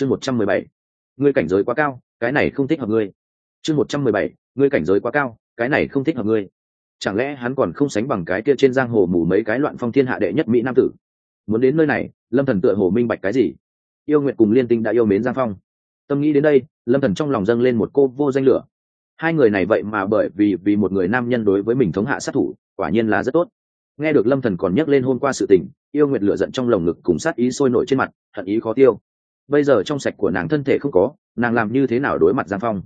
chương một trăm mười bảy, ngươi cảnh giới quá cao, cái này không thích hợp ngươi. Chương một trăm mười bảy, ngươi cảnh giới quá cao, cái này không thích hợp ngươi. Chẳng lẽ hắn còn không sánh bằng cái kia trên giang hồ mù mấy cái loạn phong thiên hạ đệ nhất mỹ nam tử? Muốn đến nơi này, lâm thần tựa hồ minh bạch cái gì? Yêu nguyện cùng liên tinh đã yêu mến giang phong. Tâm nghĩ đến đây, lâm thần trong lòng dâng lên một cô vô danh lửa. Hai người này vậy mà bởi vì vì một người nam nhân đối với mình thống hạ sát thủ, quả nhiên là rất tốt. Nghe được lâm thần còn nhắc lên hôm qua sự tình, yêu nguyệt lửa giận trong lồng ngực cùng sát ý sôi nổi trên mặt, hận ý khó tiêu bây giờ trong sạch của nàng thân thể không có, nàng làm như thế nào đối mặt giang phong?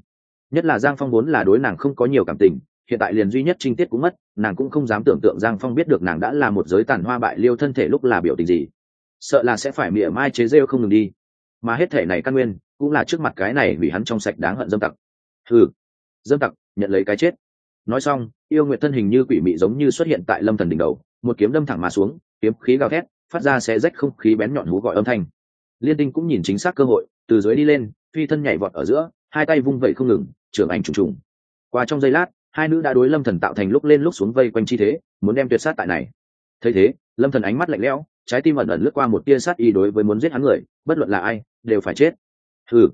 Nhất là giang phong vốn là đối nàng không có nhiều cảm tình, hiện tại liền duy nhất trinh tiết cũng mất, nàng cũng không dám tưởng tượng giang phong biết được nàng đã là một giới tàn hoa bại liêu thân thể lúc là biểu tình gì. Sợ là sẽ phải mỉa mai chế rêu không ngừng đi. Mà hết thể này căn nguyên, cũng là trước mặt cái này vì hắn trong sạch đáng hận dâm tặc. Ừ dâm tặc, nhận lấy cái chết. Nói xong, yêu nguyện thân hình như quỷ mị giống như xuất hiện tại lâm thần đỉnh đầu, một kiếm đâm thẳng mà xuống, kiếm khí gào thét, phát ra xé rách không khí bén nhọn hú gọi âm thanh liên tinh cũng nhìn chính xác cơ hội, từ dưới đi lên, phi thân nhảy vọt ở giữa, hai tay vung vẩy không ngừng, trưởng ảnh trùng trùng. Qua trong giây lát, hai nữ đã đối lâm thần tạo thành lúc lên lúc xuống vây quanh chi thế, muốn đem tuyệt sát tại này. Thấy thế, lâm thần ánh mắt lạnh lẽo, trái tim ẩn ẩn lướt qua một tia sát y đối với muốn giết hắn người, bất luận là ai, đều phải chết. Hừ,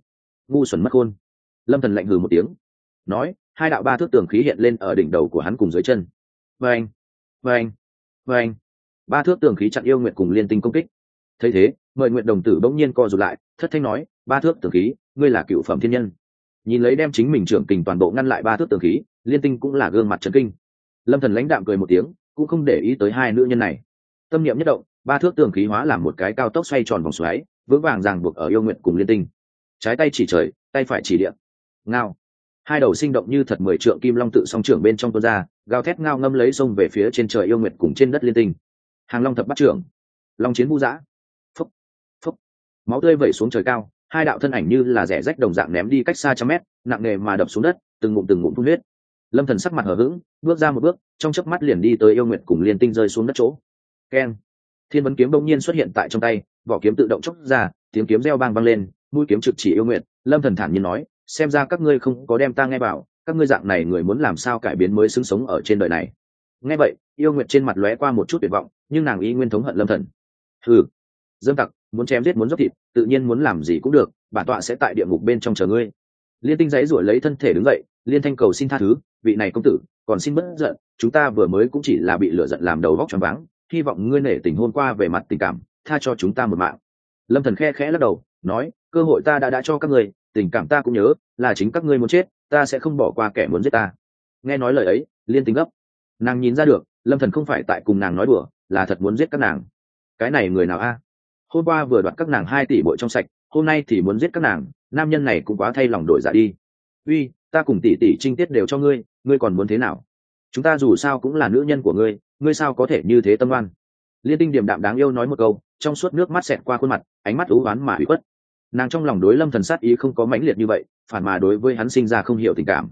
ngu xuẩn mất khôn lâm thần lạnh hừ một tiếng, nói, hai đạo ba thước tường khí hiện lên ở đỉnh đầu của hắn cùng dưới chân. Vâng vâng vâng. Ba thước tường khí chặn yêu nguyện cùng liên tinh công kích thấy thế, mời nguyện đồng tử bỗng nhiên co rụt lại, thất thanh nói, ba thước tường khí, ngươi là cựu phẩm thiên nhân. Nhìn lấy đem chính mình trưởng kình toàn bộ ngăn lại ba thước tường khí, liên tinh cũng là gương mặt trấn kinh. Lâm thần lãnh đạm cười một tiếng, cũng không để ý tới hai nữ nhân này. Tâm niệm nhất động, ba thước tường khí hóa làm một cái cao tốc xoay tròn vòng xoáy, vững vàng ràng buộc ở yêu nguyện cùng liên tinh. Trái tay chỉ trời, tay phải chỉ điện ngao. Hai đầu sinh động như thật mười trượng kim long tự song trưởng bên trong tuôn ra, gào thét ngao ngâm lấy sông về phía trên trời yêu nguyệt cùng trên đất liên tinh. Hàng long thập bắt trưởng. Long chiến vũ giã máu tươi vẩy xuống trời cao, hai đạo thân ảnh như là rẻ rách đồng dạng ném đi cách xa trăm mét, nặng nề mà đập xuống đất, từng ngụm từng ngụm phun huyết. Lâm thần sắc mặt hở h bước ra một bước, trong chớp mắt liền đi tới yêu nguyệt cùng liên tinh rơi xuống đất chỗ. Keng thiên vấn kiếm bỗng nhiên xuất hiện tại trong tay, vỏ kiếm tự động chốc ra, tiếng kiếm reo bang vang lên, mũi kiếm trực chỉ yêu nguyệt. Lâm thần thản nhiên nói, xem ra các ngươi không có đem ta nghe bảo, các ngươi dạng này người muốn làm sao cải biến mới xứng sống ở trên đời này. Nghe vậy, yêu nguyệt trên mặt lóe qua một chút tuyệt vọng, nhưng nàng y nguyên thống hận lâm thần. Ừ dâm tặc muốn chém giết muốn dốc thịt, tự nhiên muốn làm gì cũng được, bản tọa sẽ tại địa ngục bên trong chờ ngươi. Liên tinh giấy ruổi lấy thân thể đứng dậy, liên thanh cầu xin tha thứ, vị này công tử, còn xin bớt giận, chúng ta vừa mới cũng chỉ là bị lửa giận làm đầu vóc choáng váng, hy vọng ngươi nể tình hôn qua về mặt tình cảm, tha cho chúng ta một mạng. Lâm thần khe khẽ lắc đầu, nói, cơ hội ta đã đã cho các ngươi, tình cảm ta cũng nhớ, là chính các ngươi muốn chết, ta sẽ không bỏ qua kẻ muốn giết ta. Nghe nói lời ấy, liên tính gấp. Nàng nhìn ra được, lâm thần không phải tại cùng nàng nói đùa, là thật muốn giết các nàng. Cái này người nào a? Hôm qua vừa đoạt các nàng hai tỷ bội trong sạch, hôm nay thì muốn giết các nàng, nam nhân này cũng quá thay lòng đổi dạ đi. Uy, ta cùng tỷ tỷ trinh tiết đều cho ngươi ngươi còn muốn thế nào? Chúng ta dù sao cũng là nữ nhân của ngươi ngươi sao có thể như thế tâm oan? Liên tinh điểm đạm đáng yêu nói một câu, trong suốt nước mắt xẹt qua khuôn mặt, ánh mắt ú oán mà hủy khuất. Nàng trong lòng đối lâm thần sát ý không có mãnh liệt như vậy, phản mà đối với hắn sinh ra không hiểu tình cảm.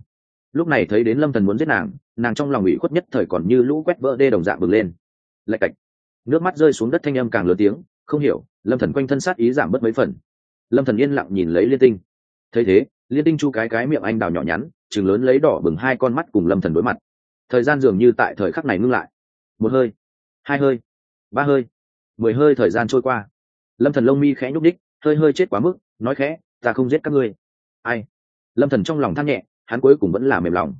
Lúc này thấy đến lâm thần muốn giết nàng nàng trong lòng ủy khuất nhất thời còn như lũ quét vỡ đê đồng dạng bừng lên. Lạch cạch. Nước mắt rơi xuống đất thanh âm càng lớn tiếng không hiểu, lâm thần quanh thân sát ý giảm bớt mấy phần. Lâm thần yên lặng nhìn lấy liên tinh. Thấy thế, liên tinh chu cái cái miệng anh đào nhỏ nhắn chừng lớn lấy đỏ bừng hai con mắt cùng lâm thần đối mặt. Thời gian dường như tại thời khắc này ngưng lại. Một hơi, hai hơi, ba hơi, mười hơi thời gian trôi qua. Lâm thần lông mi khẽ nhúc đích hơi hơi chết quá mức, nói khẽ, ta không giết các ngươi. Ai? Lâm thần trong lòng than nhẹ, hắn cuối cùng vẫn là mềm lòng.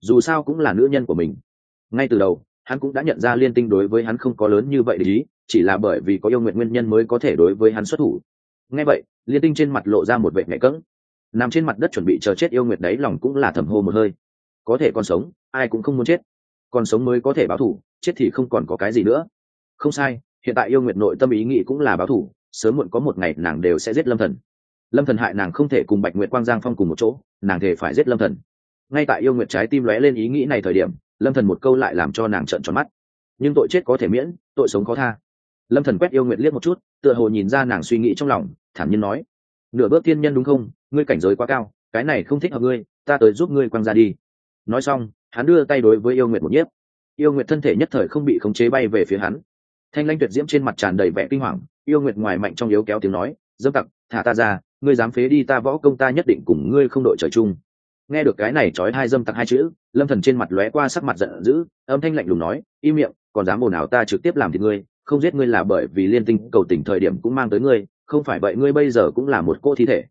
Dù sao cũng là nữ nhân của mình. Ngay từ đầu hắn cũng đã nhận ra liên tinh đối với hắn không có lớn như vậy để ý, chỉ là bởi vì có yêu nguyện nguyên nhân mới có thể đối với hắn xuất thủ. Ngay vậy, liên tinh trên mặt lộ ra một vệ mẹ cỡng nằm trên mặt đất chuẩn bị chờ chết yêu nguyệt đấy lòng cũng là thầm hô một hơi. Có thể còn sống, ai cũng không muốn chết. Còn sống mới có thể báo thủ, chết thì không còn có cái gì nữa. Không sai, hiện tại yêu nguyệt nội tâm ý nghĩ cũng là báo thủ, sớm muộn có một ngày nàng đều sẽ giết lâm thần. Lâm thần hại nàng không thể cùng bạch nguyệt quang giang phong cùng một chỗ, nàng thể phải giết lâm thần. Ngay tại yêu nguyệt trái tim lóe lên ý nghĩ này thời điểm lâm thần một câu lại làm cho nàng trợn tròn mắt. Nhưng tội chết có thể miễn, tội sống khó tha. Lâm thần quét yêu nguyệt liếc một chút, tựa hồ nhìn ra nàng suy nghĩ trong lòng, thản nhiên nói, nửa bước thiên nhân đúng không? Ngươi cảnh giới quá cao, cái này không thích hợp ngươi, ta tới giúp ngươi quăng ra đi. Nói xong, hắn đưa tay đối với yêu nguyệt một nhiếp. Yêu nguyệt thân thể nhất thời không bị khống chế bay về phía hắn. Thanh lanh tuyệt diễm trên mặt tràn đầy vẻ kinh hoàng, yêu nguyệt ngoài mạnh trong yếu kéo tiếng nói, dâm tặc, thả ta ra, ngươi dám phế đi ta võ công ta nhất định cùng ngươi không đội trời chung nghe được cái này trói hai dâm tặc hai chữ, lâm thần trên mặt lóe qua sắc mặt giận dữ, âm thanh lạnh lùng nói, im miệng, còn dám ồn ào ta trực tiếp làm thì ngươi, không giết ngươi là bởi vì liên tinh cầu tỉnh thời điểm cũng mang tới ngươi, không phải vậy ngươi bây giờ cũng là một cô thi thể.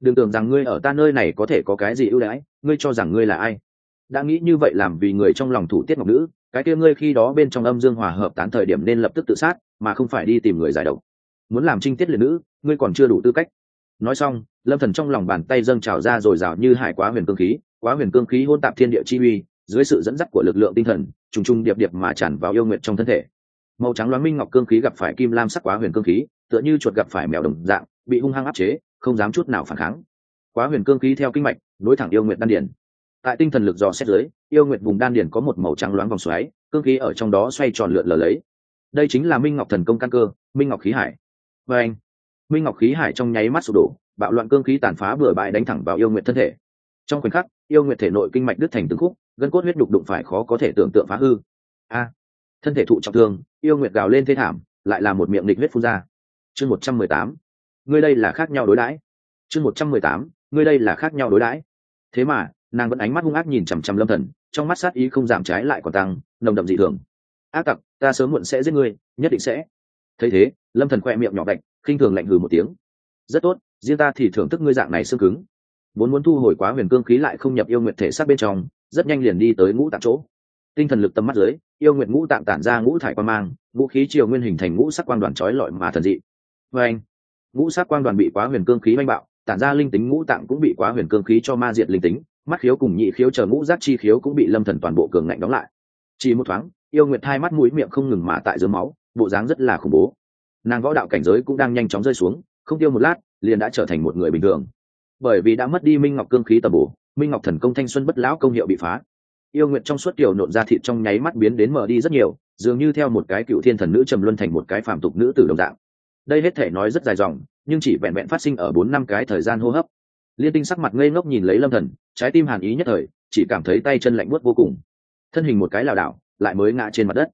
Đừng tưởng rằng ngươi ở ta nơi này có thể có cái gì ưu đãi, ngươi cho rằng ngươi là ai. Đã nghĩ như vậy làm vì người trong lòng thủ tiết ngọc nữ, cái kia ngươi khi đó bên trong âm dương hòa hợp tán thời điểm nên lập tức tự sát, mà không phải đi tìm người giải độc. Muốn làm trinh tiết liệt nữ, ngươi còn chưa đủ tư cách. Nói xong lâm thần trong lòng bàn tay dâng trào ra rồi rào như hải quá huyền cương khí, quá huyền cương khí hôn tạp thiên địa chi uy, dưới sự dẫn dắt của lực lượng tinh thần, trùng trùng điệp điệp mà tràn vào yêu nguyện trong thân thể. Màu trắng loáng minh ngọc cương khí gặp phải kim lam sắc quá huyền cương khí, tựa như chuột gặp phải mèo đồng dạng, bị hung hăng áp chế, không dám chút nào phản kháng. Quá huyền cương khí theo kinh mạch, nối thẳng yêu nguyện đan điển tại tinh thần lực dò xét dưới, yêu nguyện vùng đan điển có một màu trắng loáng vòng xoáy, cương khí ở trong đó xoay tròn lượn lờ lấy. Đây chính là minh ngọc thần công căn cơ, minh ngọc khí hải. Và anh minh ngọc khí hải trong nháy mắt sụp đổ, bạo loạn cương khí tàn phá bừa bãi đánh thẳng vào yêu nguyện thân thể. Trong khoảnh khắc, yêu nguyện thể nội kinh mạch đứt thành từng khúc, gân cốt huyết đục đụng phải khó có thể tưởng tượng phá hư. A! Thân thể thụ trọng thương, yêu nguyện gào lên thê thảm, lại là một miệng địch huyết phun ra. Chương một trăm mười tám. Ngươi đây là khác nhau đối đãi. Chương một trăm mười tám. Ngươi đây là khác nhau đối đãi. Thế mà, nàng vẫn ánh mắt hung ác nhìn chằm chằm lâm thần, trong mắt sát ý không giảm trái lại còn tăng, nồng đậm dị thường. Ác tặc, ta sớm muộn sẽ giết ngươi, nhất định sẽ. Thấy thế, lâm thần khoe miệng nhỏ đạch khinh thường lạnh hừ một tiếng. Rất tốt, riêng ta thì thưởng thức ngươi dạng này xương cứng. Vốn muốn thu hồi quá huyền cương khí lại không nhập yêu nguyện thể sát bên trong, rất nhanh liền đi tới ngũ tạng chỗ. Tinh thần lực tầm mắt dưới, yêu nguyện ngũ tạng tản ra ngũ thải quan mang, vũ khí triều nguyên hình thành ngũ sắc quang đoàn trói lọi mà thần dị. Vê anh, ngũ sắc quang đoàn bị quá huyền cương khí manh bạo, tản ra linh tính ngũ tạng cũng bị quá huyền cương khí cho ma diệt linh tính, mắt khiếu cùng nhị khiếu chờ ngũ giác chi khiếu cũng bị lâm thần toàn bộ cường ngạnh đóng lại. Chỉ một thoáng, yêu nguyệt hai mắt mũi miệng không ngừng mà tại dưới máu, bộ dáng rất là khủng bố nàng võ đạo cảnh giới cũng đang nhanh chóng rơi xuống, không tiêu một lát, liền đã trở thành một người bình thường. Bởi vì đã mất đi minh ngọc cương khí tầm bổ, minh ngọc thần công thanh xuân bất lão công hiệu bị phá. Yêu nguyện trong suốt kiểu nộn ra thịt trong nháy mắt biến đến mở đi rất nhiều, dường như theo một cái cựu thiên thần nữ trầm luân thành một cái phàm tục nữ tử đồng dạng. Đây hết thể nói rất dài dòng, nhưng chỉ vẹn vẹn phát sinh ở bốn năm cái thời gian hô hấp. Liên tinh sắc mặt ngây ngốc nhìn lấy lâm thần, trái tim hàn ý nhất thời, chỉ cảm thấy tay chân lạnh buốt vô cùng. Thân hình một cái lảo đảo, lại mới ngã trên mặt đất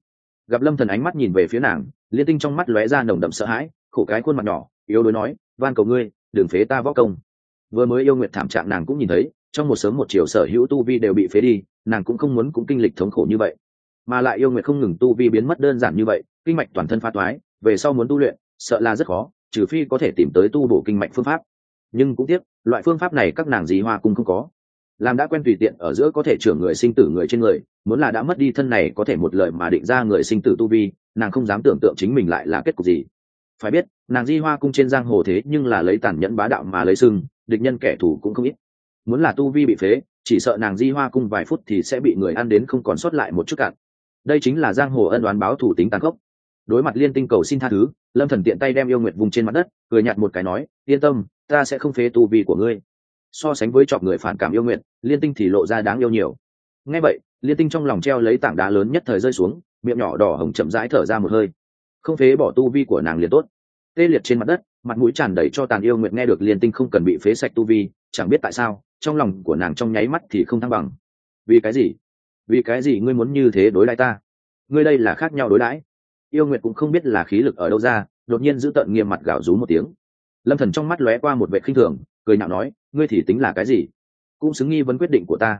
gặp lâm thần ánh mắt nhìn về phía nàng, liên tinh trong mắt lóe ra nồng đậm sợ hãi, khổ cái khuôn mặt nhỏ, yếu đuối nói, van cầu ngươi, đừng phế ta võ công. Vừa mới yêu nguyện thảm trạng nàng cũng nhìn thấy, trong một sớm một chiều sở hữu tu vi đều bị phế đi, nàng cũng không muốn cũng kinh lịch thống khổ như vậy. Mà lại yêu nguyện không ngừng tu vi biến mất đơn giản như vậy, kinh mạch toàn thân pha toái, về sau muốn tu luyện, sợ là rất khó, trừ phi có thể tìm tới tu bổ kinh mạch phương pháp. Nhưng cũng tiếc, loại phương pháp này các nàng dì hoa cung không có làm đã quen tùy tiện ở giữa có thể trưởng người sinh tử người trên người, muốn là đã mất đi thân này có thể một lời mà định ra người sinh tử tu vi, nàng không dám tưởng tượng chính mình lại là kết cục gì. Phải biết, nàng di hoa cung trên giang hồ thế nhưng là lấy tàn nhẫn bá đạo mà lấy sưng địch nhân kẻ thù cũng không ít. Muốn là tu vi bị phế, chỉ sợ nàng di hoa cung vài phút thì sẽ bị người ăn đến không còn sót lại một chút cạn. Đây chính là giang hồ ân đoán báo thủ tính tàn khốc. Đối mặt liên tinh cầu xin tha thứ, lâm thần tiện tay đem yêu nguyệt vùng trên mặt đất, cười nhạt một cái nói, yên tâm, ta sẽ không phế tu vi của ngươi so sánh với chọc người phản cảm yêu nguyện, liên tinh thì lộ ra đáng yêu nhiều. Ngay vậy, liên tinh trong lòng treo lấy tảng đá lớn nhất thời rơi xuống, miệng nhỏ đỏ hồng chậm rãi thở ra một hơi. Không phế bỏ tu vi của nàng liền tốt. Tê liệt trên mặt đất, mặt mũi tràn đầy cho tàn yêu nguyện nghe được liên tinh không cần bị phế sạch tu vi, chẳng biết tại sao, trong lòng của nàng trong nháy mắt thì không thăng bằng. Vì cái gì? Vì cái gì ngươi muốn như thế đối đãi ta? Ngươi đây là khác nhau đối đãi. Yêu nguyện cũng không biết là khí lực ở đâu ra, đột nhiên giữ tận nghiêm mặt gào rú một tiếng. Lâm thần trong mắt lóe qua một vệ khinh thường cười nhạo nói, ngươi thì tính là cái gì? Cũng xứng nghi vấn quyết định của ta.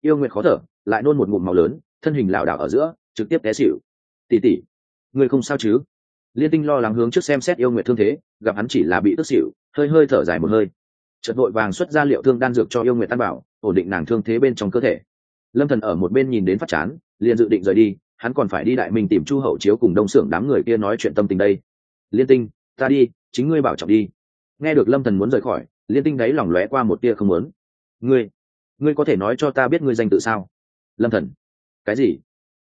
Yêu nguyện khó thở, lại nôn một ngụm màu lớn, thân hình lảo đảo ở giữa, trực tiếp té xịu tỉ tỉ ngươi không sao chứ? Liên tinh lo lắng hướng trước xem xét yêu nguyện thương thế, gặp hắn chỉ là bị tức xịu hơi hơi thở dài một hơi. Chợt vội vàng xuất ra liệu thương đan dược cho yêu nguyện tan bảo, ổn định nàng thương thế bên trong cơ thể. Lâm thần ở một bên nhìn đến phát chán, liền dự định rời đi, hắn còn phải đi đại mình tìm chu hậu chiếu cùng đông xưởng đám người kia nói chuyện tâm tình đây. Liên tinh, ta đi, chính ngươi bảo trọng đi. Nghe được lâm thần muốn rời khỏi liên tinh đấy lòng lóe qua một tia không muốn. Ngươi ngươi có thể nói cho ta biết ngươi danh tự sao? Lâm thần. Cái gì?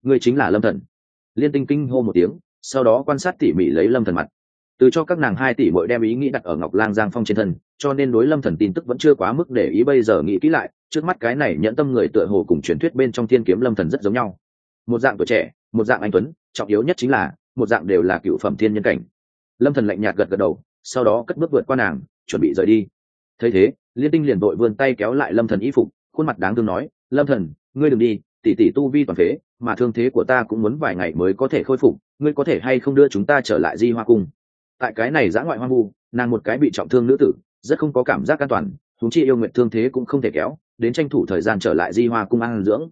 Ngươi chính là lâm thần. Liên tinh kinh hô một tiếng, sau đó quan sát tỉ mỉ lấy lâm thần mặt. Từ cho các nàng hai tỷ mỗi đem ý nghĩ đặt ở ngọc lang giang phong trên thân, cho nên đối lâm thần tin tức vẫn chưa quá mức để ý bây giờ nghĩ kỹ lại, trước mắt cái này nhẫn tâm người tựa hồ cùng truyền thuyết bên trong thiên kiếm lâm thần rất giống nhau. Một dạng tuổi trẻ, một dạng anh tuấn, trọng yếu nhất chính là, một dạng đều là cựu phẩm thiên nhân cảnh. Lâm thần lạnh nhạt gật gật đầu, sau đó cất bước vượt qua nàng, chuẩn bị rời đi thấy thế, liên tinh liền vội vươn tay kéo lại lâm thần y phục, khuôn mặt đáng thương nói, lâm thần, ngươi đừng đi, tỷ tỷ tu vi toàn phế, mà thương thế của ta cũng muốn vài ngày mới có thể khôi phục, ngươi có thể hay không đưa chúng ta trở lại di hoa cung? Tại cái này giã ngoại hoang vu, nàng một cái bị trọng thương nữ tử, rất không có cảm giác an toàn chúng chi yêu nguyện thương thế cũng không thể kéo, đến tranh thủ thời gian trở lại di hoa cung ăn dưỡng.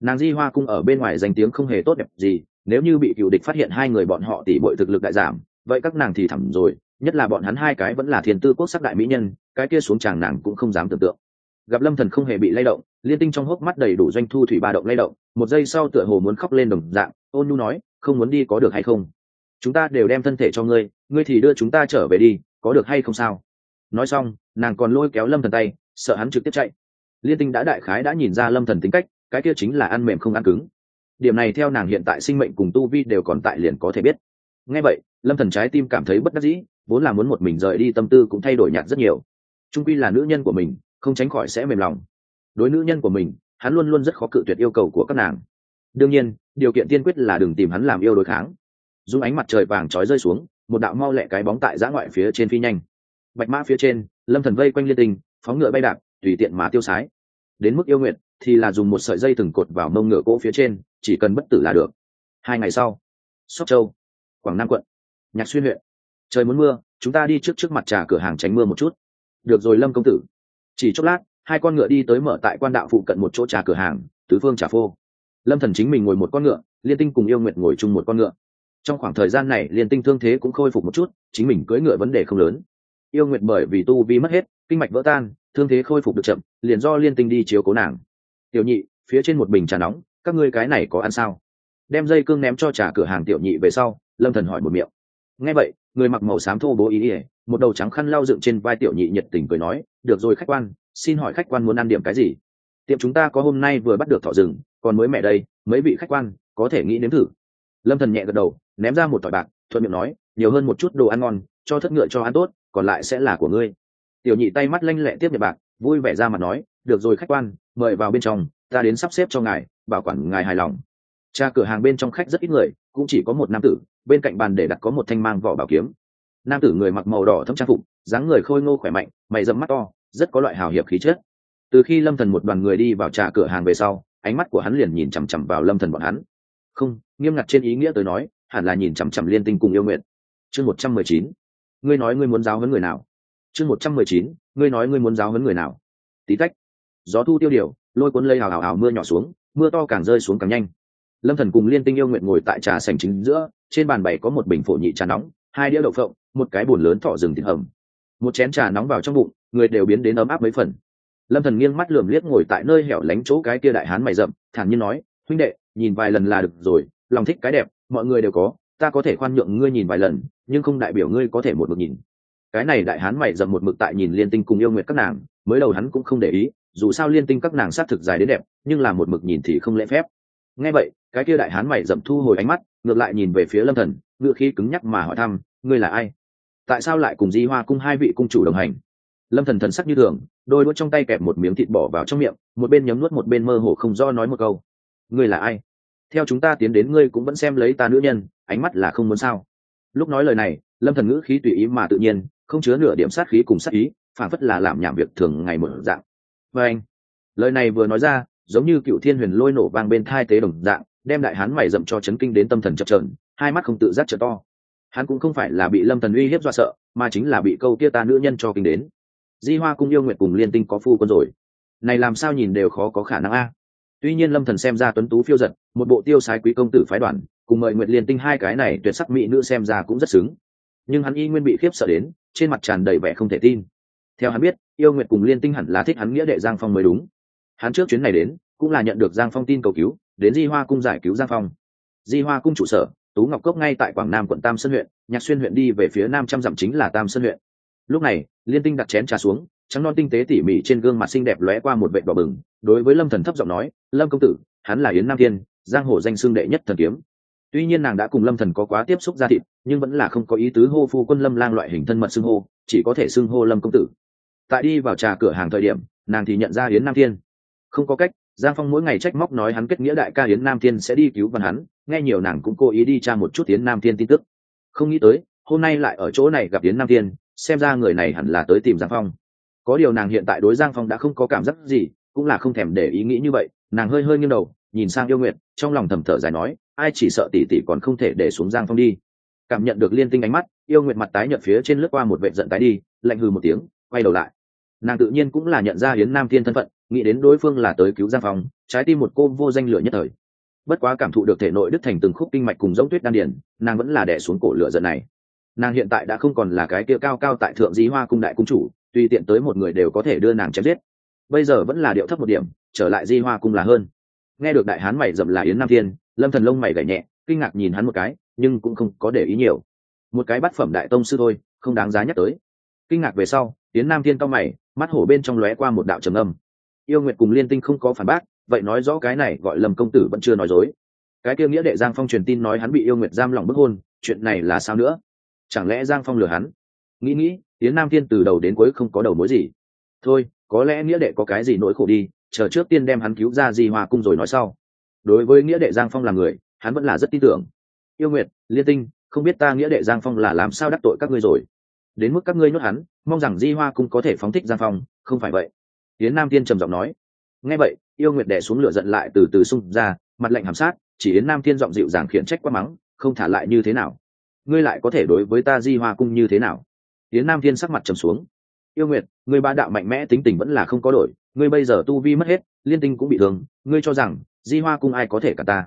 Nàng di hoa cung ở bên ngoài danh tiếng không hề tốt đẹp gì, nếu như bị cựu địch phát hiện hai người bọn họ tỷ bội thực lực đại giảm, vậy các nàng thì thẳm rồi, nhất là bọn hắn hai cái vẫn là thiên tư quốc sắc đại mỹ nhân cái kia xuống chàng nàng cũng không dám tưởng tượng. Gặp lâm thần không hề bị lay động, liên tinh trong hốc mắt đầy đủ doanh thu thủy ba động lay động, một giây sau tựa hồ muốn khóc lên đồng dạng, ôn nhu nói, không muốn đi có được hay không? Chúng ta đều đem thân thể cho ngươi ngươi thì đưa chúng ta trở về đi, có được hay không sao? Nói xong, nàng còn lôi kéo lâm thần tay, sợ hắn trực tiếp chạy. Liên tinh đã đại khái đã nhìn ra lâm thần tính cách, cái kia chính là ăn mềm không ăn cứng. Điểm này theo nàng hiện tại sinh mệnh cùng tu vi đều còn tại liền có thể biết. Ngay vậy, lâm thần trái tim cảm thấy bất đắc dĩ, vốn là muốn một mình rời đi tâm tư cũng thay đổi nhạt rất nhiều trung quy là nữ nhân của mình, không tránh khỏi sẽ mềm lòng. Đối nữ nhân của mình, hắn luôn luôn rất khó cự tuyệt yêu cầu của các nàng. Đương nhiên, điều kiện tiên quyết là đừng tìm hắn làm yêu đối kháng. Dùng ánh mặt trời vàng trói rơi xuống, một đạo mau lẹ cái bóng tại giã ngoại phía trên phi nhanh. Bạch mã phía trên, lâm thần vây quanh liên tình phóng ngựa bay đạp, tùy tiện mà tiêu sái. Đến mức yêu nguyện thì là dùng một sợi dây thừng cột vào mông ngựa cỗ phía trên, chỉ cần bất tử là được. Hai ngày sau, sóc châu, quảng nam quận, nhạc xuyên huyện. Trời muốn mưa, chúng ta đi trước trước mặt trà cửa hàng tránh mưa một chút được rồi, lâm công tử. Chỉ chốc lát, hai con ngựa đi tới mở tại quan đạo phụ cận một chỗ trà cửa hàng, tứ phương trà phô. Lâm thần chính mình ngồi một con ngựa, liên tinh cùng yêu nguyệt ngồi chung một con ngựa. Trong khoảng thời gian này, liên tinh thương thế cũng khôi phục một chút, chính mình cưỡi ngựa vấn đề không lớn. Yêu nguyệt bởi vì tu vi mất hết, kinh mạch vỡ tan, thương thế khôi phục được chậm, liền do liên tinh đi chiếu cố nàng. Tiểu nhị, phía trên một bình trà nóng, các ngươi cái này có ăn sao? Đem dây cương ném cho trà cửa hàng tiểu nhị về sau, lâm thần hỏi một miệng. Nghe vậy người mặc màu xám thô bố ý ỉa, một đầu trắng khăn lau dựng trên vai tiểu nhị nhiệt tình cười nói, được rồi khách quan, xin hỏi khách quan muốn ăn điểm cái gì? Tiệm chúng ta có hôm nay vừa bắt được thỏ rừng, còn mới mẹ đây, mấy vị khách quan, có thể nghĩ nếm thử. Lâm thần nhẹ gật đầu, ném ra một tỏi bạc, thuận miệng nói, nhiều hơn một chút đồ ăn ngon, cho thất ngựa cho ăn tốt, còn lại sẽ là của ngươi. Tiểu nhị tay mắt lanh lẹ tiếp nhận bạc, vui vẻ ra mặt nói, được rồi khách quan, mời vào bên trong, ta đến sắp xếp cho ngài, bảo quản ngài hài lòng. Cha cửa hàng bên trong khách rất ít người, cũng chỉ có một nam tử bên cạnh bàn để đặt có một thanh mang vỏ bảo kiếm. Nam tử người mặc màu đỏ thâm trang phục, dáng người khôi ngô khỏe mạnh, mày dẫm mắt to, rất có loại hào hiệp khí chất. Từ khi lâm thần một đoàn người đi vào trà cửa hàng về sau, ánh mắt của hắn liền nhìn chằm chằm vào lâm thần bọn hắn. Không, nghiêm ngặt trên ý nghĩa tới nói, hẳn là nhìn chằm chằm liên tinh cùng yêu nguyện chương một trăm mười chín. Ngươi nói ngươi muốn giáo huấn người nào? Chương một trăm mười chín. Ngươi nói ngươi muốn giáo huấn người nào? Tí tách. Gió thu tiêu điều, lôi cuốn lây hào hào hào mưa nhỏ xuống, mưa to càng rơi xuống càng nhanh. Lâm thần cùng liên tinh yêu nguyện ngồi tại trà sành chính giữa trên bàn bày có một bình phổ nhị trà nóng, hai đĩa đậu phộng, một cái bồn lớn thọ rừng thịt hầm. Một chén trà nóng vào trong bụng, người đều biến đến ấm áp mấy phần. Lâm thần nghiêng mắt lườm liếc ngồi tại nơi hẻo lánh chỗ cái kia đại hán mày rậm, thản nhiên nói, huynh đệ, nhìn vài lần là được rồi, lòng thích cái đẹp, mọi người đều có, ta có thể khoan nhượng ngươi nhìn vài lần, nhưng không đại biểu ngươi có thể một mực nhìn. Cái này đại hán mày rậm một mực tại nhìn liên tinh cùng yêu nguyệt các nàng, mới đầu hắn cũng không để ý, dù sao liên tinh các nàng sát thực dài đến đẹp, nhưng là một mực nhìn thì không lễ phép. Nghe vậy, cái kia đại hán mày rậm thu hồi ánh mắt ngược lại nhìn về phía lâm thần, ngựa khí cứng nhắc mà hỏi thăm, ngươi là ai? Tại sao lại cùng di hoa cung hai vị cung chủ đồng hành? Lâm thần thần sắc như thường, đôi đũa trong tay kẹp một miếng thịt bỏ vào trong miệng, một bên nhấm nuốt một bên mơ hồ không do nói một câu. Ngươi là ai? Theo chúng ta tiến đến ngươi cũng vẫn xem lấy ta nữ nhân, ánh mắt là không muốn sao? Lúc nói lời này, lâm thần ngữ khí tùy ý mà tự nhiên, không chứa nửa điểm sát khí cùng sát ý phản phất là làm nhảm việc thường ngày một dạng. Và anh lời này vừa nói ra, giống như cựu thiên huyền lôi nổ vang bên thai tế đồng dạng đem đại hán mày dậm cho chấn kinh đến tâm thần chập trờn hai mắt không tự giác trợ to. Hắn cũng không phải là bị lâm thần uy hiếp dọa sợ, mà chính là bị câu kia ta nữ nhân cho kinh đến. Di hoa cung yêu nguyện cùng liên tinh có phu quân rồi. Này làm sao nhìn đều khó có khả năng a. Tuy nhiên lâm thần xem ra tuấn tú phiêu giật một bộ tiêu sái quý công tử phái đoàn, cùng mời nguyệt liên tinh hai cái này tuyệt sắc mỹ nữ xem ra cũng rất xứng. Nhưng hắn y nguyên bị khiếp sợ đến, trên mặt tràn đầy vẻ không thể tin. Theo hắn biết, yêu nguyệt cùng liên tinh hẳn là thích hắn nghĩa đệ giang phong mới đúng. Hắn trước chuyến này đến, cũng là nhận được giang phong tin cầu cứu đến di hoa cung giải cứu giang phong. Di hoa cung trụ sở, tú ngọc cốc ngay tại quảng nam quận tam sơn huyện, nhạc xuyên huyện đi về phía nam trăm dặm chính là tam sơn huyện. Lúc này, liên tinh đặt chén trà xuống, trắng non tinh tế tỉ mỉ trên gương mặt xinh đẹp lóe qua một vệ đỏ bừng, đối với lâm thần thấp giọng nói, lâm công tử, hắn là yến nam thiên, giang hồ danh xương đệ nhất thần kiếm. Tuy nhiên nàng đã cùng lâm thần có quá tiếp xúc ra thịt, nhưng vẫn là không có ý tứ hô phu quân lâm lang loại hình thân mật xưng hô, chỉ có thể xưng hô lâm công tử. Tại đi vào trà cửa hàng thời điểm, nàng thì nhận ra yến nam thiên. Không có cách giang phong mỗi ngày trách móc nói hắn kết nghĩa đại ca yến nam thiên sẽ đi cứu văn hắn, nghe nhiều nàng cũng cố ý đi tra một chút yến nam thiên tin tức. Không nghĩ tới, hôm nay lại ở chỗ này gặp yến nam thiên, xem ra người này hẳn là tới tìm giang phong. Có điều nàng hiện tại đối giang phong đã không có cảm giác gì, cũng là không thèm để ý nghĩ như vậy, nàng hơi hơi nghiêng đầu, nhìn sang yêu nguyện trong lòng thầm thở dài nói, ai chỉ sợ tỷ tỷ còn không thể để xuống giang phong đi. Cảm nhận được liên tinh ánh mắt, yêu nguyện mặt tái nhợt phía trên lướt qua một vệ giận tái đi, lạnh hừ một tiếng, quay đầu lại. Nàng tự nhiên cũng là nhận ra hiến nam thiên thân phận nghĩ đến đối phương là tới cứu giang phong, trái tim một cô vô danh lửa nhất thời. Bất quá cảm thụ được thể nội đức thành từng khúc kinh mạch cùng giống tuyết đan điển, nàng vẫn là đẻ xuống cổ lửa giận này. Nàng hiện tại đã không còn là cái kia cao cao tại thượng di hoa cung đại cung chủ, tùy tiện tới một người đều có thể đưa nàng chém giết. Bây giờ vẫn là điệu thấp một điểm, trở lại di hoa cung là hơn. Nghe được đại hán mày dậm là yến nam thiên, lâm thần lông mày gảy nhẹ, kinh ngạc nhìn hắn một cái, nhưng cũng không có để ý nhiều. Một cái bát phẩm đại tông sư thôi, không đáng giá nhắc tới. Kinh ngạc về sau, yến nam thiên cao mày, mắt hổ bên trong lóe qua một đạo trầm âm yêu nguyệt cùng liên tinh không có phản bác, vậy nói rõ cái này gọi lầm công tử vẫn chưa nói dối. Cái kia nghĩa đệ giang phong truyền tin nói hắn bị yêu nguyệt giam lòng bức hôn, chuyện này là sao nữa? Chẳng lẽ giang phong lừa hắn? Nghĩ nghĩ tiến nam thiên từ đầu đến cuối không có đầu mối gì. Thôi, có lẽ nghĩa đệ có cái gì nỗi khổ đi, chờ trước tiên đem hắn cứu ra di hoa cung rồi nói sau. Đối với nghĩa đệ giang phong là người, hắn vẫn là rất tin tưởng. Yêu nguyệt, liên tinh, không biết ta nghĩa đệ giang phong là làm sao đắc tội các ngươi rồi? Đến mức các ngươi nhốt hắn, mong rằng di hoa cung có thể phóng thích giang phong, không phải vậy tiến nam thiên trầm giọng nói. Nghe vậy, yêu nguyệt đẻ xuống lửa giận lại từ từ sung ra, mặt lạnh hàm sát, chỉ yến nam thiên giọng dịu dàng khiển trách quá mắng, không thả lại như thế nào? Ngươi lại có thể đối với ta di hoa cung như thế nào? Yến nam thiên sắc mặt trầm xuống. Yêu nguyệt, ngươi ba đạo mạnh mẽ tính tình vẫn là không có đổi, ngươi bây giờ tu vi mất hết, liên tinh cũng bị thương, ngươi cho rằng di hoa cung ai có thể cả ta?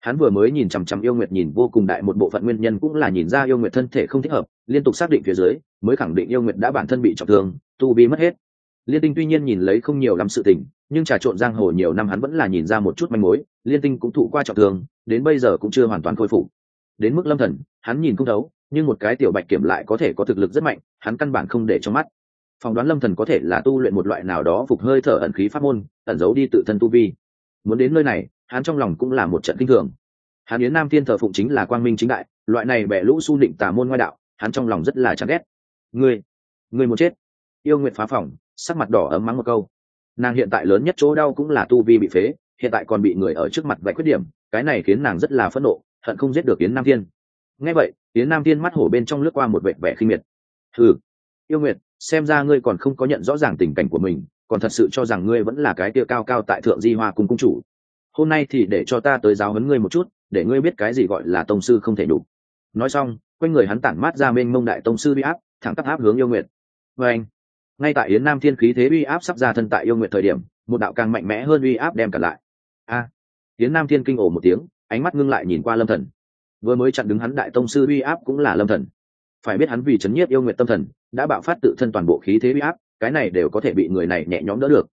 Hắn vừa mới nhìn chằm chằm yêu nguyệt nhìn vô cùng đại một bộ phận nguyên nhân cũng là nhìn ra yêu nguyệt thân thể không thích hợp, liên tục xác định phía dưới, mới khẳng định yêu nguyệt đã bản thân bị trọng thương, tu vi mất hết liên tinh tuy nhiên nhìn lấy không nhiều lắm sự tình, nhưng trà trộn giang hồ nhiều năm hắn vẫn là nhìn ra một chút manh mối, liên tinh cũng thụ qua trọng thương, đến bây giờ cũng chưa hoàn toàn khôi phục. Đến mức lâm thần, hắn nhìn không thấu, nhưng một cái tiểu bạch kiểm lại có thể có thực lực rất mạnh, hắn căn bản không để trong mắt. Phỏng đoán lâm thần có thể là tu luyện một loại nào đó phục hơi thở ẩn khí pháp môn, ẩn giấu đi tự thân tu vi. Muốn đến nơi này, hắn trong lòng cũng là một trận kinh thường. Hắn yến nam thiên thờ phụng chính là quang minh chính đại, loại này bẻ lũ su định tà môn ngoại đạo, hắn trong lòng rất là chán ghét. Ngươi ngươi muốn chết yêu nguyện phá phòng, sắc mặt đỏ ấm mắng một câu. Nàng hiện tại lớn nhất chỗ đau cũng là tu vi bị phế, hiện tại còn bị người ở trước mặt vạch khuyết điểm, cái này khiến nàng rất là phẫn nộ, hận không giết được yến nam thiên. Ngay vậy, yến nam thiên mắt hổ bên trong lướt qua một vệ vẻ khinh miệt. Ừ yêu nguyệt, xem ra ngươi còn không có nhận rõ ràng tình cảnh của mình, còn thật sự cho rằng ngươi vẫn là cái tia cao cao tại thượng di hoa cung cung chủ. Hôm nay thì để cho ta tới giáo huấn ngươi một chút, để ngươi biết cái gì gọi là tông sư không thể đủ. Nói xong, quanh người hắn tản mát ra mênh mông đại tông sư bị áp, thẳng tắp áp hướng yêu nguyệt. Và anh ngay tại yến nam thiên khí thế uy áp sắp ra thân tại yêu nguyện thời điểm, một đạo càng mạnh mẽ hơn uy áp đem cả lại. A! Yến nam thiên kinh ổ một tiếng, ánh mắt ngưng lại nhìn qua lâm thần. Vừa mới chặn đứng hắn đại tông sư uy áp cũng là lâm thần. Phải biết hắn vì chấn nhiếp yêu nguyện tâm thần, đã bạo phát tự thân toàn bộ khí thế uy áp, cái này đều có thể bị người này nhẹ nhõm đỡ được.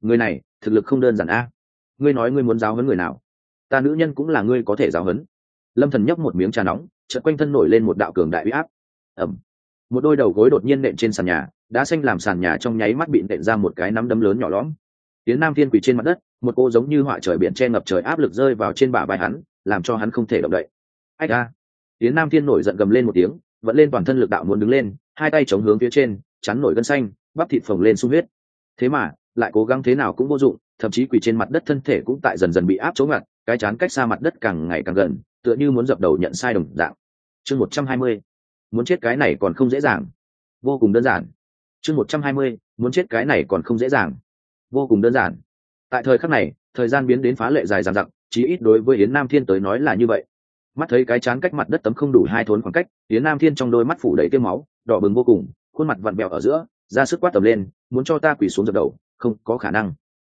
Người này, thực lực không đơn giản a. Ngươi nói ngươi muốn giáo huấn người nào? Ta nữ nhân cũng là ngươi có thể giáo huấn. Lâm thần nhấp một miếng trà nóng, chợt quanh thân nổi lên một đạo cường đại uy áp. Ẩm một đôi đầu gối đột nhiên nện trên sàn nhà đá xanh làm sàn nhà trong nháy mắt bị nện ra một cái nắm đấm lớn nhỏ lõm. Tiến nam thiên quỳ trên mặt đất, một cô giống như họa trời biển che ngập trời áp lực rơi vào trên bả vai hắn, làm cho hắn không thể động đậy. Ách a tiến nam thiên nổi giận gầm lên một tiếng vẫn lên toàn thân lực đạo muốn đứng lên, hai tay chống hướng phía trên, chắn nổi gân xanh, bắp thịt phồng lên sung huyết. Thế mà, lại cố gắng thế nào cũng vô dụng, thậm chí quỳ trên mặt đất thân thể cũng tại dần dần bị áp chống ngặt, cái chán cách xa mặt đất càng ngày càng gần, tựa như muốn dập đầu nhận sai đồng dạng. Chương một trăm hai mươi. Muốn chết cái này còn không dễ dàng. Vô cùng đơn giản chương một trăm hai mươi, muốn chết cái này còn không dễ dàng. Vô cùng đơn giản. Tại thời khắc này, thời gian biến đến phá lệ dài dằng dặc, chí ít đối với yến nam thiên tới nói là như vậy. Mắt thấy cái chán cách mặt đất tấm không đủ hai thốn khoảng cách, yến nam thiên trong đôi mắt phủ đầy tia máu, đỏ bừng vô cùng, khuôn mặt vặn bẹo ở giữa ra sức quát tầm lên, muốn cho ta quỳ xuống dập đầu, không có khả năng.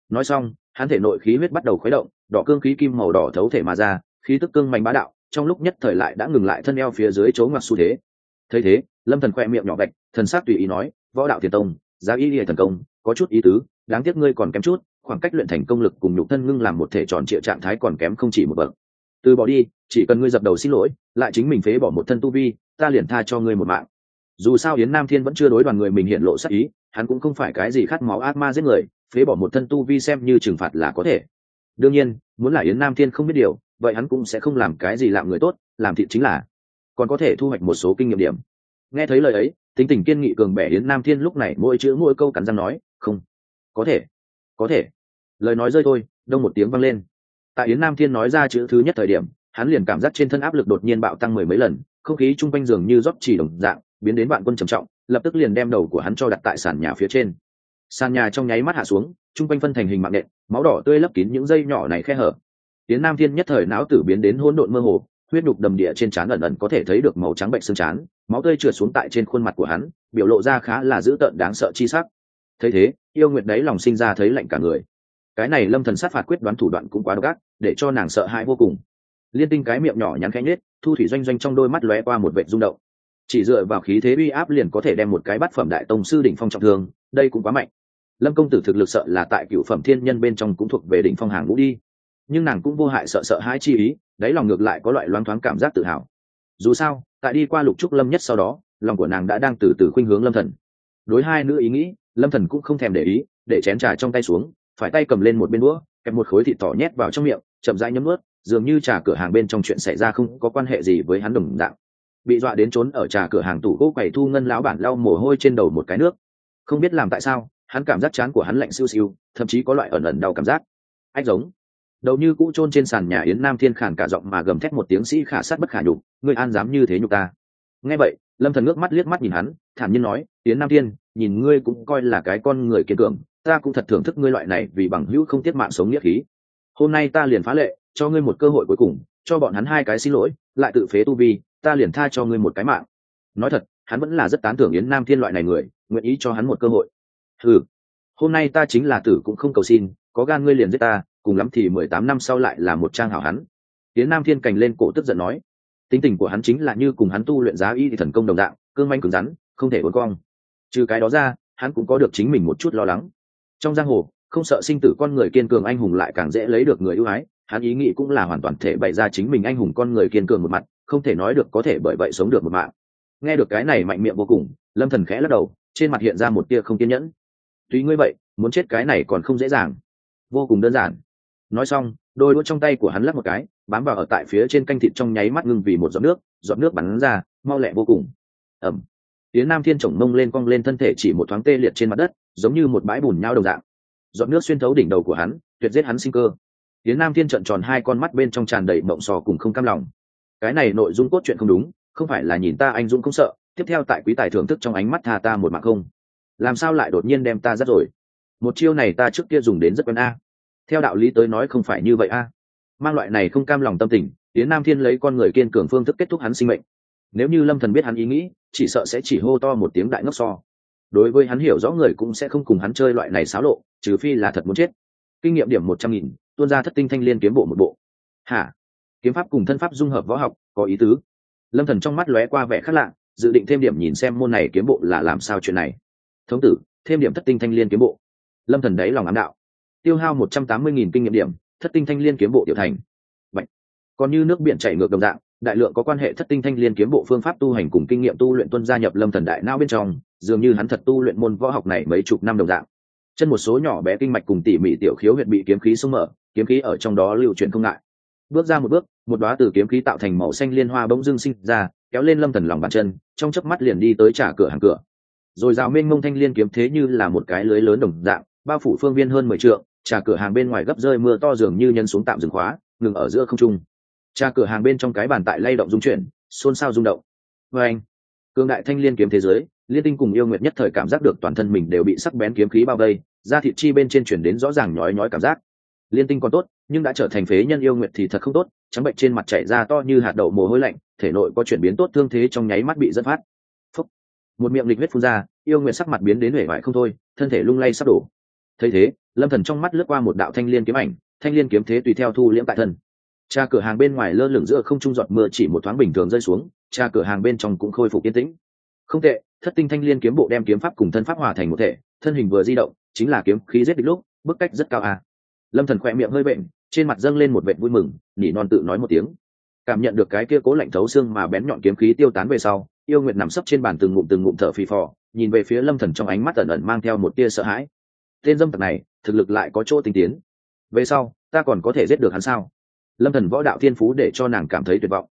Nói xong, hắn thể nội khí huyết bắt đầu khuấy động, đỏ cương khí kim màu đỏ thấu thể mà ra, khí tức cương mạnh bá đạo, trong lúc nhất thời lại đã ngừng lại thân eo phía dưới chỗ ngoặt xu thế. Thấy thế, lâm thần khoe miệng nhỏ gạch thần sắc tùy ý nói võ đạo thiền tông, giá y lìa thần công, có chút ý tứ, đáng tiếc ngươi còn kém chút, khoảng cách luyện thành công lực cùng nhục thân ngưng làm một thể tròn trịa trạng thái còn kém không chỉ một bậc. Từ bỏ đi, chỉ cần ngươi dập đầu xin lỗi, lại chính mình phế bỏ một thân tu vi, ta liền tha cho ngươi một mạng. Dù sao yến nam thiên vẫn chưa đối đoàn người mình hiện lộ sắc ý, hắn cũng không phải cái gì khát máu ác ma giết người, phế bỏ một thân tu vi xem như trừng phạt là có thể. Đương nhiên, muốn là yến nam thiên không biết điều, vậy hắn cũng sẽ không làm cái gì làm người tốt, làm thịt chính là. Còn có thể thu hoạch một số kinh nghiệm điểm. Nghe thấy lời ấy tính tình kiên nghị cường bẻ yến nam thiên lúc này mỗi chữ mỗi câu cắn răng nói, không, có thể có thể. Lời nói rơi thôi, đông một tiếng vang lên. Tại yến nam thiên nói ra chữ thứ nhất thời điểm, hắn liền cảm giác trên thân áp lực đột nhiên bạo tăng mười mấy lần, không khí chung quanh giường như rót chỉ đồng dạng, biến đến bạn quân trầm trọng, lập tức liền đem đầu của hắn cho đặt tại sàn nhà phía trên. Sàn nhà trong nháy mắt hạ xuống, chung quanh phân thành hình mạng nện, máu đỏ tươi lấp kín những dây nhỏ này khe hở. Yến nam thiên nhất thời não tử biến đến hỗn độn mơ hồ, huyết nhục đầm địa trên trán ẩn ẩn có thể thấy được màu trắng bệnh xương trán máu tươi trượt xuống tại trên khuôn mặt của hắn biểu lộ ra khá là dữ tợn đáng sợ chi sắc. Thấy thế yêu nguyệt đấy lòng sinh ra thấy lạnh cả người. Cái này lâm thần sát phạt quyết đoán thủ đoạn cũng quá độc ác để cho nàng sợ hãi vô cùng. Liên tinh cái miệng nhỏ nhắn khẽ nhếch, thu thủy doanh doanh trong đôi mắt lóe qua một vệ rung động. Chỉ dựa vào khí thế uy áp liền có thể đem một cái bát phẩm đại tông sư đỉnh phong trọng thương đây cũng quá mạnh. Lâm công tử thực lực sợ là tại cựu phẩm thiên nhân bên trong cũng thuộc về đỉnh phong hàng ngũ đi. Nhưng nàng cũng vô hại sợ sợ hãi chi ý đáy lòng ngược lại có loại loáng thoáng cảm giác tự hào dù sao, tại đi qua lục trúc lâm nhất sau đó, lòng của nàng đã đang từ từ khuynh hướng lâm thần. Đối hai nữ ý nghĩ, lâm thần cũng không thèm để ý, để chén trà trong tay xuống, phải tay cầm lên một bên đũa, kẹp một khối thịt tỏ nhét vào trong miệng, chậm rãi nhấm ướt dường như trà cửa hàng bên trong chuyện xảy ra không có quan hệ gì với hắn đồng dạng. Bị dọa đến trốn ở trà cửa hàng tủ gỗ quầy thu ngân lão bản lau mồ hôi trên đầu một cái nước. Không biết làm tại sao, hắn cảm giác chán của hắn lạnh siêu siêu, thậm chí có loại ẩn ẩn đau cảm giác. Ách giống đầu như cũ chôn trên sàn nhà yến nam thiên khản cả giọng mà gầm thét một tiếng sĩ khả sát bất khả nhục người an dám như thế nhục ta? Nghe vậy, lâm thần ngước mắt liếc mắt nhìn hắn, thản nhiên nói, yến nam thiên, nhìn ngươi cũng coi là cái con người kiên cường, ta cũng thật thưởng thức ngươi loại này vì bằng hữu không tiết mạng sống nghĩa khí. Hôm nay ta liền phá lệ, cho ngươi một cơ hội cuối cùng, cho bọn hắn hai cái xin lỗi, lại tự phế tu vi, ta liền tha cho ngươi một cái mạng. Nói thật, hắn vẫn là rất tán thưởng yến nam thiên loại này người, nguyện ý cho hắn một cơ hội. Ừ hôm nay ta chính là tử cũng không cầu xin, có gan ngươi liền giết ta cùng lắm thì mười tám năm sau lại là một trang hảo hắn. Tiến nam thiên cành lên cổ tức giận nói, tính tình của hắn chính là như cùng hắn tu luyện giá y thì thần công đồng đạo cương manh cứng rắn, không thể uốn cong. Trừ cái đó ra, hắn cũng có được chính mình một chút lo lắng. Trong giang hồ, không sợ sinh tử con người kiên cường anh hùng lại càng dễ lấy được người ưu ái, hắn ý nghĩ cũng là hoàn toàn thể bày ra chính mình anh hùng con người kiên cường một mặt, không thể nói được có thể bởi vậy sống được một mạng. Nghe được cái này mạnh miệng vô cùng, lâm thần khẽ lắc đầu, trên mặt hiện ra một tia không kiên nhẫn. Tuy ngươi vậy, muốn chết cái này còn không dễ dàng. Vô cùng đơn giản nói xong, đôi đũa trong tay của hắn lắc một cái, bám vào ở tại phía trên canh thịt trong nháy mắt ngưng vì một giọt nước giọt nước bắn ra, mau lẹ vô cùng. Ẩm tiến nam thiên chồng mông lên cong lên thân thể chỉ một thoáng tê liệt trên mặt đất, giống như một bãi bùn nhau đồng dạng. Giọt nước xuyên thấu đỉnh đầu của hắn, tuyệt giết hắn sinh cơ. Tiến nam thiên trợn tròn hai con mắt bên trong tràn đầy mộng sò cùng không cam lòng. Cái này nội dung cốt truyện không đúng, không phải là nhìn ta anh dũng không sợ, tiếp theo tại quý tài thưởng thức trong ánh mắt tha ta một mạng không. Làm sao lại đột nhiên đem ta rất rồi? Một chiêu này ta trước kia dùng đến rất quen a theo đạo lý tới nói không phải như vậy a. Mang loại này không cam lòng tâm tình tiến nam thiên lấy con người kiên cường phương thức kết thúc hắn sinh mệnh. Nếu như lâm thần biết hắn ý nghĩ, chỉ sợ sẽ chỉ hô to một tiếng đại ngốc so. Đối với hắn hiểu rõ người cũng sẽ không cùng hắn chơi loại này xáo lộ, trừ phi là thật muốn chết. Kinh nghiệm điểm một trăm nghìn, tuôn ra thất tinh thanh liên kiếm bộ một bộ. Hả? Kiếm pháp cùng thân pháp dung hợp võ học, có ý tứ. Lâm thần trong mắt lóe qua vẻ khác lạ, dự định thêm điểm nhìn xem môn này kiếm bộ là làm sao chuyện này. Thống tử, thêm điểm thất tinh thanh liên kiếm bộ. Lâm thần đấy lòng ám đạo tiêu hao một trăm tám mươi nghìn kinh nghiệm điểm thất tinh thanh liên kiếm bộ tiểu thành. Bạch, còn như nước biển chảy ngược đồng dạng đại lượng có quan hệ thất tinh thanh liên kiếm bộ phương pháp tu hành cùng kinh nghiệm tu luyện tuân gia nhập lâm thần đại não bên trong dường như hắn thật tu luyện môn võ học này mấy chục năm đồng dạng. Chân một số nhỏ bé kinh mạch cùng tỉ mỉ tiểu khiếu huyệt bị kiếm khí sông mở kiếm khí ở trong đó lưu chuyển không ngại. Bước ra một bước một đóa từ kiếm khí tạo thành màu xanh liên hoa bỗng dưng sinh ra kéo lên lâm thần lòng bàn chân trong chớp mắt liền đi tới trả cửa hàng cửa. Rồi rào mênh mông thanh liên kiếm thế như là một cái lưới lớn đồng dạng bao phủ phương viên hơn mười trượng, trà cửa hàng bên ngoài gấp rơi mưa to dường như nhân xuống tạm dừng khóa, ngừng ở giữa không trung. Trà cửa hàng bên trong cái bàn tại lay động dung chuyển, xôn xao rung động. Và anh cương đại thanh liên kiếm thế giới, liên tinh cùng yêu nguyệt nhất thời cảm giác được toàn thân mình đều bị sắc bén kiếm khí bao vây, da thịt chi bên trên chuyển đến rõ ràng nhói nhói cảm giác. Liên tinh còn tốt, nhưng đã trở thành phế nhân yêu nguyệt thì thật không tốt, trắng bệnh trên mặt chảy ra to như hạt đậu mồ hôi lạnh, thể nội có chuyển biến tốt thương thế trong nháy mắt bị dẫn phát. Phúc. một miệng lịch huyết phun ra, yêu nguyệt sắc mặt biến đến hể vải không thôi, thân thể lung lay sắp đổ thấy thế, lâm thần trong mắt lướt qua một đạo thanh liên kiếm ảnh, thanh liên kiếm thế tùy theo thu liễm tại thân. Cha cửa hàng bên ngoài lơ lửng giữa không trung giọt mưa chỉ một thoáng bình thường rơi xuống, cha cửa hàng bên trong cũng khôi phục yên tĩnh. Không tệ, thất tinh thanh liên kiếm bộ đem kiếm pháp cùng thân pháp hòa thành một thể, thân hình vừa di động, chính là kiếm khí giết địch lúc, bức cách rất cao à. lâm thần khỏe miệng hơi bệnh, trên mặt dâng lên một vệ vui mừng nhỉ non tự nói một tiếng. Cảm nhận được cái kia cố lạnh thấu xương mà bén nhọn kiếm khí tiêu tán về sau, yêu nguyệt nằm sấp trên bàn từng ngụm từng ngụm thở phì phò, nhìn về phía lâm thần trong ánh mắt ẩn ẩn mang theo một tia sợ hãi tên dâm tặc này thực lực lại có chỗ tinh tiến. Về sau ta còn có thể giết được hắn sao? Lâm thần võ đạo thiên phú để cho nàng cảm thấy tuyệt vọng.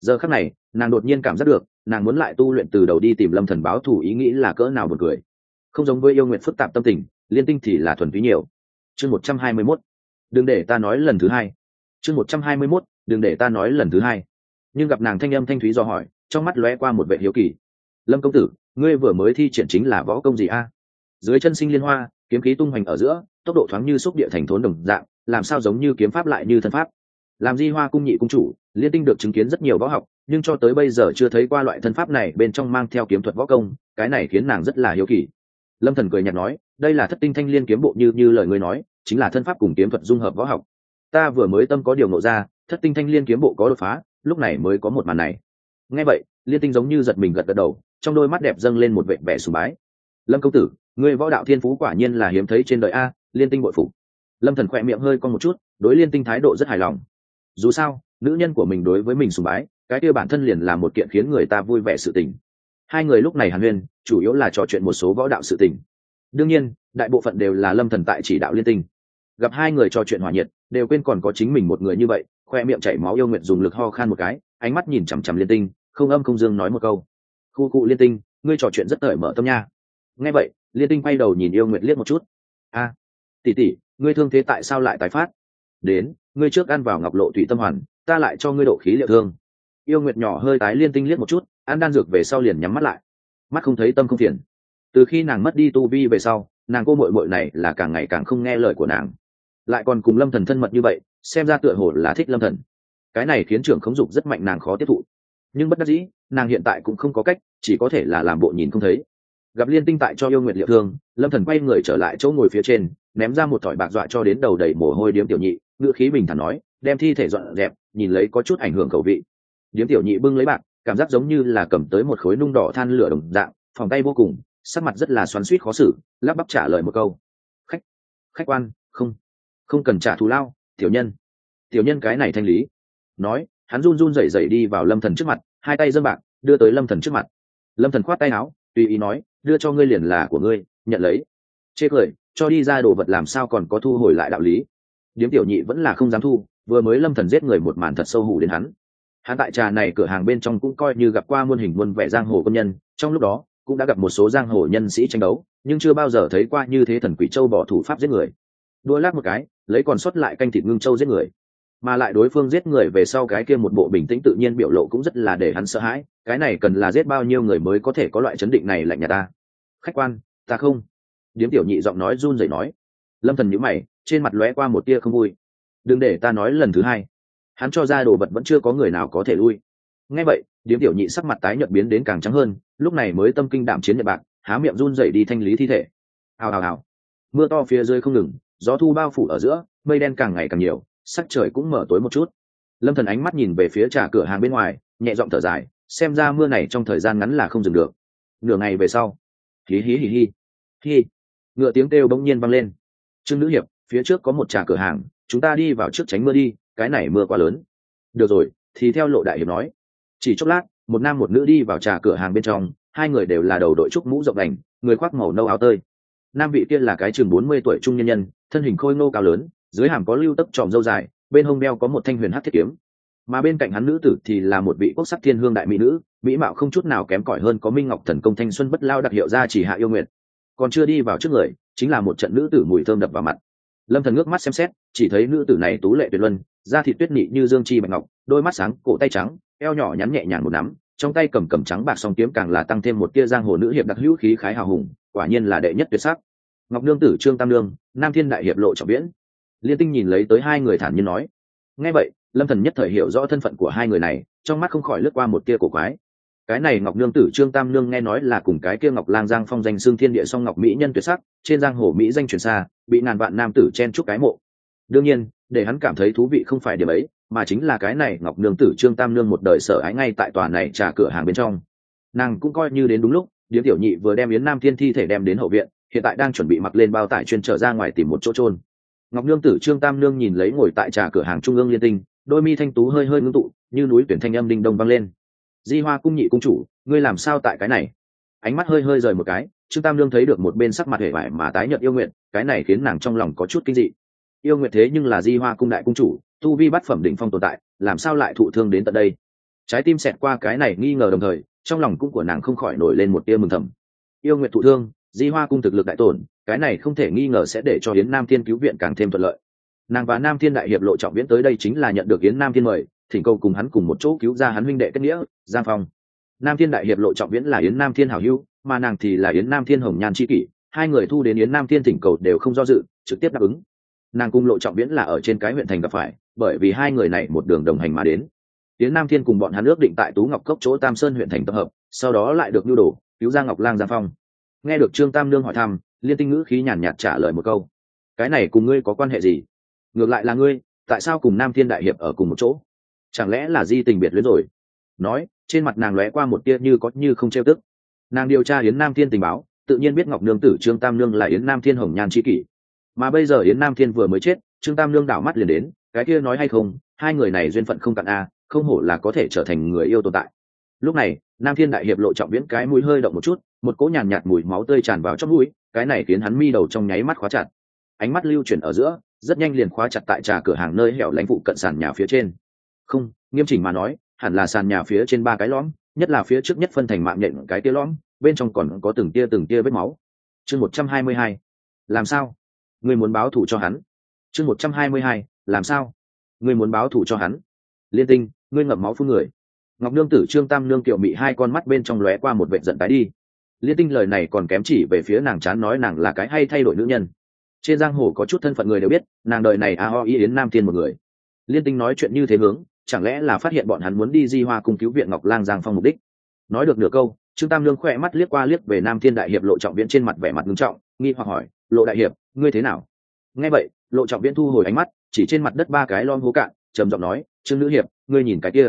Giờ khắc này nàng đột nhiên cảm giác được nàng muốn lại tu luyện từ đầu đi tìm lâm thần báo thù ý nghĩ là cỡ nào buồn cười. Không giống với yêu nguyện phức tạp tâm tình liên tinh thì là thuần túy nhiều. Chương một trăm hai mươi 121. đừng để ta nói lần thứ hai. Chương một trăm hai mươi 121, đừng để ta nói lần thứ hai. Nhưng gặp nàng thanh âm thanh thúy do hỏi trong mắt lóe qua một vệ hiếu kỳ. Lâm công tử ngươi vừa mới thi triển chính là võ công gì a? Dưới chân sinh liên hoa kiếm khí tung hoành ở giữa, tốc độ thoáng như xúc địa thành thốn đồng dạng, làm sao giống như kiếm pháp lại như thân pháp. Làm di hoa cung nhị cung chủ, liên tinh được chứng kiến rất nhiều võ học, nhưng cho tới bây giờ chưa thấy qua loại thân pháp này bên trong mang theo kiếm thuật võ công, cái này khiến nàng rất là hiếu kỳ. Lâm thần cười nhạt nói, đây là thất tinh thanh liên kiếm bộ như như lời ngươi nói, chính là thân pháp cùng kiếm thuật dung hợp võ học. Ta vừa mới tâm có điều ngộ ra, thất tinh thanh liên kiếm bộ có đột phá, lúc này mới có một màn này. Nghe vậy, liên tinh giống như giật mình gật gật đầu, trong đôi mắt đẹp dâng lên một vệ vẻ sùng bái. Lâm công tử người võ đạo thiên phú quả nhiên là hiếm thấy trên đời a, liên tinh bội phục. Lâm thần khỏe miệng hơi con một chút, đối liên tinh thái độ rất hài lòng. Dù sao, nữ nhân của mình đối với mình sùng bái, cái kia bản thân liền là một kiện khiến người ta vui vẻ sự tình. Hai người lúc này hàn huyên, chủ yếu là trò chuyện một số võ đạo sự tình. Đương nhiên, đại bộ phận đều là lâm thần tại chỉ đạo liên tinh. Gặp hai người trò chuyện hòa nhiệt, đều quên còn có chính mình một người như vậy, khoe miệng chảy máu yêu nguyện dùng lực ho khan một cái, ánh mắt nhìn chằm chằm liên tinh, không âm không dương nói một câu. Khu cụ liên tinh, ngươi trò chuyện rất cởi mở tâm nha. Nghe vậy liên tinh quay đầu nhìn yêu Nguyệt liếc một chút. A à, tỷ tỷ ngươi thương thế tại sao lại tái phát? Đến ngươi trước ăn vào ngọc lộ thủy tâm hoàn ta lại cho ngươi độ khí liệu thương. Yêu nguyệt nhỏ hơi tái liên tinh liếc một chút ăn đan dược về sau liền nhắm mắt lại. Mắt không thấy tâm không phiền. Từ khi nàng mất đi tu vi về sau nàng cô mội mội này là càng ngày càng không nghe lời của nàng. Lại còn cùng lâm thần thân mật như vậy xem ra tựa hồ là thích lâm thần. Cái này khiến trưởng khống dục rất mạnh nàng khó tiếp thụ. Nhưng bất đắc dĩ nàng hiện tại cũng không có cách chỉ có thể là làm bộ nhìn không thấy gặp liên tinh tại cho yêu nguyệt liệu thương, lâm thần quay người trở lại chỗ ngồi phía trên, ném ra một thỏi bạc dọa cho đến đầu đầy mồ hôi điếm tiểu nhị, ngữ khí bình thản nói, đem thi thể dọn dẹp, nhìn lấy có chút ảnh hưởng khẩu vị. Điếm tiểu nhị bưng lấy bạc, cảm giác giống như là cầm tới một khối nung đỏ than lửa đồng dạng, phòng tay vô cùng, sắc mặt rất là xoắn suýt khó xử, lắp bắp trả lời một câu. Khách khách quan, không không cần trả thù lao, tiểu nhân. Tiểu nhân cái này thanh lý. Nói, hắn run run rẩy rẩy đi vào lâm thần trước mặt, hai tay dâng bạc, đưa tới lâm thần trước mặt. Lâm thần khoát tay áo tùy ý nói, đưa cho ngươi liền là của ngươi, nhận lấy. Chê cười, cho đi ra đồ vật làm sao còn có thu hồi lại đạo lý. Điếm tiểu nhị vẫn là không dám thu, vừa mới lâm thần giết người một màn thật sâu hủ đến hắn. Hắn tại trà này cửa hàng bên trong cũng coi như gặp qua muôn hình muôn vẻ giang hồ công nhân, trong lúc đó, cũng đã gặp một số giang hồ nhân sĩ tranh đấu, nhưng chưa bao giờ thấy qua như thế thần quỷ châu bỏ thủ pháp giết người. Đua lát một cái, lấy còn sót lại canh thịt ngưng châu giết người. Mà lại đối phương giết người về sau cái kia một bộ bình tĩnh tự nhiên biểu lộ cũng rất là để hắn sợ hãi cái này cần là giết bao nhiêu người mới có thể có loại chấn định này lạnh nhà ta? Khách quan, ta không. Điếm tiểu nhị giọng nói run rẩy nói. Lâm thần nhíu mày, trên mặt lóe qua một tia không vui. Đừng để ta nói lần thứ hai. Hắn cho ra đồ vật vẫn chưa có người nào có thể lui. Ngay vậy, điếm tiểu nhị sắc mặt tái nhợt biến đến càng trắng hơn, lúc này mới tâm kinh đạm chiến nhật bạc, há miệng run rẩy đi thanh lý thi thể. Hào hào hào. Mưa to phía dưới không ngừng, gió thu bao phủ ở giữa, mây đen càng ngày càng nhiều, sắc trời cũng mở tối một chút. Lâm thần ánh mắt nhìn về phía trà cửa hàng bên ngoài, nhẹ giọng thở dài xem ra mưa này trong thời gian ngắn là không dừng được. Nửa ngày về sau, hí hí hí hí hí, ngựa tiếng kêu bỗng nhiên vang lên. Trương nữ hiệp, phía trước có một trà cửa hàng, chúng ta đi vào trước tránh mưa đi, cái này mưa quá lớn. Được rồi, thì theo lộ đại hiệp nói. Chỉ chốc lát, một nam một nữ đi vào trà cửa hàng bên trong, hai người đều là đầu đội trúc mũ rộng đành, người khoác màu nâu áo tơi. Nam vị kia là cái chừng bốn mươi tuổi trung nhân nhân, thân hình khôi ngô cao lớn, dưới hàm có lưu tấp tròm dâu dài, bên hông đeo có một thanh huyền hát thiết kiếm mà bên cạnh hắn nữ tử thì là một vị quốc sắc thiên hương đại mỹ nữ, mỹ mạo không chút nào kém cỏi hơn có minh ngọc thần công thanh xuân bất lao đặc hiệu ra chỉ hạ yêu nguyện còn chưa đi vào trước người, chính là một trận nữ tử mùi thơm đập vào mặt. Lâm thần ngước mắt xem xét, chỉ thấy nữ tử này tú lệ tuyệt luân, da thịt tuyết nị như dương chi bạch ngọc, đôi mắt sáng, cổ tay trắng, eo nhỏ nhắn nhẹ nhàng một nắm, trong tay cầm cầm trắng bạc song kiếm càng là tăng thêm một tia giang hồ nữ hiệp đặc hữu khí khái hào hùng, quả nhiên là đệ nhất tuyệt sắc. Ngọc nương tử trương tam nương, nam thiên đại hiệp lộ trọng viễn. Liên tinh nhìn lấy tới hai người thản nhiên nói, nghe vậy lâm thần nhất thời hiểu rõ thân phận của hai người này, trong mắt không khỏi lướt qua một tia cổ quái. Cái này ngọc nương tử trương tam nương nghe nói là cùng cái kia ngọc lang giang phong danh xương thiên địa song ngọc mỹ nhân tuyệt sắc, trên giang hồ mỹ danh truyền xa, bị ngàn vạn nam tử chen chúc cái mộ. Đương nhiên, để hắn cảm thấy thú vị không phải điểm ấy, mà chính là cái này ngọc nương tử trương tam nương một đời sở ái ngay tại tòa này trả cửa hàng bên trong. Nàng cũng coi như đến đúng lúc, điếm tiểu nhị vừa đem yến nam thiên thi thể đem đến hậu viện, hiện tại đang chuẩn bị mặc lên bao tải chuyên trở ra ngoài tìm một chỗ trôn ngọc nương tử trương tam nương nhìn lấy ngồi tại trà cửa hàng trung ương liên tinh đôi mi thanh tú hơi hơi ngưng tụ, như núi tuyển thanh âm đinh đông vang lên. Di hoa cung nhị cung chủ, ngươi làm sao tại cái này? Ánh mắt hơi hơi rời một cái, trương tam lương thấy được một bên sắc mặt hề vải mà tái nhợt yêu nguyện, cái này khiến nàng trong lòng có chút kinh dị. Yêu nguyện thế nhưng là di hoa cung đại cung chủ, tu vi bắt phẩm đỉnh phong tồn tại, làm sao lại thụ thương đến tận đây? Trái tim xẹt qua cái này nghi ngờ đồng thời, trong lòng cung của nàng không khỏi nổi lên một tia mừng thầm. Yêu nguyện thụ thương, di hoa cung thực lực đại tổn, cái này không thể nghi ngờ sẽ để cho hiến nam thiên cứu viện càng thêm thuận lợi nàng và nam thiên đại hiệp lộ trọng viễn tới đây chính là nhận được yến nam thiên mời, thỉnh cầu cùng hắn cùng một chỗ cứu ra hắn huynh đệ kết nghĩa, giang phong. Nam thiên đại hiệp lộ trọng viễn là yến nam thiên hảo hữu, mà nàng thì là yến nam thiên hồng nhan c kỷ. Hai người thu đến yến nam thiên thỉnh cầu đều không do dự, trực tiếp đáp ứng. Nàng cung lộ trọng viễn là ở trên cái huyện thành gặp phải, bởi vì hai người này một đường đồng hành mà đến. Yến nam thiên cùng bọn hắn ước định tại tú ngọc cốc chỗ tam sơn huyện thành tập hợp, sau đó lại được nhu đồ, cứu ra ngọc lang giang phong. Nghe được trương tam Nương hỏi thăm, liên tinh ngữ khí nhàn nhạt trả lời một câu. Cái này cùng ngươi có quan hệ gì? Ngược lại là ngươi tại sao cùng nam thiên đại hiệp ở cùng một chỗ? Chẳng lẽ là di tình biệt luyến rồi? Nói trên mặt nàng lóe qua một tia như có như không trêu tức. Nàng điều tra yến nam thiên tình báo tự nhiên biết ngọc nương tử trương tam nương là yến nam thiên hồng nhan c kỷ. Mà bây giờ yến nam thiên vừa mới chết trương tam nương đảo mắt liền đến cái kia nói hay không hai người này duyên phận không cạn a không hổ là có thể trở thành người yêu tồn tại. Lúc này nam thiên đại hiệp lộ trọng viễn cái mũi hơi động một chút một cỗ nhàn nhạt, nhạt mùi máu tươi tràn vào trong mũi cái này khiến hắn mi đầu trong nháy mắt khóa chặt. Ánh mắt lưu chuyển ở giữa rất nhanh liền khóa chặt tại trà cửa hàng nơi hẻo lánh phụ cận sàn nhà phía trên. Không, nghiêm chỉnh mà nói, hẳn là sàn nhà phía trên ba cái lõm, nhất là phía trước nhất phân thành mạng nhện cái tia lõm, bên trong còn có từng tia từng tia vết máu. Chương một trăm hai mươi hai, làm sao? Người muốn báo thù cho hắn. Chương một trăm hai mươi hai, làm sao? Người muốn báo thù cho hắn. Liên tinh, ngươi ngậm máu phun người. Ngọc nương tử, trương tam nương kiệu mị hai con mắt bên trong lóe qua một vệ giận tái đi. Liên tinh lời này còn kém chỉ về phía nàng chán nói nàng là cái hay thay đổi nữ nhân trên giang hồ có chút thân phận người đều biết, nàng đời này a ho y yến nam thiên một người. Liên tinh nói chuyện như thế hướng, chẳng lẽ là phát hiện bọn hắn muốn đi di hoa cung cứu viện ngọc lang giang phong mục đích? Nói được nửa câu, trương tam lương khỏe mắt liếc qua liếc về nam thiên đại hiệp lộ trọng viễn trên mặt vẻ mặt nghiêm trọng, nghi hoặc hỏi, lộ đại hiệp, ngươi thế nào? Nghe vậy, lộ trọng viễn thu hồi ánh mắt, chỉ trên mặt đất ba cái lon hố cạn, trầm giọng nói, trương nữ hiệp, ngươi nhìn cái kia.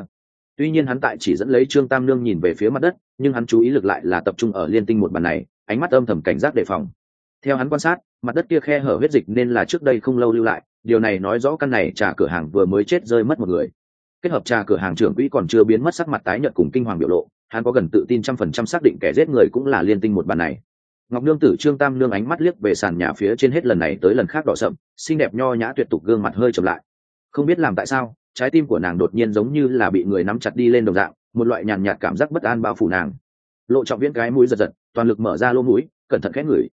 Tuy nhiên hắn tại chỉ dẫn lấy trương tam lương nhìn về phía mặt đất, nhưng hắn chú ý lực lại là tập trung ở liên tinh một bàn này, ánh mắt âm thầm cảnh giác đề phòng theo hắn quan sát, mặt đất kia khe hở huyết dịch nên là trước đây không lâu lưu lại, điều này nói rõ căn này trà cửa hàng vừa mới chết rơi mất một người. Kết hợp trà cửa hàng trưởng quỹ còn chưa biến mất sắc mặt tái nhợt cùng kinh hoàng biểu lộ, hắn có gần tự tin trăm phần trăm xác định kẻ giết người cũng là liên tinh một bàn này. Ngọc nương tử trương tam nương ánh mắt liếc về sàn nhà phía trên hết lần này tới lần khác đỏ sậm, xinh đẹp nho nhã tuyệt tục gương mặt hơi trầm lại. Không biết làm tại sao, trái tim của nàng đột nhiên giống như là bị người nắm chặt đi lên đồng dạng, một loại nhàn nhạt cảm giác bất an bao phủ nàng. Lộ trọng viễn cái mũi giật giật, toàn lực mở ra lỗ mũi, cẩn thận khét ngửi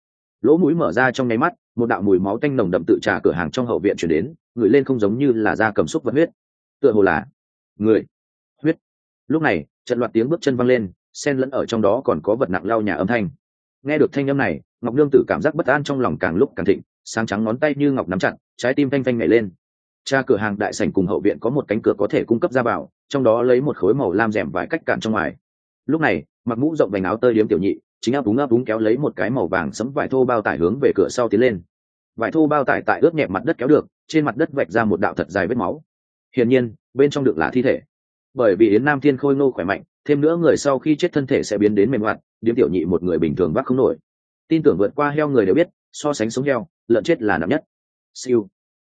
lỗ mũi mở ra trong nháy mắt, một đạo mùi máu tanh nồng đậm tự trà cửa hàng trong hậu viện chuyển đến ngửi lên không giống như là da cầm xúc vật huyết. Tựa hồ là người huyết. Lúc này, trận loạt tiếng bước chân văng lên, xen lẫn ở trong đó còn có vật nặng lau nhà âm thanh. Nghe được thanh âm này, ngọc nương tử cảm giác bất an trong lòng càng lúc càng thịnh, sáng trắng ngón tay như ngọc nắm chặt, trái tim thanh thanh nhảy lên. Cha cửa hàng đại sảnh cùng hậu viện có một cánh cửa có thể cung cấp ra vào trong đó lấy một khối màu lam rèm vải cách cản trong ngoài. Lúc này, mặc mũ rộng vành áo tơi điếm tiểu nhị chính áp đúng áp đúng kéo lấy một cái màu vàng sấm vải thô bao tải hướng về cửa sau tiến lên. Vải thô bao tải tại ướt nhẹ mặt đất kéo được, trên mặt đất vạch ra một đạo thật dài vết máu. Hiển nhiên, bên trong được là thi thể. Bởi vì yến nam thiên khôi ngô khỏe mạnh, thêm nữa người sau khi chết thân thể sẽ biến đến mềm hoạt, điếm tiểu nhị một người bình thường vác không nổi. Tin tưởng vượt qua heo người đều biết, so sánh sống heo, lợn chết là nặng nhất. Siêu.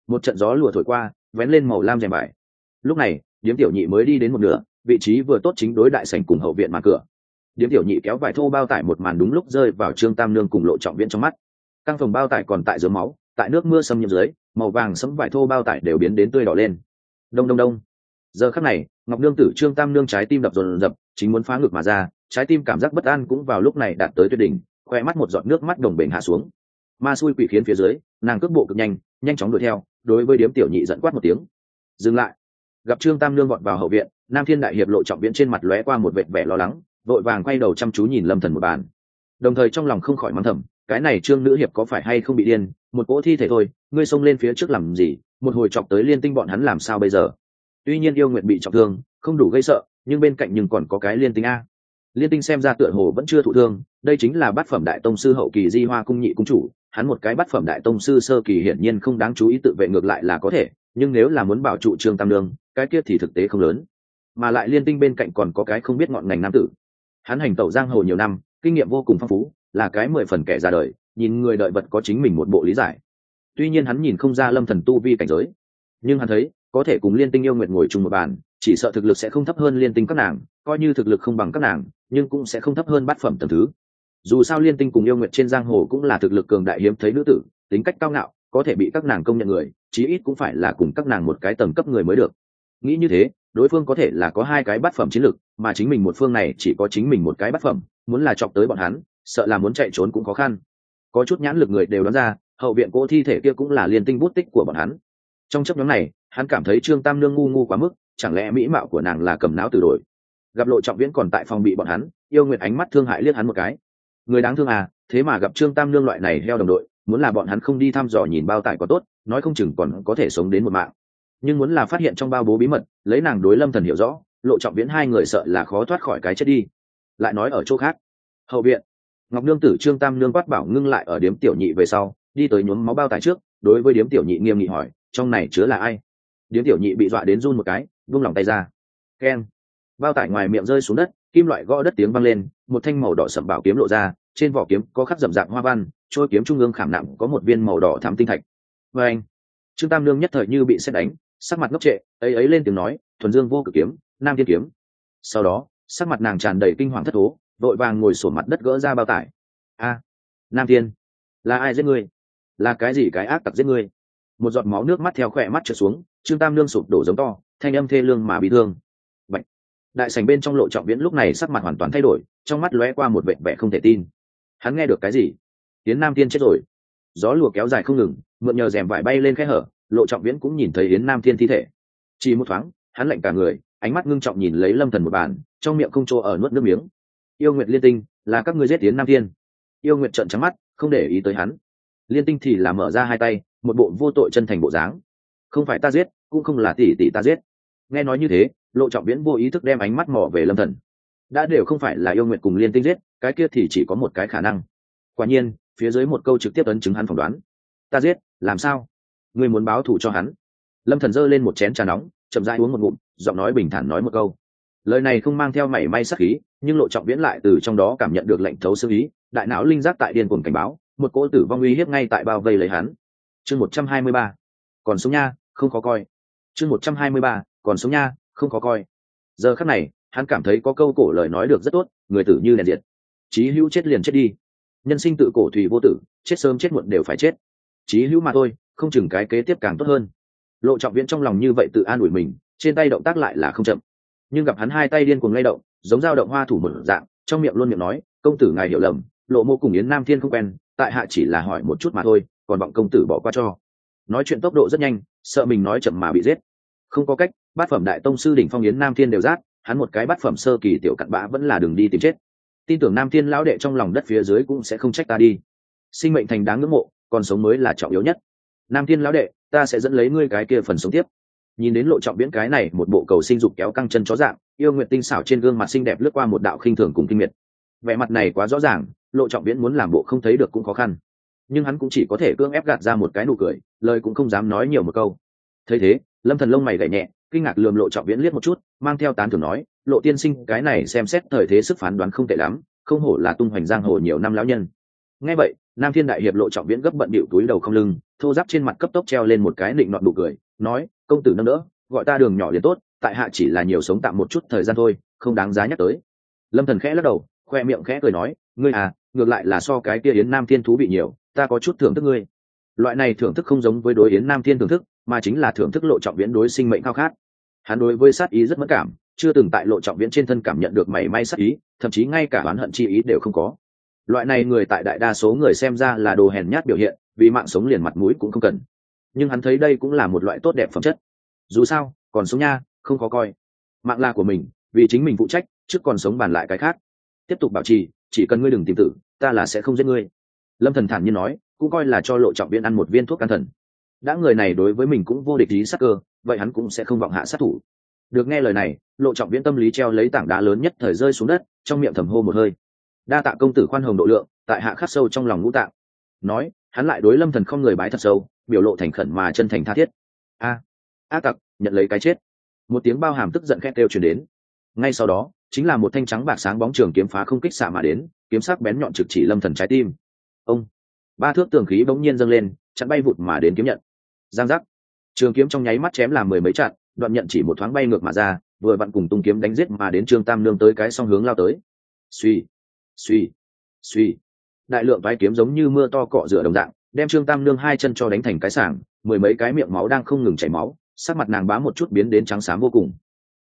Một trận gió lùa thổi qua, vén lên màu lam rèm vải. Lúc này, điếm tiểu nhị mới đi đến một nửa, vị trí vừa tốt chính đối đại sảnh cùng hậu viện mà cửa điếm tiểu nhị kéo vải thô bao tải một màn đúng lúc rơi vào trương tam nương cùng lộ trọng viễn trong mắt. Căng phòng bao tải còn tại dưới máu, tại nước mưa xâm nhiễm dưới, màu vàng sẫm vải thô bao tải đều biến đến tươi đỏ lên. Đông đông đông. Giờ khắc này, ngọc nương tử trương tam nương trái tim đập dồn dập, chính muốn phá ngực mà ra, trái tim cảm giác bất an cũng vào lúc này đạt tới tuyệt đỉnh khoe mắt một giọt nước mắt đồng bể hạ xuống. Ma xui quỷ khiến phía dưới, nàng cước bộ cực nhanh nhanh chóng đuổi theo, đối với điếm tiểu nhị dẫn quát một tiếng. Dừng lại. Gặp trương tam nương vọt vào hậu viện, nam thiên đại hiệp lộ trọng viễn trên mặt lóe qua một vệt vẻ lo lắng vội vàng quay đầu chăm chú nhìn lâm thần một bàn. Đồng thời trong lòng không khỏi mắng thầm, cái này trương nữ hiệp có phải hay không bị điên, một cỗ thi thể thôi, ngươi xông lên phía trước làm gì, một hồi chọc tới liên tinh bọn hắn làm sao bây giờ? Tuy nhiên yêu nguyện bị trọng thương, không đủ gây sợ, nhưng bên cạnh nhưng còn có cái liên tinh a. Liên tinh xem ra tựa hồ vẫn chưa thụ thương, đây chính là bát phẩm đại tông sư hậu kỳ di hoa cung nhị cung chủ, hắn một cái bát phẩm đại tông sư sơ kỳ hiển nhiên không đáng chú ý tự vệ ngược lại là có thể, nhưng nếu là muốn bảo trụ trương tam lương cái kia thì thực tế không lớn. Mà lại liên tinh bên cạnh còn có cái không biết ngọn ngành nam tử hắn hành tẩu giang hồ nhiều năm, kinh nghiệm vô cùng phong phú, là cái mười phần kẻ ra đời, nhìn người đợi vật có chính mình một bộ lý giải. Tuy nhiên hắn nhìn không ra lâm thần tu vi cảnh giới, nhưng hắn thấy, có thể cùng liên tinh yêu nguyệt ngồi chung một bàn, chỉ sợ thực lực sẽ không thấp hơn liên tinh các nàng, coi như thực lực không bằng các nàng, nhưng cũng sẽ không thấp hơn bát phẩm tầm thứ. Dù sao liên tinh cùng yêu nguyệt trên giang hồ cũng là thực lực cường đại hiếm thấy nữ tử, tính cách cao ngạo, có thể bị các nàng công nhận người, chí ít cũng phải là cùng các nàng một cái tầng cấp người mới được. Nghĩ như thế đối phương có thể là có hai cái bát phẩm chiến lực, mà chính mình một phương này chỉ có chính mình một cái bát phẩm, muốn là chọc tới bọn hắn, sợ là muốn chạy trốn cũng khó khăn. Có chút nhãn lực người đều đoán ra, hậu viện cỗ thi thể kia cũng là liên tinh bút tích của bọn hắn. Trong chấp nhóm này, hắn cảm thấy trương tam nương ngu ngu quá mức, chẳng lẽ mỹ mạo của nàng là cầm não từ đổi? Gặp lộ trọng viễn còn tại phòng bị bọn hắn, yêu nguyện ánh mắt thương hại liếc hắn một cái. Người đáng thương à thế mà gặp trương tam nương loại này heo đồng đội, muốn là bọn hắn không đi thăm dò nhìn bao tải có tốt, nói không chừng còn có thể sống đến một mạng nhưng muốn là phát hiện trong bao bố bí mật, lấy nàng đối lâm thần hiểu rõ, lộ trọng viễn hai người sợ là khó thoát khỏi cái chết đi. Lại nói ở chỗ khác. Hậu viện, ngọc nương tử trương tam nương quát bảo ngưng lại ở điếm tiểu nhị về sau, đi tới nhuốm máu bao tải trước, đối với điếm tiểu nhị nghiêm nghị hỏi, trong này chứa là ai? Điếm tiểu nhị bị dọa đến run một cái, vung lòng tay ra. Keng bao tải ngoài miệng rơi xuống đất, kim loại gõ đất tiếng vang lên, một thanh màu đỏ sậm bảo kiếm lộ ra, trên vỏ kiếm có khắc rậm rạp hoa văn, trôi kiếm trung ương khảm nặng có một viên màu đỏ thảm tinh thạch. Vê anh trương tam lương nhất thời như bị xét đánh sắc mặt ngốc trệ, ấy ấy lên tiếng nói, thuần dương vô cực kiếm, nam thiên kiếm. Sau đó, sắc mặt nàng tràn đầy kinh hoàng thất thố, vội vàng ngồi sổ mặt đất gỡ ra bao tải. A, nam thiên, là ai giết ngươi? Là cái gì cái ác tặc giết ngươi? Một giọt máu nước mắt theo khỏe mắt trượt xuống, trương tam lương sụp đổ giống to, thanh âm thê lương mà bị thương. Bạch. đại sành bên trong lộ trọng viễn lúc này sắc mặt hoàn toàn thay đổi, trong mắt lóe qua một vệ vẻ không thể tin. Hắn nghe được cái gì? Tiến nam thiên chết rồi. Gió lùa kéo dài không ngừng, mượn nhờ rèm vải bay lên khe hở lộ trọng viễn cũng nhìn thấy yến nam thiên thi thể. Chỉ một thoáng, hắn lạnh cả người, ánh mắt ngưng trọng nhìn lấy lâm thần một bàn, trong miệng không chỗ ở nuốt nước miếng. Yêu nguyệt liên tinh, là các ngươi giết Yến nam thiên. Yêu nguyệt trợn trắng mắt, không để ý tới hắn. Liên tinh thì là mở ra hai tay, một bộ vô tội chân thành bộ dáng. Không phải ta giết, cũng không là tỷ tỷ ta giết. Nghe nói như thế, lộ trọng viễn vô ý thức đem ánh mắt mò về lâm thần. Đã đều không phải là yêu nguyệt cùng liên tinh giết, cái kia thì chỉ có một cái khả năng. Quả nhiên, phía dưới một câu trực tiếp ấn chứng hắn phỏng đoán. Ta giết, làm sao? Ngươi muốn báo thù cho hắn. Lâm thần giơ lên một chén trà nóng, chậm rãi uống một ngụm, giọng nói bình thản nói một câu. Lời này không mang theo mảy may sắc khí nhưng lộ trọng viễn lại từ trong đó cảm nhận được lệnh thấu sư ý, đại não linh giác tại điên cuồng cảnh báo, một cỗ tử vong uy hiếp ngay tại bao vây lấy hắn. Chương một trăm hai mươi ba, còn sống nha, không khó coi. Chương một trăm hai mươi ba, còn sống nha, không khó coi. Giờ khắc này, hắn cảm thấy có câu cổ lời nói được rất tốt, người tử như đèn diệt. Chí hữu chết liền chết đi. Nhân sinh tự cổ thủy vô tử, chết sớm chết muộn đều phải chết. Chí hữu mà thôi không chừng cái kế tiếp càng tốt hơn. Lộ trọng viễn trong lòng như vậy tự an ủi mình trên tay động tác lại là không chậm. Nhưng gặp hắn hai tay điên cuồng lay động giống dao động hoa thủ một dạng trong miệng luôn miệng nói công tử ngài hiểu lầm lộ mô cùng yến nam thiên không quen tại hạ chỉ là hỏi một chút mà thôi còn vọng công tử bỏ qua cho. Nói chuyện tốc độ rất nhanh sợ mình nói chậm mà bị giết. Không có cách bát phẩm đại tông sư đỉnh phong yến nam thiên đều giác, hắn một cái bát phẩm sơ kỳ tiểu cặn bã vẫn là đường đi tìm chết. Tin tưởng nam thiên lão đệ trong lòng đất phía dưới cũng sẽ không trách ta đi. Sinh mệnh thành đáng ngưỡng mộ còn sống mới là trọng yếu nhất nam thiên lão đệ, ta sẽ dẫn lấy ngươi cái kia phần sống tiếp. Nhìn đến lộ trọng viễn cái này một bộ cầu sinh dục kéo căng chân chó dạng, yêu nguyện tinh xảo trên gương mặt xinh đẹp lướt qua một đạo khinh thường cùng kinh miệt. Vẻ mặt này quá rõ ràng, lộ trọng viễn muốn làm bộ không thấy được cũng khó khăn. Nhưng hắn cũng chỉ có thể cưỡng ép gạt ra một cái nụ cười, lời cũng không dám nói nhiều một câu. Thấy thế, lâm thần lông mày gảy nhẹ, kinh ngạc lườm lộ trọng viễn liếc một chút, mang theo tán thưởng nói, lộ tiên sinh, cái này xem xét thời thế sức phán đoán không tệ lắm, không hổ là tung hoành giang hồ nhiều năm lão nhân. Nghe vậy nam thiên đại hiệp lộ trọng viễn gấp bận bịu túi đầu không lưng, thô giáp trên mặt cấp tốc treo lên một cái định nọn đủ cười, nói, công tử nâng đỡ, gọi ta đường nhỏ liền tốt, tại hạ chỉ là nhiều sống tạm một chút thời gian thôi, không đáng giá nhắc tới. Lâm thần khẽ lắc đầu, khoe miệng khẽ cười nói, ngươi à ngược lại là so cái kia yến nam thiên thú bị nhiều, ta có chút thưởng thức ngươi. Loại này thưởng thức không giống với đối yến nam thiên thưởng thức, mà chính là thưởng thức lộ trọng viễn đối sinh mệnh khao khát. Hắn đối với sát ý rất mất cảm, chưa từng tại lộ trọng viễn trên thân cảm nhận được mảy may sát ý, thậm chí ngay cả oán hận chi ý đều không có loại này người tại đại đa số người xem ra là đồ hèn nhát biểu hiện, vì mạng sống liền mặt mũi cũng không cần. Nhưng hắn thấy đây cũng là một loại tốt đẹp phẩm chất. Dù sao, còn sống nha, không có coi. Mạng là của mình, vì chính mình phụ trách trước còn sống bàn lại cái khác. Tiếp tục bảo trì, chỉ cần ngươi đừng tìm tử, ta là sẽ không giết ngươi. Lâm thần thản nhiên nói, cũng coi là cho lộ trọng viên ăn một viên thuốc can thần. Đã người này đối với mình cũng vô địch ý sắc cơ, vậy hắn cũng sẽ không vọng hạ sát thủ. Được nghe lời này, lộ trọng viễn tâm lý treo lấy tảng đá lớn nhất thời rơi xuống đất, trong miệng thầm hô một hơi đa tạ công tử khoan hồng độ lượng tại hạ khắc sâu trong lòng ngũ tạng. Nói hắn lại đối lâm thần không người bái thật sâu biểu lộ thành khẩn mà chân thành tha thiết. A à, tặc nhận lấy cái chết. Một tiếng bao hàm tức giận khét kêu truyền đến. Ngay sau đó chính là một thanh trắng bạc sáng bóng trường kiếm phá không kích xạ mà đến kiếm sắc bén nhọn trực chỉ lâm thần trái tim. Ông ba thước tường khí bỗng nhiên dâng lên chặn bay vụt mà đến kiếm nhận. Giang giác. Trường kiếm trong nháy mắt chém làm mười mấy chặn đoạn nhận chỉ một thoáng bay ngược mà ra vừa vặn cùng tung kiếm đánh giết mà đến trương tam nương tới cái song hướng lao tới. Suy suy suy. Đại lượng vai kiếm giống như mưa to cọ rửa đồng dạng, đem trương tam nương hai chân cho đánh thành cái sảng, mười mấy cái miệng máu đang không ngừng chảy máu, sắc mặt nàng bá một chút biến đến trắng xám vô cùng.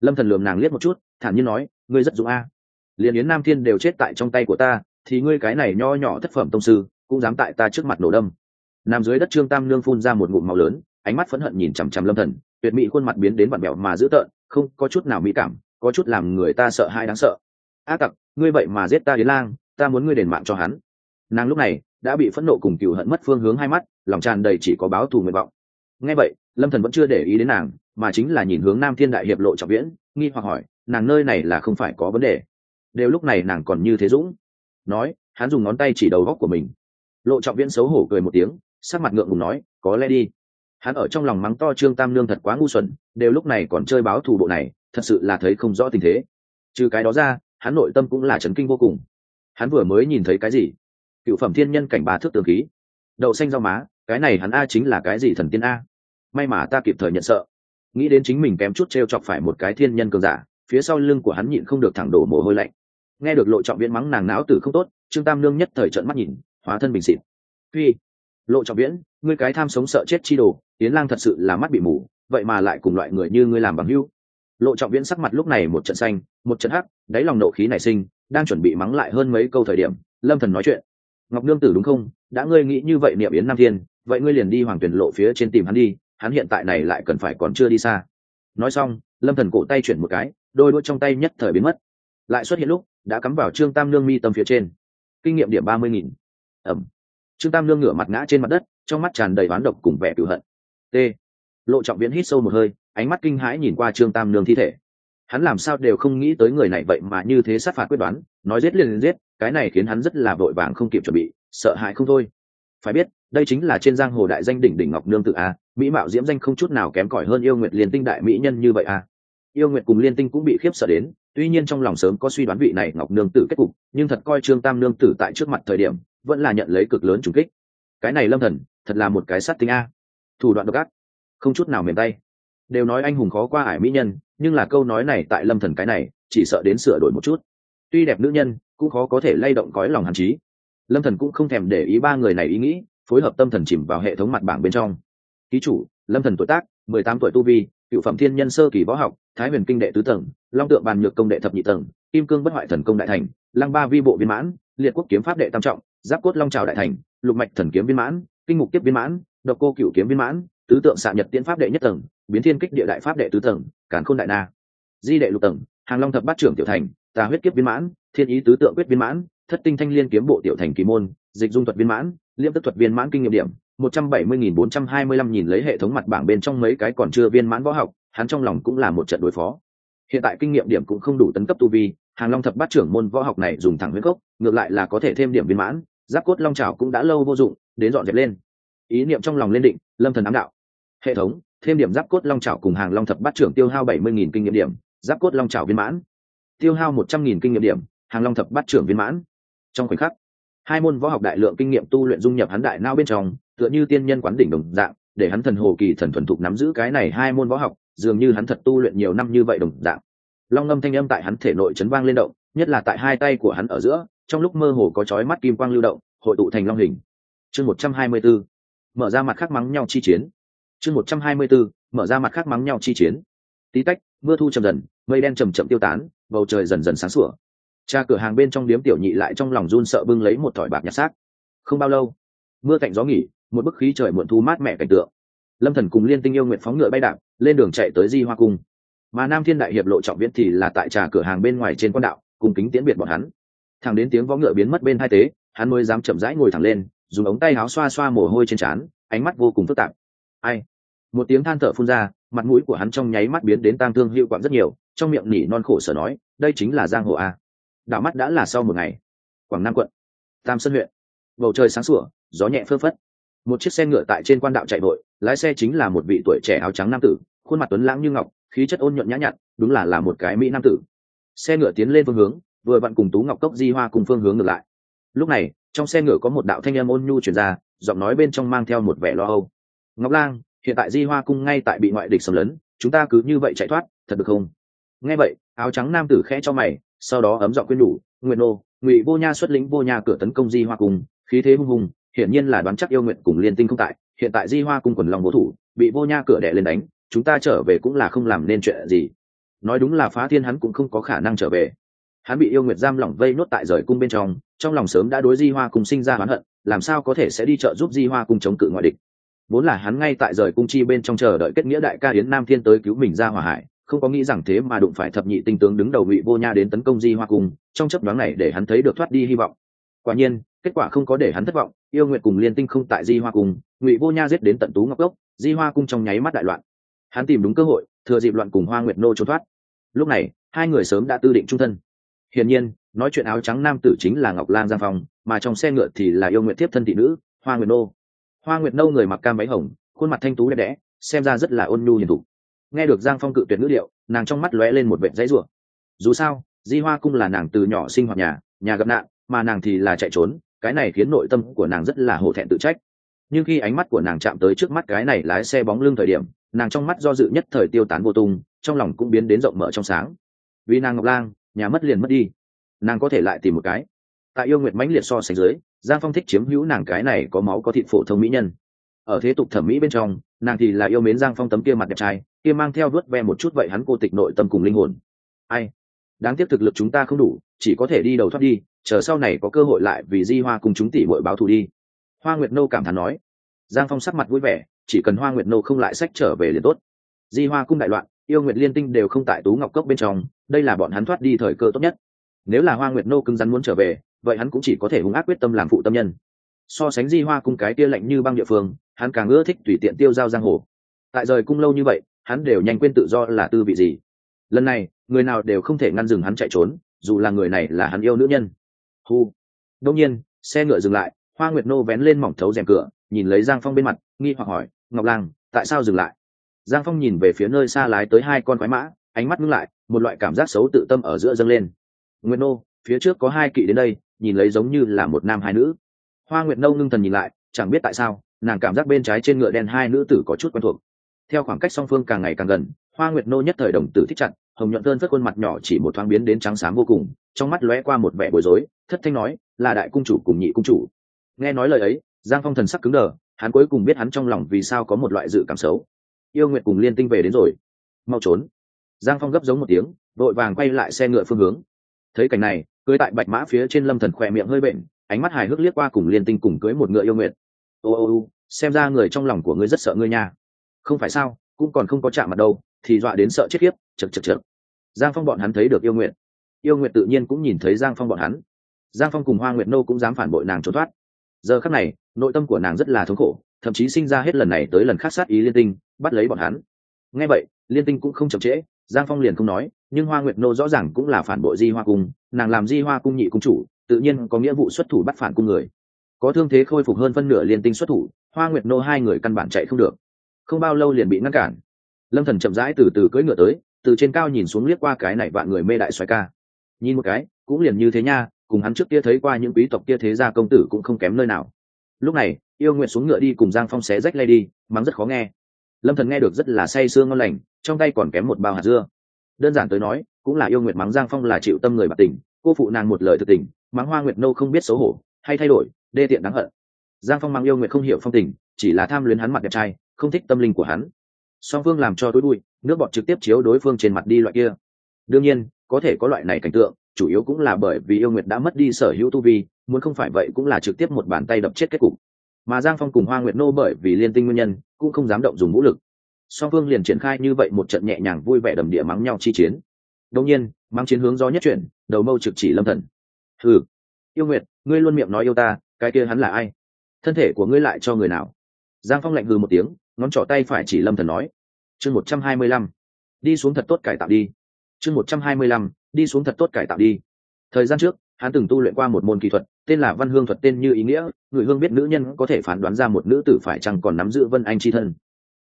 Lâm thần lườm nàng liếc một chút, thản nhiên nói, ngươi rất dũng a. À. liền yến nam thiên đều chết tại trong tay của ta, thì ngươi cái này nho nhỏ thất phẩm tông sư, cũng dám tại ta trước mặt nổ đâm. Nằm dưới đất trương tam nương phun ra một ngụm máu lớn, ánh mắt phẫn hận nhìn chằm chằm lâm thần, tuyệt mỹ khuôn mặt biến đến vặn bẹo mà dữ tợn, không có chút nào mỹ cảm, có chút làm người ta sợ hãi đáng sợ a tặc, ngươi vậy mà giết ta yến lang, ta muốn ngươi đền mạng cho hắn. Nàng lúc này đã bị phẫn nộ cùng cựu hận mất phương hướng hai mắt, lòng tràn đầy chỉ có báo thù nguyện vọng. Nghe vậy, lâm thần vẫn chưa để ý đến nàng, mà chính là nhìn hướng nam thiên đại hiệp lộ trọng viễn, nghi hoặc hỏi, nàng nơi này là không phải có vấn đề. Đều lúc này nàng còn như thế dũng. Nói, hắn dùng ngón tay chỉ đầu góc của mình. Lộ trọng viễn xấu hổ cười một tiếng, sắc mặt ngượng ngùng nói, có lẽ đi. Hắn ở trong lòng mắng to trương tam lương thật quá ngu xuẩn, đều lúc này còn chơi báo thù bộ này, thật sự là thấy không rõ tình thế. Trừ cái đó ra hắn nội tâm cũng là chấn kinh vô cùng. Hắn vừa mới nhìn thấy cái gì? Cựu phẩm thiên nhân cảnh ba thước tường khí. Đậu xanh rau má, cái này hắn a chính là cái gì thần tiên a? May mà ta kịp thời nhận sợ. Nghĩ đến chính mình kém chút t r e o chọc phải một cái thiên nhân cường giả, phía sau lưng của hắn nhịn không được thẳng đổ mồ hôi lạnh. Nghe được lộ trọng viễn mắng nàng não tử không tốt, trương tam nương nhất thời trận mắt nhìn, hóa thân bình xịt phi, lộ trọng viễn, ngươi cái tham sống sợ chết chi đồ tiến lang thật sự là mắt bị mù, vậy mà lại cùng loại người như ngươi làm bằng hưu lộ trọng viễn sắc mặt lúc này một trận xanh, một trận hắc, đáy lòng nộ khí nảy sinh, đang chuẩn bị mắng lại hơn mấy câu thời điểm, lâm thần nói chuyện. Ngọc nương tử đúng không? Đã ngươi nghĩ như vậy niệm yến nam thiên, vậy ngươi liền đi hoàng tuyển lộ phía trên tìm hắn đi, hắn hiện tại này lại cần phải còn chưa đi xa. Nói xong, lâm thần cổ tay chuyển một cái, đôi đuôi trong tay nhất thời biến mất. Lại xuất hiện lúc, đã cắm vào trương tam nương mi tâm phía trên. Kinh nghiệm điểm ba mươi nghìn. Ẩm. Trương tam nương ngửa mặt ngã trên mặt đất, trong mắt tràn đầy oán độc cùng vẻ cựu hận. T. Lộ trọng viễn hít sâu một hơi ánh mắt kinh hãi nhìn qua trương tam nương thi thể. Hắn làm sao đều không nghĩ tới người này vậy mà như thế sát phạt quyết đoán, nói giết liền giết, cái này khiến hắn rất là vội vàng không kịp chuẩn bị, sợ hãi không thôi. Phải biết, đây chính là trên giang hồ đại danh đỉnh đỉnh ngọc nương tự a, mỹ mạo diễm danh không chút nào kém cỏi hơn yêu nguyệt liên tinh đại mỹ nhân như vậy a. Yêu nguyệt cùng liên tinh cũng bị khiếp sợ đến, tuy nhiên trong lòng sớm có suy đoán vị này ngọc nương tử kết cục, nhưng thật coi trương tam nương tử tại trước mặt thời điểm, vẫn là nhận lấy cực lớn trùng kích. Cái này lâm thần, thật là một cái sát tinh a. Thủ đoạn độc ác, không chút nào mềm tay đều nói anh hùng khó qua ải mỹ nhân, nhưng là câu nói này tại lâm thần cái này, chỉ sợ đến sửa đổi một chút. Tuy đẹp nữ nhân, cũng khó có thể lay động cõi lòng hàn trí lâm thần cũng không thèm để ý ba người này ý nghĩ, phối hợp tâm thần chìm vào hệ thống mặt bảng bên trong. Ký chủ, lâm thần tuổi tác, mười tám tuổi tu vi, cựu phẩm thiên nhân sơ kỳ võ học, thái huyền kinh đệ tứ tầng, long tượng bàn nhược công đệ thập nhị tầng, kim cương bất hoại thần công đại thành, lăng ba vi bộ viên mãn, liệt quốc kiếm pháp đệ tam trọng, giáp cốt long trào đại thành, lục mạch thần kiếm viên mãn, kinh mục tiếp viên mãn, độc cô cựu kiếm viên mãn, tứ tượng xạ nhật tiễn pháp đệ nhất tầng biến thiên kích địa đại pháp đệ tứ tầng cản khôn đại na. Di đệ lục tầng, hàng long thập bát trưởng tiểu thành, tà huyết kiếp viên mãn, thiên ý tứ tượng quyết viên mãn, thất tinh thanh liên kiếm bộ tiểu thành kỳ môn, dịch dung thuật viên mãn liêm tức thuật viên mãn kinh nghiệm điểm, một trăm bảy mươi nghìn bốn trăm hai mươi lăm nhìn lấy hệ thống mặt bảng bên trong mấy cái còn chưa viên mãn võ học, hắn trong lòng cũng là một trận đối phó. Hiện tại kinh nghiệm điểm cũng không đủ tấn cấp tu vi, hàng long thập bát trưởng môn võ học này dùng thẳng huyết gốc, ngược lại là có thể thêm điểm viên mãn, giáp cốt long trào cũng đã lâu vô dụng, đến dọn dẹp lên. Ý niệm trong lòng lên định, lâm thần ám đạo. Hệ thống thêm điểm giáp cốt long trảo cùng hàng long thập bát trưởng tiêu hao bảy mươi nghìn kinh nghiệm điểm, giáp cốt long trảo viên mãn. Tiêu hao một trăm nghìn kinh nghiệm điểm, hàng long thập bát trưởng viên mãn. Trong khoảnh khắc, hai môn võ học đại lượng kinh nghiệm tu luyện dung nhập hắn đại nao bên trong, tựa như tiên nhân quán đỉnh đồng dạng, để hắn thần hồ kỳ thần thuần thục nắm giữ cái này hai môn võ học, dường như hắn thật tu luyện nhiều năm như vậy đồng dạng. Long ngâm thanh âm tại hắn thể nội chấn vang lên động, nhất là tại hai tay của hắn ở giữa, trong lúc mơ hồ có chói mắt kim quang lưu động, hội tụ thành long hình. Chương một trăm hai mươi 124. mở ra mặt khắc mắng nhau chi chiến chương một trăm hai mươi 124, mở ra mặt khắc mắng nhau chi chiến. Tí tách mưa thu chậm dần mây đen chầm chậm tiêu tán bầu trời dần dần sáng sủa. Cha cửa hàng bên trong điếm tiểu nhị lại trong lòng run sợ bưng lấy một thỏi bạc nhặt xác. Không bao lâu mưa cạnh gió nghỉ một bức khí trời muộn thu mát mẻ cảnh tượng. Lâm thần cùng liên tinh yêu nguyện phóng ngựa bay đạp lên đường chạy tới di hoa cung. Mà nam thiên đại hiệp lộ trọng viễn thì là tại trà cửa hàng bên ngoài trên quan đạo cùng kính tiễn biệt bọn hắn. Thằng đến tiếng võ ngựa biến mất bên hai tế hắn mới dám chậm rãi ngồi thẳng lên dùng ống tay áo xoa xoa mồ hôi trên trán ánh mắt vô cùng phức tạp ai? Một tiếng than thở phun ra, mặt mũi của hắn trong nháy mắt biến đến tang thương hiệu quặn rất nhiều, trong miệng nỉ non khổ sở nói, đây chính là giang hồ a. Đạo mắt đã là sau một ngày. Quảng nam quận, tam sơn huyện. Bầu trời sáng sủa, gió nhẹ phơ phất. Một chiếc xe ngựa tại trên quan đạo chạy vội, lái xe chính là một vị tuổi trẻ áo trắng nam tử, khuôn mặt tuấn lãng như ngọc, khí chất ôn nhuận nhã nhặn, đúng là là một cái mỹ nam tử. Xe ngựa tiến lên phương hướng, vừa vặn cùng tú ngọc cốc di hoa cùng phương hướng ngược lại. Lúc này, trong xe ngựa có một đạo thanh em ôn nhu chuyển ra, giọng nói bên trong mang theo một vẻ lo âu ngọc lang, hiện tại di hoa cung ngay tại bị ngoại địch xâm lấn, chúng ta cứ như vậy chạy thoát, thật được không? Nghe vậy, áo trắng nam tử khẽ cho mày, sau đó ấm giọng quyên nhủ nguyện nô, ngụy vô nha xuất lĩnh vô nha cửa tấn công di hoa cung, khí thế hung hùng, hiển nhiên là đoán chắc yêu nguyện cùng liên tinh không tại, hiện tại di hoa cung quần lòng vô thủ, bị vô nha cửa đẻ lên đánh, chúng ta trở về cũng là không làm nên chuyện gì. Nói đúng là phá thiên hắn cũng không có khả năng trở về. Hắn bị yêu nguyệt giam lỏng vây nốt tại rời cung bên trong trong lòng sớm đã đối di hoa cùng sinh ra oán hận, làm sao có thể sẽ đi trợ giúp di hoa cùng chống cự ngoại địch? Vốn là hắn ngay tại rời cung chi bên trong chờ đợi kết nghĩa đại ca yến nam thiên tới cứu mình ra hỏa hải không có nghĩ rằng thế mà đụng phải thập nhị tinh tướng đứng đầu ngụy vô nha đến tấn công di hoa cung, trong chấp đoán này để hắn thấy được thoát đi hy vọng. Quả nhiên, kết quả không có để hắn thất vọng, yêu nguyện cùng liên tinh không tại di hoa cung, ngụy vô nha giết đến tận tú ngọc gốc di hoa cung trong nháy mắt đại loạn. Hắn tìm đúng cơ hội, thừa dịp loạn cùng hoa nguyệt nô trốn thoát. Lúc này, hai người sớm đã tư định trung thân. Hiển nhiên, nói chuyện áo trắng nam tử chính là ngọc lan giang phong, mà trong xe ngựa thì là yêu nguyện tiếp thân thị nữ, hoa nguyệt nô hoa nguyệt nâu người mặc cam váy hồng, khuôn mặt thanh tú đẹp đẽ, xem ra rất là ôn nhu hiền thục. Nghe được giang phong cự tuyệt ngữ điệu, nàng trong mắt lóe lên một vệ dãy rủa. Dù sao, di hoa cung là nàng từ nhỏ sinh hoạt nhà nhà gặp nạn, mà nàng thì là chạy trốn, cái này khiến nội tâm của nàng rất là hổ thẹn tự trách. Nhưng khi ánh mắt của nàng chạm tới trước mắt cái này lái xe bóng lưng thời điểm, nàng trong mắt do dự nhất thời tiêu tán vô tung, trong lòng cũng biến đến rộng mở trong sáng. Vì nàng ngọc lang, nhà mất liền mất đi. Nàng có thể lại tìm một cái tại yêu nguyệt mãnh liệt so sánh dưới, giang phong thích chiếm hữu nàng cái này có máu có thịt phổ thông mỹ nhân. Ở thế tục thẩm mỹ bên trong, nàng thì là yêu mến giang phong tấm kia mặt đẹp trai, kia mang theo vớt ve một chút vậy hắn cô tịch nội tâm cùng linh hồn. Ai? Đáng tiếc thực lực chúng ta không đủ, chỉ có thể đi đầu thoát đi, chờ sau này có cơ hội lại vì di hoa cùng chúng tỷ bội báo thù đi. Hoa nguyệt nô cảm thán nói. Giang phong sắc mặt vui vẻ, chỉ cần hoa nguyệt nô không lại sách trở về liền tốt. Di hoa cung đại loạn, yêu nguyệt liên tinh đều không tại tú ngọc cốc bên trong, đây là bọn hắn thoát đi thời cơ tốt nhất. Nếu là hoa nguyệt nô cứng rắn muốn trở về vậy hắn cũng chỉ có thể hung ác quyết tâm làm phụ tâm nhân. So sánh di hoa cung cái kia lạnh như băng địa phương, hắn càng ưa thích tùy tiện tiêu giao giang hồ. Tại rời cung lâu như vậy, hắn đều nhanh quên tự do là tư vị gì. Lần này, người nào đều không thể ngăn dừng hắn chạy trốn, dù là người này là hắn yêu nữ nhân. Hu. Đông nhiên, xe ngựa dừng lại, hoa nguyệt nô vén lên mỏng thấu rèm cửa, nhìn lấy giang phong bên mặt, nghi hoặc hỏi, ngọc lang, tại sao dừng lại? Giang phong nhìn về phía nơi xa lái tới hai con quái mã, ánh mắt ngưng lại, một loại cảm giác xấu tự tâm ở giữa dâng lên. Nguyệt nô, phía trước có hai kỵ đến đây nhìn lấy giống như là một nam hai nữ. Hoa nguyệt nâu ngưng thần nhìn lại, chẳng biết tại sao, nàng cảm giác bên trái trên ngựa đen hai nữ tử có chút quen thuộc. Theo khoảng cách song phương càng ngày càng gần, hoa nguyệt nô nhất thời đồng tử thích chặt, hồng nhuận thơn phất khuôn mặt nhỏ chỉ một thoáng biến đến trắng xám vô cùng, trong mắt lóe qua một vẻ bối rối, thất thanh nói, là đại cung chủ cùng nhị cung chủ. Nghe nói lời ấy, giang phong thần sắc cứng đờ, hắn cuối cùng biết hắn trong lòng vì sao có một loại dự cảm xấu. Yêu nguyệt cùng liên tinh về đến rồi. Mau trốn. Giang phong gấp giống một tiếng, vội vàng quay lại xe ngựa phương hướng. Thấy cảnh này cưới tại bạch mã phía trên lâm thần khỏe miệng hơi bệnh, ánh mắt hài hước liếc qua cùng liên tinh cùng cưới một ngựa yêu nguyện ô ô ô, xem ra người trong lòng của ngươi rất sợ ngươi nha. Không phải sao, cũng còn không có chạm mặt đâu, thì dọa đến sợ chết khiếp chật chật chật giang phong bọn hắn thấy được yêu nguyện yêu nguyện tự nhiên cũng nhìn thấy giang phong bọn hắn. Giang phong cùng hoa nguyệt nô cũng dám phản bội nàng trốn thoát. Giờ khắc này, nội tâm của nàng rất là thống khổ, thậm chí sinh ra hết lần này tới lần khác sát ý liên tinh, bắt lấy bọn hắn. Nghe vậy, liên tinh cũng không chậm trễ, giang phong liền không nói nhưng hoa nguyệt nô rõ ràng cũng là phản bội di hoa cung, nàng làm di hoa cung nhị cung chủ, tự nhiên có nghĩa vụ xuất thủ bắt phản cung người. Có thương thế khôi phục hơn phân nửa liên tinh xuất thủ, hoa nguyệt nô hai người căn bản chạy không được. Không bao lâu liền bị ngăn cản. Lâm thần chậm rãi từ từ cưỡi ngựa tới, từ trên cao nhìn xuống liếc qua cái này vạn người mê đại xoài ca. Nhìn một cái, cũng liền như thế nha, cùng hắn trước kia thấy qua những quý tộc kia thế gia công tử cũng không kém nơi nào. Lúc này, yêu nguyện xuống ngựa đi cùng giang phong xé rách lay đi, mắng rất khó nghe. Lâm thần nghe được rất là say sương ngon lành, trong tay còn kém một bao hạt dưa đơn giản tới nói, cũng là yêu nguyện mắng giang phong là chịu tâm người bạc tình, cô phụ nàng một lời thực tình, mắng hoa nguyệt nâu không biết xấu hổ, hay thay đổi, đê tiện đáng hận. Giang phong mắng yêu nguyện không hiểu phong tình, chỉ là tham luyến hắn mặt đẹp trai, không thích tâm linh của hắn. Song phương làm cho tối đuôi nước bọt trực tiếp chiếu đối phương trên mặt đi loại kia. Đương nhiên, có thể có loại này cảnh tượng, chủ yếu cũng là bởi vì yêu nguyệt đã mất đi sở hữu tu vi, muốn không phải vậy cũng là trực tiếp một bàn tay đập chết kết cục. Mà giang phong cùng hoa nguyệt nô bởi vì liên tinh nguyên nhân, cũng không dám động dùng vũ lực song phương liền triển khai như vậy một trận nhẹ nhàng vui vẻ đầm địa mắng nhau chi chiến. Đông nhiên, mắng chiến hướng gió nhất chuyển, đầu mâu trực chỉ lâm thần. Ừ yêu nguyệt, ngươi luôn miệng nói yêu ta, cái kia hắn là ai? Thân thể của ngươi lại cho người nào? Giang phong lạnh hừ một tiếng, ngón trỏ tay phải chỉ lâm thần nói. Chương một trăm hai mươi lăm, đi xuống thật tốt cải tạo đi. Chương một trăm hai mươi lăm, đi xuống thật tốt cải tạo đi. Thời gian trước, hắn từng tu luyện qua một môn kỹ thuật, tên là văn hương thuật, tên như ý nghĩa, người hương biết nữ nhân có thể phán đoán ra một nữ tử phải chăng còn nắm giữ vân anh c h i thân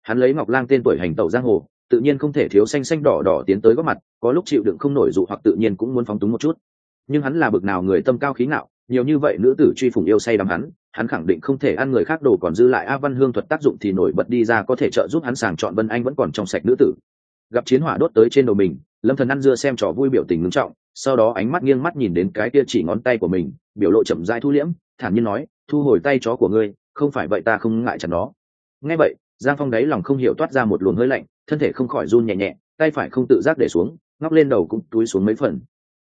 hắn lấy ngọc lang tên tuổi hành tẩu giang hồ, tự nhiên không thể thiếu xanh xanh đỏ đỏ tiến tới góp mặt, có lúc chịu đựng không nổi dụ hoặc tự nhiên cũng muốn phóng túng một chút. Nhưng hắn là bực nào người tâm cao khí ngạo, nhiều như vậy nữ tử truy phùng yêu say đắm hắn hắn khẳng định không thể ăn người khác đồ còn dư lại a văn hương thuật tác dụng thì nổi bật đi ra có thể trợ giúp hắn sàng chọn vân anh vẫn còn trong sạch nữ tử. Gặp chiến hỏa đốt tới trên đầu mình, lâm thần ăn dưa xem trò vui biểu tình ngưng trọng, sau đó ánh mắt nghiêng mắt nhìn đến cái kia chỉ ngón tay của mình, biểu lộ chậm rãi thu liễm, thản nhiên nói, thu hồi tay chó của ngươi, không phải vậy ta không ngại chặt nó. Nghe vậy giang phong đáy lòng không hiểu toát ra một luồng hơi lạnh, thân thể không khỏi run nhẹ nhẹ, tay phải không tự giác để xuống, ngóc lên đầu cũng túi xuống mấy phần.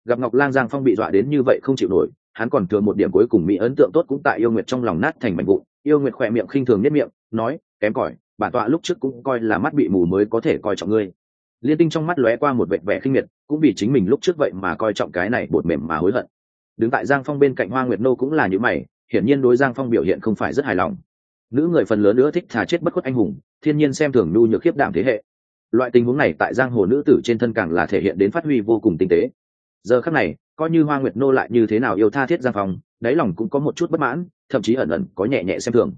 Gặp ngọc lang giang phong bị dọa đến như vậy không chịu nổi, hắn còn thừa một điểm cuối cùng mỹ ấn tượng tốt cũng tại yêu nguyệt trong lòng nát thành mảnh vụn. Yêu nguyệt khỏe miệng khinh thường nhất miệng, nói, kém cỏi, bản tọa lúc trước cũng coi là mắt bị mù mới có thể coi trọng ngươi. Liên tinh trong mắt lóe qua một vẻ vẻ khinh miệt, cũng vì chính mình lúc trước vậy mà coi trọng cái này bột mềm mà hối hận. Đứng tại giang phong bên cạnh hoa nguyệt nô cũng là như mày, hiển nhiên đối giang phong biểu hiện không phải rất hài lòng nữ người phần lớn nữa thích thà chết bất khuất anh hùng, thiên nhiên xem thường nhu nhược khiếp đảm thế hệ. Loại tình huống này tại giang hồ nữ tử trên thân càng là thể hiện đến phát huy vô cùng tinh tế. Giờ khắc này, coi như hoa nguyệt nô lại như thế nào yêu tha thiết giang phong, đáy lòng cũng có một chút bất mãn, thậm chí ẩn ẩn có nhẹ nhẹ xem thường.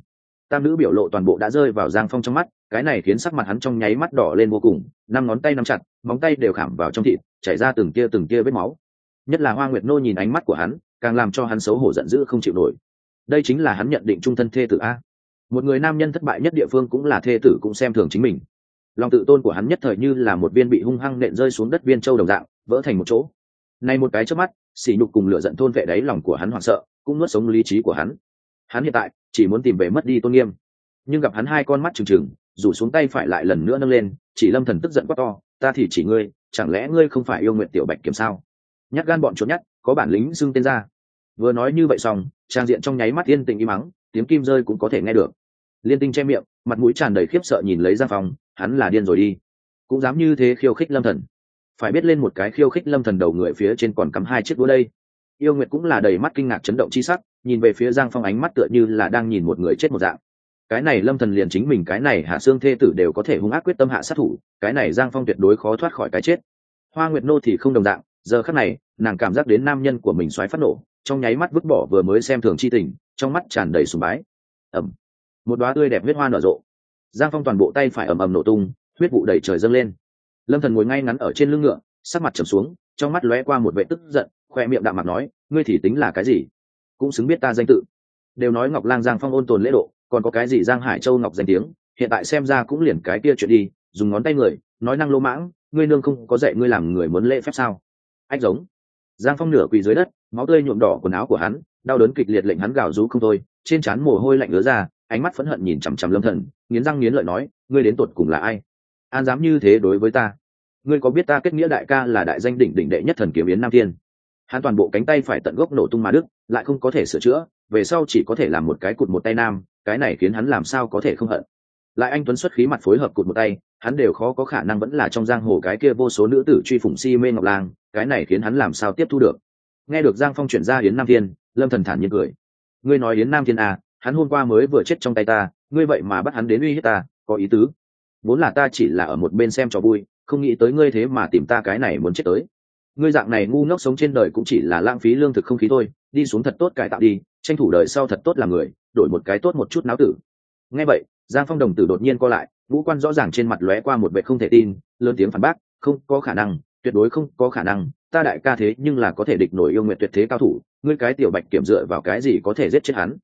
Tam nữ biểu lộ toàn bộ đã rơi vào giang phong trong mắt, cái này khiến sắc mặt hắn trong nháy mắt đỏ lên vô cùng, năm ngón tay nắm chặt, móng tay đều khảm vào trong thịt, chảy ra từng tia từng tia vết máu. Nhất là hoa nguyệt nô nhìn ánh mắt của hắn, càng làm cho hắn xấu hổ giận dữ không chịu nổi. Đây chính là hắn nhận định trung thân thê tử a một người nam nhân thất bại nhất địa phương cũng là thê tử cũng xem thường chính mình. Lòng tự tôn của hắn nhất thời như là một viên bị hung hăng nện rơi xuống đất viên châu đồng dạng, vỡ thành một chỗ. Nay một cái trước mắt xỉ nhục cùng lửa giận thôn vệ đáy lòng của hắn hoảng sợ, cũng nuốt sống lý trí của hắn. Hắn hiện tại, chỉ muốn tìm về mất đi tôn nghiêm. Nhưng gặp hắn hai con mắt trừng trừng, rủ xuống tay phải lại lần nữa nâng lên, chỉ lâm thần tức giận quá to, ta thì chỉ ngươi, chẳng lẽ ngươi không phải yêu nguyện tiểu bạch kiểm sao? Nhắc gan bọn trốn nhát, có bản lính xưng tên ra. Vừa nói như vậy xong, trang diện trong nháy mắt yên tình im mắng tiếng kim rơi cũng có thể nghe được liên tinh che miệng, mặt mũi tràn đầy khiếp sợ nhìn lấy giang phong, hắn là điên rồi đi. Cũng dám như thế khiêu khích lâm thần. Phải biết lên một cái khiêu khích lâm thần đầu người phía trên còn cắm hai chiếc đũa đây. Yêu nguyệt cũng là đầy mắt kinh ngạc chấn động chi sắc, nhìn về phía giang phong ánh mắt tựa như là đang nhìn một người chết một dạng. Cái này lâm thần liền chính mình, cái này hạ xương thê tử đều có thể hung ác quyết tâm hạ sát thủ, cái này giang phong tuyệt đối khó thoát khỏi cái chết. Hoa nguyệt nô thì không đồng dạng, giờ khắc này, nàng cảm giác đến nam nhân của mình xoáy phát nổ, trong nháy mắt vứt bỏ vừa mới xem thường chi tình, trong mắt tràn đầy sùng bái. Ẩm một đoá tươi đẹp huyết hoa nở rộ. Giang phong toàn bộ tay phải ầm ầm nổ tung, huyết vụ đẩy trời dâng lên. Lâm thần ngồi ngay ngắn ở trên lưng ngựa, sắc mặt trầm xuống, trong mắt lóe qua một vệ tức giận, khoe miệng đạm mặt nói, ngươi thì tính là cái gì? Cũng xứng biết ta danh tự. Đều nói ngọc lang giang phong ôn tồn lễ độ, còn có cái gì giang hải châu ngọc danh tiếng, hiện tại xem ra cũng liền cái kia chuyện đi, dùng ngón tay người, nói năng lô mãng, ngươi nương không có dạy ngươi làm người muốn lễ phép sao? Ách giống. Giang phong nửa quỳ dưới đất, máu tươi nhuộm đỏ quần áo của hắn, đau đớn kịch liệt lệnh hắn gào rú không thôi, trên trán mồ hôi lạnh ứa ra ánh mắt phẫn hận nhìn chằm chằm lâm thần, nghiến răng nghiến lợi nói, ngươi đến tột cùng là ai? An dám như thế đối với ta? Ngươi có biết ta kết nghĩa đại ca là đại danh đỉnh đỉnh đệ nhất thần kiếm yến nam thiên? Hắn toàn bộ cánh tay phải tận gốc nổ tung mà đức lại không có thể sửa chữa, về sau chỉ có thể làm một cái cụt một tay nam, cái này khiến hắn làm sao có thể không hận? Lại anh tuấn xuất khí mặt phối hợp cụt một tay, hắn đều khó có khả năng vẫn là trong giang hồ cái kia vô số nữ tử truy phủng si mê ngọc lang, cái này khiến hắn làm sao tiếp thu được? Nghe được giang phong chuyển ra yến nam thiên, lâm thần thản nhiên cười. Ngươi nói yến nam thiên à hắn hôm qua mới vừa chết trong tay ta, ngươi vậy mà bắt hắn đến uy hiếp ta, có ý tứ? Vốn là ta chỉ là ở một bên xem trò vui, không nghĩ tới ngươi thế mà tìm ta cái này muốn chết tới. Ngươi dạng này ngu ngốc sống trên đời cũng chỉ là lãng phí lương thực không khí thôi, đi xuống thật tốt cải tạo đi, tranh thủ đời sau thật tốt làm người, đổi một cái tốt một chút náo tử. Nghe vậy, giang phong đồng tử đột nhiên co lại, ngũ quan rõ ràng trên mặt lóe qua một vệ không thể tin, lớn tiếng phản bác, không có khả năng, tuyệt đối không có khả năng, ta đại ca thế nhưng là có thể địch nổi yêu nguyện tuyệt thế cao thủ, ngươi cái tiểu bạch kiểm dựa vào cái gì có thể giết chết hắn?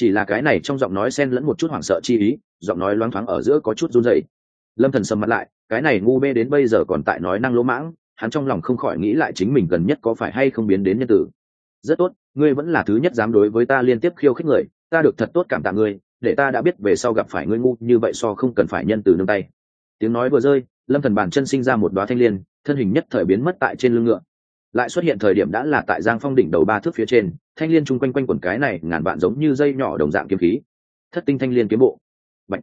Chỉ là cái này trong giọng nói xen lẫn một chút hoảng sợ chi ý, giọng nói loáng thoáng ở giữa có chút run dậy lâm thần sầm mặt lại, cái này ngu mê đến bây giờ còn tại nói năng lỗ mãng, hắn trong lòng không khỏi nghĩ lại chính mình gần nhất có phải hay không biến đến nhân tử. Rất tốt, ngươi vẫn là thứ nhất dám đối với ta liên tiếp khiêu khích người, ta được thật tốt cảm tạ ngươi, để ta đã biết về sau gặp phải ngươi ngu, như vậy so không cần phải nhân từ nương tay. Tiếng nói vừa rơi, lâm thần bàn chân sinh ra một đoá thanh liên, thân hình nhất thời biến mất tại trên lưng ngựa lại xuất hiện thời điểm đã là tại giang phong đỉnh đầu ba thước phía trên, thanh liên chung quanh quanh quần cái này ngàn vạn giống như dây nhỏ đồng dạng kiếm khí. Thất tinh thanh liên kiếm bộ. Bạch.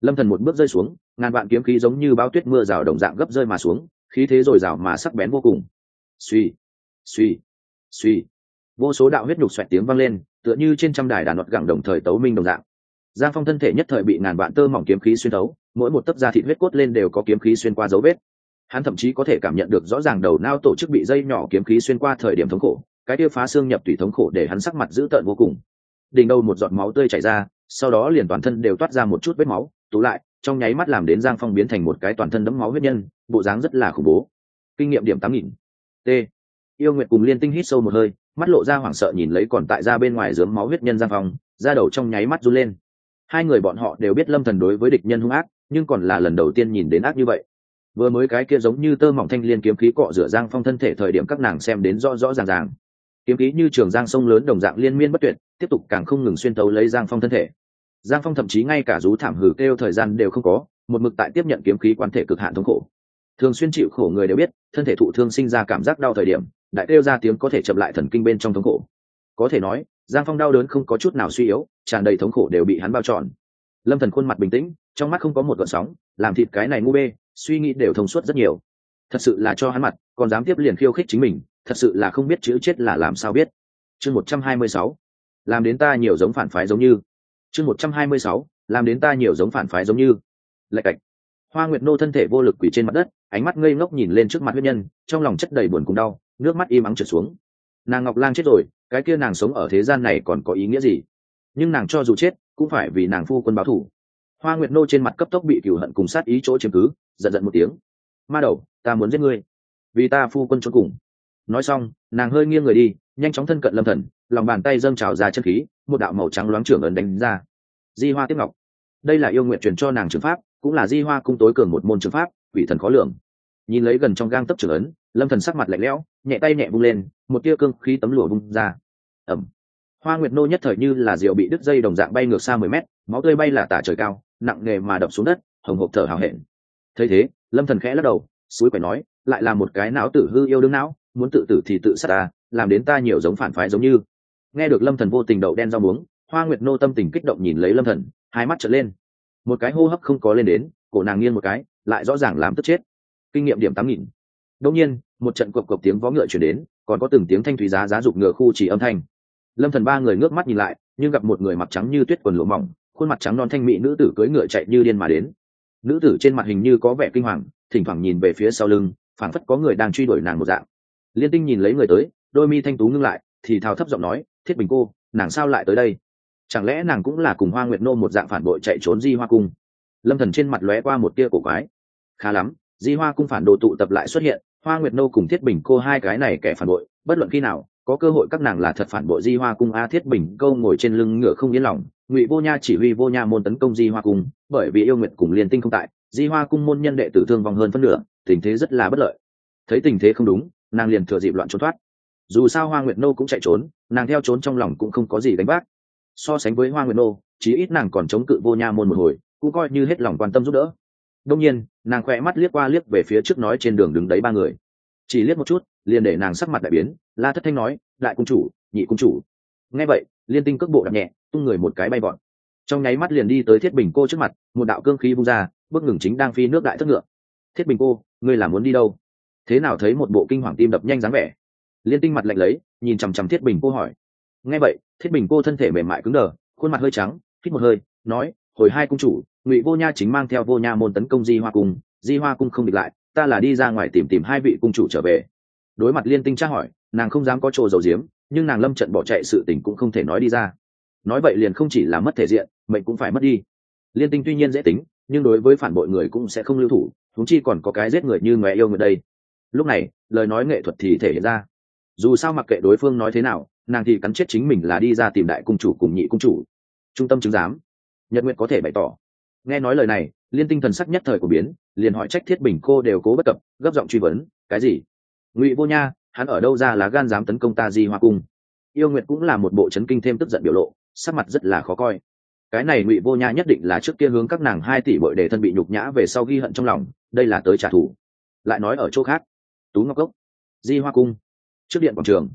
lâm thần một bước rơi xuống, ngàn vạn kiếm khí giống như bao tuyết mưa rào đồng dạng gấp rơi mà xuống, khí thế dồi dào mà sắc bén vô cùng. Suy suy suy vô số đạo huyết nhục xoẹt tiếng vang lên, tựa như trên trăm đài đàn nọt gẳng đồng thời tấu minh đồng dạng. Giang phong thân thể nhất thời bị ngàn vạn tơ mỏng kiếm khí xuyên thấu, mỗi một tấc da thịt huyết cốt lên đều có kiếm khí xuyên qua dấu vết hắn thậm chí có thể cảm nhận được rõ ràng đầu nao tổ chức bị dây nhỏ kiếm khí xuyên qua thời điểm thống khổ, cái tiêu phá xương nhập tủy thống khổ để hắn sắc mặt dữ tợn vô cùng. Đỉnh đầu một giọt máu tươi chảy ra, sau đó liền toàn thân đều toát ra một chút vết máu tú lại, trong nháy mắt làm đến giang phong biến thành một cái toàn thân đẫm máu huyết nhân, bộ dáng rất là khủng bố. Kinh nghiệm điểm tám nghìn. T. Yêu nguyệt cùng liên tinh hít sâu một hơi, mắt lộ ra hoảng sợ nhìn lấy còn tại ra bên ngoài dướng máu huyết nhân giang phong ra đầu trong nháy mắt run lên. Hai người bọn họ đều biết lâm thần đối với địch nhân hung ác, nhưng còn là lần đầu tiên nhìn đến ác như vậy vừa mới cái kia giống như tơ mỏng thanh liên kiếm khí cọ rửa giang phong thân thể thời điểm các nàng xem đến rõ rõ ràng ràng. Kiếm khí như trường giang sông lớn đồng dạng liên miên bất tuyệt, tiếp tục càng không ngừng xuyên tấu lấy giang phong thân thể. Giang phong thậm chí ngay cả rú thảm hử kêu thời gian đều không có, một mực tại tiếp nhận kiếm khí quan thể cực hạn thống khổ. Thường xuyên chịu khổ người đều biết, thân thể thụ thương sinh ra cảm giác đau thời điểm, đại kêu ra tiếng có thể chậm lại thần kinh bên trong thống khổ. Có thể nói, giang phong đau đớn không có chút nào suy yếu, tràn đầy thống khổ đều bị hắn bao trọn lâm thần khuôn mặt bình tĩnh, trong mắt không có một gợn sóng, làm thịt cái này ngu bê, suy nghĩ đều thông suốt rất nhiều. Thật sự là cho hắn mặt, còn dám tiếp liền khiêu khích chính mình, thật sự là không biết chữ chết là làm sao biết. Chương một trăm hai mươi sáu, làm đến ta nhiều giống phản phái giống như. Chương một trăm hai mươi sáu, làm đến ta nhiều giống phản phái giống như. Lạch cạch. Hoa nguyệt nô thân thể vô lực quỳ trên mặt đất, ánh mắt ngây ngốc nhìn lên trước mặt huyết nhân, trong lòng chất đầy buồn cùng đau, nước mắt im ắng trượt xuống. Nàng ngọc lang chết rồi, cái kia nàng sống ở thế gian này còn có ý nghĩa gì? Nhưng nàng cho dù chết cũng phải vì nàng phu quân báo thủ. Hoa nguyệt nô trên mặt cấp tốc bị cửu hận cùng sát ý chỗ chiếm cứ, giận giận một tiếng. Ma đầu, ta muốn giết ngươi. Vì ta phu quân trốn cùng. Nói xong, nàng hơi nghiêng người đi, nhanh chóng thân cận lâm thần, lòng bàn tay dâng trào ra chân khí, một đạo màu trắng loáng trưởng ấn đánh ra. Di hoa tiếp ngọc. Đây là yêu nguyện truyền cho nàng trường pháp, cũng là di hoa cung tối cường một môn trường pháp, quỷ thần khó lường. Nhìn lấy gần trong gang tấp trưởng ấn, lâm thần sắc mặt lạnh lẽo, nhẹ tay nhẹ bung lên, một tia cương khí tấm lụa bung ra. Ẩm hoa nguyệt nô nhất thời như là rượu bị đứt dây đồng dạng bay ngược xa mười mét, máu tươi bay là tả trời cao, nặng nề mà đập xuống đất, hồng hộp thở hào hẹn. Thấy thế, lâm thần khẽ lắc đầu, suối quẻ nói, lại là một cái não tử hư yêu đương não, muốn tự tử thì tự sát ta, làm đến ta nhiều giống phản phái giống như. Nghe được lâm thần vô tình đậu đen rau muống, hoa nguyệt nô tâm tình kích động nhìn lấy lâm thần, hai mắt trở lên. Một cái hô hấp không có lên đến, cổ nàng nghiêng một cái, lại rõ ràng làm tức chết. Kinh nghiệm điểm tám nghìn. Đông nhiên, một trận cộc cộc tiếng vó ngựa chuyển đến, còn có từng tiếng thanh thủy giá giá dục ngựa khu chỉ âm thanh lâm thần ba người ngước mắt nhìn lại, nhưng gặp một người mặc trắng như tuyết quần lụa mỏng, khuôn mặt trắng non thanh mỹ nữ tử cưỡi ngựa chạy như điên mà đến. Nữ tử trên mặt hình như có vẻ kinh hoàng, thỉnh thoảng nhìn về phía sau lưng, phảng phất có người đang truy đuổi nàng một dạng. Liên tinh nhìn lấy người tới, đôi mi thanh tú ngưng lại, thì thào thấp giọng nói, thiết bình cô, nàng sao lại tới đây? Chẳng lẽ nàng cũng là cùng hoa nguyệt nô một dạng phản bội chạy trốn di hoa cung? Lâm thần trên mặt lóe qua một tia cổ quái. Khá lắm, di hoa cung phản đồ tụ tập lại xuất hiện, hoa nguyệt nô cùng thiết bình cô hai cái này kẻ phản bội, bất luận khi nào có cơ hội các nàng là thật phản bội di hoa cung. A thiết bình câu ngồi trên lưng ngựa không yên lòng, ngụy vô nha chỉ huy vô nha môn tấn công di hoa cung, bởi vì yêu nguyệt cùng liên tinh không tại, di hoa cung môn nhân đệ tử thương vong hơn phân nửa, tình thế rất là bất lợi. Thấy tình thế không đúng, nàng liền thừa dịp loạn trốn thoát. Dù sao hoa nguyệt nô cũng chạy trốn, nàng theo trốn trong lòng cũng không có gì đánh bác so sánh với hoa nguyệt nô, chí ít nàng còn chống cự vô nha môn một hồi, cũng coi như hết lòng quan tâm giúp đỡ. Đông nhiên, nàng khỏe mắt liếc qua liếc về phía trước nói trên đường đứng đấy ba người chỉ liếc một chút, liền để nàng sắc mặt đại biến. La thất thanh nói, đại cung chủ, nhị cung chủ. Nghe vậy, liên tinh cước bộ đạp nhẹ, tung người một cái bay bọn trong nháy mắt liền đi tới thiết bình cô trước mặt, một đạo cương khí bung ra, bước ngừng chính đang phi nước đại thất ngựa. Thiết bình cô, ngươi là muốn đi đâu? Thế nào thấy một bộ kinh hoàng tim đập nhanh dáng vẻ. Liên tinh mặt lạnh lấy, nhìn chằm chằm thiết bình cô hỏi. Nghe vậy, thiết bình cô thân thể mềm mại cứng đờ, khuôn mặt hơi trắng, hít một hơi, nói, hồi hai cung chủ, ngụy vô nha chính mang theo vô nha môn tấn công di hoa cung, di hoa cung không địch lại ta là đi ra ngoài tìm tìm hai vị cung chủ trở về. Đối mặt liên tinh tra hỏi, nàng không dám có chỗ dầu diếm nhưng nàng lâm trận bỏ chạy sự tình cũng không thể nói đi ra. Nói vậy liền không chỉ là mất thể diện, mệnh cũng phải mất đi. Liên tinh tuy nhiên dễ tính, nhưng đối với phản bội người cũng sẽ không lưu thủ thúng chi còn có cái giết người như ngoại yêu người đây. Lúc này, lời nói nghệ thuật thì thể hiện ra. Dù sao mặc kệ đối phương nói thế nào, nàng thì cắn chết chính mình là đi ra tìm đại cung chủ cùng nhị cung chủ. Trung tâm chứng giám, nhật nguyện có thể bày tỏ nghe nói lời này, liên tinh thần sắc nhất thời của biến, liền hỏi trách thiết bình cô đều cố bất cập, gấp giọng truy vấn, cái gì? Ngụy vô nha, hắn ở đâu ra là gan dám tấn công ta di hoa cung? Yêu nguyệt cũng là một bộ chấn kinh thêm tức giận biểu lộ, sắc mặt rất là khó coi. Cái này ngụy vô nha nhất định là trước kia hướng các nàng hai tỷ bội để thân bị nhục nhã về sau ghi hận trong lòng, đây là tới trả thù. Lại nói ở chỗ khác. Tú ngọc cốc, di hoa cung, trước điện quảng trường.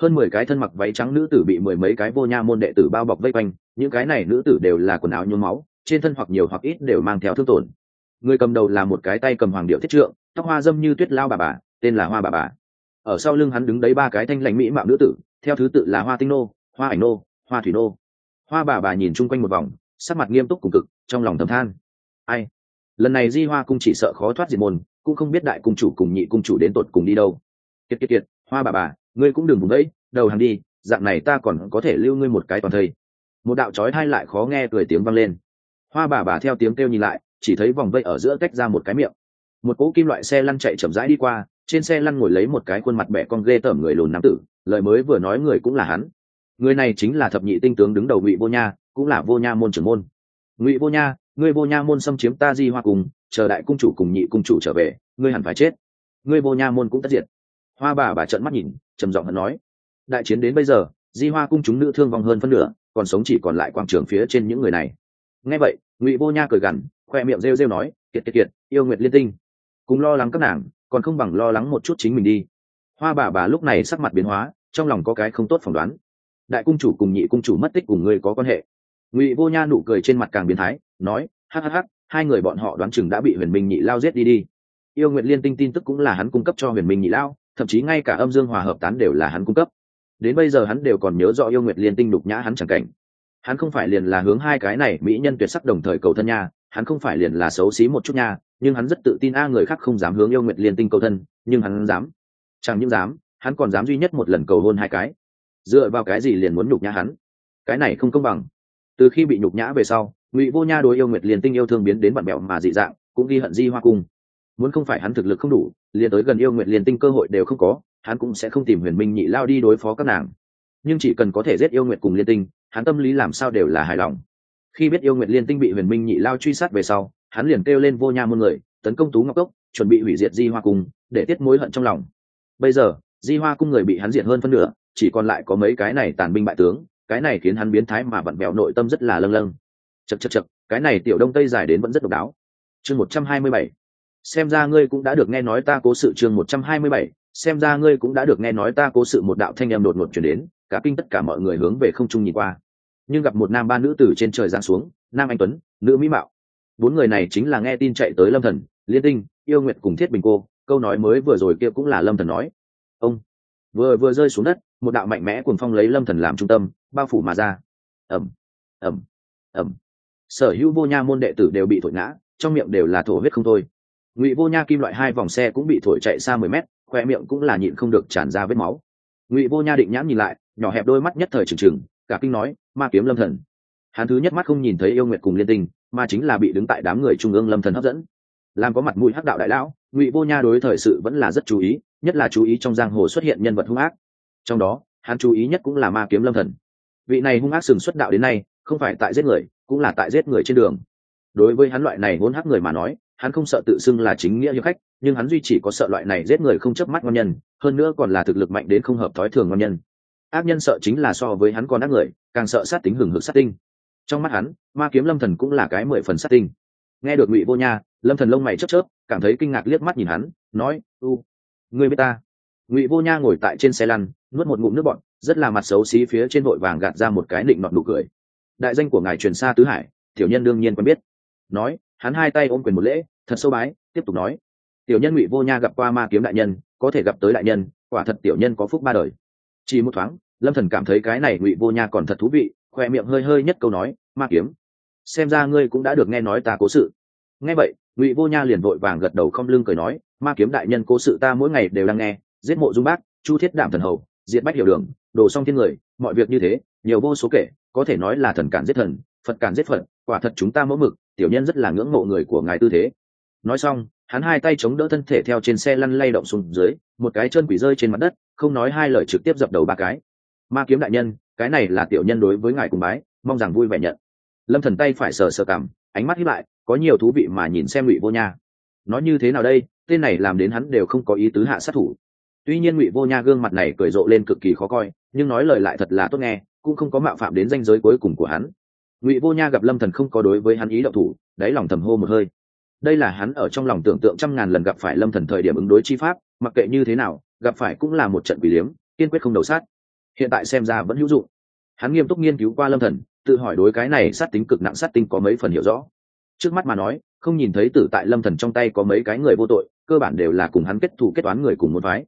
Hơn mười cái thân mặc váy trắng nữ tử bị mười mấy cái vô nha môn đệ tử bao bọc vây quanh, những cái này nữ tử đều là quần áo nhuốm máu trên thân hoặc nhiều hoặc ít đều mang theo thương tổn. Người cầm đầu là một cái tay cầm hoàng điệu thiết trượng, tóc hoa dâm như tuyết lao bà bà, tên là hoa bà bà. Ở sau lưng hắn đứng đấy ba cái thanh lãnh mỹ mạo nữ tử, theo thứ tự là hoa tinh nô, hoa ảnh nô, hoa thủy nô. Hoa bà bà nhìn chung quanh một vòng, sắc mặt nghiêm túc cùng cực, trong lòng thầm than. Ai? Lần này di hoa cung chỉ sợ khó thoát diệt môn, cũng không biết đại cung chủ cùng nhị cung chủ đến tột cùng đi đâu. Kiệt kiệt kiệt, hoa bà bà, ngươi cũng đừng vùng đấy, đầu hàng đi, dạng này ta còn có thể lưu ngươi một cái toàn thây. Một đạo trói thai lại khó nghe cười tiếng vang lên hoa bà bà theo tiếng kêu nhìn lại, chỉ thấy vòng vây ở giữa tách ra một cái miệng. Một cỗ kim loại xe lăn chạy chậm rãi đi qua, trên xe lăn ngồi lấy một cái khuôn mặt bẻ con ghê tởm người lùn nam tử, lời mới vừa nói người cũng là hắn. Người này chính là thập nhị tinh tướng đứng đầu ngụy vô nha, cũng là vô nha môn trưởng môn. Ngụy vô nha, ngươi vô nha môn xâm chiếm ta di hoa cùng, chờ đại cung chủ cùng nhị cung chủ trở về, ngươi hẳn phải chết. Ngươi vô nha môn cũng tất diệt. Hoa bà bà trợn mắt nhìn, trầm giọng hắn nói. Đại chiến đến bây giờ, di hoa cung chúng nữ thương vong hơn phân nửa, còn sống chỉ còn lại quảng trường phía trên những người này nghe vậy, ngụy vô nha cười gằn, khoe miệng rêu rêu nói, kiệt kiệt kiệt, yêu nguyệt liên tinh. Cùng lo lắng các nàng, còn không bằng lo lắng một chút chính mình đi. Hoa bà bà lúc này sắc mặt biến hóa, trong lòng có cái không tốt phỏng đoán. Đại cung chủ cùng nhị cung chủ mất tích cùng người có quan hệ. Ngụy vô nha nụ cười trên mặt càng biến thái, nói hhh hai người bọn họ đoán chừng đã bị huyền minh nhị lao giết đi đi. Yêu nguyệt liên tinh tin tức cũng là hắn cung cấp cho huyền minh nhị lao, thậm chí ngay cả âm dương hòa hợp tán đều là hắn cung cấp. Đến bây giờ hắn đều còn nhớ rõ yêu nguyệt liên tinh đục nhã hắn chẳng cảnh hắn không phải liền là hướng hai cái này mỹ nhân tuyệt sắc đồng thời cầu thân nha, hắn không phải liền là xấu xí một chút nha, nhưng hắn rất tự tin a, người khác không dám hướng yêu nguyệt liên tinh cầu thân, nhưng hắn dám. Chẳng những dám, hắn còn dám duy nhất một lần cầu hôn hai cái. Dựa vào cái gì liền muốn nhục nhã hắn? Cái này không công bằng. Từ khi bị nhục nhã về sau, ngụy vô nha đối yêu nguyệt liên tinh yêu thương biến đến bạn bèo mà dị dạng, cũng ghi hận di hoa cung. Muốn không phải hắn thực lực không đủ, liền tới gần yêu nguyệt liên tinh cơ hội đều không có, hắn cũng sẽ không tìm huyền minh nhị lao đi đối phó các nàng nhưng chỉ cần có thể giết yêu nguyệt cùng liên tinh, hắn tâm lý làm sao đều là hài lòng. Khi biết yêu nguyệt liên tinh bị huyền minh nhị lao truy sát về sau, hắn liền kêu lên vô nha muôn người, tấn công tú ngọc cốc, chuẩn bị hủy diệt di hoa cung, để tiết mối hận trong lòng. Bây giờ, di hoa cung người bị hắn diệt hơn phân nửa, chỉ còn lại có mấy cái này tàn binh bại tướng, cái này khiến hắn biến thái mà vặn vẹo nội tâm rất là lâng lâng. Chật chật chật cái này tiểu đông tây dài đến vẫn rất độc đáo. Chương một trăm hai mươi bảy. Xem ra ngươi cũng đã được nghe nói ta cố sự chương một trăm hai mươi bảy. Xem ra ngươi cũng đã được nghe nói ta cố sự một đạo thanh em đột ngột chuyển đến cả kinh tất cả mọi người hướng về không trung nhìn qua. Nhưng gặp một nam ba nữ từ trên trời giáng xuống, nam anh tuấn, nữ mỹ mạo. Bốn người này chính là nghe tin chạy tới lâm thần, liên tinh, yêu nguyệt cùng thiết bình cô, câu nói mới vừa rồi kia cũng là lâm thần nói. Ông, vừa vừa rơi xuống đất, một đạo mạnh mẽ cuồng phong lấy lâm thần làm trung tâm, bao phủ mà ra. Ẩm ẩm ẩm sở hữu vô nha môn đệ tử đều bị thổi ngã, trong miệng đều là thổ huyết không thôi. Ngụy vô nha kim loại hai vòng xe cũng bị thổi chạy xa mười mét, khoe miệng cũng là nhịn không được tràn ra vết máu ngụy vô nha định nhãn nhìn lại nhỏ hẹp đôi mắt nhất thời trừng trừng cả kinh nói ma kiếm lâm thần hắn thứ nhất mắt không nhìn thấy yêu nguyệt cùng liên tình, mà chính là bị đứng tại đám người trung ương lâm thần hấp dẫn làm có mặt mũi hắc đạo đại lão ngụy vô nha đối thời sự vẫn là rất chú ý nhất là chú ý trong giang hồ xuất hiện nhân vật hung ác trong đó hắn chú ý nhất cũng là ma kiếm lâm thần vị này hung ác sừng xuất đạo đến nay không phải tại giết người cũng là tại giết người trên đường đối với hắn loại này hôn hắc người mà nói hắn không sợ tự xưng là chính nghĩa hiệp khách nhưng hắn duy chỉ có sợ loại này giết người không chớp mắt ngon nhân, hơn nữa còn là thực lực mạnh đến không hợp thói thường ngon nhân. Ác nhân sợ chính là so với hắn còn ác người, càng sợ sát tính hừng hực sát tinh. Trong mắt hắn, ma kiếm lâm thần cũng là cái mười phần sát tinh. Nghe được ngụy vô nha, lâm thần lông mày chớp chớp, cảm thấy kinh ngạc liếc mắt nhìn hắn, nói, u, ngươi biết ta? Ngụy vô nha ngồi tại trên xe lăn, nuốt một ngụm nước bọn rất là mặt xấu xí phía trên vội vàng gạt ra một cái định nọt nụ cười. Đại danh của ngài truyền xa tứ hải, tiểu nhân đương nhiên quen biết. Nói, hắn hai tay ôm quyền một lễ, thật sâu bái, tiếp tục nói tiểu nhân ngụy vô nha gặp qua ma kiếm đại nhân, có thể gặp tới đại nhân, quả thật tiểu nhân có phúc ba đời. Chỉ một thoáng, lâm thần cảm thấy cái này ngụy vô nha còn thật thú vị, khoe miệng hơi hơi nhất câu nói, ma kiếm, xem ra ngươi cũng đã được nghe nói ta cố sự. Nghe vậy, ngụy vô nha liền vội vàng gật đầu không lưng cười nói, ma kiếm đại nhân cố sự ta mỗi ngày đều đang nghe, giết mộ dung bác, chu thiết đảm thần hầu, diệt bách hiểu đường, đồ xong thiên người, mọi việc như thế, nhiều vô số kể, có thể nói là thần cản giết thần, phật cản giết phật, quả thật chúng ta mẫu mực, tiểu nhân rất là ngưỡng mộ người của ngài tư thế nói xong, hắn hai tay chống đỡ thân thể theo trên xe lăn lay động xuống dưới, một cái chân quỷ rơi trên mặt đất, không nói hai lời trực tiếp dập đầu ba cái. Ma kiếm đại nhân, cái này là tiểu nhân đối với ngài cùng bái, mong rằng vui vẻ nhận. Lâm thần tay phải sờ sờ cảm ánh mắt hiếp lại, có nhiều thú vị mà nhìn xem ngụy vô nha. Nói như thế nào đây, tên này làm đến hắn đều không có ý tứ hạ sát thủ. Tuy nhiên ngụy vô nha gương mặt này cười rộ lên cực kỳ khó coi, nhưng nói lời lại thật là tốt nghe, cũng không có mạo phạm đến danh giới cuối cùng của hắn. Ngụy vô nha gặp lâm thần không có đối với hắn ý động thủ, đáy lòng thầm hô một hơi đây là hắn ở trong lòng tưởng tượng trăm ngàn lần gặp phải lâm thần thời điểm ứng đối chi pháp, mặc kệ như thế nào, gặp phải cũng là một trận quỷ liếm, kiên quyết không đầu sát. Hiện tại xem ra vẫn hữu dụng. Hắn nghiêm túc nghiên cứu qua lâm thần, tự hỏi đối cái này sát tính cực nặng sát tinh có mấy phần hiểu rõ. Trước mắt mà nói, không nhìn thấy tử tại lâm thần trong tay có mấy cái người vô tội, cơ bản đều là cùng hắn kết thù kết toán người cùng một phái.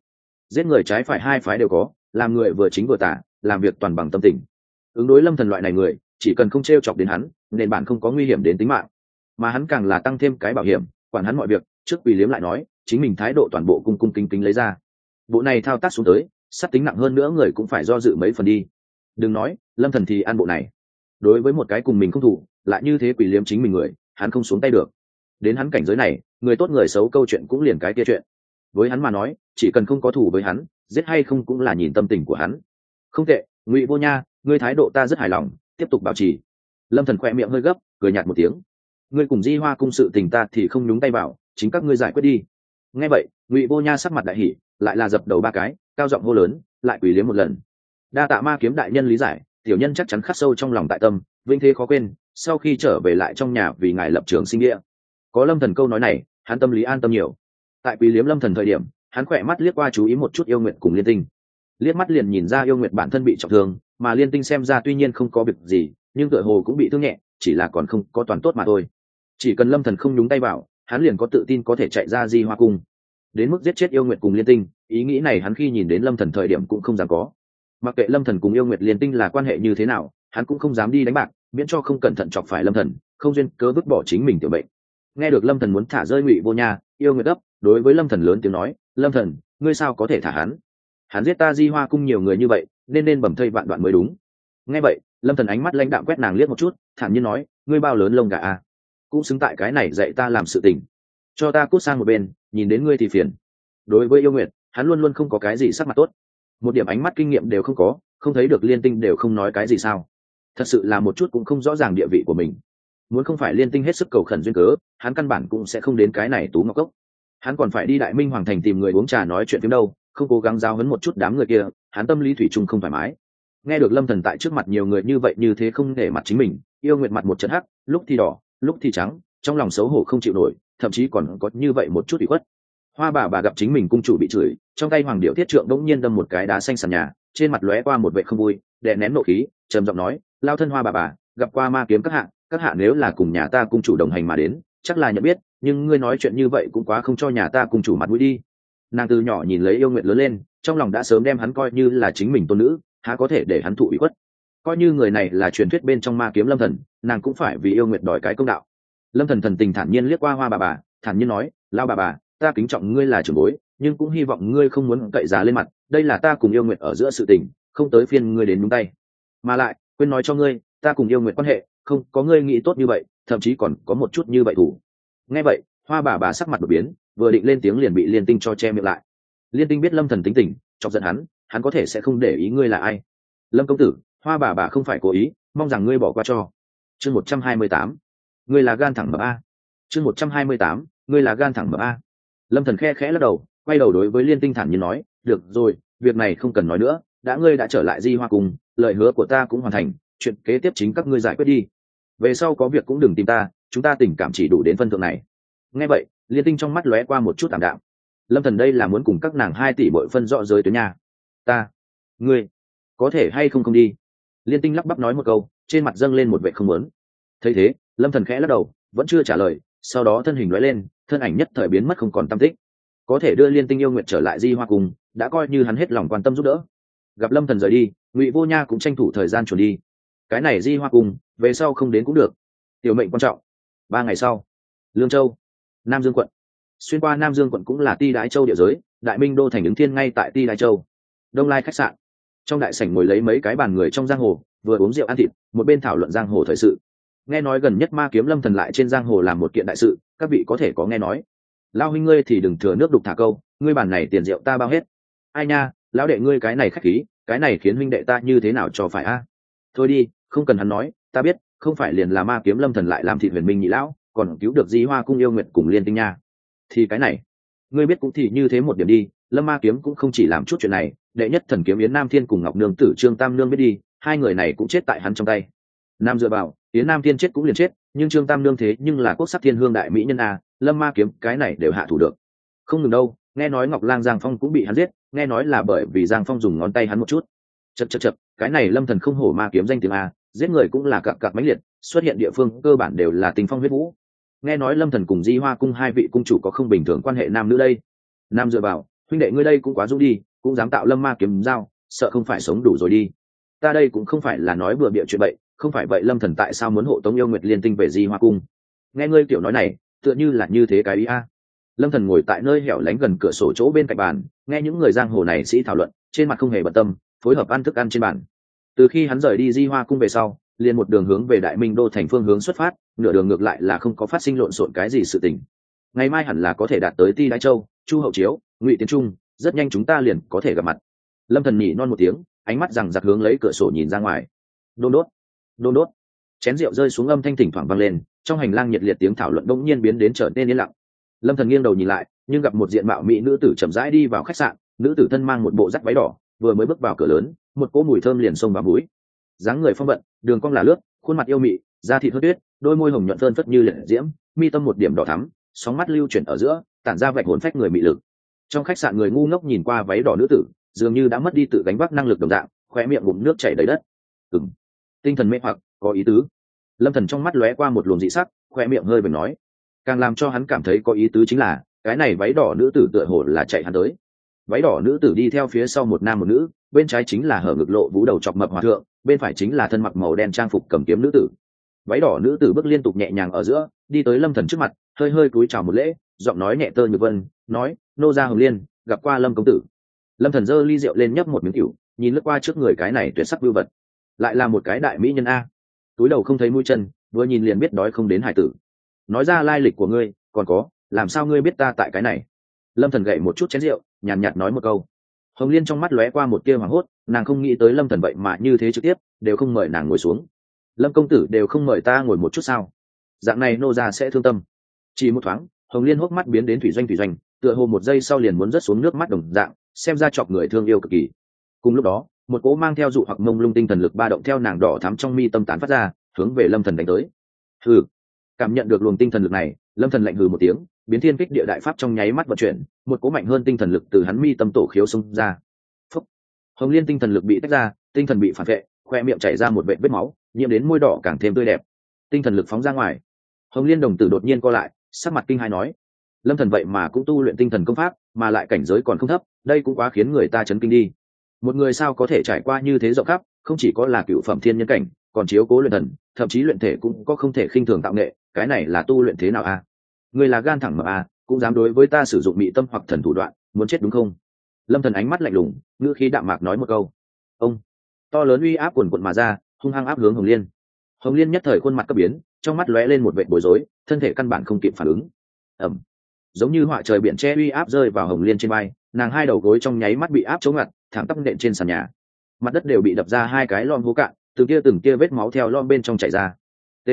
Giết người trái phải hai phái đều có, làm người vừa chính vừa tả làm việc toàn bằng tâm tình. Ứng đối lâm thần loại này người, chỉ cần không t chọc đến hắn nên bạn không có nguy hiểm đến tính mạng mà hắn càng là tăng thêm cái bảo hiểm, quản hắn mọi việc, trước quỳ liếm lại nói, chính mình thái độ toàn bộ cung cung kính kính lấy ra. Bộ này thao tác xuống tới, sắp tính nặng hơn nữa người cũng phải do dự mấy phần đi. Đừng nói, lâm thần thì ăn bộ này. Đối với một cái cùng mình không thủ, lại như thế quỷ liếm chính mình người, hắn không xuống tay được. Đến hắn cảnh giới này, người tốt người xấu câu chuyện cũng liền cái kia chuyện. Với hắn mà nói, chỉ cần không có thủ với hắn, giết hay không cũng là nhìn tâm tình của hắn. Không tệ, ngụy vô nha, ngươi thái độ ta rất hài lòng, tiếp tục bảo trì. Lâm thần khoe miệng hơi gấp, cười nhạt một tiếng ngươi cùng di hoa cung sự tình ta thì không nhúng tay vào, chính các ngươi giải quyết đi. Nghe vậy, ngụy vô nha sắc mặt đại hỉ, lại là dập đầu ba cái, cao giọng hô lớn, lại quỳ liếm một lần. Đa tạ ma kiếm đại nhân lý giải, tiểu nhân chắc chắn khắc sâu trong lòng tại tâm vinh thế khó quên, sau khi trở về lại trong nhà vì ngài lập trường sinh địa có lâm thần câu nói này, hắn tâm lý an tâm nhiều. Tại quỳ liếm lâm thần thời điểm, hắn khỏe mắt liếc qua chú ý một chút yêu nguyện cùng liên tinh. Liếc mắt liền nhìn ra yêu nguyện bản thân bị trọng thương, mà liên tinh xem ra tuy nhiên không có việc gì, nhưng tựa hồ cũng bị thương nhẹ, chỉ là còn không có toàn tốt mà thôi chỉ cần lâm thần không nhúng tay vào, hắn liền có tự tin có thể chạy ra di hoa cung. Đến mức giết chết yêu nguyệt cùng liên tinh, ý nghĩ này hắn khi nhìn đến lâm thần thời điểm cũng không dám có. Mặc kệ lâm thần cùng yêu nguyệt liên tinh là quan hệ như thế nào, hắn cũng không dám đi đánh bạc, miễn cho không cẩn thận chọc phải lâm thần, không duyên cớ vứt bỏ chính mình tiểu bệnh nghe được lâm thần muốn thả rơi ngụy vô nha, yêu nguyệt gấp đối với lâm thần lớn tiếng nói, lâm thần, ngươi sao có thể thả hắn? Hắn giết ta di hoa cung nhiều người như vậy, nên nên bầm thây vạn đoạn mới đúng. Nghe vậy, lâm thần ánh mắt lãnh đạm quét nàng liếc một chút, thản nhiên nói, ngươi bao lớn lông gà à cũng xứng tại cái này dạy ta làm sự tình. Cho ta cút sang một bên, nhìn đến ngươi thì phiền. Đối với yêu nguyệt, hắn luôn luôn không có cái gì sắc mặt tốt. Một điểm ánh mắt kinh nghiệm đều không có, không thấy được liên tinh đều không nói cái gì sao. Thật sự là một chút cũng không rõ ràng địa vị của mình. Muốn không phải liên tinh hết sức cầu khẩn duyên cớ, hắn căn bản cũng sẽ không đến cái này tú ngọc cốc. Hắn còn phải đi đại minh hoàng thành tìm người uống trà nói chuyện phim đâu, không cố gắng giao hấn một chút đám người kia, hắn tâm lý thủy chung không thoải mái. Nghe được lâm thần tại trước mặt nhiều người như vậy như thế không để mặt chính mình, yêu nguyện mặt một trận hắc, lúc thì đỏ lúc thì trắng, trong lòng xấu hổ không chịu nổi, thậm chí còn có như vậy một chút bị khuất. Hoa bà bà gặp chính mình cung chủ bị chửi, trong tay hoàng điệu thiết trượng đống nhiên đâm một cái đá xanh sàn nhà, trên mặt lóe qua một vệ không vui, đè nén nộ khí, trầm giọng nói, lao thân hoa bà bà, gặp qua ma kiếm các hạ các hạ nếu là cùng nhà ta cung chủ đồng hành mà đến, chắc là nhận biết, nhưng ngươi nói chuyện như vậy cũng quá không cho nhà ta cung chủ mặt mũi đi. Nàng từ nhỏ nhìn lấy yêu nguyện lớn lên, trong lòng đã sớm đem hắn coi như là chính mình tôn nữ, há có thể để hắn thụ bị khuất coi như người này là truyền thuyết bên trong ma kiếm lâm thần, nàng cũng phải vì yêu nguyện đòi cái công đạo. Lâm thần thần tình thản nhiên liếc qua hoa bà bà, thản nhiên nói lao bà bà, ta kính trọng ngươi là trưởng bối, nhưng cũng hy vọng ngươi không muốn cậy giá lên mặt, đây là ta cùng yêu nguyện ở giữa sự tình, không tới phiên ngươi đến đúng tay. Mà lại, quên nói cho ngươi, ta cùng yêu nguyện quan hệ, không có ngươi nghĩ tốt như vậy, thậm chí còn có một chút như vậy thủ. Nghe vậy, hoa bà bà sắc mặt đột biến, vừa định lên tiếng liền bị liên tinh cho che miệng lại. Liên tinh biết lâm thần tính tình, chọc giận hắn hắn có thể sẽ không để ý ngươi là ai. Lâm công tử hoa bà bà không phải cố ý, mong rằng ngươi bỏ qua cho. Chương một trăm hai mươi tám. Ngươi là gan thẳng mở a. Chương một trăm hai mươi tám. Ngươi là gan thẳng mở a. Lâm thần khe khẽ lắc đầu, quay đầu đối với liên tinh thản như nói, được rồi, việc này không cần nói nữa, đã ngươi đã trở lại di hoa cùng, lời hứa của ta cũng hoàn thành, chuyện kế tiếp chính các ngươi giải quyết đi. Về sau có việc cũng đừng tìm ta, chúng ta tình cảm chỉ đủ đến phân thượng này. Nghe vậy, liên tinh trong mắt lóe qua một chút tạm đạm. Lâm thần đây là muốn cùng các nàng hai tỷ bội phân rõ giới tuyến nhà ta, ngươi, có thể hay không không đi? Liên tinh lắp bắp nói một câu, trên mặt dâng lên một vệ không lớn thấy thế, lâm thần khẽ lắc đầu, vẫn chưa trả lời, sau đó thân hình nói lên, thân ảnh nhất thời biến mất không còn tâm tích. Có thể đưa liên tinh yêu nguyện trở lại di hoa cùng, đã coi như hắn hết lòng quan tâm giúp đỡ. Gặp lâm thần rời đi, ngụy vô nha cũng tranh thủ thời gian chuẩn đi. Cái này di hoa cùng, về sau không đến cũng được. Tiểu mệnh quan trọng. Ba ngày sau, lương châu, nam dương quận. Xuyên qua nam dương quận cũng là ti đái châu địa giới, đại minh đô thành ứng thiên ngay tại ti đái châu. Đông lai khách sạn trong đại sảnh ngồi lấy mấy cái bàn người trong giang hồ, vừa uống rượu ăn thịt, một bên thảo luận giang hồ thời sự. Nghe nói gần nhất ma kiếm lâm thần lại trên giang hồ làm một kiện đại sự, các vị có thể có nghe nói. Lao huynh ngươi thì đừng thừa nước đục thả câu, ngươi bàn này tiền rượu ta bao hết. Ai nha, lão đệ ngươi cái này khách khí, cái này khiến huynh đệ ta như thế nào cho phải a? Thôi đi, không cần hắn nói, ta biết, không phải liền là ma kiếm lâm thần lại làm thị huyền minh nhị lão, còn cứu được di hoa cung yêu nguyện cùng liên tinh nha. Thì cái này, ngươi biết cũng thì như thế một điểm đi lâm ma kiếm cũng không chỉ làm chút chuyện này, đệ nhất thần kiếm yến nam thiên cùng ngọc nương tử trương tam nương biết đi, hai người này cũng chết tại hắn trong tay. Nam dựa vào, yến nam thiên chết cũng liền chết, nhưng trương tam nương thế nhưng là quốc sắc thiên hương đại mỹ nhân a, lâm ma kiếm, cái này đều hạ thủ được. Không ngừng đâu, nghe nói ngọc lang giang phong cũng bị hắn giết, nghe nói là bởi vì giang phong dùng ngón tay hắn một chút. Chật chật chật cái này lâm thần không hổ ma kiếm danh tiếng a, giết người cũng là cặp cặp mãnh liệt, xuất hiện địa phương cơ bản đều là tình phong huyết vũ. Nghe nói lâm thần cùng di hoa cung hai vị cung chủ có không bình thường quan hệ nam nữ đây? Nam dựa vào huynh đệ ngươi đây cũng quá dũng đi, cũng dám tạo lâm ma kiếm dao sợ không phải sống đủ rồi đi. Ta đây cũng không phải là nói bừa bịa chuyện vậy không phải vậy lâm thần tại sao muốn hộ tống yêu nguyệt liên tinh về di hoa cung? Nghe ngươi kiểu nói này, tựa như là như thế cái ý a. Lâm thần ngồi tại nơi hẻo lánh gần cửa sổ chỗ bên cạnh bàn, nghe những người giang hồ này sĩ thảo luận, trên mặt không hề bận tâm, phối hợp ăn thức ăn trên bàn. Từ khi hắn rời đi di hoa cung về sau, liền một đường hướng về đại minh đô thành phương hướng xuất phát, nửa đường ngược lại là không có phát sinh lộn xộn cái gì sự tình. Ngày mai hẳn là có thể đạt tới ti đại châu, chu hậu chiếu ngụy tiến trung, rất nhanh chúng ta liền có thể gặp mặt. Lâm thần nhỉ non một tiếng, ánh mắt rằng giặc hướng lấy cửa sổ nhìn ra ngoài. Đôn đốt đôn đốt. Chén rượu rơi xuống âm thanh thỉnh thoảng vang lên, trong hành lang nhiệt liệt tiếng thảo luận bỗng nhiên biến đến trở nên yên lặng. Lâm thần nghiêng đầu nhìn lại, nhưng gặp một diện mạo mỹ nữ tử chậm rãi đi vào khách sạn, nữ tử thân mang một bộ rắc váy đỏ, vừa mới bước vào cửa lớn, một cỗ mùi thơm liền xông vào mũi. Dáng người phong vận, đường cong là lướt, khuôn mặt yêu mị, da thịt hớt tuyết, đôi môi hồng nhuận phơn phất như liệt diễm, mi tâm một điểm đỏ thắm, sóng mắt lưu chuyển ở giữa, tản ra vạch hồn phách người mị lực trong khách sạn người ngu ngốc nhìn qua váy đỏ nữ tử, dường như đã mất đi tự gánh vác năng lực đồng dạng khoe miệng bụng nước chảy đầy đất. Ừng tinh thần mê hoặc, có ý tứ. Lâm thần trong mắt lóe qua một luồng dị sắc khoe miệng hơi bừng nói. Càng làm cho hắn cảm thấy có ý tứ chính là, cái này váy đỏ nữ tử tựa hồ là chạy hắn tới. Váy đỏ nữ tử đi theo phía sau một nam một nữ, bên trái chính là hở ngực lộ vũ đầu chọc mập hòa thượng, bên phải chính là thân mặc màu đen trang phục cầm kiếm nữ tử. Váy đỏ nữ tử bước liên tục nhẹ nhàng ở giữa, đi tới lâm thần trước mặt, hơi hơi cúi chào một lễ, giọng nói nhẹ tơ như vân, nói nô gia hồng liên, gặp qua lâm công tử. Lâm thần giơ ly rượu lên nhấp một miếng cửu nhìn lướt qua trước người cái này tuyệt sắc vưu vật. Lại là một cái đại mỹ nhân a. Túi đầu không thấy mũi chân, vừa nhìn liền biết đói không đến hải tử. Nói ra lai lịch của ngươi, còn có, làm sao ngươi biết ta tại cái này? Lâm thần gậy một chút chén rượu, nhàn nhạt nói một câu. Hồng liên trong mắt lóe qua một tia hoảng hốt, nàng không nghĩ tới lâm thần vậy mà như thế trực tiếp, đều không mời nàng ngồi xuống. Lâm công tử đều không mời ta ngồi một chút sao? Dạng này nô ra sẽ thương tâm. Chỉ một thoáng, hồng liên hốc mắt biến đến thủy doanh thủy doanh tựa hồ một giây sau liền muốn rớt xuống nước mắt đồng dạng, xem ra chọc người thương yêu cực kỳ. Cùng lúc đó, một cỗ mang theo dụ hoặc mông lung tinh thần lực ba động theo nàng đỏ thắm trong mi tâm tán phát ra, hướng về lâm thần đánh tới. Hừ, cảm nhận được luồng tinh thần lực này, lâm thần lạnh hừ một tiếng, biến thiên kích địa đại pháp trong nháy mắt vận chuyển, một cỗ mạnh hơn tinh thần lực từ hắn mi tâm tổ khiếu xông ra. Phúc. hồng liên tinh thần lực bị tách ra, tinh thần bị phản vệ, khoe miệng chảy ra một vệ vết máu, nhiễm đến môi đỏ càng thêm tươi đẹp. Tinh thần lực phóng ra ngoài. Hồng liên đồng tử đột nhiên co lại, sắc mặt kinh hai nói lâm thần vậy mà cũng tu luyện tinh thần công pháp, mà lại cảnh giới còn không thấp, đây cũng quá khiến người ta chấn kinh đi. Một người sao có thể trải qua như thế rộng khắp, không chỉ có là cựu phẩm thiên nhân cảnh, còn chiếu cố luyện thần, thậm chí luyện thể cũng có không thể khinh thường tạo nghệ, cái này là tu luyện thế nào a người là gan thẳng mà a cũng dám đối với ta sử dụng mị tâm hoặc thần thủ đoạn, muốn chết đúng không? Lâm thần ánh mắt lạnh lùng, ngữ khí đạm mạc nói một câu. Ông, to lớn uy áp quần quận mà ra, hung hăng áp hướng hồng liên. Hồng liên nhất thời khuôn mặt cấp biến, trong mắt lóe lên một vệ bối rối, thân thể căn bản không kịp phản ứng. Ẩm giống như họa trời biển che uy áp rơi vào hồng liên trên vai, nàng hai đầu gối trong nháy mắt bị áp chống ngặt, thẳng tắp nện trên sàn nhà. Mặt đất đều bị đập ra hai cái lon hố cạn, từng kia từng tia vết máu theo lon bên trong chảy ra. T.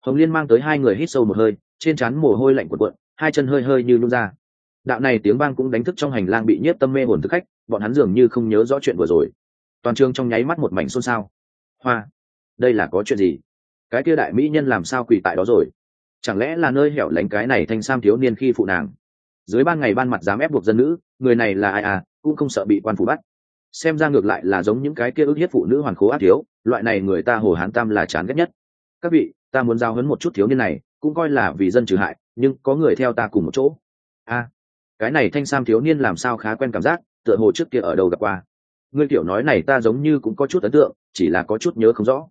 Hồng liên mang tới hai người hít sâu một hơi, trên trán mồ hôi lạnh cuộn cuộn, hai chân hơi hơi như nung ra. Đạo này tiếng vang cũng đánh thức trong hành lang bị nhiếp tâm mê hồn thức khách, bọn hắn dường như không nhớ rõ chuyện vừa rồi. Toàn trường trong nháy mắt một mảnh xôn xao. Hoa, đây là có chuyện gì? Cái kia đại mỹ nhân làm sao quỳ tại đó rồi? Chẳng lẽ là nơi hẻo lánh cái này thanh sam thiếu niên khi phụ nàng? Dưới ban ngày ban mặt dám ép buộc dân nữ, người này là ai à cũng không sợ bị quan phủ bắt. Xem ra ngược lại là giống những cái kia ức hiếp phụ nữ hoàn khố ác thiếu, loại này người ta hồ hán tam là chán ghét nhất. Các vị, ta muốn giao hấn một chút thiếu niên này, cũng coi là vì dân trừ hại, nhưng có người theo ta cùng một chỗ. A, cái này thanh sam thiếu niên làm sao khá quen cảm giác, tựa hồ trước kia ở đâu gặp qua. Ngươi kiểu nói này ta giống như cũng có chút ấn tượng, chỉ là có chút nhớ không rõ.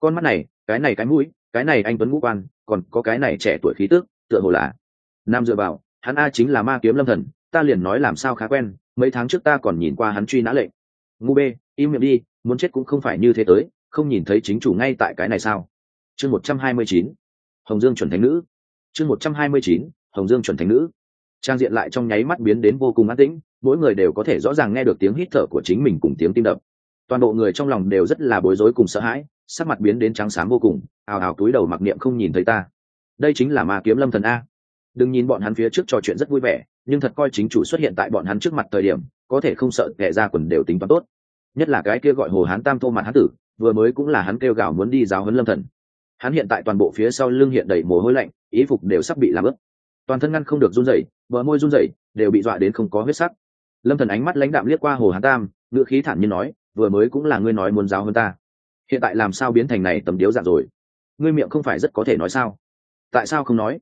Con mắt này, cái này cái mũi cái này anh tuấn ngũ quan, còn có cái này trẻ tuổi khí tước tựa hồ là nam dựa vào, hắn a chính là ma kiếm lâm thần, ta liền nói làm sao khá quen, mấy tháng trước ta còn nhìn qua hắn truy nã lệnh. Ngu bê, im miệng đi, muốn chết cũng không phải như thế tới, không nhìn thấy chính chủ ngay tại cái này sao? Chương một trăm hai mươi chín, hồng dương chuẩn thánh nữ. Chương một trăm hai mươi chín, hồng dương chuẩn thánh nữ. Trang diện lại trong nháy mắt biến đến vô cùng an tĩnh, mỗi người đều có thể rõ ràng nghe được tiếng hít thở của chính mình cùng tiếng tim đập. Toàn bộ người trong lòng đều rất là bối rối cùng sợ hãi sắc mặt biến đến trắng xám vô cùng, ào ào túi đầu mặc niệm không nhìn thấy ta. Đây chính là ma kiếm lâm thần a. Đừng nhìn bọn hắn phía trước trò chuyện rất vui vẻ, nhưng thật coi chính chủ xuất hiện tại bọn hắn trước mặt thời điểm, có thể không sợ kẻ ra quần đều tính toán tốt. Nhất là cái kia gọi hồ hán tam tô mặt hán tử, vừa mới cũng là hắn kêu gào muốn đi giáo huấn lâm thần. Hắn hiện tại toàn bộ phía sau lưng hiện đầy mồ hôi lạnh ý phục đều sắp bị làm ướt. Toàn thân ngăn không được run rẩy, bờ môi run rẩy, đều bị dọa đến không có huyết sắc. Lâm thần ánh mắt lãnh đạm liếc qua hồ hán tam, ngữ khí thản nhiên nói, vừa mới cũng là ngươi nói muốn giáo hơn ta hiện tại làm sao biến thành này tầm điếu dạng rồi? Ngươi miệng không phải rất có thể nói sao? Tại sao không nói?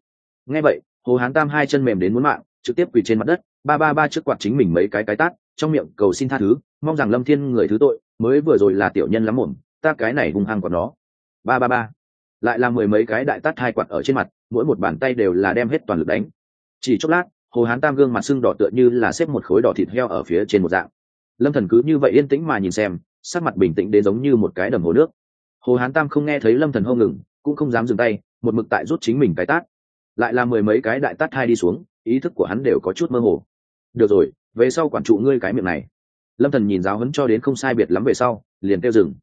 Nghe vậy, hồ hán tam hai chân mềm đến muốn mạng, trực tiếp quỳ trên mặt đất, ba ba ba trước quạt chính mình mấy cái cái tát, trong miệng cầu xin tha thứ, mong rằng lâm thiên người thứ tội, mới vừa rồi là tiểu nhân lắm mồm ta cái này hung hăng của nó. Ba ba ba. Lại là mười mấy cái đại tát hai quạt ở trên mặt, mỗi một bàn tay đều là đem hết toàn lực đánh. Chỉ chốc lát, hồ hán tam gương mặt sưng đỏ tựa như là xếp một khối đỏ thịt heo ở phía trên một dạng. Lâm thần cứ như vậy yên tĩnh mà nhìn xem sắc mặt bình tĩnh đến giống như một cái đầm hồ nước. Hồ hán tam không nghe thấy lâm thần hô ngừng, cũng không dám dừng tay, một mực tại rút chính mình cái tát. Lại là mười mấy cái đại tát hai đi xuống, ý thức của hắn đều có chút mơ hồ. Được rồi, về sau quản trụ ngươi cái miệng này. Lâm thần nhìn giáo huấn cho đến không sai biệt lắm về sau, liền kêu dừng.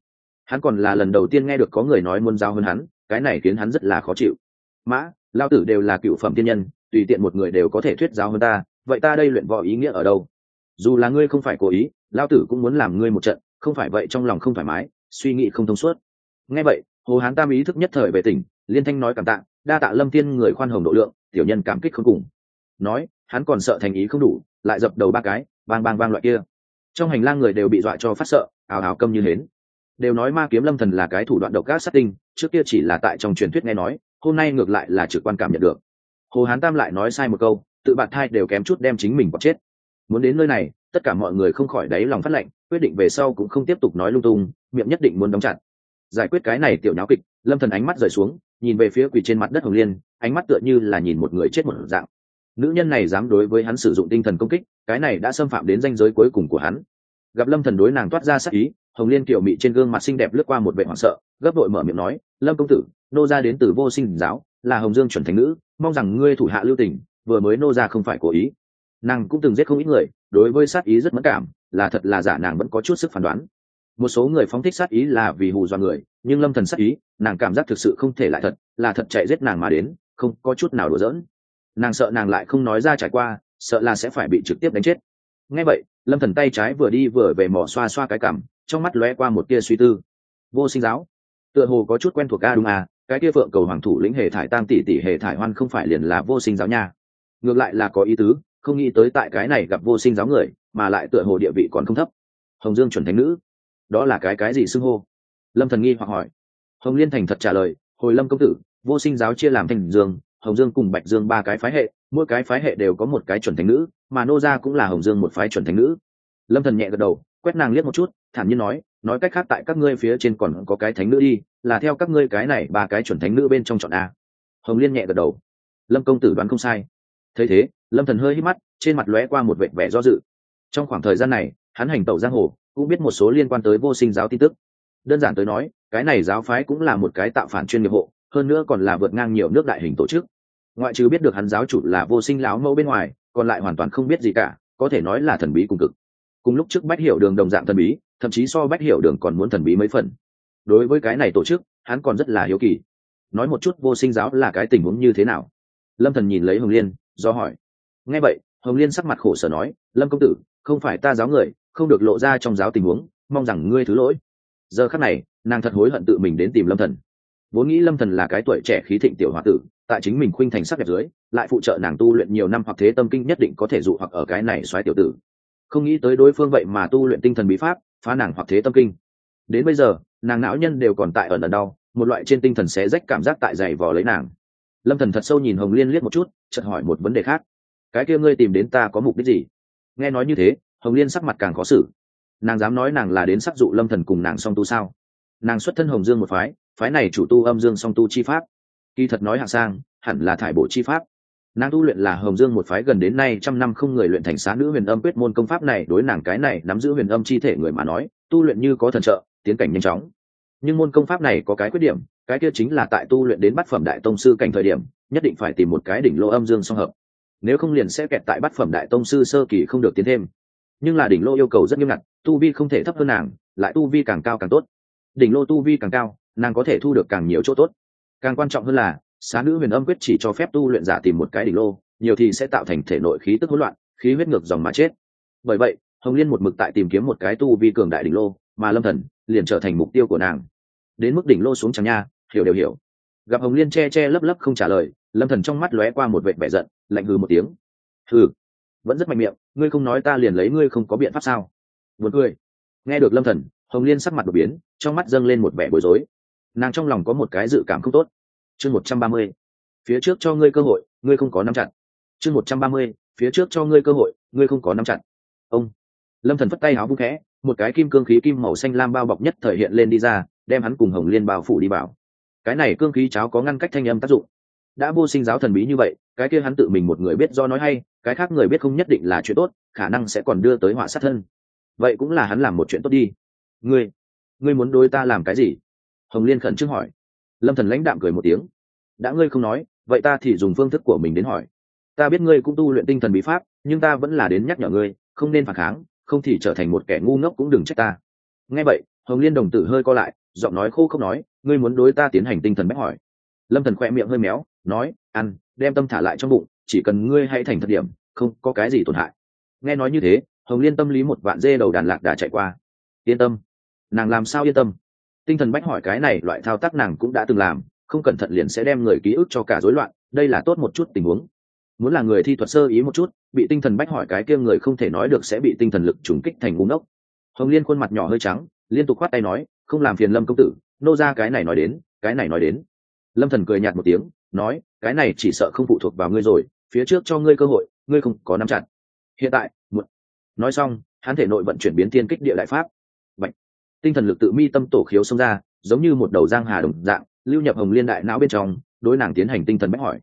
Hắn còn là lần đầu tiên nghe được có người nói muốn giáo huấn hắn, cái này khiến hắn rất là khó chịu. Mã, lao tử đều là cựu phẩm tiên nhân, tùy tiện một người đều có thể thuyết giáo hơn ta, vậy ta đây luyện võ ý nghĩa ở đâu? Dù là ngươi không phải cố ý, lao tử cũng muốn làm ngươi một trận không phải vậy trong lòng không thoải mái, suy nghĩ không thông suốt. Nghe vậy, hồ hán tam ý thức nhất thời về tỉnh, liên thanh nói cảm tạ, đa tạ lâm tiên người khoan hồng độ lượng, tiểu nhân cảm kích không cùng. Nói, hắn còn sợ thành ý không đủ, lại dập đầu ba cái, bang bang bang loại kia. Trong hành lang người đều bị dọa cho phát sợ, ào ào câm như hến. Đều nói ma kiếm lâm thần là cái thủ đoạn độc ác sát tinh, trước kia chỉ là tại trong truyền thuyết nghe nói, hôm nay ngược lại là trực quan cảm nhận được. Hồ hán tam lại nói sai một câu, tự bạn thai đều kém chút đem chính mình bỏ chết. Muốn đến nơi này tất cả mọi người không khỏi đáy lòng phát lệnh, quyết định về sau cũng không tiếp tục nói lung tung, miệng nhất định muốn đóng chặt. Giải quyết cái này tiểu nháo kịch, lâm thần ánh mắt rời xuống, nhìn về phía quỳ trên mặt đất hồng liên, ánh mắt tựa như là nhìn một người chết một dạng. Nữ nhân này dám đối với hắn sử dụng tinh thần công kích, cái này đã xâm phạm đến danh giới cuối cùng của hắn. Gặp lâm thần đối nàng toát ra sắc ý, hồng liên kiểu mị trên gương mặt xinh đẹp lướt qua một vệ hoảng sợ, gấp đội mở miệng nói, lâm công tử, nô ra đến từ vô sinh giáo, là hồng dương chuẩn thánh nữ, mong rằng ngươi thủ hạ lưu tình, vừa mới nô ra không phải cố ý nàng cũng từng giết không ít người, đối với sát ý rất mất cảm, là thật là giả nàng vẫn có chút sức phán đoán. Một số người phóng thích sát ý là vì hù dọa người, nhưng lâm thần sát ý, nàng cảm giác thực sự không thể lại thật, là thật chạy giết nàng mà đến, không có chút nào đùa giỡn. Nàng sợ nàng lại không nói ra trải qua, sợ là sẽ phải bị trực tiếp đánh chết. Ngay vậy, lâm thần tay trái vừa đi vừa về mỏ xoa xoa cái cảm, trong mắt lóe qua một tia suy tư. Vô sinh giáo. Tựa hồ có chút quen thuộc a đúng à cái kia phượng cầu hoàng thủ lĩnh hề thải tang tỷ tỷ hề thải hoan không phải liền là vô sinh giáo nha. Ngược lại là có ý tứ không nghĩ tới tại cái này gặp vô sinh giáo người, mà lại tựa hồ địa vị còn không thấp. Hồng dương chuẩn thánh nữ, đó là cái cái gì xưng hô? Lâm thần nghi hoặc hỏi. Hồng liên thành thật trả lời, hồi lâm công tử, vô sinh giáo chia làm thành dương, hồng dương cùng bạch dương ba cái phái hệ, mỗi cái phái hệ đều có một cái chuẩn thánh nữ, mà nô gia cũng là hồng dương một phái chuẩn thánh nữ. Lâm thần nhẹ gật đầu, quét nàng liếc một chút, thản nhiên nói nói cách khác tại các ngươi phía trên còn có cái thánh nữ đi, là theo các ngươi cái này ba cái chuẩn thánh nữ bên trong chọn a. Hồng liên nhẹ gật đầu. Lâm công tử đoán không sai thấy thế, lâm thần hơi hít mắt, trên mặt lóe qua một vẻ vẻ do dự. Trong khoảng thời gian này, hắn hành tẩu giang hồ, cũng biết một số liên quan tới vô sinh giáo tin tức. Đơn giản tới nói, cái này giáo phái cũng là một cái tạo phản chuyên nghiệp hộ, hơn nữa còn là vượt ngang nhiều nước đại hình tổ chức. Ngoại trừ biết được hắn giáo chủ là vô sinh lão mẫu bên ngoài, còn lại hoàn toàn không biết gì cả, có thể nói là thần bí cùng cực. Cùng lúc trước bách hiểu đường đồng dạng thần bí, thậm chí so bách hiểu đường còn muốn thần bí mấy phần. Đối với cái này tổ chức, hắn còn rất là hiếu kỳ. Nói một chút vô sinh giáo là cái tình huống như thế nào? Lâm thần nhìn lấy hồng liên do hỏi. Nghe vậy, hồng liên sắc mặt khổ sở nói, lâm công tử, không phải ta giáo người, không được lộ ra trong giáo tình huống, mong rằng ngươi thứ lỗi. Giờ khắc này, nàng thật hối hận tự mình đến tìm lâm thần. Vốn nghĩ lâm thần là cái tuổi trẻ khí thịnh tiểu hòa tử, tại chính mình khuynh thành sắc đẹp dưới, lại phụ trợ nàng tu luyện nhiều năm hoặc thế tâm kinh nhất định có thể dụ hoặc ở cái này xoáy tiểu tử. Không nghĩ tới đối phương vậy mà tu luyện tinh thần bí pháp, phá nàng hoặc thế tâm kinh. Đến bây giờ, nàng não nhân đều còn tại ở lần đau, một loại trên tinh thần xé rách cảm giác tại dày vò lấy nàng lâm thần thật sâu nhìn hồng liên liếc một chút, chợt hỏi một vấn đề khác. Cái kia ngươi tìm đến ta có mục đích gì? Nghe nói như thế, hồng liên sắc mặt càng khó xử. Nàng dám nói nàng là đến sắc dụ lâm thần cùng nàng song tu sao? Nàng xuất thân hồng dương một phái phái này chủ tu âm dương song tu chi pháp. Kỳ thật nói hạng sang, hẳn là thải bộ chi pháp. Nàng tu luyện là hồng dương một phái gần đến nay trăm năm không người luyện thành xá nữ huyền âm quyết môn công pháp này, đối nàng cái này nắm giữ huyền âm chi thể người mà nói, tu luyện như có thần trợ, tiến cảnh nhanh chóng. Nhưng môn công pháp này có cái khuyết điểm cái kia chính là tại tu luyện đến bát phẩm đại tông sư cảnh thời điểm, nhất định phải tìm một cái đỉnh lô âm dương song hợp. Nếu không liền sẽ kẹt tại bát phẩm đại tông sư sơ kỳ không được tiến thêm. Nhưng là đỉnh lô yêu cầu rất nghiêm ngặt, tu vi không thể thấp hơn nàng, lại tu vi càng cao càng tốt. Đỉnh lô tu vi càng cao, nàng có thể thu được càng nhiều chỗ tốt. Càng quan trọng hơn là, xá nữ huyền âm quyết chỉ cho phép tu luyện giả tìm một cái đỉnh lô, nhiều thì sẽ tạo thành thể nội khí tức hỗn loạn, khí huyết ngược dòng mà chết. Bởi vậy, hồng liên một mực tại tìm kiếm một cái tu vi cường đại đỉnh lô, mà lâm thần liền trở thành mục tiêu của nàng. Đến mức đỉnh lô xuống chẳng nha hiểu đều hiểu. Gặp hồng liên che che lấp lấp không trả lời, lâm thần trong mắt lóe qua một vệ vẻ giận, lạnh hừ một tiếng. Hừ, vẫn rất mạnh miệng, ngươi không nói ta liền lấy ngươi không có biện pháp sao? Buồn cười. Nghe được lâm thần, hồng liên sắc mặt đột biến, trong mắt dâng lên một vẻ bối rối. Nàng trong lòng có một cái dự cảm không tốt. Chương một trăm ba mươi, phía trước cho ngươi cơ hội, ngươi không có nắm chặt. Chương một trăm ba mươi, phía trước cho ngươi cơ hội, ngươi không có nắm chặt. Ông. Lâm thần phất tay áo vung khẽ, một cái kim cương khí kim màu xanh lam bao bọc nhất thời hiện lên đi ra, đem hắn cùng hồng liên bao phủ đi vào cái này cương khí cháo có ngăn cách thanh âm tác dụng. Đã vô sinh giáo thần bí như vậy, cái kia hắn tự mình một người biết do nói hay, cái khác người biết không nhất định là chuyện tốt, khả năng sẽ còn đưa tới họa sát thân. Vậy cũng là hắn làm một chuyện tốt đi. Ngươi ngươi muốn đối ta làm cái gì? Hồng liên khẩn trương hỏi. Lâm thần lãnh đạm cười một tiếng. Đã ngươi không nói, vậy ta thì dùng phương thức của mình đến hỏi. Ta biết ngươi cũng tu luyện tinh thần bí pháp, nhưng ta vẫn là đến nhắc nhở ngươi, không nên phản kháng, không thì trở thành một kẻ ngu ngốc cũng đừng trách ta. Nghe vậy, hồng liên đồng tử hơi co lại, giọng nói khô không nói ngươi muốn đối ta tiến hành tinh thần bách hỏi. Lâm thần khoe miệng hơi méo, nói, ăn, đem tâm thả lại trong bụng, chỉ cần ngươi hãy thành thật điểm, không có cái gì tổn hại. Nghe nói như thế, hồng liên tâm lý một vạn dê đầu đàn lạc đã chạy qua. Yên tâm. Nàng làm sao yên tâm? Tinh thần bách hỏi cái này loại thao tác nàng cũng đã từng làm, không cẩn thận liền sẽ đem người ký ức cho cả rối loạn, đây là tốt một chút tình huống. Muốn là người thi thuật sơ ý một chút, bị tinh thần bách hỏi cái kia người không thể nói được sẽ bị tinh thần lực trùng kích thành ngu ngốc. Hồng liên khuôn mặt nhỏ hơi trắng, liên tục khoát tay nói, không làm phiền lâm công tử nô ra cái này nói đến, cái này nói đến. Lâm thần cười nhạt một tiếng, nói, cái này chỉ sợ không phụ thuộc vào ngươi rồi, phía trước cho ngươi cơ hội, ngươi không có nắm chặt. Hiện tại một nói xong, hắn thể nội vận chuyển biến thiên kích địa đại pháp. Bạch. tinh thần lực tự mi tâm tổ khiếu xông ra, giống như một đầu giang hà đồng dạng, lưu nhập hồng liên đại não bên trong, đối nàng tiến hành tinh thần bách hỏi.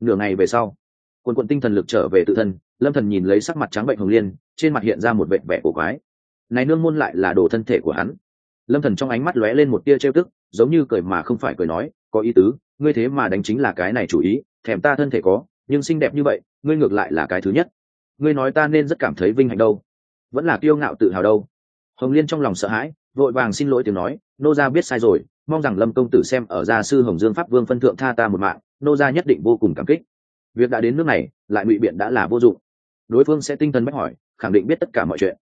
Nửa ngày về sau, quần quận tinh thần lực trở về tự thân, lâm thần nhìn lấy sắc mặt trắng bệnh hồng liên, trên mặt hiện ra một vẻ vẻ cổ quái. Này nương môn lại là đồ thân thể của hắn lâm thần trong ánh mắt lóe lên một tia trêu tức, giống như cười mà không phải cười nói, có ý tứ, ngươi thế mà đánh chính là cái này chủ ý, thèm ta thân thể có, nhưng xinh đẹp như vậy, ngươi ngược lại là cái thứ nhất. Ngươi nói ta nên rất cảm thấy vinh hạnh đâu. Vẫn là kiêu ngạo tự hào đâu. Hồng liên trong lòng sợ hãi, vội vàng xin lỗi tiếng nói, nô gia biết sai rồi, mong rằng lâm công tử xem ở gia sư hồng dương pháp vương phân thượng tha ta một mạng, nô gia nhất định vô cùng cảm kích. Việc đã đến nước này, lại ngụy biện đã là vô dụng. Đối phương sẽ tinh thần bách hỏi, khẳng định biết tất cả mọi chuyện.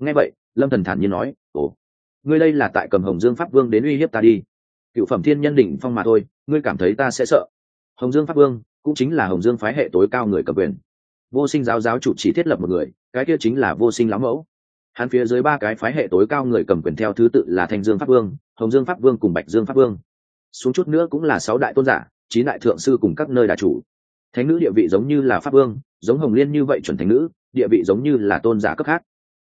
Nghe vậy, lâm thần thản nhiên nói, ồ ngươi đây là tại cầm hồng dương pháp vương đến uy hiếp ta đi. Cựu phẩm thiên nhân đỉnh phong mà thôi, ngươi cảm thấy ta sẽ sợ. Hồng dương pháp vương cũng chính là hồng dương phái hệ tối cao người cầm quyền. Vô sinh giáo giáo chủ chỉ thiết lập một người, cái kia chính là vô sinh lão mẫu. Hắn phía dưới ba cái phái hệ tối cao người cầm quyền theo thứ tự là thanh dương pháp vương, hồng dương pháp vương cùng bạch dương pháp vương. Xuống chút nữa cũng là sáu đại tôn giả, chín đại thượng sư cùng các nơi đà chủ. Thánh nữ địa vị giống như là pháp vương, giống hồng liên như vậy chuẩn thánh nữ, địa vị giống như là tôn giả cấp khác.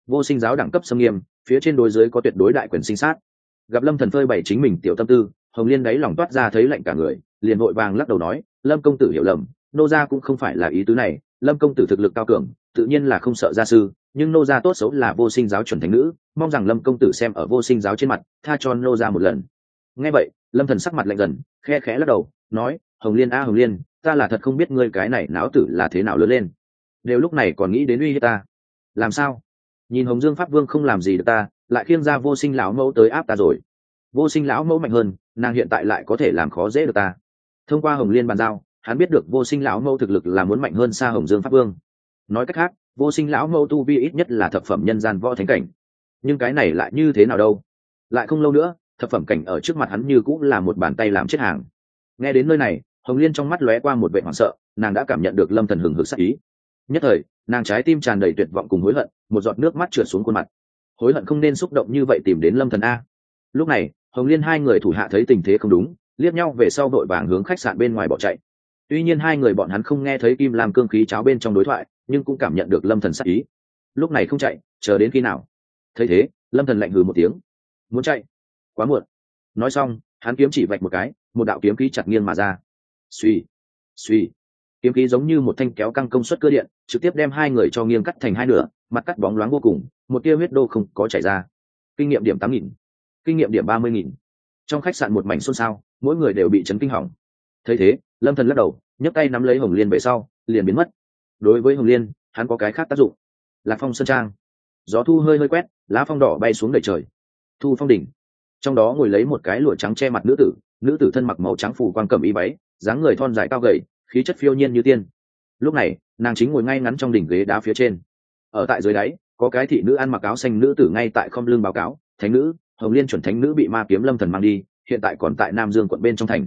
Vô sinh giáo đẳng cấp xâm nghiêm phía trên đối giới có tuyệt đối đại quyền sinh sát. Gặp lâm thần phơi bày chính mình tiểu tâm tư, hồng liên đáy lòng toát ra thấy lạnh cả người, liền vội vàng lắc đầu nói, lâm công tử hiểu lầm, nô gia cũng không phải là ý tứ này, lâm công tử thực lực cao cường, tự nhiên là không sợ gia sư, nhưng nô gia tốt xấu là vô sinh giáo chuẩn thánh nữ, mong rằng lâm công tử xem ở vô sinh giáo trên mặt, tha cho nô gia một lần. Nghe vậy, lâm thần sắc mặt lạnh dần, khe khẽ lắc đầu, nói, hồng liên a, hồng liên, ta là thật không biết ngươi cái này não tử là thế nào lớn lên. Đều lúc này còn nghĩ đến uy hiếp ta. Làm sao? Nhìn hồng dương pháp vương không làm gì được ta, lại khiêng ra vô sinh lão mẫu tới áp ta rồi. Vô sinh lão mẫu mạnh hơn, nàng hiện tại lại có thể làm khó dễ được ta. Thông qua hồng liên bàn giao, hắn biết được vô sinh lão mẫu thực lực là muốn mạnh hơn xa hồng dương pháp vương. Nói cách khác, vô sinh lão mẫu tu vi ít nhất là thập phẩm nhân gian võ thánh cảnh. Nhưng cái này lại như thế nào đâu? Lại không lâu nữa, thập phẩm cảnh ở trước mặt hắn như cũng là một bàn tay làm chết hàng. Nghe đến nơi này, hồng liên trong mắt lóe qua một vệ hoảng sợ, nàng đã cảm nhận được lâm thần hừng hực sắc ý. Nhất thời nàng trái tim tràn đầy tuyệt vọng cùng hối hận, một giọt nước mắt trượt xuống khuôn mặt. Hối hận không nên xúc động như vậy tìm đến lâm thần a. Lúc này, hồng liên hai người thủ hạ thấy tình thế không đúng, liếc nhau về sau đội vàng hướng khách sạn bên ngoài bỏ chạy. Tuy nhiên hai người bọn hắn không nghe thấy kim làm cương khí cháo bên trong đối thoại, nhưng cũng cảm nhận được lâm thần sắc ý. Lúc này không chạy, chờ đến khi nào? Thấy thế, lâm thần lạnh hừ một tiếng. Muốn chạy? Quá muộn. Nói xong, hắn kiếm chỉ vạch một cái, một đạo kiếm khí chặt nghiêng mà ra. Suy suy kiếm khí giống như một thanh kéo căng công suất cơ điện, trực tiếp đem hai người cho nghiêng cắt thành hai nửa, mặt cắt bóng loáng vô cùng, một tia huyết đô không có chảy ra. Kinh nghiệm điểm tám nghìn, kinh nghiệm điểm ba mươi nghìn. Trong khách sạn một mảnh xôn xao, mỗi người đều bị chấn kinh hỏng. Thấy thế, lâm thần lắc đầu, nhấc tay nắm lấy hồng liên về sau, liền biến mất. Đối với hồng liên, hắn có cái khác tác dụng. Lạc phong sơn trang. Gió thu hơi hơi quét, lá phong đỏ bay xuống đầy trời. Thu phong đỉnh. Trong đó ngồi lấy một cái lụa trắng che mặt nữ tử nữ tử thân mặc màu trắng phủ quang cầm y váy, dáng người thon dài cao gầy khí chất phiêu nhiên như tiên. Lúc này, nàng chính ngồi ngay ngắn trong đỉnh ghế đá phía trên. Ở tại dưới đáy, có cái thị nữ ăn mặc áo xanh nữ tử ngay tại không lưng báo cáo, thánh nữ, hồng liên chuẩn thánh nữ bị ma kiếm lâm thần mang đi, hiện tại còn tại nam dương quận bên trong thành.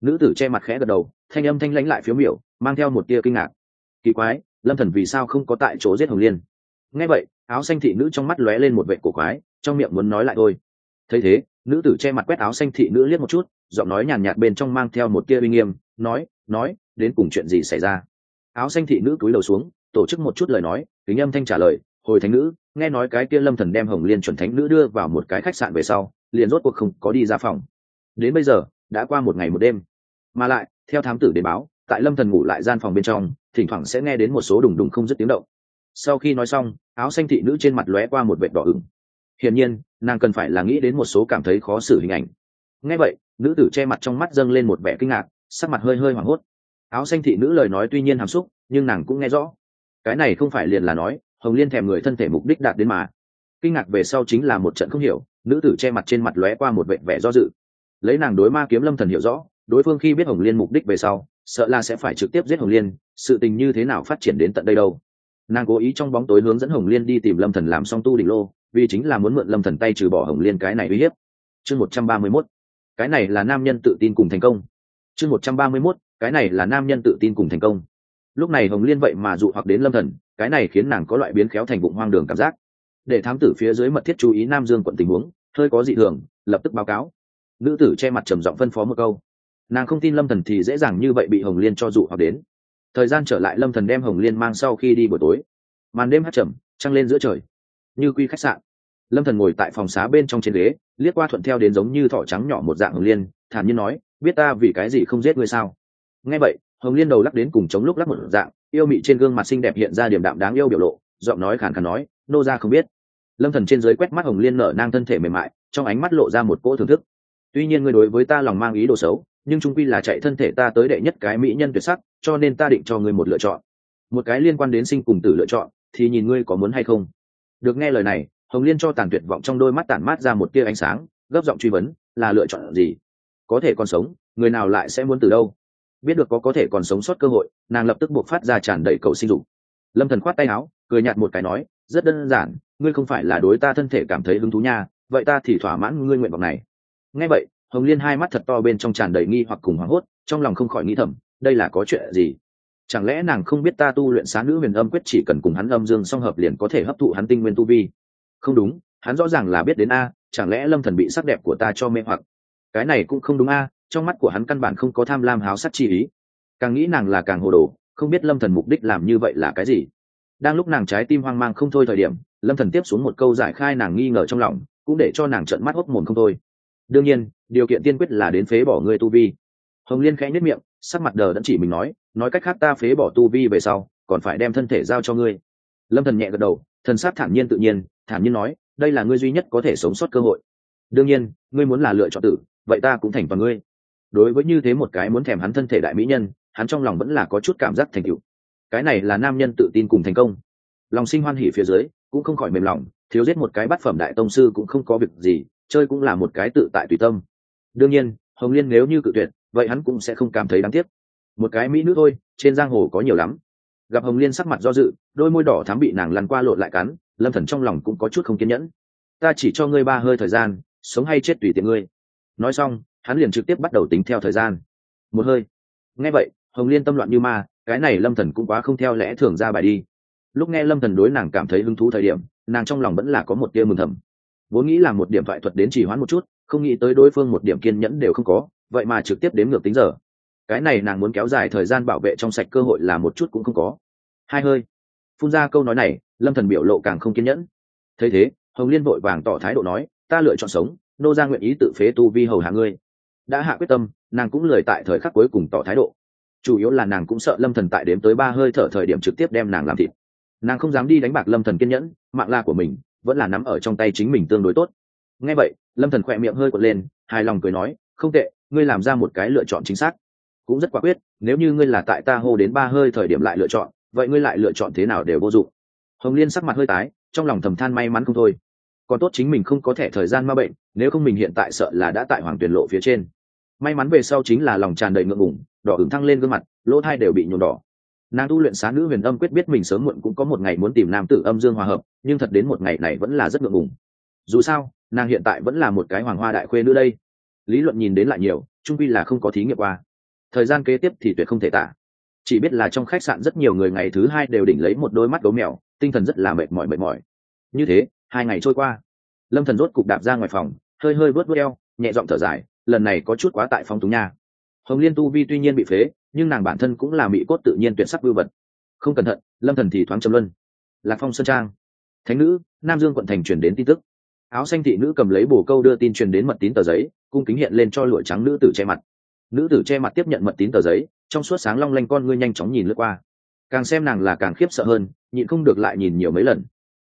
Nữ tử che mặt khẽ gật đầu, thanh âm thanh lãnh lại phiếu miểu, mang theo một tia kinh ngạc. Kỳ quái, lâm thần vì sao không có tại chỗ giết hồng liên? Nghe vậy, áo xanh thị nữ trong mắt lóe lên một vệ cổ quái, trong miệng muốn nói lại thôi. Thấy thế, nữ tử che mặt quét áo xanh thị nữ liếc một chút, giọng nói nhàn nhạt bên trong mang theo một tia uy nghiêm, nói nói, đến cùng chuyện gì xảy ra? Áo xanh thị nữ cúi đầu xuống, tổ chức một chút lời nói, kính âm thanh trả lời, hồi thánh nữ, nghe nói cái kia lâm thần đem hồng liên chuẩn thánh nữ đưa vào một cái khách sạn về sau, liền rốt cuộc không có đi ra phòng. Đến bây giờ, đã qua một ngày một đêm. Mà lại, theo thám tử đến báo, tại lâm thần ngủ lại gian phòng bên trong, thỉnh thoảng sẽ nghe đến một số đùng đùng không dứt tiếng động. Sau khi nói xong, áo xanh thị nữ trên mặt lóe qua một vệt đỏ ửng. Hiển nhiên, nàng cần phải là nghĩ đến một số cảm thấy khó xử hình ảnh. Nghe vậy, nữ tử che mặt trong mắt dâng lên một vẻ kinh ngạc sắc mặt hơi hơi hoảng hốt. Áo xanh thị nữ lời nói tuy nhiên hàm xúc, nhưng nàng cũng nghe rõ. Cái này không phải liền là nói, hồng liên thèm người thân thể mục đích đạt đến mà. Kinh ngạc về sau chính là một trận không hiểu, nữ tử che mặt trên mặt lóe qua một vệ vẻ do dự. Lấy nàng đối ma kiếm lâm thần hiểu rõ, đối phương khi biết hồng liên mục đích về sau, sợ là sẽ phải trực tiếp giết hồng liên, sự tình như thế nào phát triển đến tận đây đâu. Nàng cố ý trong bóng tối hướng dẫn hồng liên đi tìm lâm thần làm xong tu đỉnh lô, vì chính là muốn mượn lâm thần tay trừ bỏ hồng liên cái này uy hiếp. Chương một trăm ba mươi mốt. Cái này là nam nhân tự tin cùng thành công chương một trăm ba mươi mốt, cái này là nam nhân tự tin cùng thành công. Lúc này hồng liên vậy mà dụ hoặc đến lâm thần, cái này khiến nàng có loại biến khéo thành bụng hoang đường cảm giác. Để thám tử phía dưới mật thiết chú ý nam dương quận tình huống, hơi có dị thường, lập tức báo cáo. Nữ tử che mặt trầm giọng phân phó một câu. Nàng không tin lâm thần thì dễ dàng như vậy bị hồng liên cho dụ hoặc đến. Thời gian trở lại lâm thần đem hồng liên mang sau khi đi buổi tối. Màn đêm hát trầm, trăng lên giữa trời. Như quy khách sạn. Lâm thần ngồi tại phòng xá bên trong trên ghế, liếc qua thuận theo đến giống như thỏ trắng nhỏ một dạng hồng liên, thản nhiên nói biết ta vì cái gì không giết ngươi sao? Nghe vậy, hồng liên đầu lắc đến cùng chống lúc lắc một dạng, yêu mị trên gương mặt xinh đẹp hiện ra điểm đạm đáng yêu biểu lộ, giọng nói khàn khàn nói, nô ra không biết. Lâm thần trên dưới quét mắt hồng liên nở nang thân thể mềm mại, trong ánh mắt lộ ra một cỗ thưởng thức. Tuy nhiên ngươi đối với ta lòng mang ý đồ xấu, nhưng trung quy là chạy thân thể ta tới đệ nhất cái mỹ nhân tuyệt sắc, cho nên ta định cho ngươi một lựa chọn. Một cái liên quan đến sinh cùng tử lựa chọn, thì nhìn ngươi có muốn hay không. Được nghe lời này, hồng liên cho tàn tuyệt vọng trong đôi mắt tản mát ra một tia ánh sáng, gấp giọng truy vấn, là lựa chọn gì? Có thể còn sống, người nào lại sẽ muốn từ đâu? Biết được có có thể còn sống sót cơ hội, nàng lập tức buộc phát ra tràn đầy cầu sinh dục. Lâm thần khoát tay áo, cười nhạt một cái nói, rất đơn giản, ngươi không phải là đối ta thân thể cảm thấy hứng thú nha, vậy ta thì thỏa mãn ngươi nguyện vọng này. Nghe vậy, hồng liên hai mắt thật to bên trong tràn đầy nghi hoặc cùng hoảng hốt, trong lòng không khỏi nghĩ thầm, đây là có chuyện gì? Chẳng lẽ nàng không biết ta tu luyện xá nữ huyền âm quyết chỉ cần cùng hắn âm dương song hợp liền có thể hấp thụ hắn tinh nguyên tu vi? Không đúng, hắn rõ ràng là biết đến a, chẳng lẽ lâm thần bị sắc đẹp của ta cho mê hoặc? Cái này cũng không đúng a, trong mắt của hắn căn bản không có tham lam háo sắc chi ý. Càng nghĩ nàng là càng hồ đồ, không biết lâm thần mục đích làm như vậy là cái gì. Đang lúc nàng trái tim hoang mang không thôi thời điểm, lâm thần tiếp xuống một câu giải khai nàng nghi ngờ trong lòng, cũng để cho nàng trợn mắt hốc mồm không thôi. Đương nhiên, điều kiện tiên quyết là đến phế bỏ ngươi tu vi. Hồng liên khẽ nhất miệng, sắc mặt đờ đẫn chỉ mình nói nói cách khác ta phế bỏ tu vi về sau, còn phải đem thân thể giao cho ngươi. Lâm thần nhẹ gật đầu, thần sát thản nhiên tự nhiên, thản nhiên nói, đây là ngươi duy nhất có thể sống sót cơ hội. Đương nhiên, ngươi muốn là lựa chọn tử vậy ta cũng thành toàn ngươi. Đối với như thế một cái muốn thèm hắn thân thể đại mỹ nhân, hắn trong lòng vẫn là có chút cảm giác thành tựu. Cái này là nam nhân tự tin cùng thành công. Lòng sinh hoan hỉ phía dưới, cũng không khỏi mềm lòng, thiếu giết một cái bát phẩm đại tông sư cũng không có việc gì, chơi cũng là một cái tự tại tùy tâm. Đương nhiên, hồng liên nếu như cự tuyệt, vậy hắn cũng sẽ không cảm thấy đáng tiếc. Một cái mỹ nữ thôi, trên giang hồ có nhiều lắm. Gặp hồng liên sắc mặt do dự, đôi môi đỏ thám bị nàng lăn qua lộn lại cắn, lâm thần trong lòng cũng có chút không kiên nhẫn. Ta chỉ cho ngươi ba hơi thời gian, sống hay chết tùy tiện ngươi nói xong, hắn liền trực tiếp bắt đầu tính theo thời gian. Một hơi. Nghe vậy, hồng liên tâm loạn như ma, cái này lâm thần cũng quá không theo lẽ thường ra bài đi. Lúc nghe lâm thần đối nàng cảm thấy hứng thú thời điểm, nàng trong lòng vẫn là có một tia mừng thầm. Vốn nghĩ là một điểm thoại thuật đến chỉ hoãn một chút, không nghĩ tới đối phương một điểm kiên nhẫn đều không có, vậy mà trực tiếp đếm ngược tính giờ. Cái này nàng muốn kéo dài thời gian bảo vệ trong sạch cơ hội là một chút cũng không có. Hai hơi. Phun ra câu nói này, lâm thần biểu lộ càng không kiên nhẫn. Thấy thế, hồng liên vội vàng tỏ thái độ nói, ta lựa chọn sống nô ra nguyện ý tự phế tu vi hầu hạ ngươi. Đã hạ quyết tâm, nàng cũng lời tại thời khắc cuối cùng tỏ thái độ. Chủ yếu là nàng cũng sợ lâm thần tại đếm tới ba hơi thở thời điểm trực tiếp đem nàng làm thịt. Nàng không dám đi đánh bạc lâm thần kiên nhẫn, mạng la của mình vẫn là nắm ở trong tay chính mình tương đối tốt. Nghe vậy, lâm thần khỏe miệng hơi quật lên, hài lòng cười nói, không tệ, ngươi làm ra một cái lựa chọn chính xác. Cũng rất quả quyết, nếu như ngươi là tại ta hô đến ba hơi thời điểm lại lựa chọn, vậy ngươi lại lựa chọn thế nào đều vô dụng. Hồng liên sắc mặt hơi tái, trong lòng thầm than may mắn không thôi còn tốt chính mình không có thẻ thời gian ma bệnh, nếu không mình hiện tại sợ là đã tại hoàng tuyển lộ phía trên. May mắn về sau chính là lòng tràn đầy ngượng ngủng đỏ ửng thăng lên gương mặt, lỗ thai đều bị nhuộm đỏ. Nàng tu luyện xá nữ huyền âm quyết biết mình sớm muộn cũng có một ngày muốn tìm nam tử âm dương hòa hợp, nhưng thật đến một ngày này vẫn là rất ngượng ngùng. Dù sao, nàng hiện tại vẫn là một cái hoàng hoa đại khuê nữa đây. Lý luận nhìn đến lại nhiều trung vi là không có thí nghiệm qua. Thời gian kế tiếp thì tuyệt không thể tả. Chỉ biết là trong khách sạn rất nhiều người ngày thứ hai đều đỉnh lấy một đôi mắt gấu mèo, tinh thần rất là mệt mỏi mệt mỏi. Như thế hai ngày trôi qua. Lâm thần rốt cục đạp ra ngoài phòng, hơi hơi vớt vớt eo, nhẹ giọng thở dài, lần này có chút quá tại phong túng nha. Hồng liên tu vi tuy nhiên bị phế, nhưng nàng bản thân cũng là mỹ cốt tự nhiên tuyệt sắc vưu vật. Không cẩn thận, lâm thần thì thoáng trầm luân. Lạc phong sơn trang. Thánh nữ, nam dương quận thành truyền đến tin tức. Áo xanh thị nữ cầm lấy bồ câu đưa tin truyền đến mật tín tờ giấy, cung kính hiện lên cho lụa trắng nữ tử che mặt. Nữ tử che mặt tiếp nhận mật tín tờ giấy, trong suốt sáng long lanh con ngươi nhanh chóng nhìn lướt qua. Càng xem nàng là càng khiếp sợ hơn, nhịn không được lại nhìn nhiều mấy lần.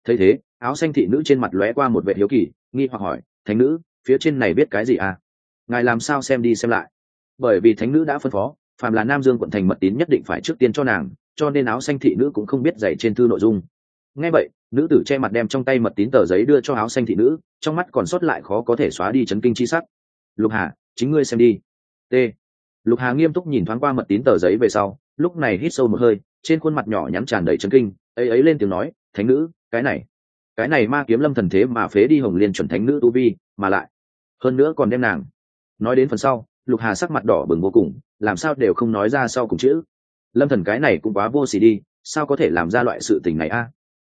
Thấy thế áo xanh thị nữ trên mặt lóe qua một vệ hiếu kỳ, nghi hoặc hỏi, thánh nữ, phía trên này biết cái gì à? Ngài làm sao xem đi xem lại? Bởi vì thánh nữ đã phân phó, phàm là nam dương quận thành mật tín nhất định phải trước tiên cho nàng, cho nên áo xanh thị nữ cũng không biết dạy trên thư nội dung. Nghe vậy, nữ tử che mặt đem trong tay mật tín tờ giấy đưa cho áo xanh thị nữ, trong mắt còn sót lại khó có thể xóa đi chấn kinh chi sắc. Lục hà, chính ngươi xem đi. T. Lục hà nghiêm túc nhìn thoáng qua mật tín tờ giấy về sau, lúc này hít sâu một hơi, trên khuôn mặt nhỏ nhắn tràn đầy chấn kinh, ấy ấy lên tiếng nói, thánh nữ, cái này cái này ma kiếm lâm thần thế mà phế đi hồng liên chuẩn thánh nữ tu vi, mà lại, hơn nữa còn đem nàng. Nói đến phần sau, lục hà sắc mặt đỏ bừng vô cùng, làm sao đều không nói ra sau cùng chữ. Lâm thần cái này cũng quá vô xỉ đi, sao có thể làm ra loại sự tình này a?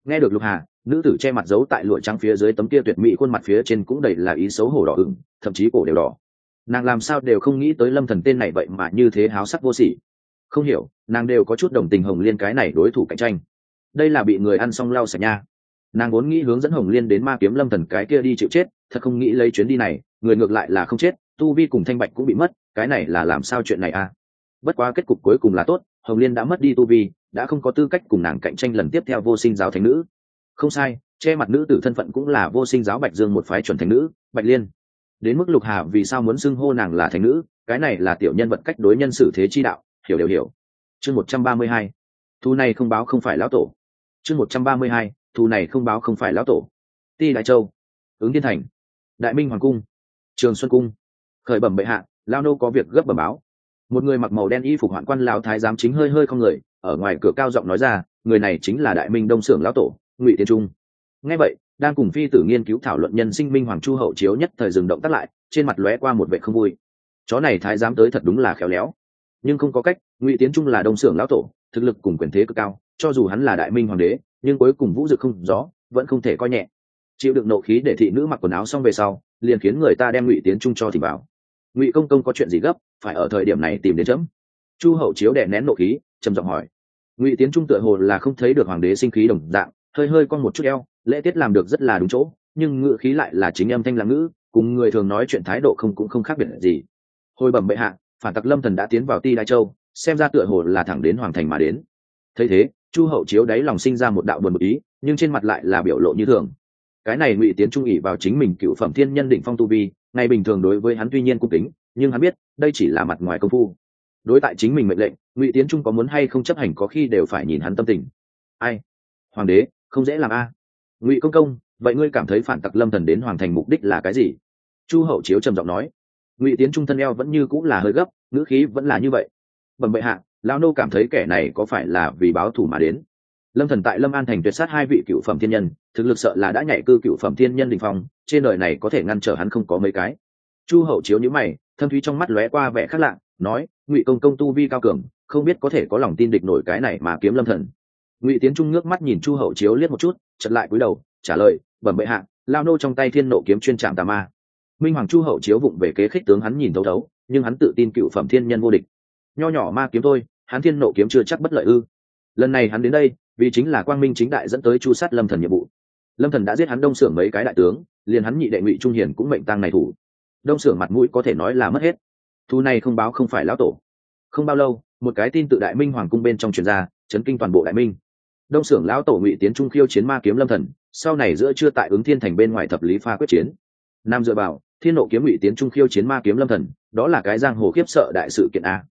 Nghe được lục hà, nữ tử che mặt giấu tại lụa trắng phía dưới tấm kia tuyệt mỹ khuôn mặt phía trên cũng đầy là ý xấu hổ đỏ ửng, thậm chí cổ đều đỏ. Nàng làm sao đều không nghĩ tới lâm thần tên này vậy mà như thế háo sắc vô sỉ. Không hiểu, nàng đều có chút đồng tình hồng liên cái này đối thủ cạnh tranh. Đây là bị người ăn xong lau sạch nha nàng vốn nghĩ hướng dẫn hồng liên đến ma kiếm lâm thần cái kia đi chịu chết, thật không nghĩ lấy chuyến đi này, người ngược lại là không chết, tu vi cùng thanh bạch cũng bị mất, cái này là làm sao chuyện này a bất quá kết cục cuối cùng là tốt, hồng liên đã mất đi tu vi, đã không có tư cách cùng nàng cạnh tranh lần tiếp theo vô sinh giáo thánh nữ. Không sai, che mặt nữ tử thân phận cũng là vô sinh giáo bạch dương một phái chuẩn thánh nữ, bạch liên. Đến mức lục hà vì sao muốn xưng hô nàng là thánh nữ, cái này là tiểu nhân vật cách đối nhân xử thế chi đạo, hiểu đều hiểu. Chương một trăm ba mươi hai, thu này không báo không phải lão tổ. Chương một trăm ba mươi hai thù này không báo không phải lão tổ. Ti đại châu, ứng thiên thành, đại minh hoàng cung, trường xuân cung, khởi bẩm bệ hạ lao nô có việc gấp bẩm báo. Một người mặc màu đen y phục hoạn quan lao thái giám chính hơi hơi không người, ở ngoài cửa cao giọng nói ra, người này chính là đại minh đông xưởng lão tổ, ngụy tiên trung. Nghe vậy, đang cùng phi tử nghiên cứu thảo luận nhân sinh minh hoàng chu hậu chiếu nhất thời dừng động tắt lại, trên mặt lóe qua một vệ không vui. Chó này thái giám tới thật đúng là khéo léo. Nhưng không có cách, ngụy tiến trung là đông xưởng lão tổ, thực lực cùng quyền thế cực cao, cho dù hắn là đại minh hoàng đế nhưng cuối cùng vũ dực không rõ, vẫn không thể coi nhẹ. Chịu đựng nộ khí để thị nữ mặc quần áo xong về sau, liền khiến người ta đem ngụy tiến trung cho thì bảo. Ngụy công công có chuyện gì gấp, phải ở thời điểm này tìm đến chấm. Chu hậu chiếu đè nén nộ khí, trầm giọng hỏi. Ngụy tiến trung tựa hồ là không thấy được hoàng đế sinh khí đồng dạng, hơi hơi con một chút eo, lễ tiết làm được rất là đúng chỗ, nhưng ngự khí lại là chính âm thanh lãng ngữ, cùng người thường nói chuyện thái độ không cũng không khác biệt gì. Hồi bẩm bệ hạ, phản tặc lâm thần đã tiến vào ti đại châu, xem ra tựa hồ là thẳng đến hoàng thành mà đến. Thấy thế chu hậu chiếu đáy lòng sinh ra một đạo buồn một ý, nhưng trên mặt lại là biểu lộ như thường. Cái này ngụy tiến trung ỉ vào chính mình cựu phẩm thiên nhân định phong tu vi, ngày bình thường đối với hắn tuy nhiên cung kính, nhưng hắn biết, đây chỉ là mặt ngoài công phu. Đối tại chính mình mệnh lệnh, ngụy tiến trung có muốn hay không chấp hành có khi đều phải nhìn hắn tâm tình. Ai? Hoàng đế, không dễ làm a. Ngụy công công, vậy ngươi cảm thấy phản tặc lâm thần đến hoàng thành mục đích là cái gì? Chu hậu chiếu trầm giọng nói. Ngụy tiến trung thân eo vẫn như cũng là hơi gấp, ngữ khí vẫn là như vậy. Bẩm bệ hạ lao nô cảm thấy kẻ này có phải là vì báo thù mà đến. Lâm thần tại lâm an thành tuyệt sát hai vị cựu phẩm thiên nhân, thực lực sợ là đã nhảy cư cựu phẩm thiên nhân đình phong, trên đời này có thể ngăn trở hắn không có mấy cái. Chu hậu chiếu nhíu mày, thâm thúy trong mắt lóe qua vẻ khác lạ, nói, ngụy công công tu vi cao cường, không biết có thể có lòng tin địch nổi cái này mà kiếm lâm thần. Ngụy tiến trung nước mắt nhìn chu hậu chiếu liếc một chút chật lại cúi đầu, trả lời, bẩm bệ hạ lao nô trong tay thiên nộ kiếm chuyên trạm tà ma. Minh hoàng chu hậu chiếu vụng về kế khích tướng hắn nhìn thấu thấu, nhưng hắn tự tin cựu phẩm thiên nhân vô địch nho nhỏ ma kiếm thôi hắn thiên nộ kiếm chưa chắc bất lợi ư. Lần này hắn đến đây, vì chính là quang minh chính đại dẫn tới chu sát lâm thần nhiệm vụ. Lâm thần đã giết hắn đông sưởng mấy cái đại tướng, liền hắn nhị đệ ngụy trung hiền cũng mệnh tăng này thủ. Đông sưởng mặt mũi có thể nói là mất hết. Thu này không báo không phải lão tổ. Không bao lâu, một cái tin tự đại minh hoàng cung bên trong truyền ra, chấn kinh toàn bộ đại minh. Đông sưởng lão tổ ngụy tiến trung khiêu chiến ma kiếm lâm thần, sau này giữa chưa tại ứng thiên thành bên ngoài thập lý pha quyết chiến. Nam dựa vào, thiên nộ kiếm ngụy tiến trung khiêu chiến ma kiếm lâm thần, đó là cái giang hồ khiếp sợ đại sự kiện a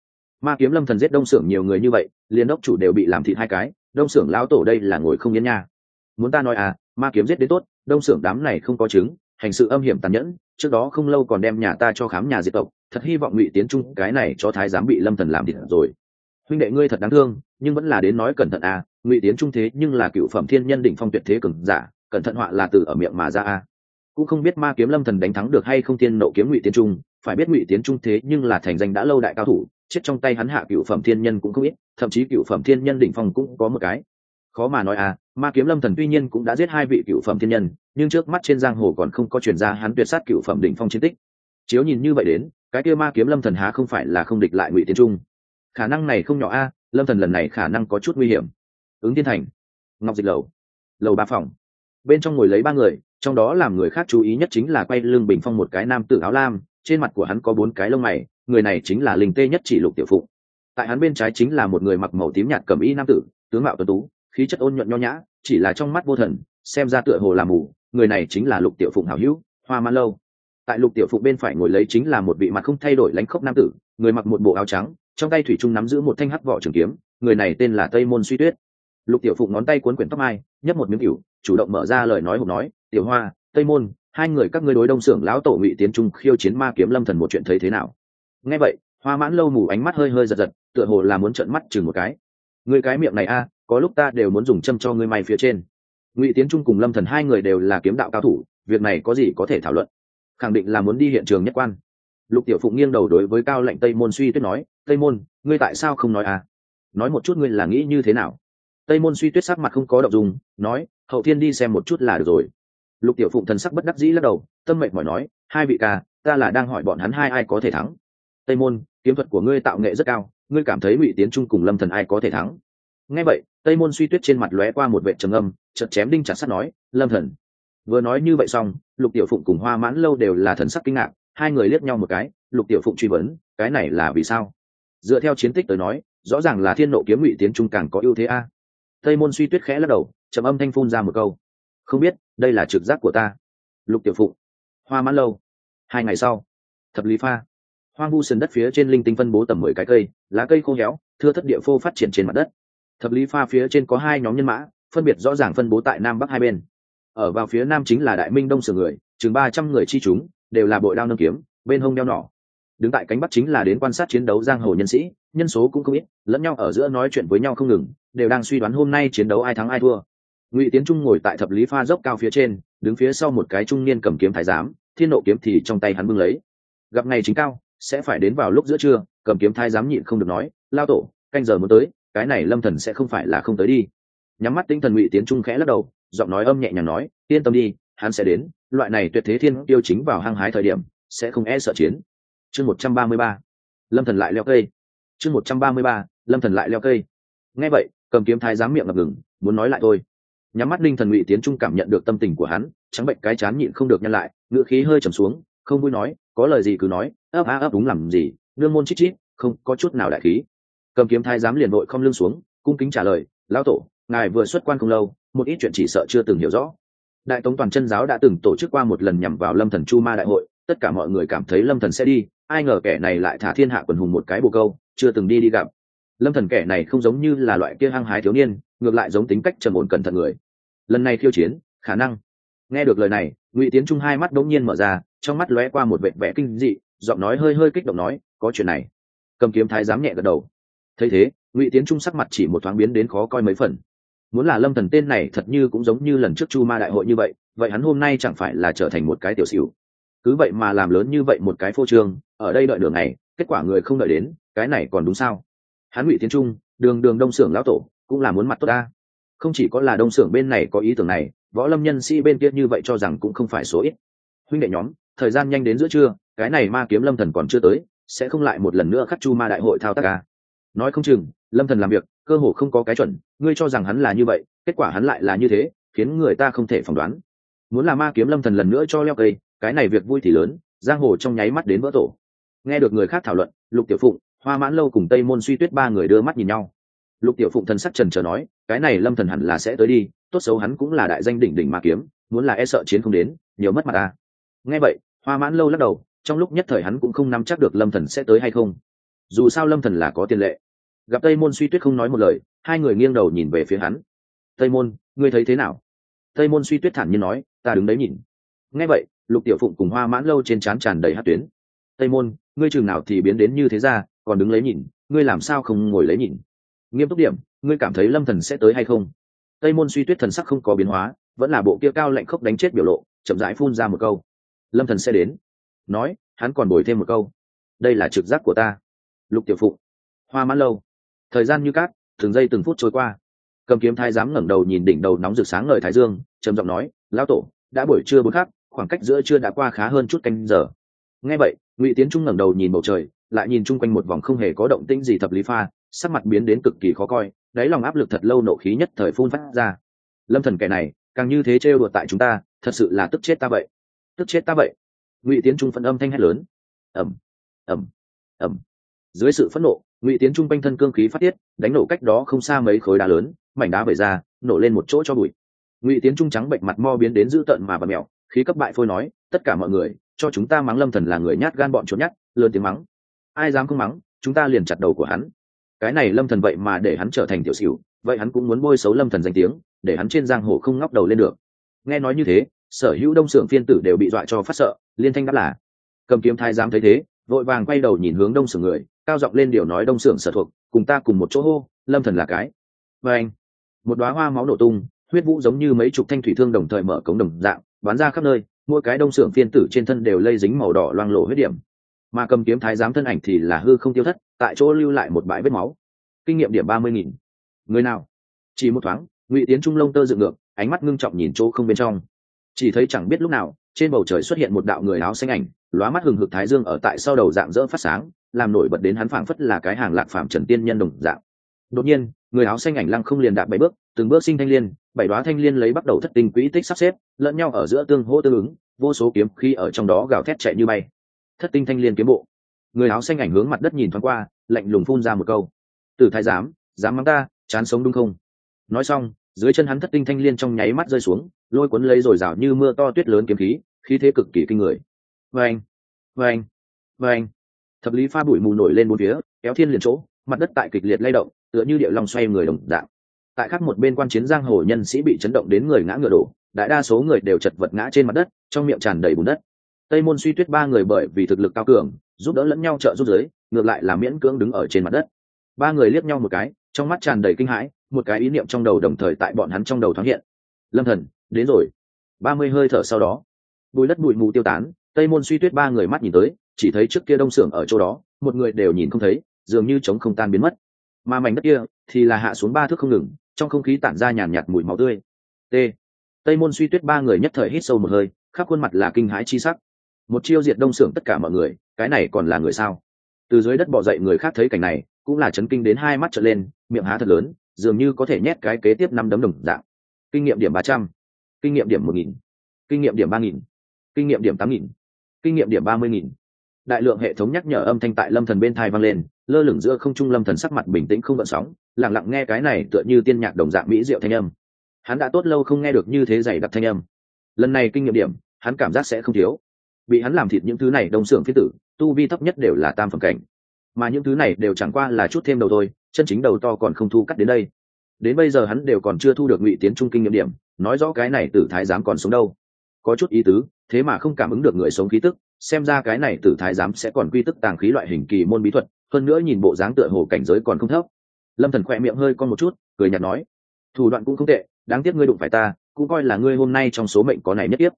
ma kiếm lâm thần giết đông xưởng nhiều người như vậy liên đốc chủ đều bị làm thịt hai cái, đông xưởng lão tổ đây là ngồi không yên nha. Muốn ta nói à ma kiếm giết đến tốt, đông xưởng đám này không có chứng, hành sự âm hiểm tàn nhẫn, trước đó không lâu còn đem nhà ta cho khám nhà diệt tộc, thật hy vọng ngụy tiến trung cái này cho thái giám bị lâm thần làm thịt rồi. Huynh đệ ngươi thật đáng thương, nhưng vẫn là đến nói cẩn thận à ngụy tiến trung thế nhưng là cựu phẩm thiên nhân đỉnh phong tuyệt thế cường giả, cẩn thận họa là từ ở miệng mà ra à. Cũng không biết ma kiếm lâm thần đánh thắng được hay không tiên nộ kiếm ngụy tiến trung, phải biết ngụy tiến trung thế nhưng là thành danh đã lâu đại cao thủ chết trong tay hắn hạ cựu phẩm thiên nhân cũng không ít, thậm chí cựu phẩm thiên nhân đỉnh phong cũng có một cái. Khó mà nói à ma kiếm lâm thần tuy nhiên cũng đã giết hai vị cựu phẩm thiên nhân, nhưng trước mắt trên giang hồ còn không có chuyển ra hắn tuyệt sát cựu phẩm đỉnh phong chiến tích. Chiếu nhìn như vậy đến, cái kia ma kiếm lâm thần há không phải là không địch lại ngụy tiến trung. Khả năng này không nhỏ a, lâm thần lần này khả năng có chút nguy hiểm. Ứng thiên thành, ngọc dịch lầu lầu ba phòng. Bên trong ngồi lấy ba người, trong đó làm người khác chú ý nhất chính là quay lưng bình phong một cái nam tử áo lam trên mặt của hắn có bốn cái lông mày, người này chính là linh tê nhất chỉ lục tiểu phụng. Tại hắn bên trái chính là một người mặc màu tím nhạt cầm y nam tử, tướng mạo tuấn tú, khí chất ôn nhuận nho nhã, chỉ là trong mắt vô thần, xem ra tựa hồ là mù, người này chính là lục tiểu phụng hảo hữu, hoa man lâu. Tại lục tiểu phụng bên phải ngồi lấy chính là một vị mặt không thay đổi lãnh khốc nam tử, người mặc một bộ áo trắng, trong tay thủy trung nắm giữ một thanh hắc vỏ trường kiếm, người này tên là tây môn suy tuyết. Lục tiểu phụng ngón tay cuốn quyển tóc mai, nhấp một miếng cửu chủ động mở ra lời nói hộp nói, tiểu hoa, tây môn hai người các ngươi đối đông xưởng lão tổ ngụy tiến trung khiêu chiến ma kiếm lâm thần một chuyện thấy thế nào? Nghe vậy, hoa mãn lâu mù ánh mắt hơi hơi giật giật, tựa hồ là muốn trợn mắt chừng một cái. Người cái miệng này a, có lúc ta đều muốn dùng châm cho ngươi may phía trên. Ngụy tiến trung cùng lâm thần hai người đều là kiếm đạo cao thủ, việc này có gì có thể thảo luận? Khẳng định là muốn đi hiện trường nhất quan. Lục tiểu phụng nghiêng đầu đối với cao lệnh tây môn suy tuyết nói, tây môn, ngươi tại sao không nói à nói một chút ngươi là nghĩ như thế nào? Tây môn suy tuyết sắc mặt không có động dung, nói, hậu thiên đi xem một chút là được rồi lục tiểu phụng thần sắc bất đắc dĩ lắc đầu, tâm mệnh mỏi nói, hai vị ca, ta là đang hỏi bọn hắn hai ai có thể thắng. Tây môn, kiếm thuật của ngươi tạo nghệ rất cao, ngươi cảm thấy ngụy tiến trung cùng lâm thần ai có thể thắng? Nghe vậy, tây môn suy tuyết trên mặt lóe qua một vệ trầm âm chật chém đinh chặt sắt nói, lâm thần. Vừa nói như vậy xong, lục tiểu phụng cùng hoa mãn lâu đều là thần sắc kinh ngạc, hai người liếc nhau một cái, lục tiểu phụng truy vấn, cái này là vì sao? Dựa theo chiến tích tới nói, rõ ràng là thiên nộ kiếm ngụy tiến trung càng có ưu thế a. Tây môn suy tuyết khẽ lắc đầu, trầm âm thanh phun ra một câu không biết đây là trực giác của ta. Lục tiểu phụ, hoa mãn lâu. Hai ngày sau. Thập lý pha. Hoang vu sườn đất phía trên linh tinh phân bố tầm mười cái cây lá cây khô héo thưa thất địa phô phát triển trên mặt đất. Thập lý pha phía trên có hai nhóm nhân mã phân biệt rõ ràng phân bố tại nam bắc hai bên. Ở vào phía nam chính là đại minh đông sườn người chừng ba trăm người chi chúng đều là bội đao nâng kiếm bên hông đeo nỏ. Đứng tại cánh bắc chính là đến quan sát chiến đấu giang hồ nhân sĩ nhân số cũng không ít lẫn nhau ở giữa nói chuyện với nhau không ngừng đều đang suy đoán hôm nay chiến đấu ai thắng ai thua ngụy tiến trung ngồi tại thập lý pha dốc cao phía trên, đứng phía sau một cái trung niên cầm kiếm thái giám, thiên nộ kiếm thì trong tay hắn bưng lấy. Gặp ngày chính cao, sẽ phải đến vào lúc giữa trưa, cầm kiếm thái giám nhịn không được nói, lao tổ, canh giờ muốn tới, cái này lâm thần sẽ không phải là không tới đi. Nhắm mắt tinh thần ngụy tiến trung khẽ lắc đầu, giọng nói âm nhẹ nhàng nói, yên tâm đi, hắn sẽ đến, loại này tuyệt thế thiên tiêu chính vào hăng hái thời điểm, sẽ không e sợ chiến. Chương một trăm ba mươi ba, lâm thần lại leo cây. Chương một trăm ba mươi ba, lâm thần lại leo cây. Nghe vậy, cầm kiếm thái giám miệng ngập ngừng, muốn nói lại thôi nhắm mắt linh thần ngụy tiến trung cảm nhận được tâm tình của hắn, trắng bệnh cái chán nhịn không được nhăn lại ngựa khí hơi trầm xuống, không vui nói, có lời gì cứ nói, ấp á ấp đúng làm gì, nương môn chít chít, không có chút nào đại khí. Cầm kiếm thái giám liền đội không lưng xuống, cung kính trả lời, lão tổ, ngài vừa xuất quan không lâu, một ít chuyện chỉ sợ chưa từng hiểu rõ. Đại tống toàn chân giáo đã từng tổ chức qua một lần nhằm vào lâm thần chu ma đại hội, tất cả mọi người cảm thấy lâm thần sẽ đi, ai ngờ kẻ này lại thả thiên hạ quần hùng một cái bồ câu, chưa từng đi đi gặp. Lâm thần kẻ này không giống như là loại kia hăng hái thiếu niên, ngược lại giống tính cách trầm ổn cẩn thận người lần này khiêu chiến, khả năng. Nghe được lời này, ngụy tiến trung hai mắt đống nhiên mở ra, trong mắt lóe qua một vệ vẻ kinh dị, giọng nói hơi hơi kích động nói, có chuyện này. Cầm kiếm thái giám nhẹ gật đầu. Thấy thế, ngụy tiến trung sắc mặt chỉ một thoáng biến đến khó coi mấy phần. Muốn là lâm thần tên này thật như cũng giống như lần trước chu ma đại hội như vậy vậy hắn hôm nay chẳng phải là trở thành một cái tiểu xỉu. Cứ vậy mà làm lớn như vậy một cái phô trương, ở đây đợi đường này kết quả người không đợi đến, cái này còn đúng sao? Hắn ngụy tiến trung, đường đường đông xưởng lão tổ, cũng là muốn mặt tốt ta không chỉ có là đông xưởng bên này có ý tưởng này, võ lâm nhân sĩ bên kia như vậy cho rằng cũng không phải số ít. Huynh đệ nhóm, thời gian nhanh đến giữa trưa, cái này ma kiếm lâm thần còn chưa tới, sẽ không lại một lần nữa khắc chu ma đại hội thao tác ca nói không chừng, lâm thần làm việc, cơ hồ không có cái chuẩn, ngươi cho rằng hắn là như vậy, kết quả hắn lại là như thế, khiến người ta không thể phỏng đoán. Muốn là ma kiếm lâm thần lần nữa cho leo cây, cái này việc vui thì lớn, giang hồ trong nháy mắt đến vỡ tổ. Nghe được người khác thảo luận, lục tiểu phụng, hoa mãn lâu cùng tây môn suy tuyết ba người đưa mắt nhìn nhau lục tiểu phụng thần sắc trần trờ nói, cái này lâm thần hẳn là sẽ tới đi, tốt xấu hắn cũng là đại danh đỉnh đỉnh ma kiếm, muốn là e sợ chiến không đến, nhiều mất mặt ta. Nghe vậy, hoa mãn lâu lắc đầu, trong lúc nhất thời hắn cũng không nắm chắc được lâm thần sẽ tới hay không. Dù sao lâm thần là có tiền lệ. Gặp tây môn suy tuyết không nói một lời, hai người nghiêng đầu nhìn về phía hắn. Tây môn, ngươi thấy thế nào? Tây môn suy tuyết thản nhiên nói, ta đứng đấy nhìn. Nghe vậy, lục tiểu phụng cùng hoa mãn lâu trên trán tràn đầy hát tuyến. Tây môn, ngươi chừng nào thì biến đến như thế ra, còn đứng lấy nhìn, ngươi làm sao không ngồi lấy nhìn? Nghiêm túc điểm, ngươi cảm thấy lâm thần sẽ tới hay không? Tây môn suy tuyết thần sắc không có biến hóa, vẫn là bộ kia cao lạnh khốc đánh chết biểu lộ, chậm rãi phun ra một câu. Lâm thần sẽ đến. Nói, hắn còn bồi thêm một câu. Đây là trực giác của ta. Lục tiểu phụng, hoa mãn lâu. Thời gian như cát, từng giây từng phút trôi qua. Cầm kiếm thái giám ngẩng đầu nhìn đỉnh đầu nóng rực sáng ngời thái dương, trầm giọng nói, lão tổ, đã buổi trưa bốn khắc, khoảng cách giữa trưa đã qua khá hơn chút canh giờ. Nghe vậy, ngụy tiến trung ngẩng đầu nhìn bầu trời, lại nhìn chung quanh một vòng không hề có động tĩnh gì thập lý pha sắc mặt biến đến cực kỳ khó coi đáy lòng áp lực thật lâu nộ khí nhất thời phun phát ra. Lâm thần kẻ này càng như thế trêu đùa tại chúng ta thật sự là tức chết ta vậy. Tức chết ta vậy. Ngụy tiến trung phân âm thanh hét lớn. Ầm, ầm, ầm. dưới sự phẫn nộ ngụy tiến trung quanh thân cương khí phát tiết đánh nổ cách đó không xa mấy khối đá lớn mảnh đá vẩy ra nổ lên một chỗ cho bụi. Ngụy tiến trung trắng bệnh mặt mo biến đến dữ tợn mà và mèo khí cấp bại phôi nói tất cả mọi người cho chúng ta mắng lâm thần là người nhát gan bọn trốn nhát lớn tiếng mắng. Ai dám không mắng chúng ta liền chặt đầu của hắn cái này lâm thần vậy mà để hắn trở thành tiểu xỉu, vậy hắn cũng muốn bôi xấu lâm thần danh tiếng, để hắn trên giang hồ không ngóc đầu lên được. Nghe nói như thế, sở hữu đông sưởng phiên tử đều bị dọa cho phát sợ, liên thanh đáp là, cầm kiếm thái giám thấy thế, vội vàng quay đầu nhìn hướng đông sưởng người, cao giọng lên điều nói đông sưởng sở thuộc, cùng ta cùng một chỗ hô, lâm thần là cái. Và anh, một đóa hoa máu nổ tung, huyết vũ giống như mấy chục thanh thủy thương đồng thời mở cống đồng dạng, bắn ra khắp nơi, mỗi cái đông sưởng phiên tử trên thân đều lây dính màu đỏ loang lổ huyết điểm mà cầm kiếm thái giám thân ảnh thì là hư không tiêu thất, tại chỗ lưu lại một bãi vết máu. Kinh nghiệm điểm ba mươi nghìn. Người nào? Chỉ một thoáng, ngụy tiến trung lông tơ dựng ngược, ánh mắt ngưng trọng nhìn chỗ không bên trong. Chỉ thấy chẳng biết lúc nào, trên bầu trời xuất hiện một đạo người áo xanh ảnh, lóa mắt hừng hực thái dương ở tại sau đầu dạng dỡ phát sáng, làm nổi bật đến hắn phảng phất là cái hàng lạc phạm trần tiên nhân đồng dạng. Đột nhiên, người áo xanh ảnh lăng không liền đạp bảy bước, từng bước sinh thanh liên, bảy đoá thanh liên lấy bắt đầu thất tình quỹ tích sắp xếp, lẫn nhau ở giữa tương hỗ tương ứng, vô số kiếm khi ở trong đó gào thét chạy như bay thất tinh thanh liên kiếm bộ. Người áo xanh ảnh hướng mặt đất nhìn thoáng qua, lạnh lùng phun ra một câu. Tử thái giám, dám mắng ta, chán sống đúng không? Nói xong, dưới chân hắn thất tinh thanh liên trong nháy mắt rơi xuống, lôi cuốn lấy rồi rào như mưa to tuyết lớn kiếm khí khí thế cực kỳ kinh người. Vâng vâng vâng. Thập lý pha bụi mù nổi lên bốn phía, kéo thiên liền chỗ, mặt đất tại kịch liệt lay động, tựa như điệu long xoay người đồng dạng. Tại khác một bên quan chiến giang hồ nhân sĩ bị chấn động đến người ngã ngựa đổ, đại đa số người đều chật vật ngã trên mặt đất, trong miệng tràn đầy bùn đất tây môn suy tuyết ba người bởi vì thực lực cao cường giúp đỡ lẫn nhau trợ giúp giới ngược lại là miễn cưỡng đứng ở trên mặt đất. Ba người liếc nhau một cái trong mắt tràn đầy kinh hãi một cái ý niệm trong đầu đồng thời tại bọn hắn trong đầu thoáng hiện. Lâm thần đến rồi. Ba mươi hơi thở sau đó bùi đất bụi mù tiêu tán tây môn suy tuyết ba người mắt nhìn tới chỉ thấy trước kia đông xưởng ở chỗ đó một người đều nhìn không thấy dường như chống không tan biến mất. Mà mảnh đất kia thì là hạ xuống ba thước không ngừng trong không khí tản ra nhàn nhạt, mùi máu tươi. T. Tây môn suy tuyết ba người nhất thời hít sâu một hơi khắp khuôn mặt là kinh hãi chi sắc một chiêu diệt đông xưởng tất cả mọi người, cái này còn là người sao? Từ dưới đất bỏ dậy người khác thấy cảnh này, cũng là chấn kinh đến hai mắt trở lên, miệng há thật lớn, dường như có thể nhét cái kế tiếp năm đấm đồng dạng. Kinh nghiệm điểm ba trăm, kinh nghiệm điểm một nghìn, kinh nghiệm điểm ba nghìn, kinh nghiệm điểm tám nghìn, kinh nghiệm điểm ba mươi nghìn. Đại lượng hệ thống nhắc nhở âm thanh tại lâm thần bên thai vang lên, lơ lửng giữa không trung lâm thần sắc mặt bình tĩnh không gợn sóng, lặng lặng nghe cái này tựa như tiên nhạc đồng dạng mỹ diệu thanh âm. Hắn đã tốt lâu không nghe được như thế dày đặc thanh âm. Lần này kinh nghiệm điểm, hắn cảm giác sẽ không thiếu bị hắn làm thịt những thứ này đông xưởng phi tử, tu vi thấp nhất đều là tam phẩm cảnh. Mà những thứ này đều chẳng qua là chút thêm đầu thôi, chân chính đầu to còn không thu cắt đến đây. Đến bây giờ hắn đều còn chưa thu được ngụy tiến trung kinh nghiệm điểm, nói rõ cái này tử thái giám còn sống đâu. Có chút ý tứ, thế mà không cảm ứng được người sống khí tức, xem ra cái này tử thái giám sẽ còn quy tức tàng khí loại hình kỳ môn bí thuật, hơn nữa nhìn bộ dáng tựa hồ cảnh giới còn không thấp. Lâm thần khỏe miệng hơi con một chút, cười nhạt nói, thủ đoạn cũng không tệ, đáng tiếc ngươi đụng phải ta, cũng coi là ngươi hôm nay trong số mệnh có này nhất tiếp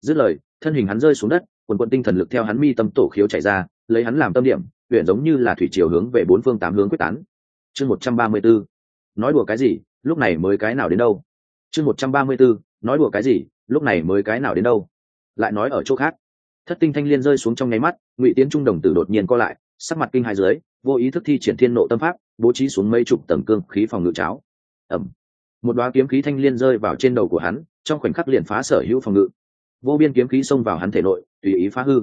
dứt lời thân hình hắn rơi xuống đất, quần quận tinh thần lực theo hắn mi tâm tổ khiếu chảy ra, lấy hắn làm tâm điểm huyện giống như là thủy chiều hướng về bốn phương tám hướng quyết tán. Chương một trăm ba mươi 134. nói đùa cái gì, lúc này mới cái nào đến đâu? Chương một trăm ba mươi 134. nói đùa cái gì, lúc này mới cái nào đến đâu? Lại nói ở chỗ khác. Thất tinh thanh liên rơi xuống trong nháy mắt, ngụy tiến trung đồng tử đột nhiên co lại, sắc mặt kinh hai dưới, vô ý thức thi triển thiên nộ tâm pháp, bố trí xuống mấy chục tầng cương khí phòng ngự cháo. Ẩm. Một đoá kiếm khí thanh liên rơi vào trên đầu của hắn, trong khoảnh khắc liền phá sở hữu phòng ngự vô biên kiếm khí xông vào hắn thể nội, tùy ý phá hư.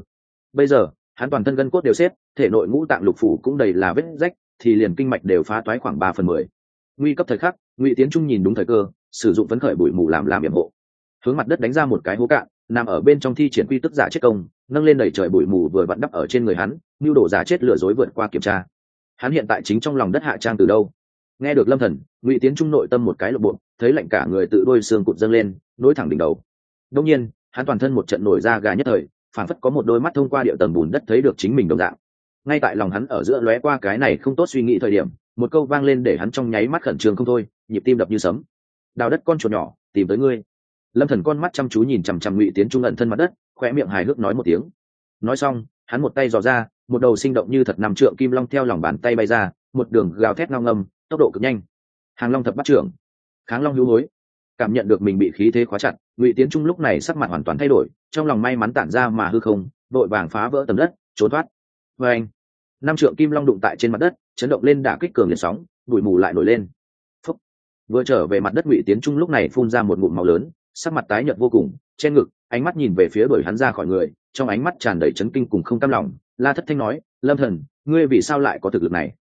Bây giờ, hắn toàn thân gân cốt đều xếp, thể nội ngũ tạng lục phủ cũng đầy là vết rách, thì liền kinh mạch đều phá toái khoảng ba phần mười. Nguy cấp thời khắc, ngụy tiến trung nhìn đúng thời cơ, sử dụng phấn khởi bụi mù làm làm nhiệm hộ hướng mặt đất đánh ra một cái hố cạn, nằm ở bên trong thi triển quy tức giả chết công, nâng lên đẩy trời bụi mù vừa vặn đắp ở trên người hắn, như đổ giả chết lừa dối vượt qua kiểm tra. Hắn hiện tại chính trong lòng đất hạ trang từ đâu? Nghe được lâm thần, ngụy tiến trung nội tâm một cái lộ bộ thấy lạnh cả người tự đôi xương cụt dâng lên, nối thẳng đỉnh đầu. Đông nhiên hắn toàn thân một trận nổi ra gà nhất thời phản phất có một đôi mắt thông qua địa tầng bùn đất thấy được chính mình đồng dạng. Ngay tại lòng hắn ở giữa lóe qua cái này không tốt suy nghĩ thời điểm, một câu vang lên để hắn trong nháy mắt khẩn trương không thôi, nhịp tim đập như sấm. Đào đất con chuột nhỏ, tìm tới ngươi. Lâm thần con mắt chăm chú nhìn chằm chằm ngụy tiến trung ẩn thân mặt đất khoe miệng hài hước nói một tiếng. Nói xong, hắn một tay dò ra, một đầu sinh động như thật nằm trượng kim long theo lòng bàn tay bay ra, một đường gào thét ngao ngâm, tốc độ cực nhanh. Hàng long thập bắt trưởng. Kháng long hữu hối cảm nhận được mình bị khí thế khóa chặt, ngụy tiến trung lúc này sắc mặt hoàn toàn thay đổi, trong lòng may mắn tản ra mà hư không, vội vàng phá vỡ tầng đất, trốn thoát. Vê anh, năm trượng kim long đụng tại trên mặt đất, chấn động lên đả kích cường liệt sóng, bụi mù lại nổi lên. Phúc. vừa trở về mặt đất, ngụy tiến trung lúc này phun ra một ngụm màu lớn, sắc mặt tái nhợt vô cùng trên ngực, ánh mắt nhìn về phía đuổi hắn ra khỏi người, trong ánh mắt tràn đầy chấn kinh cùng không cam lòng, la thất thanh nói, lâm thần, ngươi vì sao lại có thực lực này?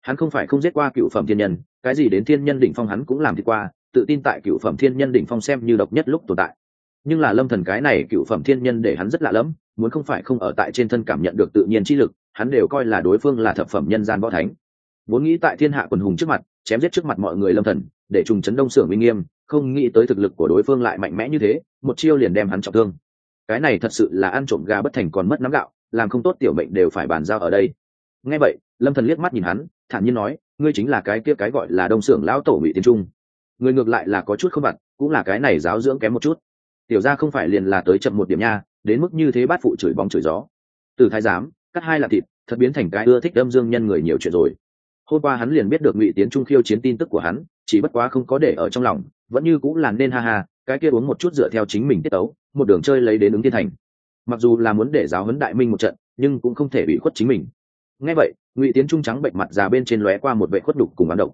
Hắn không phải không giết qua cựu phẩm thiên nhân, cái gì đến thiên nhân đỉnh phong hắn cũng làm thì qua tự tin tại cựu phẩm thiên nhân đỉnh phong xem như độc nhất lúc tồn tại. Nhưng là lâm thần cái này cựu phẩm thiên nhân để hắn rất lạ lẫm, muốn không phải không ở tại trên thân cảm nhận được tự nhiên chi lực, hắn đều coi là đối phương là thập phẩm nhân gian võ thánh. Vốn nghĩ tại thiên hạ quần hùng trước mặt, chém giết trước mặt mọi người lâm thần, để trùng chấn đông sưởng uy nghiêm, không nghĩ tới thực lực của đối phương lại mạnh mẽ như thế, một chiêu liền đem hắn trọng thương. Cái này thật sự là ăn trộm gà bất thành còn mất nắm gạo, làm không tốt tiểu mệnh đều phải bàn giao ở đây. Nghe vậy, lâm thần liếc mắt nhìn hắn, thản nhiên nói, ngươi chính là cái kia cái gọi là đông sưởng lão tổ ngụy tiến trung người ngược lại là có chút không vặt, cũng là cái này giáo dưỡng kém một chút. Tiểu ra không phải liền là tới chậm một điểm nha, đến mức như thế bát phụ chửi bóng chửi gió. Từ thái giám, cắt hai là thịt, thật biến thành cái ưa thích đâm dương nhân người nhiều chuyện rồi. Hôm qua hắn liền biết được ngụy tiến trung khiêu chiến tin tức của hắn, chỉ bất quá không có để ở trong lòng, vẫn như cũng là nên ha ha, cái kia uống một chút dựa theo chính mình tiết tấu, một đường chơi lấy đến ứng thiên thành. Mặc dù là muốn để giáo huấn đại minh một trận, nhưng cũng không thể bị khuất chính mình. Ngay vậy, ngụy tiến trung trắng bệnh mặt già bên trên lóe qua một vệ khuất đục cùng bán động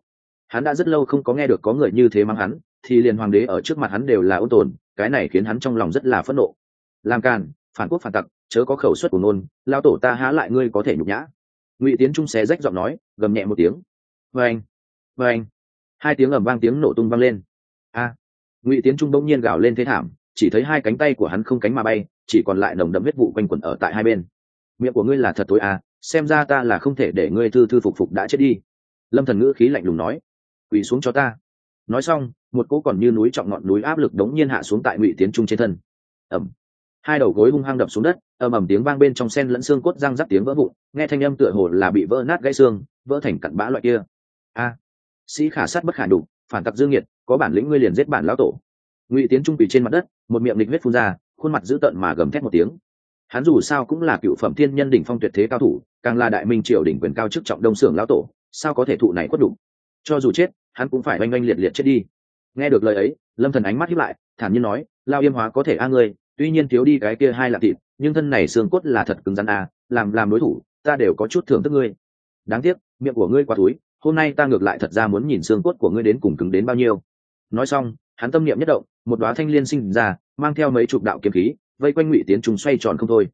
hắn đã rất lâu không có nghe được có người như thế mang hắn, thì liền hoàng đế ở trước mặt hắn đều là ôn tồn, cái này khiến hắn trong lòng rất là phẫn nộ. Làm càn, phản quốc phản tặc, chớ có khẩu suất của nôn lao tổ ta há lại ngươi có thể nhục nhã. Ngụy tiến trung xé rách giọng nói, gầm nhẹ một tiếng. Vê anh vê anh hai tiếng ầm vang tiếng nổ tung vang lên. A! Ngụy tiến trung bỗng nhiên gào lên thế thảm, chỉ thấy hai cánh tay của hắn không cánh mà bay, chỉ còn lại nồng đậm huyết vụ quanh quẩn ở tại hai bên. Miệng của ngươi là thật tối à xem ra ta là không thể để ngươi thư thư phục phục đã chết đi. Lâm thần ngữ khí lạnh lùng nói quỳ xuống cho ta. Nói xong, một cỗ còn như núi trọng ngọn núi áp lực đống nhiên hạ xuống tại ngụy tiến trung trên thân. Ẩm hai đầu gối hung hăng đập xuống đất, ầm ầm tiếng vang bên trong sen lẫn xương cốt răng rắc tiếng vỡ vụn, nghe thanh âm tựa hồ là bị vỡ nát gãy xương, vỡ thành cặn bã loại kia. A. Sĩ khả sát bất khả đủ phản tặc dương nhiệt, có bản lĩnh ngươi liền giết bản lão tổ. Ngụy tiến trung quỳ trên mặt đất, một miệng lịch huyết phun ra, khuôn mặt dữ tợn mà gầm thét một tiếng. Hắn dù sao cũng là cựu phẩm thiên nhân đỉnh phong tuyệt thế cao thủ, càng là đại minh triều đỉnh quyền cao chức trọng đông xưởng lão tổ, sao có thể thụ này quất đủ? Cho dù chết hắn cũng phải oanh oanh liệt liệt chết đi. Nghe được lời ấy, lâm thần ánh mắt hiếp lại, thản nhiên nói, lao yêm hóa có thể a ngươi, tuy nhiên thiếu đi cái kia hai lạc thịt, nhưng thân này xương cốt là thật cứng rắn a, làm làm đối thủ, ta đều có chút thưởng thức ngươi. Đáng tiếc, miệng của ngươi quá túi, hôm nay ta ngược lại thật ra muốn nhìn xương cốt của ngươi đến cùng cứng đến bao nhiêu. Nói xong, hắn tâm niệm nhất động, một đóa thanh liên sinh ra, mang theo mấy chục đạo kiếm khí, vây quanh ngụy tiến trùng xoay tròn không thôi.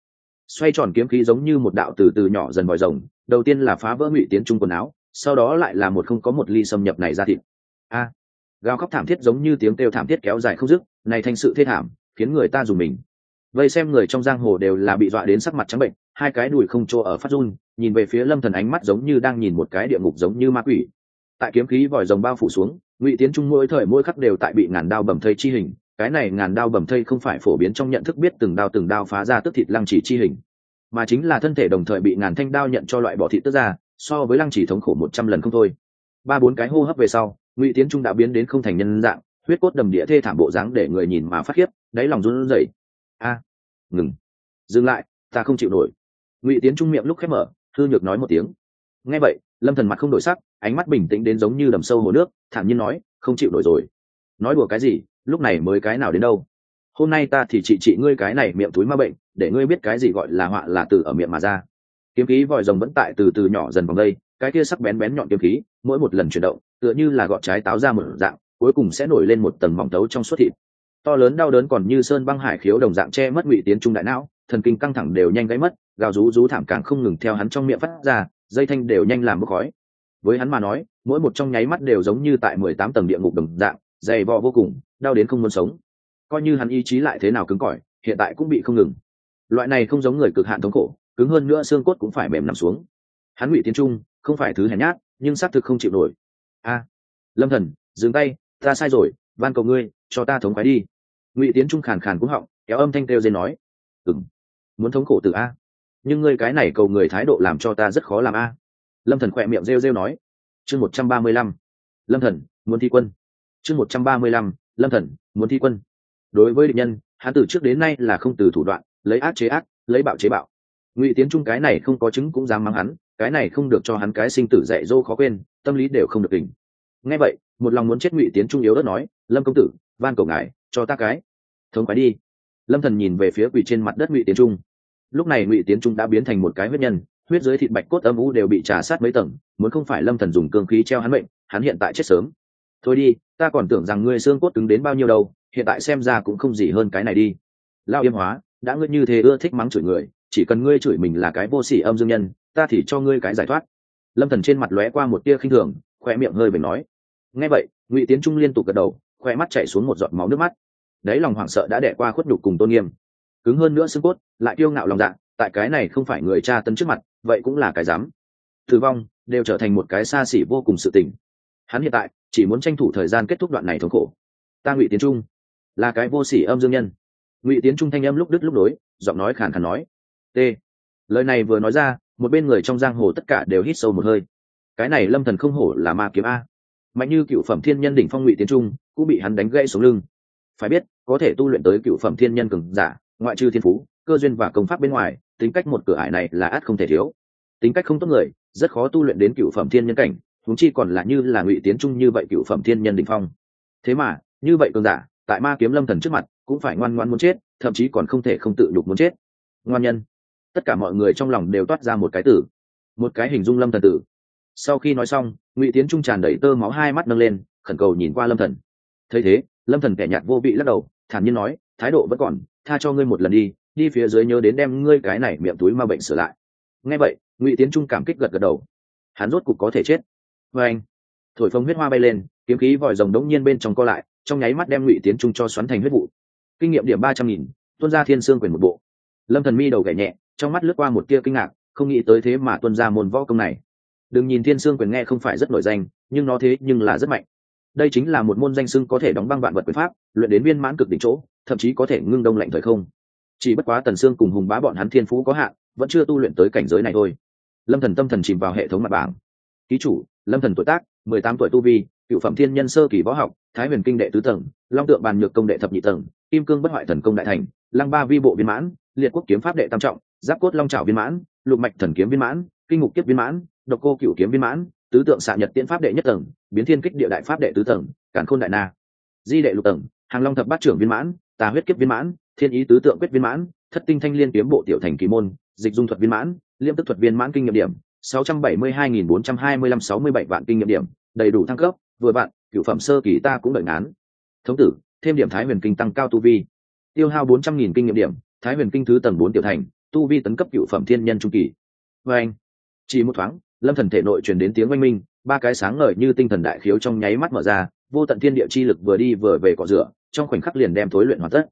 Xoay tròn kiếm khí giống như một đạo từ từ nhỏ dần vòi rồng, đầu tiên là phá vỡ ngụy tiến trung quần áo sau đó lại là một không có một ly xâm nhập này ra thịt. A à, gào khóc thảm thiết giống như tiếng kêu thảm thiết kéo dài không dứt này thành sự thê thảm khiến người ta dùng mình. Vây xem người trong giang hồ đều là bị dọa đến sắc mặt trắng bệnh hai cái đùi không chỗ ở phát run nhìn về phía lâm thần ánh mắt giống như đang nhìn một cái địa ngục giống như ma quỷ. Tại kiếm khí vòi rồng bao phủ xuống ngụy tiến trung mỗi thời mỗi khắc đều tại bị ngàn đao bầm thây chi hình cái này ngàn đao bầm thây không phải phổ biến trong nhận thức biết từng đao từng đao phá ra tức thịt lăng chỉ chi hình mà chính là thân thể đồng thời bị ngàn thanh đao nhận cho loại bỏ thịt tức ra so với lăng chỉ thống khổ một trăm lần không thôi. Ba bốn cái hô hấp về sau, ngụy tiến trung đã biến đến không thành nhân dạng, huyết cốt đầm địa thê thảm bộ dáng để người nhìn mà phát khiếp, đáy lòng run rẩy. A, ngừng. Dừng lại, ta không chịu nổi. Ngụy tiến trung miệng lúc khép mở thư nhược nói một tiếng. Nghe vậy, lâm thần mặt không đổi sắc, ánh mắt bình tĩnh đến giống như đầm sâu hồ nước, thản nhiên nói, không chịu nổi rồi. Nói đùa cái gì, lúc này mới cái nào đến đâu? Hôm nay ta thì trị trị ngươi cái này miệng túi ma bệnh, để ngươi biết cái gì gọi là họa là từ ở miệng mà ra kiếm khí vòi rồng vẫn tại từ từ nhỏ dần vòng đây, cái kia sắc bén bén nhọn kiếm khí, mỗi một lần chuyển động, tựa như là gọt trái táo ra một dạng, cuối cùng sẽ nổi lên một tầng mỏng tấu trong suốt thịt. To lớn đau đớn còn như sơn băng hải khiếu đồng dạng che mất ngụy tiến trung đại não, thần kinh căng thẳng đều nhanh gáy mất, gào rú rú thảm càng không ngừng theo hắn trong miệng phát ra, dây thanh đều nhanh làm bốc khói. Với hắn mà nói, mỗi một trong nháy mắt đều giống như tại mười tám tầng địa ngục đồng dạng, dày vò vô cùng, đau đến không muốn sống. Coi như hắn ý chí lại thế nào cứng cỏi, hiện tại cũng bị không ngừng. Loại này không giống người cực hạn thống khổ cứng hơn nữa xương cốt cũng phải mềm nằm xuống. Hắn ngụy tiến trung, không phải thứ hèn nhát, nhưng xác thực không chịu nổi. A, lâm thần, dừng tay, ta sai rồi, van cầu ngươi, cho ta thống khoái đi. Ngụy tiến trung khàn khàn cũng họng, kéo âm thanh kêu dên nói. Ừng muốn thống khổ từ a. Nhưng ngươi cái này cầu người thái độ làm cho ta rất khó làm a. Lâm thần khỏe miệng rêu rêu nói. Chương một trăm ba mươi lăm, lâm thần, muốn thi quân. Chương một trăm ba mươi lăm, lâm thần, muốn thi quân. Đối với địch nhân, hắn từ trước đến nay là không từ thủ đoạn, lấy ác chế ác, lấy bạo chế bạo ngụy tiến trung cái này không có chứng cũng dám mắng hắn, cái này không được cho hắn cái sinh tử dạy dỗ khó quên, tâm lý đều không được tình nghe vậy, một lòng muốn chết ngụy tiến trung yếu đất nói, lâm công tử, van cầu ngài, cho ta cái. Thống quái đi. Lâm thần nhìn về phía quỷ trên mặt đất ngụy tiến trung. Lúc này ngụy tiến trung đã biến thành một cái huyết nhân, huyết dưới thịt bạch cốt âm u đều bị trà sát mấy tầng, muốn không phải lâm thần dùng cương khí treo hắn mệnh, hắn hiện tại chết sớm. Thôi đi, ta còn tưởng rằng ngươi xương cốt cứng đến bao nhiêu đâu, hiện tại xem ra cũng không gì hơn cái này đi. Lao yêm hóa, đã ngươi như thế ưa thích mắng chửi người chỉ cần ngươi chửi mình là cái vô sỉ âm dương nhân ta thì cho ngươi cái giải thoát. Lâm thần trên mặt lóe qua một tia khinh thường khoe miệng hơi bềnh nói. Nghe vậy ngụy tiến trung liên tục gật đầu khoe mắt chảy xuống một giọt máu nước mắt. Đấy lòng hoảng sợ đã đẻ qua khuất nhục cùng tôn nghiêm. Cứng hơn nữa xương cốt lại kiêu ngạo lòng dạ tại cái này không phải người cha tấn trước mặt vậy cũng là cái dám. Tử vong đều trở thành một cái xa xỉ vô cùng sự tình. Hắn hiện tại chỉ muốn tranh thủ thời gian kết thúc đoạn này thống khổ. Ta ngụy tiến trung là cái vô sỉ âm dương nhân. Ngụy tiến trung thanh âm lúc đứt lúc nối, giọng nói khàn khàn nói t. Lời này vừa nói ra, một bên người trong giang hồ tất cả đều hít sâu một hơi. Cái này lâm thần không hổ là ma kiếm a. Mạnh như cựu phẩm thiên nhân đỉnh phong ngụy tiến trung, cũng bị hắn đánh gãy xuống lưng. Phải biết, có thể tu luyện tới cựu phẩm thiên nhân cường giả, ngoại trừ thiên phú, cơ duyên và công pháp bên ngoài, tính cách một cửa ải này là át không thể thiếu. Tính cách không tốt người, rất khó tu luyện đến cựu phẩm thiên nhân cảnh, huống chi còn là như là ngụy tiến trung như vậy cựu phẩm thiên nhân đỉnh phong. Thế mà, như vậy cường giả, tại ma kiếm lâm thần trước mặt, cũng phải ngoan ngoan muốn chết, thậm chí còn không thể không tự đục muốn chết. Ngoan nhân tất cả mọi người trong lòng đều toát ra một cái tử, một cái hình dung lâm thần tử. Sau khi nói xong, ngụy tiến trung tràn đầy tơ máu hai mắt nâng lên, khẩn cầu nhìn qua lâm thần. Thấy thế, lâm thần kẻ nhạt vô vị lắc đầu, thản nhiên nói, thái độ vẫn còn, tha cho ngươi một lần đi đi phía dưới nhớ đến đem ngươi cái này miệng túi ma bệnh sửa lại. Nghe vậy, ngụy tiến trung cảm kích gật gật đầu. Hắn rốt cục có thể chết. Vê anh. Thổi phồng huyết hoa bay lên, kiếm khí vòi rồng đống nhiên bên trong co lại, trong nháy mắt đem ngụy tiến trung cho xoắn thành huyết vụ. Kinh nghiệm điểm ba trăm nghìn tuân ra thiên sương quyền một bộ. Lâm thần mi đầu gảy nhẹ trong mắt lướt qua một tia kinh ngạc, không nghĩ tới thế mà tuân ra môn võ công này. Đừng nhìn thiên sương quyền nghe không phải rất nổi danh, nhưng nó thế nhưng là rất mạnh. Đây chính là một môn danh sưng có thể đóng băng vạn vật quyền pháp, luyện đến viên mãn cực đỉnh chỗ, thậm chí có thể ngưng đông lạnh thời không. Chỉ bất quá tần sương cùng hùng bá bọn hắn thiên phú có hạn, vẫn chưa tu luyện tới cảnh giới này thôi. Lâm thần tâm thần chìm vào hệ thống mặt bảng. Ký chủ, lâm thần tuổi tác, mười tám tuổi tu vi, cựu phẩm thiên nhân sơ kỳ võ học, thái huyền kinh đệ tứ tầng, long tượng bàn nhược công đệ thập nhị tầng, kim cương bất hoại thần công đại thành, lăng ba vi bộ viên mãn, liệt quốc kiếm pháp đệ tam trọng giáp cốt long trảo viên mãn, lục mạch thần kiếm viên mãn, kinh ngục kiếp viên mãn, độc cô cựu kiếm viên mãn, tứ tượng xạ nhật tiễn pháp đệ nhất tầng, biến thiên kích địa đại pháp đệ tứ tầng cản khôn đại na. Di đệ lục tầng, hàng long thập bát trưởng viên mãn, tà huyết kiếp viên mãn, thiên ý tứ tượng quyết viên mãn, thất tinh thanh liên kiếm bộ tiểu thành kỳ môn, dịch dung thuật viên mãn, liêm tức thuật viên mãn kinh nghiệm điểm, sáu trăm bảy mươi hai nghìn bốn trăm hai mươi lăm sáu mươi bảy vạn kinh nghiệm điểm, đầy đủ thăng cấp, vừa bạn cựu phẩm sơ kỳ ta cũng đợi ngán. Thống tử, thêm điểm thái huyền kinh tăng cao tu vi. Tiêu hao bốn trăm nghìn kinh nghiệm điểm, thái huyền kinh thứ tầng bốn tiểu thành tu vi tấn cấp cựu phẩm thiên nhân trung kỳ. Vê anh, chỉ một thoáng, lâm thần thể nội truyền đến tiếng oanh minh, ba cái sáng ngời như tinh thần đại khiếu trong nháy mắt mở ra, vô tận thiên địa chi lực vừa đi vừa về cọ rửa, trong khoảnh khắc liền đem thối luyện hoàn tất.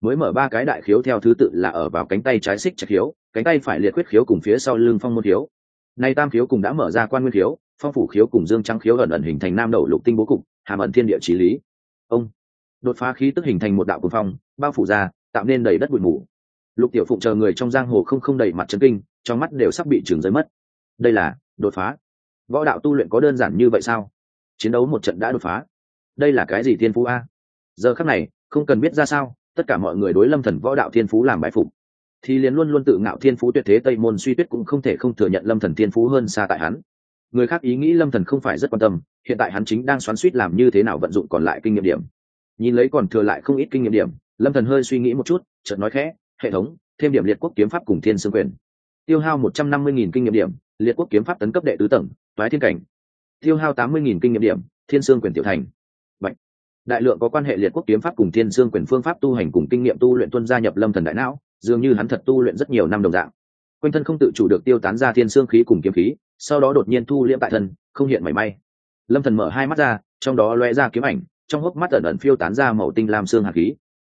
Mới mở ba cái đại khiếu theo thứ tự là ở vào cánh tay trái xích chặt khiếu, cánh tay phải liệt quyết khiếu cùng phía sau lưng phong môn khiếu. Nay tam khiếu cùng đã mở ra quan nguyên khiếu, phong phủ khiếu cùng dương trắng khiếu ẩn ẩn hình thành nam đầu lục tinh bố cục, hàm ẩn thiên địa trí lý. Ông, đột phá khí tức hình thành một đạo cuồng phong, bao phủ ra, tạo nên đầy đất bụi mù lục tiểu phụng chờ người trong giang hồ không không đầy mặt chân kinh, trong mắt đều sắp bị trường giới mất. Đây là đột phá. Võ đạo tu luyện có đơn giản như vậy sao? Chiến đấu một trận đã đột phá. Đây là cái gì thiên phú a? Giờ khắc này, không cần biết ra sao, tất cả mọi người đối lâm thần võ đạo thiên phú làm bái phục. Thì liền luôn luôn tự ngạo thiên phú tuyệt thế tây môn suy tuyết cũng không thể không thừa nhận lâm thần thiên phú hơn xa tại hắn. Người khác ý nghĩ lâm thần không phải rất quan tâm, hiện tại hắn chính đang xoắn suýt làm như thế nào vận dụng còn lại kinh nghiệm điểm. Nhìn lấy còn thừa lại không ít kinh nghiệm điểm, lâm thần hơi suy nghĩ một chút, chợt nói khẽ hệ thống, thêm điểm liệt quốc kiếm pháp cùng thiên sương quyền. Tiêu hao một trăm năm mươi nghìn kinh nghiệm điểm, liệt quốc kiếm pháp tấn cấp đệ tứ tầng, toái thiên cảnh. Tiêu hao tám mươi nghìn kinh nghiệm điểm, thiên sương quyền tiểu thành. Bạch. đại lượng có quan hệ liệt quốc kiếm pháp cùng thiên sương quyền phương pháp tu hành cùng kinh nghiệm tu luyện tuân gia nhập lâm thần đại não, dường như hắn thật tu luyện rất nhiều năm đồng dạng. Quanh thân không tự chủ được tiêu tán ra thiên sương khí cùng kiếm khí, sau đó đột nhiên thu liễm tại thân, không hiện mảy may. Lâm thần mở hai mắt ra, trong đó loe ra kiếm ảnh, trong hốc mắt ẩn ẩn phiêu tán ra màu tinh lam xương hạt khí.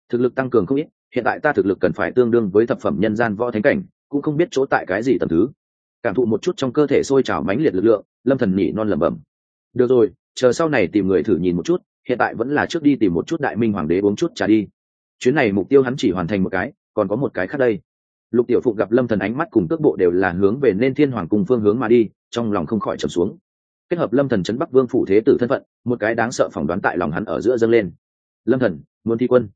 Thực lực tăng cường không ít hiện tại ta thực lực cần phải tương đương với thập phẩm nhân gian võ thánh cảnh, cũng không biết chỗ tại cái gì tầm thứ. Cảm thụ một chút trong cơ thể sôi trào mãnh liệt lực lượng, lâm thần nhỉ non lẩm bẩm. Được rồi, chờ sau này tìm người thử nhìn một chút, hiện tại vẫn là trước đi tìm một chút đại minh hoàng đế uống chút trà đi. Chuyến này mục tiêu hắn chỉ hoàn thành một cái, còn có một cái khác đây. Lục tiểu phụng gặp lâm thần ánh mắt cùng cước bộ đều là hướng về nên thiên hoàng cùng phương hướng mà đi, trong lòng không khỏi trầm xuống. Kết hợp lâm thần chấn bắc vương phủ thế tử thân phận, một cái đáng sợ phỏng đoán tại lòng hắn ở giữa dâng lên. Lâm thần, muốn thi quân?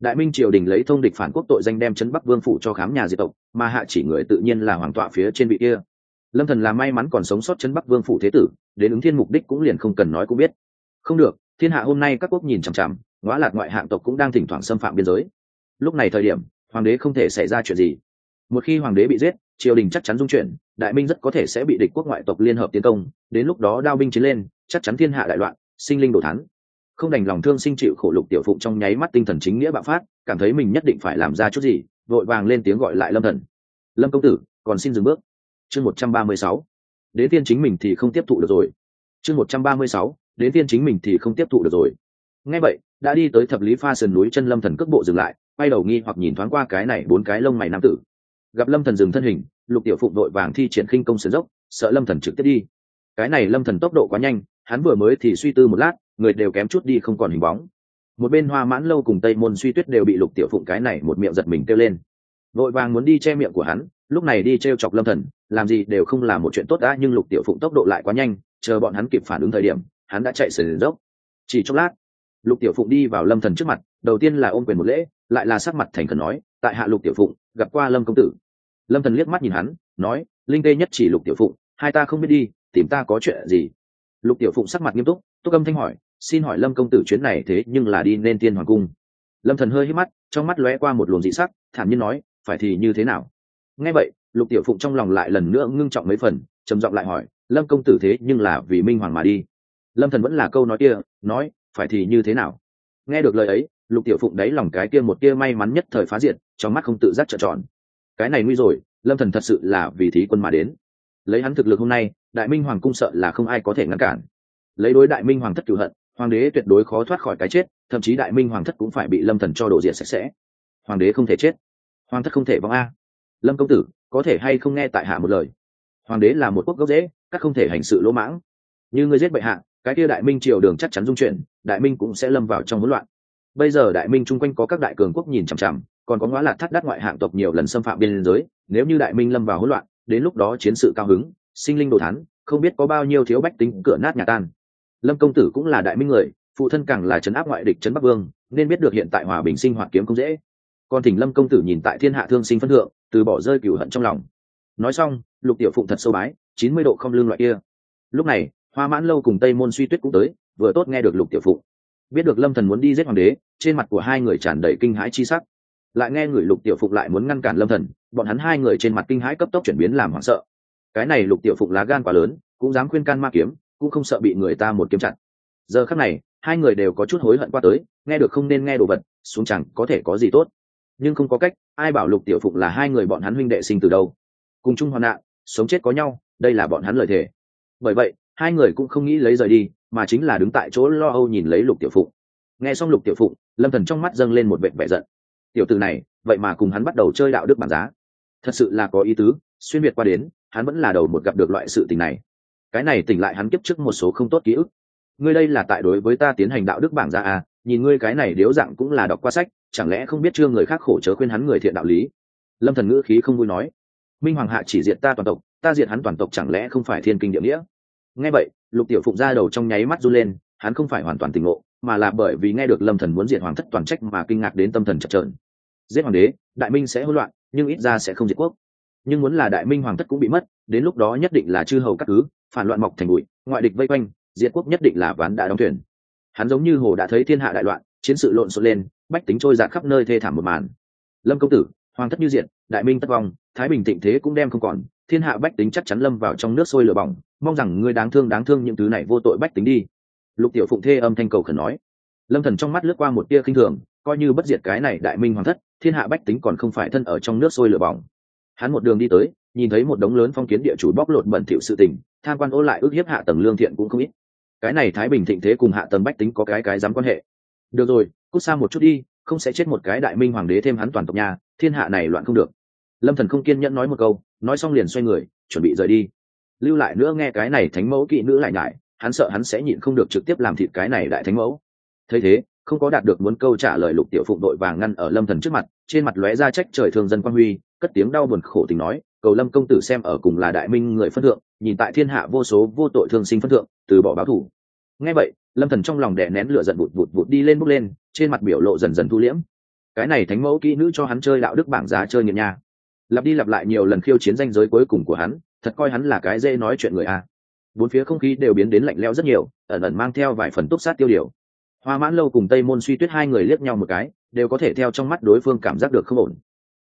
Đại minh triều đình lấy thông địch phản quốc tội danh đem chấn bắc vương phủ cho khám nhà diệt tộc, mà hạ chỉ người tự nhiên là hoàng tọa phía trên vị kia. Lâm thần là may mắn còn sống sót chấn bắc vương phủ thế tử, đến ứng thiên mục đích cũng liền không cần nói cũng biết. Không được, thiên hạ hôm nay các quốc nhìn chằm chằm ngõ lạc ngoại hạng tộc cũng đang thỉnh thoảng xâm phạm biên giới. Lúc này thời điểm, hoàng đế không thể xảy ra chuyện gì. Một khi hoàng đế bị giết, triều đình chắc chắn dung chuyển, đại minh rất có thể sẽ bị địch quốc ngoại tộc liên hợp tiến công, đến lúc đó đao binh chiến lên, chắc chắn thiên hạ đại loạn, sinh linh đổ thắng không đành lòng thương sinh chịu khổ lục tiểu phụng trong nháy mắt tinh thần chính nghĩa bạo phát, cảm thấy mình nhất định phải làm ra chút gì, vội vàng lên tiếng gọi lại lâm thần. Lâm công tử, còn xin dừng bước. Chương một trăm ba mươi sáu. Đến tiên chính mình thì không tiếp thụ được rồi. Chương một trăm ba mươi sáu. Đến tiên chính mình thì không tiếp thụ được rồi. Ngay vậy, đã đi tới thập lý pha sườn núi chân lâm thần cước bộ dừng lại, quay đầu nghi hoặc nhìn thoáng qua cái này bốn cái lông mày nam tử. Gặp lâm thần dừng thân hình, lục tiểu phụng đội vàng thi triển khinh công sườn dốc, sợ lâm thần trực tiếp đi. Cái này lâm thần tốc độ quá nhanh hắn vừa mới thì suy tư một lát, người đều kém chút đi không còn hình bóng. Một bên hoa mãn lâu cùng tây môn suy tuyết đều bị lục tiểu phụng cái này một miệng giật mình kêu lên. Vội vàng muốn đi che miệng của hắn, lúc này đi t r e o chọc lâm thần, làm gì đều không là một chuyện tốt đã, nhưng lục tiểu phụng tốc độ lại quá nhanh, chờ bọn hắn kịp phản ứng thời điểm, hắn đã chạy sườn dốc. Chỉ chốc lát, lục tiểu phụng đi vào lâm thần trước mặt, đầu tiên là ôm quyền một lễ, lại là sắc mặt thành khẩn nói, tại hạ lục tiểu phụng, gặp qua lâm công tử. Lâm thần liếc mắt nhìn hắn, nói, linh tê nhất chỉ lục tiểu phụng, hai ta không biết đi, tìm ta có chuyện gì? Lục tiểu phụng sắc mặt nghiêm túc túc âm thanh hỏi, xin hỏi lâm công tử chuyến này thế nhưng là đi nên tiên hoàng cung? Lâm thần hơi hít mắt, trong mắt lóe qua một luồng dị sắc, thản nhiên nói, phải thì như thế nào? Nghe vậy, lục tiểu phụng trong lòng lại lần nữa ngưng trọng mấy phần, trầm giọng lại hỏi, lâm công tử thế nhưng là vì minh hoàng mà đi? Lâm thần vẫn là câu nói kia, nói, phải thì như thế nào? Nghe được lời ấy, lục tiểu phụng đáy lòng cái kia một kia may mắn nhất thời phá diệt, trong mắt không tự giác trợn tròn. Cái này nguy rồi, lâm thần thật sự là vì thí quân mà đến lấy hắn thực lực hôm nay, đại minh hoàng cung sợ là không ai có thể ngăn cản. Lấy đối đại minh hoàng thất cửu hận, hoàng đế tuyệt đối khó thoát khỏi cái chết, thậm chí đại minh hoàng thất cũng phải bị lâm thần cho đổ diện sạch sẽ. Hoàng đế không thể chết. Hoàng thất không thể vong a. Lâm công tử, có thể hay không nghe tại hạ một lời? Hoàng đế là một quốc gốc dễ, các không thể hành sự lỗ mãng. Như ngươi giết bệ hạ, cái kia đại minh triều đường chắc chắn dung chuyển, đại minh cũng sẽ lâm vào trong hỗn loạn. Bây giờ đại minh chung quanh có các đại cường quốc nhìn chằm chằm, còn có ngõ lạc thắt đắt ngoại hạng tộc nhiều lần xâm phạm biên giới, nếu như đại minh lâm vào hỗn loạn đến lúc đó chiến sự cao hứng, sinh linh đồ thán, không biết có bao nhiêu thiếu bách tính cửa nát nhà tan. Lâm công tử cũng là đại minh người, phụ thân càng là trấn áp ngoại địch trấn bắc vương, nên biết được hiện tại hòa bình sinh hoạt kiếm không dễ. Còn thỉnh lâm công tử nhìn tại thiên hạ thương sinh phân thượng, từ bỏ rơi cửu hận trong lòng. Nói xong, lục tiểu phụng thật sâu bái, chín mươi độ không lương loại kia. Lúc này, hoa mãn lâu cùng tây môn suy tuyết cũng tới, vừa tốt nghe được lục tiểu phụng. Biết được lâm thần muốn đi giết hoàng đế, trên mặt của hai người tràn đầy kinh hãi chi sắc lại nghe người lục tiểu phục lại muốn ngăn cản lâm thần, bọn hắn hai người trên mặt kinh hãi cấp tốc chuyển biến làm hoảng sợ. Cái này lục tiểu phục lá gan quá lớn, cũng dám khuyên can ma kiếm, cũng không sợ bị người ta một kiếm chặn. Giờ khắc này, hai người đều có chút hối hận qua tới, nghe được không nên nghe đồ vật, xuống chẳng có thể có gì tốt. Nhưng không có cách, ai bảo lục tiểu phục là hai người bọn hắn huynh đệ sinh từ đâu. Cùng chung hoạn nạn, sống chết có nhau, đây là bọn hắn lời thề. Bởi vậy, hai người cũng không nghĩ lấy rời đi, mà chính là đứng tại chỗ lo âu nhìn lấy lục tiểu phụng nghe xong lục tiểu phụng lâm thần trong mắt dâng lên một vệt vẻ giận tiểu từ này, vậy mà cùng hắn bắt đầu chơi đạo đức bản giá. Thật sự là có ý tứ, xuyên việt qua đến, hắn vẫn là đầu một gặp được loại sự tình này. Cái này tỉnh lại hắn kiếp trước một số không tốt ký ức. Ngươi đây là tại đối với ta tiến hành đạo đức bảng giá à nhìn ngươi cái này điếu dạng cũng là đọc qua sách, chẳng lẽ không biết chưa người khác khổ chớ khuyên hắn người thiện đạo lý? Lâm thần ngữ khí không vui nói. Minh hoàng hạ chỉ diệt ta toàn tộc, ta diệt hắn toàn tộc chẳng lẽ không phải thiên kinh địa nghĩa? Nghe vậy, lục tiểu phụng ra đầu trong nháy mắt run lên, hắn không phải hoàn toàn tỉnh ngộ, mà là bởi vì nghe được lâm thần muốn diệt hoàng thất toàn trách mà kinh ngạc đến tâm thần chập trờn giết hoàng đế, đại minh sẽ hỗn loạn, nhưng ít ra sẽ không diệt quốc. Nhưng muốn là đại minh hoàng thất cũng bị mất, đến lúc đó nhất định là chư hầu các cứ, phản loạn mọc thành bụi, ngoại địch vây quanh, diệt quốc nhất định là ván đã đóng thuyền. Hắn giống như hồ đã thấy thiên hạ đại loạn, chiến sự lộn xộn lên, bách tính trôi dạt khắp nơi thê thảm một màn. Lâm công tử, hoàng thất như diện đại minh tất vong, thái bình thịnh thế cũng đem không còn, thiên hạ bách tính chắc chắn lâm vào trong nước sôi lửa bỏng, mong rằng ngươi đáng thương đáng thương những thứ này vô tội bách tính đi. Lục tiểu phụng thê âm thanh cầu khẩn nói. Lâm thần trong mắt lướt qua một tia khinh thường, coi như bất diệt cái này đại minh hoàng thất thiên hạ bách tính còn không phải thân ở trong nước sôi lửa bỏng. Hắn một đường đi tới nhìn thấy một đống lớn phong kiến địa chủ bóc lột bẩn thỉu sự tình tham quan ô lại ước hiếp hạ tầng lương thiện cũng không ít. Cái này thái bình thịnh thế cùng hạ tầng bách tính có cái cái dám quan hệ. Được rồi cút xa một chút đi không sẽ chết một cái đại minh hoàng đế thêm hắn toàn tộc nhà thiên hạ này loạn không được. Lâm thần không kiên nhẫn nói một câu nói xong liền xoay người chuẩn bị rời đi. Lưu lại nữa nghe cái này thánh mẫu kỵ nữ lại ngại, hắn sợ hắn sẽ nhịn không được trực tiếp làm thịt cái này đại thánh mẫu. Thấy thế không có đạt được muốn câu trả lời lục tiểu phụng đội vàng ngăn ở lâm thần trước mặt, trên mặt lóe ra trách trời thương dân quan huy, cất tiếng đau buồn khổ tình nói, cầu lâm công tử xem ở cùng là đại minh người phân thượng, nhìn tại thiên hạ vô số vô tội thương sinh phân thượng, từ bỏ báo thủ. Nghe vậy, lâm thần trong lòng đè nén lửa giận vụt vụt vụt đi lên bước lên, trên mặt biểu lộ dần dần thu liễm. Cái này thánh mẫu kỹ nữ cho hắn chơi đạo đức bảng giá chơi nghiện nha. Lặp đi lặp lại nhiều lần khiêu chiến danh giới cuối cùng của hắn, thật coi hắn là cái dễ nói chuyện người a. Bốn phía không khí đều biến đến lạnh lẽo rất nhiều, ẩn ẩn mang theo vài phần túc sát tiêu điều hoa mãn lâu cùng tây môn suy tuyết hai người liếc nhau một cái, đều có thể theo trong mắt đối phương cảm giác được không ổn.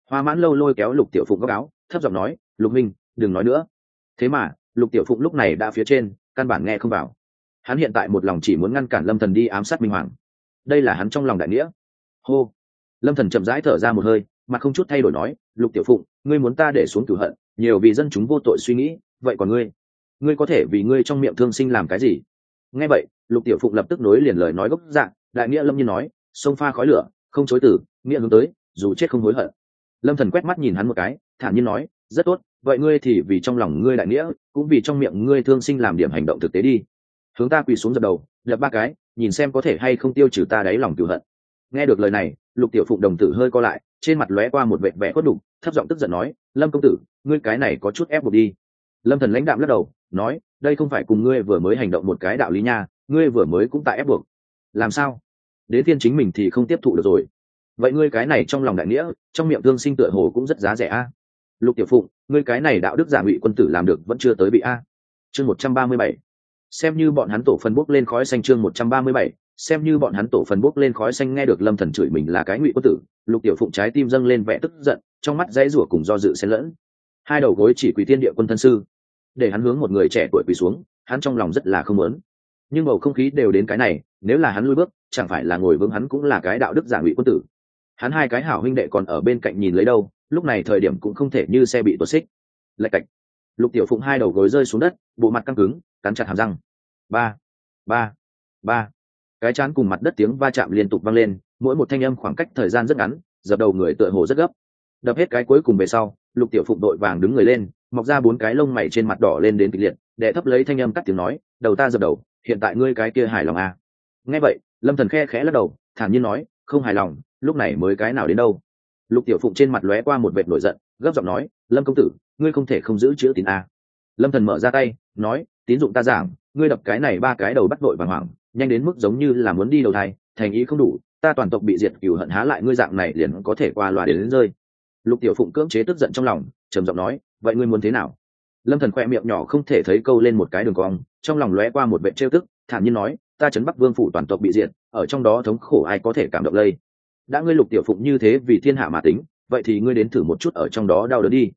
Hoa mãn lâu lôi kéo lục tiểu phụng góc áo, thấp giọng nói, lục minh, đừng nói nữa. Thế mà, lục tiểu phụng lúc này đã phía trên, căn bản nghe không vào. Hắn hiện tại một lòng chỉ muốn ngăn cản lâm thần đi ám sát minh hoàng. Đây là hắn trong lòng đại nghĩa. Hô. Lâm thần chậm rãi thở ra một hơi mà không chút thay đổi nói, lục tiểu phụng, ngươi muốn ta để xuống cửu hận, nhiều vì dân chúng vô tội suy nghĩ, vậy còn ngươi? Ngươi có thể vì ngươi trong miệng thương sinh làm cái gì? Nghe vậy, lục tiểu phụng lập tức nối liền lời nói gốc dạng, đại nghĩa lâm nhiên nói, sông pha khói lửa, không chối tử nghĩa hướng tới, dù chết không hối hận. Lâm thần quét mắt nhìn hắn một cái, thản nhiên nói, rất tốt, vậy ngươi thì vì trong lòng ngươi đại nghĩa, cũng vì trong miệng ngươi thương sinh làm điểm hành động thực tế đi. Hướng ta quỳ xuống dập đầu, lập ba cái, nhìn xem có thể hay không tiêu trừ ta đáy lòng cửu hận. Nghe được lời này, lục tiểu phụng đồng tử hơi co lại, trên mặt lóe qua một vệ vẻ khuất đục, thấp giọng tức giận nói, lâm công tử, ngươi cái này có chút ép buộc đi. Lâm thần lãnh đạm lắc đầu, nói đây không phải cùng ngươi vừa mới hành động một cái đạo lý nha, ngươi vừa mới cũng tại ép buộc. Làm sao? Đến thiên chính mình thì không tiếp thụ được rồi. Vậy ngươi cái này trong lòng đại nghĩa, trong miệng thương sinh tựa hồ cũng rất giá rẻ a. Lục tiểu phụng, ngươi cái này đạo đức giả ngụy quân tử làm được vẫn chưa tới bị a. Chương một trăm ba mươi bảy. Xem như bọn hắn tổ phân bốc lên khói xanh chương một trăm ba mươi bảy. Xem như bọn hắn tổ phần bốc lên khói xanh nghe được lâm thần chửi mình là cái ngụy quân tử, lục tiểu phụng trái tim dâng lên vẻ tức giận, trong mắt dãy rủa cùng do dự xen lẫn. Hai đầu gối chỉ quỳ tiên địa quân thân sư để hắn hướng một người trẻ tuổi quỳ xuống, hắn trong lòng rất là không muốn. Nhưng bầu không khí đều đến cái này, nếu là hắn lui bước, chẳng phải là ngồi vững hắn cũng là cái đạo đức giả ngụy quân tử. Hắn hai cái hảo huynh đệ còn ở bên cạnh nhìn lấy đâu, lúc này thời điểm cũng không thể như xe bị tuột xích. Lạch cạch. Lục tiểu phụng hai đầu gối rơi xuống đất, bộ mặt căng cứng, cắn chặt hàm răng. Ba ba ba. Cái chán cùng mặt đất tiếng va chạm liên tục vang lên, mỗi một thanh âm khoảng cách thời gian rất ngắn, dập đầu người tựa hồ rất gấp. Đập hết cái cuối cùng về sau, lục tiểu phụng đội vàng đứng người lên mọc ra bốn cái lông mày trên mặt đỏ lên đến kịch liệt đệ thấp lấy thanh âm cắt tiếng nói đầu ta dập đầu hiện tại ngươi cái kia hài lòng à? nghe vậy lâm thần khe khẽ lắc đầu thản nhiên nói không hài lòng lúc này mới cái nào đến đâu? Lục tiểu phụng trên mặt lóe qua một vệt nổi giận gấp giọng nói lâm công tử ngươi không thể không giữ chữ tín a. Lâm thần mở ra tay nói tín dụng ta giảng ngươi đập cái này ba cái đầu bắt vội vàng hoảng nhanh đến mức giống như là muốn đi đầu thai thành ý không đủ ta toàn tộc bị diệt cửu hận há lại ngươi dạng này liền có thể qua loa đến, đến rơi. Lục tiểu phụng cưỡng chế tức giận trong lòng trầm giọng nói vậy ngươi muốn thế nào? Lâm thần khoe miệng nhỏ không thể thấy câu lên một cái đường cong, trong lòng lóe qua một vệ trêu tức, thản nhiên nói, ta chấn bắc vương phủ toàn tộc bị diệt, ở trong đó thống khổ ai có thể cảm động lây? Đã ngươi lục tiểu phụng như thế vì thiên hạ mà tính, vậy thì ngươi đến thử một chút ở trong đó đau đớn đi.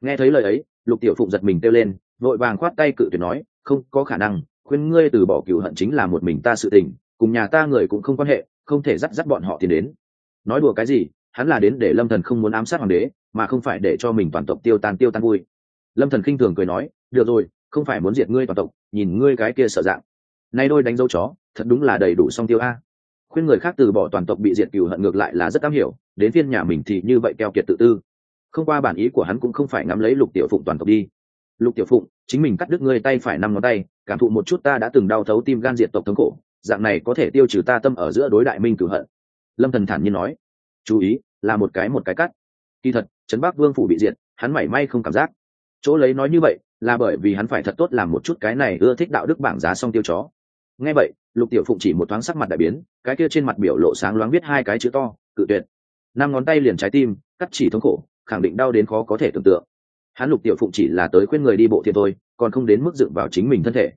Nghe thấy lời ấy, lục tiểu phụng giật mình kêu lên, vội vàng khoát tay cự tuyệt nói, không có khả năng, khuyên ngươi từ bỏ cựu hận chính là một mình ta sự tình, cùng nhà ta người cũng không quan hệ, không thể dắt dắt bọn họ tiến đến. Nói đùa cái gì? Hắn là đến để lâm thần không muốn ám sát hoàng đế mà không phải để cho mình toàn tộc tiêu tan tiêu tan vui. Lâm thần khinh thường cười nói được rồi không phải muốn diệt ngươi toàn tộc nhìn ngươi cái kia sợ dạng. Nay đôi đánh dấu chó thật đúng là đầy đủ song tiêu a. Khuyên người khác từ bỏ toàn tộc bị diệt cừu hận ngược lại là rất am hiểu đến phiên nhà mình thì như vậy keo kiệt tự tư. Không qua bản ý của hắn cũng không phải ngắm lấy lục tiểu phụng toàn tộc đi. Lục tiểu phụng chính mình cắt đứt ngươi tay phải năm ngón tay cảm thụ một chút ta đã từng đau thấu tim gan diệt tộc thống cổ, dạng này có thể tiêu trừ ta tâm ở giữa đối đại minh cửu hận. Lâm thần thản nhiên nói chú ý, là một cái một cái cắt. Kỳ thật, trấn bắc vương phủ bị diệt, hắn mảy may không cảm giác. Chỗ lấy nói như vậy, là bởi vì hắn phải thật tốt làm một chút cái này ưa thích đạo đức bảng giá song tiêu chó. Nghe vậy, lục tiểu phụng chỉ một thoáng sắc mặt đại biến, cái kia trên mặt biểu lộ sáng loáng viết hai cái chữ to, cự tuyệt. Năm ngón tay liền trái tim, cắt chỉ thống khổ, khẳng định đau đến khó có thể tưởng tượng. Hắn lục tiểu phụng chỉ là tới khuyên người đi bộ thiệt thôi, còn không đến mức dựng vào chính mình thân thể.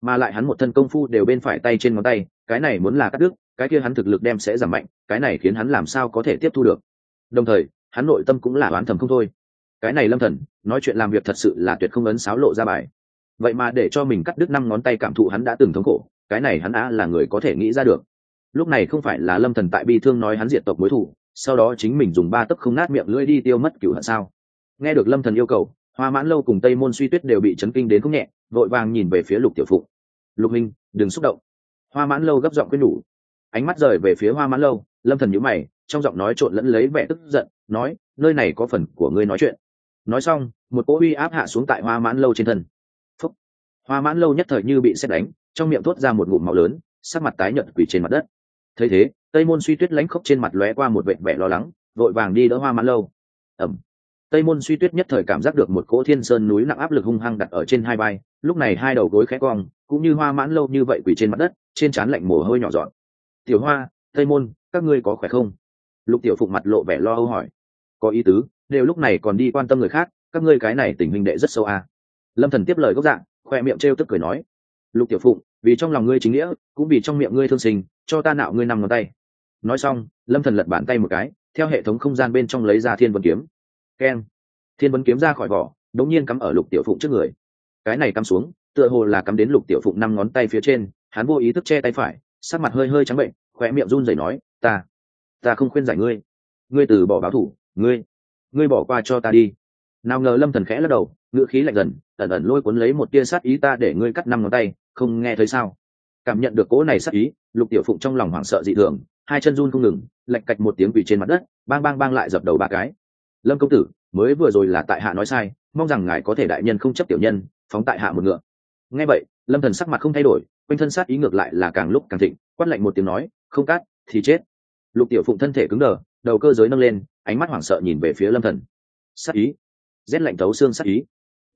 Mà lại hắn một thân công phu đều bên phải tay trên ngón tay cái này muốn là cắt đứt, cái kia hắn thực lực đem sẽ giảm mạnh, cái này khiến hắn làm sao có thể tiếp thu được. Đồng thời, hắn nội tâm cũng là oán thầm không thôi. Cái này lâm thần, nói chuyện làm việc thật sự là tuyệt không ấn sáo lộ ra bài. Vậy mà để cho mình cắt đứt năm ngón tay cảm thụ hắn đã từng thống khổ, cái này hắn á là người có thể nghĩ ra được. Lúc này không phải là lâm thần tại bi thương nói hắn diệt tộc mối thủ sau đó chính mình dùng ba tấc không nát miệng lưỡi đi tiêu mất cửu hận sao? Nghe được lâm thần yêu cầu, hoa mãn lâu cùng tây môn suy tuyết đều bị chấn kinh đến không nhẹ, vội vàng nhìn về phía lục tiểu phụng. Lục minh, đừng xúc động hoa mãn lâu gấp giọng quyết nhủ. Ánh mắt rời về phía hoa mãn lâu, lâm thần nhíu mày, trong giọng nói trộn lẫn lấy vẻ tức giận, nói, nơi này có phần của ngươi nói chuyện. Nói xong, một cỗ uy áp hạ xuống tại hoa mãn lâu trên thân. Phúc. hoa mãn lâu nhất thời như bị xét đánh, trong miệng thốt ra một ngụm máu lớn, sắc mặt tái nhợt quỳ trên mặt đất. Thấy thế, tây môn suy tuyết lãnh khốc trên mặt lóe qua một vẻ vẻ lo lắng, vội vàng đi đỡ hoa mãn lâu. Ẩm tây môn suy tuyết nhất thời cảm giác được một cỗ thiên sơn núi nặng áp lực hung hăng đặt ở trên hai vai, lúc này hai đầu gối khẽ cong, cũng như hoa mãn lâu như vậy quỳ trên mặt đất, trên trán lạnh mồ hôi nhỏ dọn tiểu hoa, tây môn, các ngươi có khỏe không? Lục tiểu phụng mặt lộ vẻ lo âu hỏi. Có ý tứ, đều lúc này còn đi quan tâm người khác, các ngươi cái này tình huynh đệ rất sâu à. lâm thần tiếp lời gốc dạng, khoe miệng trêu tức cười nói. Lục tiểu phụng, vì trong lòng ngươi chính nghĩa, cũng vì trong miệng ngươi thương sinh, cho ta nạo ngươi nằm ngón tay. Nói xong, lâm thần lật bàn tay một cái, theo hệ thống không gian bên trong lấy ra thiên vân kiếm keng thiên vấn kiếm ra khỏi vỏ đống nhiên cắm ở lục tiểu phụng trước người. Cái này cắm xuống, tựa hồ là cắm đến lục tiểu phụng năm ngón tay phía trên, hắn vô ý thức che tay phải, sắc mặt hơi hơi trắng bệnh khỏe miệng run rẩy nói, ta ta không khuyên giải ngươi. Ngươi từ bỏ báo thủ, ngươi ngươi bỏ qua cho ta đi. Nào ngờ lâm thần khẽ lắc đầu, ngữ khí lạnh dần, ẩn ẩn lôi cuốn lấy một tia sát ý ta để ngươi cắt năm ngón tay, không nghe thấy sao? Cảm nhận được cỗ này sát ý, lục tiểu phụng trong lòng hoảng sợ dị thường, hai chân run không ngừng lạch cạch một tiếng quỷ trên mặt đất, bang bang bang lại dập đầu ba cái lâm công tử, mới vừa rồi là tại hạ nói sai, mong rằng ngài có thể đại nhân không chấp tiểu nhân, phóng tại hạ một ngựa. Nghe vậy, lâm thần sắc mặt không thay đổi, quanh thân sát ý ngược lại là càng lúc càng thịnh, quát lạnh một tiếng nói, không cắt thì chết. Lục tiểu phụng thân thể cứng đờ, đầu cơ giới nâng lên, ánh mắt hoảng sợ nhìn về phía lâm thần. Sát ý. Rét lạnh thấu xương sát ý.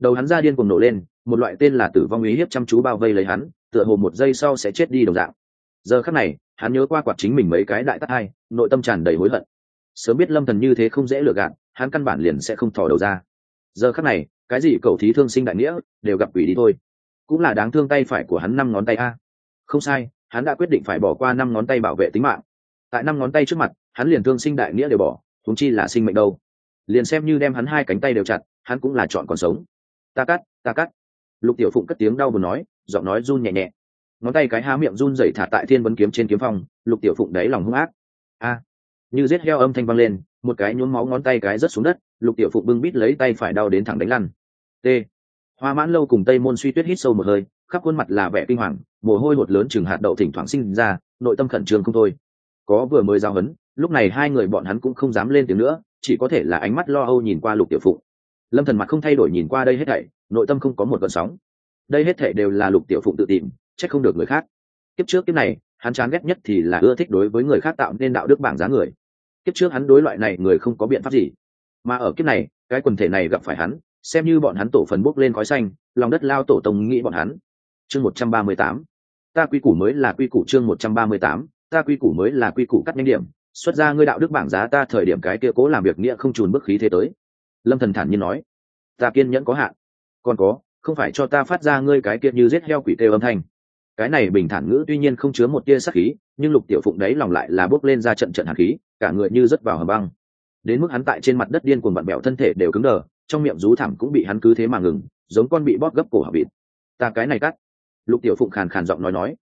Đầu hắn ra điên cuồng nổ lên, một loại tên là tử vong ý hiếp chăm chú bao vây lấy hắn, tựa hồ một giây sau sẽ chết đi đồng dạng. Giờ khắc này, hắn nhớ qua quạt chính mình mấy cái đại tắc hai, nội tâm tràn đầy hối hận sớm biết lâm thần như thế không dễ lừa gạt, hắn căn bản liền sẽ không thò đầu ra. Giờ khắc này, cái gì cầu thí thương sinh đại nghĩa, đều gặp quỷ đi thôi. Cũng là đáng thương tay phải của hắn năm ngón tay a. Không sai, hắn đã quyết định phải bỏ qua năm ngón tay bảo vệ tính mạng. Tại năm ngón tay trước mặt, hắn liền thương sinh đại nghĩa đều bỏ thúng chi là sinh mệnh đâu. Liền xem như đem hắn hai cánh tay đều chặt, hắn cũng là chọn còn sống. Ta cắt ta cắt. Lục tiểu phụng cất tiếng đau buồn nói, giọng nói run nhẹ nhẹ. Ngón tay cái há miệng run rẩy thả tại thiên vấn kiếm trên kiếm phong, lục tiểu phụng đáy lòng hung ác. A như giết heo âm thanh vang lên, một cái nhuốm máu ngón tay cái rớt xuống đất, lục tiểu phục bưng bít lấy tay phải đau đến thẳng đánh lăn. T. Hoa mãn lâu cùng tây môn suy tuyết hít sâu một hơi, khắp khuôn mặt là vẻ kinh hoàng, mồ hôi hột lớn chừng hạt đậu thỉnh thoảng sinh ra, nội tâm khẩn trương không thôi. Có vừa mới giao hấn lúc này hai người bọn hắn cũng không dám lên tiếng nữa, chỉ có thể là ánh mắt lo âu nhìn qua lục tiểu phụng lâm thần mặt không thay đổi nhìn qua đây hết thảy, nội tâm không có một gợn sóng. Đây hết thảy đều là lục tiểu phụng tự tìm, trách không được người khác. Kiếp trước kiếp này, hắn chán ghét nhất thì là ưa thích đối với người khác tạo nên đạo đức bảng giá người kiếp trước hắn đối loại này người không có biện pháp gì. Mà ở kiếp này, cái quần thể này gặp phải hắn, xem như bọn hắn tổ phần bốc lên khói xanh, lòng đất lao tổ tông nghĩ bọn hắn. Chương một trăm ba mươi tám. Ta quy củ mới là quy củ chương một trăm ba mươi tám. Ta quy củ mới là quy củ cắt nhanh điểm. Xuất ra ngươi đạo đức bảng giá ta thời điểm cái kia cố làm việc nghĩa không trùn bức khí thế tới. Lâm thần thản nhiên nói. Ta kiên nhẫn có hạn. Còn có, không phải cho ta phát ra ngươi cái kia như giết heo quỷ kêu âm thanh cái này bình thản ngữ tuy nhiên không chứa một tia sắc khí, nhưng lục tiểu phụng đấy lòng lại là bốc lên ra trận trận hạt khí, cả người như rớt vào hầm băng. Đến mức hắn tại trên mặt đất điên cuồng vặn bẹo thân thể đều cứng đờ, trong miệng rú thảm cũng bị hắn cứ thế mà ngừng, giống con bị bóp gấp cổ họng bịt ta cái này cắt. Lục tiểu phụng khàn khàn giọng nói nói.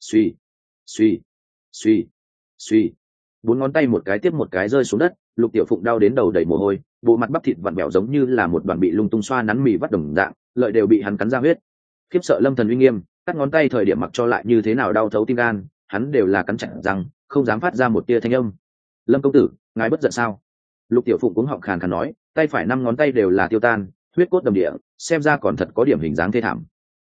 Suy suy suy suy. Bốn ngón tay một cái tiếp một cái rơi xuống đất, lục tiểu phụng đau đến đầu đầy mồ hôi, bộ mặt bắp thịt vặn bẹo giống như là một đoàn bị lung tung xoa nắn mì vắt đồng dạng, lợi đều bị hắn cắn ra huyết. Khiếp sợ lâm thần uy nghiêm cắt ngón tay thời điểm mặc cho lại như thế nào đau thấu tim gan, hắn đều là cắn chặt rằng không dám phát ra một tia thanh âm. Lâm công tử, ngài bất giận sao? Lục tiểu phụng cũng họng khàn khàn nói, tay phải năm ngón tay đều là tiêu tan, huyết cốt đầm địa, xem ra còn thật có điểm hình dáng thê thảm.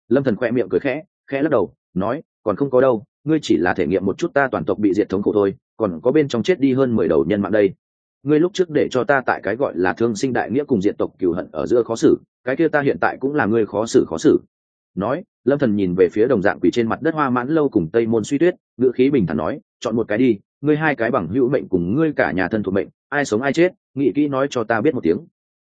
Lâm thần khoe miệng cười khẽ khẽ lắc đầu, nói, còn không có đâu, ngươi chỉ là thể nghiệm một chút ta toàn tộc bị diệt thống khổ thôi, còn có bên trong chết đi hơn mười đầu nhân mạng đây. Ngươi lúc trước để cho ta tại cái gọi là thương sinh đại nghĩa cùng diện tộc cừu hận ở giữa khó xử, cái kia ta hiện tại cũng là ngươi khó xử khó xử nói, lâm thần nhìn về phía đồng dạng quỷ trên mặt đất hoa mãn lâu cùng tây môn suy tuyết, ngữ khí bình thản nói, chọn một cái đi, ngươi hai cái bằng hữu mệnh cùng ngươi cả nhà thân thuộc mệnh, ai sống ai chết nghị kỹ nói cho ta biết một tiếng.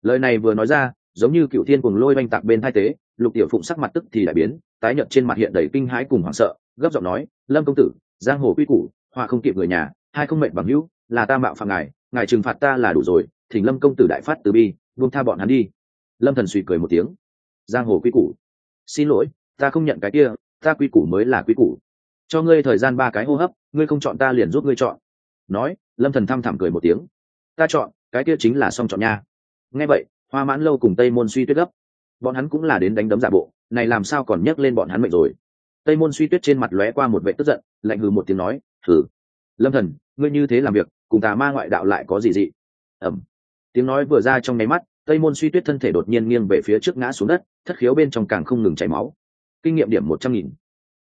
Lời này vừa nói ra, giống như cựu thiên cùng lôi oanh tạc bên thai tế, lục tiểu phụng sắc mặt tức thì đại biến, tái nhợt trên mặt hiện đầy kinh hãi cùng hoảng sợ, gấp giọng nói, lâm công tử, giang hồ quy củ, hoa không kịp người nhà, hai không mệnh bằng hữu, là ta mạo phạm ngài ngài trừng phạt ta là đủ rồi, thỉnh lâm công tử đại phát từ bi, buông tha bọn hắn đi. Lâm thần suy cười một tiếng, giang hồ quy củ xin lỗi, ta không nhận cái kia, ta quy củ mới là quy củ. Cho ngươi thời gian ba cái hô hấp, ngươi không chọn ta liền giúp ngươi chọn. Nói, lâm thần thăm thẳm cười một tiếng. Ta chọn, cái kia chính là xong chọn nha. Nghe vậy, hoa mãn lâu cùng tây môn suy tuyết gấp. Bọn hắn cũng là đến đánh đấm giả bộ, này làm sao còn nhắc lên bọn hắn mệnh rồi? Tây môn suy tuyết trên mặt lóe qua một vệ tức giận, lạnh hừ một tiếng nói thử lâm thần, ngươi như thế làm việc, cùng tà ma ngoại đạo lại có gì dị? Ẩm. Tiếng nói vừa ra trong nháy mắt tây môn suy tuyết thân thể đột nhiên nghiêng về phía trước ngã xuống đất, thất khiếu bên trong càng không ngừng chảy máu. Kinh nghiệm điểm một trăm nghìn.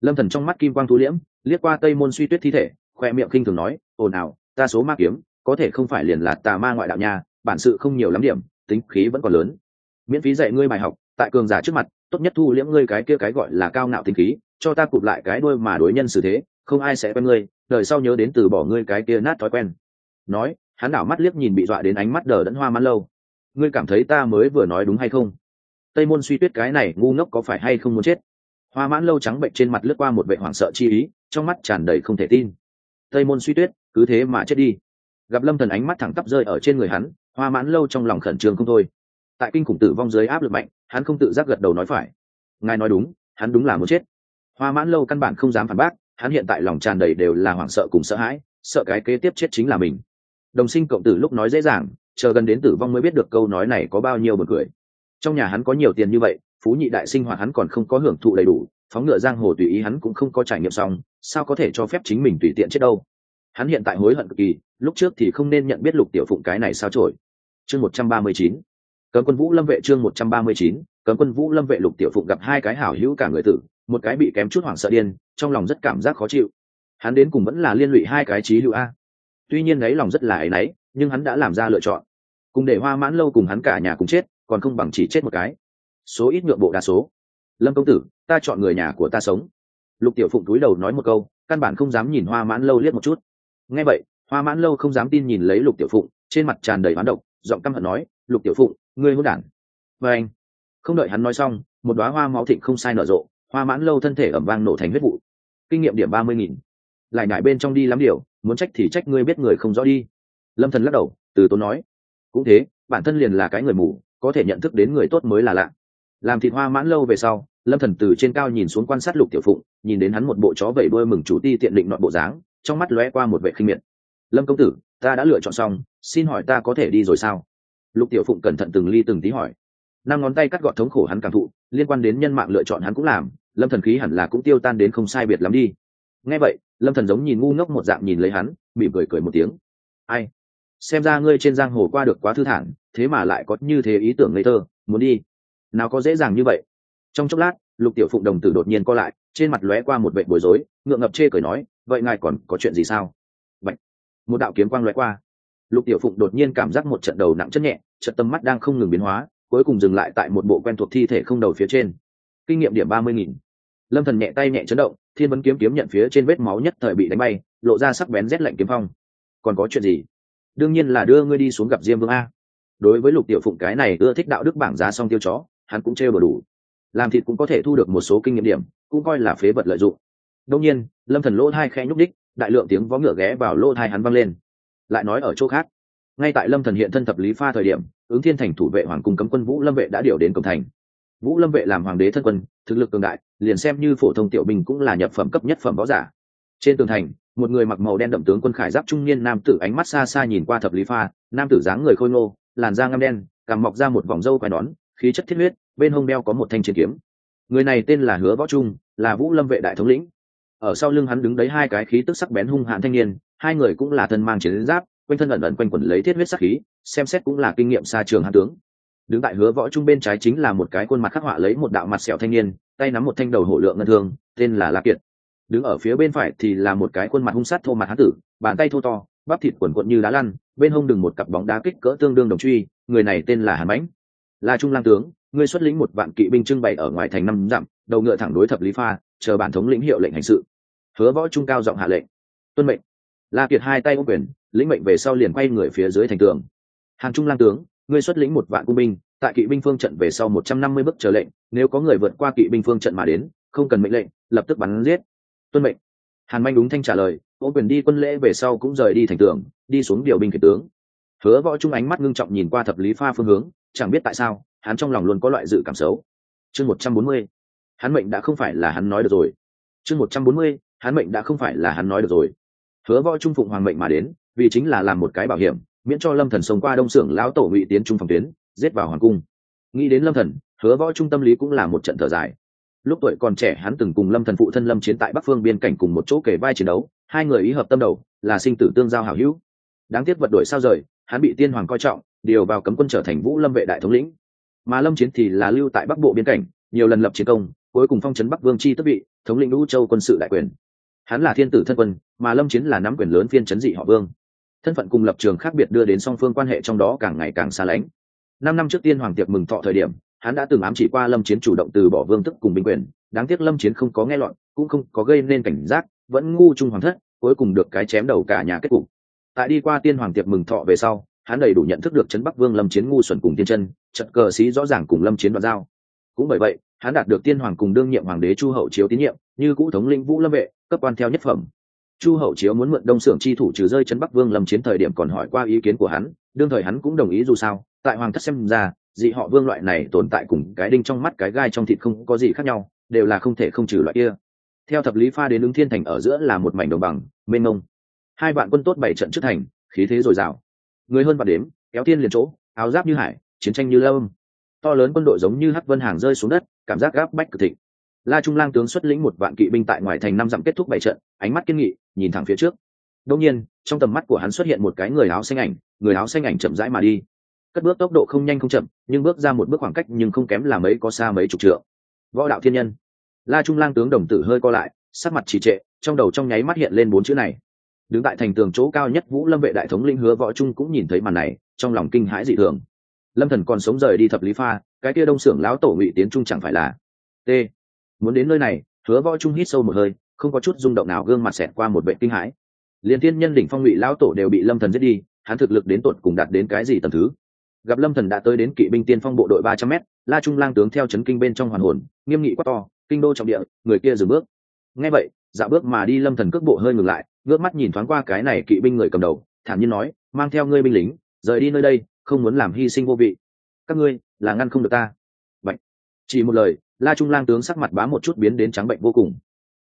Lâm thần trong mắt kim quang thu liễm, liếc qua tây môn suy tuyết thi thể, khoe miệng kinh thường nói, ồn ào, ta số ma kiếm, có thể không phải liền là tà ma ngoại đạo nha, bản sự không nhiều lắm điểm, tính khí vẫn còn lớn. Miễn phí dạy ngươi bài học, tại cường giả trước mặt, tốt nhất thu liễm ngươi cái kia cái gọi là cao ngạo tính khí, cho ta cụp lại cái đôi mà đối nhân xử thế, không ai sẽ quen ngươi, đời sau nhớ đến từ bỏ ngươi cái kia nát thói quen. Nói, hắn đảo mắt liếc nhìn bị dọa đến ánh mắt đờ đẫn hoa mãn lâu ngươi cảm thấy ta mới vừa nói đúng hay không? Tây môn suy tuyết cái này ngu ngốc có phải hay không muốn chết? Hoa mãn lâu trắng bệnh trên mặt lướt qua một vệ hoảng sợ chi ý, trong mắt tràn đầy không thể tin. Tây môn suy tuyết, cứ thế mà chết đi. Gặp lâm thần ánh mắt thẳng tắp rơi ở trên người hắn, hoa mãn lâu trong lòng khẩn trương không thôi. Tại kinh khủng tử vong dưới áp lực mạnh, hắn không tự giác gật đầu nói phải. Ngài nói đúng, hắn đúng là muốn chết. Hoa mãn lâu căn bản không dám phản bác, hắn hiện tại lòng tràn đầy đều là hoảng sợ cùng sợ hãi, sợ cái kế tiếp chết chính là mình. Đồng sinh cộng tử lúc nói dễ dàng chờ gần đến tử vong mới biết được câu nói này có bao nhiêu bật cười. Trong nhà hắn có nhiều tiền như vậy, phú nhị đại sinh hoạt hắn còn không có hưởng thụ đầy đủ, phóng ngựa giang hồ tùy ý hắn cũng không có trải nghiệm xong, sao có thể cho phép chính mình tùy tiện chết đâu? Hắn hiện tại hối hận cực kỳ, lúc trước thì không nên nhận biết lục tiểu phụng cái này sao trổi chương một trăm ba mươi chín, cấm quân vũ lâm vệ chương một trăm ba mươi chín, cấm quân vũ lâm vệ lục tiểu phụng gặp hai cái hảo hữu cả người tử, một cái bị kém chút hoảng sợ điên, trong lòng rất cảm giác khó chịu. Hắn đến cùng vẫn là liên lụy hai cái trí hữu a. Tuy nhiên đấy lòng rất là áy náy, nhưng hắn đã làm ra lựa chọn cùng để hoa mãn lâu cùng hắn cả nhà cùng chết, còn không bằng chỉ chết một cái. Số ít nhượng bộ đa số. Lâm công tử, ta chọn người nhà của ta sống. Lục tiểu phụng túi đầu nói một câu, căn bản không dám nhìn hoa mãn lâu liếc một chút. Nghe vậy, hoa mãn lâu không dám tin nhìn lấy lục tiểu phụng, trên mặt tràn đầy hoán độc, giọng căm hận nói, lục tiểu phụng, ngươi hôn đản. Và anh. Không đợi hắn nói xong, một đoá hoa máu thịnh không sai nở rộ, hoa mãn lâu thân thể ẩm vang nổ thành huyết vụ. Kinh nghiệm điểm ba mươi nghìn. Lại ngại bên trong đi lắm điều, muốn trách thì trách ngươi biết người không rõ đi. Lâm thần lắc đầu, từ tốn nói cũng thế, bản thân liền là cái người mù, có thể nhận thức đến người tốt mới là lạ. Làm thịt hoa mãn lâu về sau, lâm thần từ trên cao nhìn xuống quan sát lục tiểu phụng, nhìn đến hắn một bộ chó vẩy đuôi mừng chủ ti tiện định nọn bộ dáng, trong mắt lóe qua một vệ khinh miệt. Lâm công tử, ta đã lựa chọn xong, xin hỏi ta có thể đi rồi sao? Lục tiểu phụng cẩn thận từng ly từng tí hỏi. Năm ngón tay cắt gọt thống khổ hắn cảm thụ, liên quan đến nhân mạng lựa chọn hắn cũng làm, lâm thần khí hẳn là cũng tiêu tan đến không sai biệt lắm đi. Nghe vậy, lâm thần giống nhìn ngu ngốc một dạng nhìn lấy hắn, mỉm cười cười một tiếng. Ai xem ra ngươi trên giang hồ qua được quá thư thản, thế mà lại có như thế ý tưởng ngây thơ, muốn đi. Nào có dễ dàng như vậy. Trong chốc lát, lục tiểu phụng đồng tử đột nhiên co lại, trên mặt lóe qua một vệ bối rối, ngượng ngập chê cười nói, vậy ngài còn có chuyện gì sao? Bạch. một đạo kiếm quang lóe qua. Lục tiểu phụng đột nhiên cảm giác một trận đầu nặng chất nhẹ trận tâm mắt đang không ngừng biến hóa, cuối cùng dừng lại tại một bộ quen thuộc thi thể không đầu phía trên. Kinh nghiệm điểm ba mươi nghìn. Lâm thần nhẹ tay nhẹ chấn động, thiên vấn kiếm kiếm nhận phía trên vết máu nhất thời bị đánh bay, lộ ra sắc bén rét lạnh kiếm phong. Còn có chuyện gì? Đương nhiên là đưa ngươi đi xuống gặp diêm vương a. Đối với lục tiểu phụng cái này ưa thích đạo đức bảng giá song tiêu chó, hắn cũng trêu bờ đủ. Làm thịt cũng có thể thu được một số kinh nghiệm điểm, cũng coi là phế vật lợi dụng. Đông nhiên, lâm thần lỗ thai khẽ nhúc đích đại lượng tiếng vó ngựa ghé vào lỗ thai hắn văng lên. Lại nói ở chỗ khác, ngay tại lâm thần hiện thân thập lý pha thời điểm, ứng thiên thành thủ vệ hoàng cung cấm quân vũ lâm vệ đã điều đến cổng thành. Vũ lâm vệ làm hoàng đế thân quân, thực lực cường đại, liền xem như phổ thông tiểu binh cũng là nhập phẩm cấp nhất phẩm võ giả. Trên tường thành một người mặc màu đen đậm tướng quân khải giáp trung niên nam tử ánh mắt xa xa nhìn qua thập lý pha, nam tử dáng người khôi ngô, làn da ngăm đen, cằm mọc ra một vòng râu quai nón, khí chất thiết huyết, bên hông đeo có một thanh chiến kiếm. Người này tên là hứa võ trung, là vũ lâm vệ đại thống lĩnh. Ở sau lưng hắn đứng đấy hai cái khí tức sắc bén hung hãn thanh niên, hai người cũng là thân mang chiến giáp, quanh thân ẩn ẩn quanh quẩn lấy thiết huyết sắc khí, xem xét cũng là kinh nghiệm xa trường hán tướng. Đứng tại hứa võ trung bên trái chính là một cái khuôn mặt khắc họa lấy một đạo mặt sẹo thanh niên, tay nắm một thanh đầu hổ lượng ngân thương, tên là la kiệt đứng ở phía bên phải thì là một cái khuôn mặt hung sát thô mặt hán tử, bàn tay thô to, bắp thịt quần quận như đá lăn, bên hông đừng một cặp bóng đá kích cỡ tương đương đồng truy, người này tên là hàn mãnh. Là trung lang tướng, ngươi xuất lĩnh một vạn kỵ binh trưng bày ở ngoài thành năm dặm, đầu ngựa thẳng đối thập lý pha, chờ bản thống lĩnh hiệu lệnh hành sự. Hứa võ trung cao giọng hạ lệnh. Tuân mệnh. La kiệt hai tay ô quyền, lĩnh mệnh về sau liền quay người phía dưới thành tường. Hàng trung lang tướng, ngươi xuất lĩnh một vạn cung binh, tại kỵ binh phương trận về sau một trăm năm mươi bước chờ lệnh, nếu có người vượt qua kỵ binh phương trận mà đến, không cần mệnh lệnh, lập tức bắn giết tuân mệnh. Hàn manh đúng thanh trả lời ô quyền đi quân lễ về sau cũng rời đi thành tường, đi xuống điều binh kể tướng. Hứa võ trung ánh mắt ngưng trọng nhìn qua thập lý pha phương hướng, chẳng biết tại sao, hắn trong lòng luôn có loại dự cảm xấu. Chương một trăm bốn mươi, hắn mệnh đã không phải là hắn nói được rồi. Chương một trăm bốn mươi, hắn mệnh đã không phải là hắn nói được rồi. Hứa võ trung phụng hoàng mệnh mà đến, vì chính là làm một cái bảo hiểm, miễn cho lâm thần sống qua đông xưởng lão tổ ngụy tiến trung phòng tuyến, giết vào hoàng cung. Nghĩ đến lâm thần, hứa võ trung tâm lý cũng là một trận thở dài lúc tuổi còn trẻ hắn từng cùng lâm thần phụ thân lâm chiến tại bắc phương biên cảnh cùng một chỗ kể vai chiến đấu, hai người ý hợp tâm đầu, là sinh tử tương giao hảo hữu. Đáng tiếc vật đổi sao rời, hắn bị tiên hoàng coi trọng, điều vào cấm quân trở thành vũ lâm vệ đại thống lĩnh. Mà lâm chiến thì là lưu tại bắc bộ biên cảnh, nhiều lần lập chiến công, cuối cùng phong trấn bắc vương chi tức vị, thống lĩnh lũ châu quân sự đại quyền. Hắn là thiên tử thân quân, mà lâm chiến là nắm quyền lớn phiên chấn dị họ vương. Thân phận cùng lập trường khác biệt đưa đến song phương quan hệ trong đó càng ngày càng xa lánh. Năm năm trước tiên hoàng tiệc mừng thọ thời điểm hắn đã từng ám chỉ qua lâm chiến chủ động từ bỏ vương tức cùng binh quyền, đáng tiếc lâm chiến không có nghe lọn cũng không có gây nên cảnh giác, vẫn ngu trung hoàng thất, cuối cùng được cái chém đầu cả nhà kết cục. Tại đi qua tiên hoàng tiệc mừng thọ về sau, hắn đầy đủ nhận thức được trấn bắc vương lâm chiến ngu xuẩn cùng tiên chân trận cờ sĩ rõ ràng cùng lâm chiến đoạn giao. Cũng bởi vậy, hắn đạt được tiên hoàng cùng đương nhiệm hoàng đế chu hậu chiếu tín nhiệm, như cũ thống linh vũ lâm vệ, cấp quan theo nhất phẩm. Chu hậu chiếu muốn mượn đông xưởng chi thủ trừ rơi trấn bắc vương lâm chiến thời điểm còn hỏi qua ý kiến của hắn, đương thời hắn cũng đồng ý dù sao, tại hoàng thất xem ra dị họ vương loại này tồn tại cùng cái đinh trong mắt cái gai trong thịt không có gì khác nhau, đều là không thể không trừ loại kia. Theo thập lý pha đến ứng thiên thành ở giữa là một mảnh đồng bằng, mênh mông. Hai vạn quân tốt bảy trận trước thành, khí thế dồi dào. Người hơn vạn đếm, kéo tiên liền chỗ, áo giáp như hải, chiến tranh như lâm. To lớn quân đội giống như hắc vân hàng rơi xuống đất, cảm giác gáp bách cực thịnh. La trung lang tướng xuất lĩnh một vạn kỵ binh tại ngoài thành năm dặm kết thúc bảy trận, ánh mắt kiên nghị, nhìn thẳng phía trước. Đông nhiên, trong tầm mắt của hắn xuất hiện một cái người áo xanh ảnh, người áo xanh ảnh chậm rãi mà đi cất bước tốc độ không nhanh không chậm, nhưng bước ra một bước khoảng cách nhưng không kém là mấy có xa mấy chục trượng. Võ đạo thiên nhân. La trung lang tướng đồng tử hơi co lại, sắc mặt trì trệ, trong đầu trong nháy mắt hiện lên bốn chữ này. Đứng tại thành tường chỗ cao nhất vũ lâm vệ đại thống linh hứa võ trung cũng nhìn thấy màn này, trong lòng kinh hãi dị thường. Lâm thần còn sống rời đi thập lý pha, cái kia đông xưởng lão tổ ngụy tiến trung chẳng phải là t. Muốn đến nơi này, hứa võ trung hít sâu một hơi, không có chút rung động nào gương mặt xẹt qua một vệ kinh hãi. Liền thiên nhân đỉnh phong ngụy lão tổ đều bị lâm thần giết đi, hắn thực lực đến tột cùng đạt đến cái gì tầm thứ? Gặp lâm thần đã tới đến kỵ binh tiên phong bộ đội ba trăm m la trung lang tướng theo chấn kinh bên trong hoàn hồn, nghiêm nghị quá to, kinh đô trọng địa, người kia dừng bước. Ngay vậy dạ bước mà đi lâm thần cước bộ hơi ngừng lại, ngước mắt nhìn thoáng qua cái này kỵ binh người cầm đầu, thản nhiên nói, mang theo ngươi binh lính, rời đi nơi đây, không muốn làm hy sinh vô vị. Các ngươi là ngăn không được ta. Vậy chỉ một lời, la trung lang tướng sắc mặt bá một chút biến đến trắng bệnh vô cùng.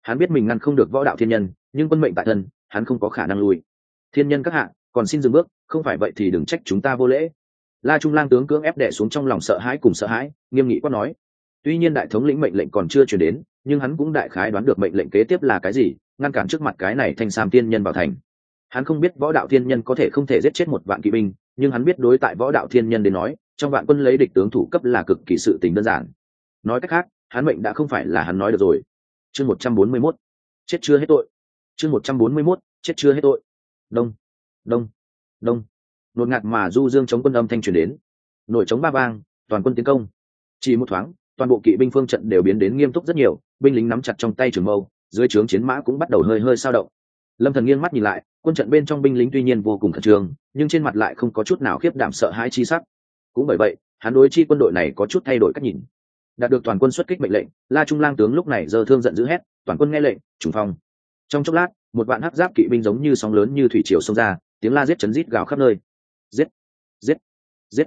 Hắn biết mình ngăn không được võ đạo thiên nhân, nhưng quân mệnh tại thân, hắn không có khả năng lui thiên nhân các hạ, còn xin dừng bước, không phải vậy thì đừng trách chúng ta vô lễ la trung lang tướng cưỡng ép đẻ xuống trong lòng sợ hãi cùng sợ hãi, nghiêm nghị quát nói. Tuy nhiên đại thống lĩnh mệnh lệnh còn chưa chuyển đến, nhưng hắn cũng đại khái đoán được mệnh lệnh kế tiếp là cái gì, ngăn cản trước mặt cái này thanh sam tiên nhân vào thành. Hắn không biết võ đạo thiên nhân có thể không thể giết chết một vạn kỵ binh, nhưng hắn biết đối tại võ đạo thiên nhân đến nói, trong vạn quân lấy địch tướng thủ cấp là cực kỳ sự tình đơn giản. Nói cách khác, hắn mệnh đã không phải là hắn nói được rồi. Chương một trăm bốn mươi mốt. Chết chưa hết tội. Chương một trăm bốn mươi mốt. Chết chưa hết tội. Đông. Đông. Đông nột ngạt mà du dương chống quân âm thanh truyền đến. Nổi chống ba vang, toàn quân tiến công. Chỉ một thoáng, toàn bộ kỵ binh phương trận đều biến đến nghiêm túc rất nhiều, binh lính nắm chặt trong tay trường mâu, dưới trướng chiến mã cũng bắt đầu hơi hơi sao động. Lâm thần nghiêng mắt nhìn lại, quân trận bên trong binh lính tuy nhiên vô cùng khẩn trương, nhưng trên mặt lại không có chút nào khiếp đảm sợ hãi chi sắc. Cũng bởi vậy, hắn đối chi quân đội này có chút thay đổi cách nhìn. Đạt được toàn quân xuất kích mệnh lệnh, la trung lang tướng lúc này giờ thương giận dữ hét, toàn quân nghe lệnh, trùng phong. Trong chốc lát, một vạn hắc giáp kỵ binh giống như sóng lớn như thủy triều xông ra, tiếng la giết chấn rít gào khắp nơi giết! Giết!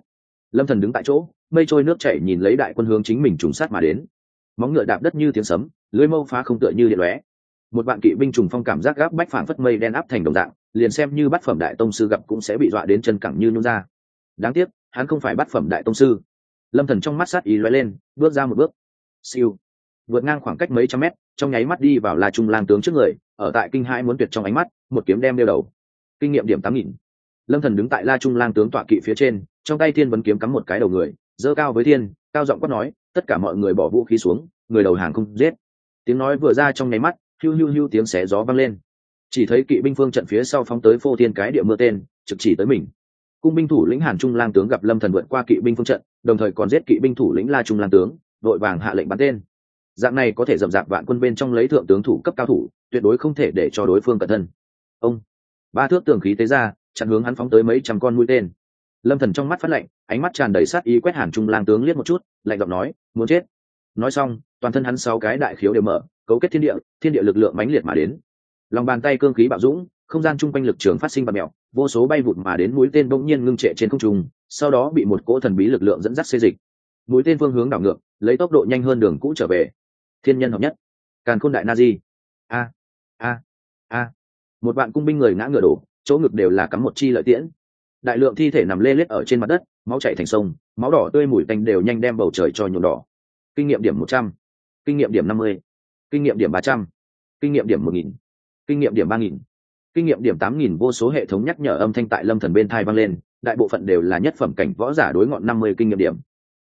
Lâm thần đứng tại chỗ, mây trôi nước chảy nhìn lấy đại quân hướng chính mình trùng sát mà đến. Móng ngựa đạp đất như tiếng sấm, lưới mâu phá không tựa như điện lóe. Một bạn kỵ binh trùng phong cảm giác gáp bách phản phất mây đen áp thành đồng dạng, liền xem như bát phẩm đại tông sư gặp cũng sẽ bị dọa đến chân cẳng như nhún ra. Đáng tiếc, hắn không phải bát phẩm đại tông sư. Lâm thần trong mắt sát ý lóe lên, bước ra một bước. Siêu! Vượt ngang khoảng cách mấy trăm mét, trong nháy mắt đi vào là trung lang tướng trước người, ở tại kinh hai muốn tuyệt trong ánh mắt, một kiếm đem đeo đầu. Kinh nghiệm điểm tám nghìn lâm thần đứng tại la trung lang tướng tọa kỵ phía trên, trong tay thiên vấn kiếm cắm một cái đầu người dơ cao với thiên, cao giọng quát nói, tất cả mọi người bỏ vũ khí xuống, người đầu hàng không giết. Tiếng nói vừa ra trong nháy mắt, hiu hiu hiu tiếng xé gió vang lên. Chỉ thấy kỵ binh phương trận phía sau phóng tới phô thiên cái địa mưa tên, trực chỉ tới mình. Cung binh thủ lĩnh hàn trung lang tướng gặp lâm thần vượt qua kỵ binh phương trận, đồng thời còn giết kỵ binh thủ lĩnh la trung lang tướng, đội vàng hạ lệnh bắn tên. Dạng này có thể dập dạp vạn quân bên trong lấy thượng tướng thủ cấp cao thủ, tuyệt đối không thể để cho đối phương cẩn thân. Ông, ba thước tường khí tế ra chặn hướng hắn phóng tới mấy trăm con mũi tên. Lâm thần trong mắt phát lạnh ánh mắt tràn đầy sát ý quét hàn trung lang tướng liếc một chút, lạnh giọng nói, muốn chết. Nói xong, toàn thân hắn sáu cái đại khiếu đều mở, cấu kết thiên địa thiên địa lực lượng mãnh liệt mà đến. Lòng bàn tay cương khí bạo dũng, không gian chung quanh lực trường phát sinh bạt mèo, vô số bay vụt mà đến mũi tên bỗng nhiên ngưng trệ trên không trung, sau đó bị một cỗ thần bí lực lượng dẫn dắt xê dịch. Mũi tên phương hướng đảo ngược, lấy tốc độ nhanh hơn đường cũ trở về. Thiên nhân hợp nhất. Càn khôn đại na di. A a a. Một bạn cung binh người ngã ngựa đổ chỗ ngực đều là cắm một chi lợi tiễn. Đại lượng thi thể nằm lê lết ở trên mặt đất, máu chảy thành sông, máu đỏ tươi mùi tanh đều nhanh đem bầu trời cho nhuộm đỏ. Kinh nghiệm điểm một trăm, kinh nghiệm điểm năm mươi, kinh nghiệm điểm ba trăm, kinh nghiệm điểm một nghìn, kinh nghiệm điểm ba nghìn, kinh nghiệm điểm tám nghìn vô số hệ thống nhắc nhở âm thanh tại lâm thần bên thai vang lên, đại bộ phận đều là nhất phẩm cảnh võ giả đối ngọn năm mươi kinh nghiệm điểm.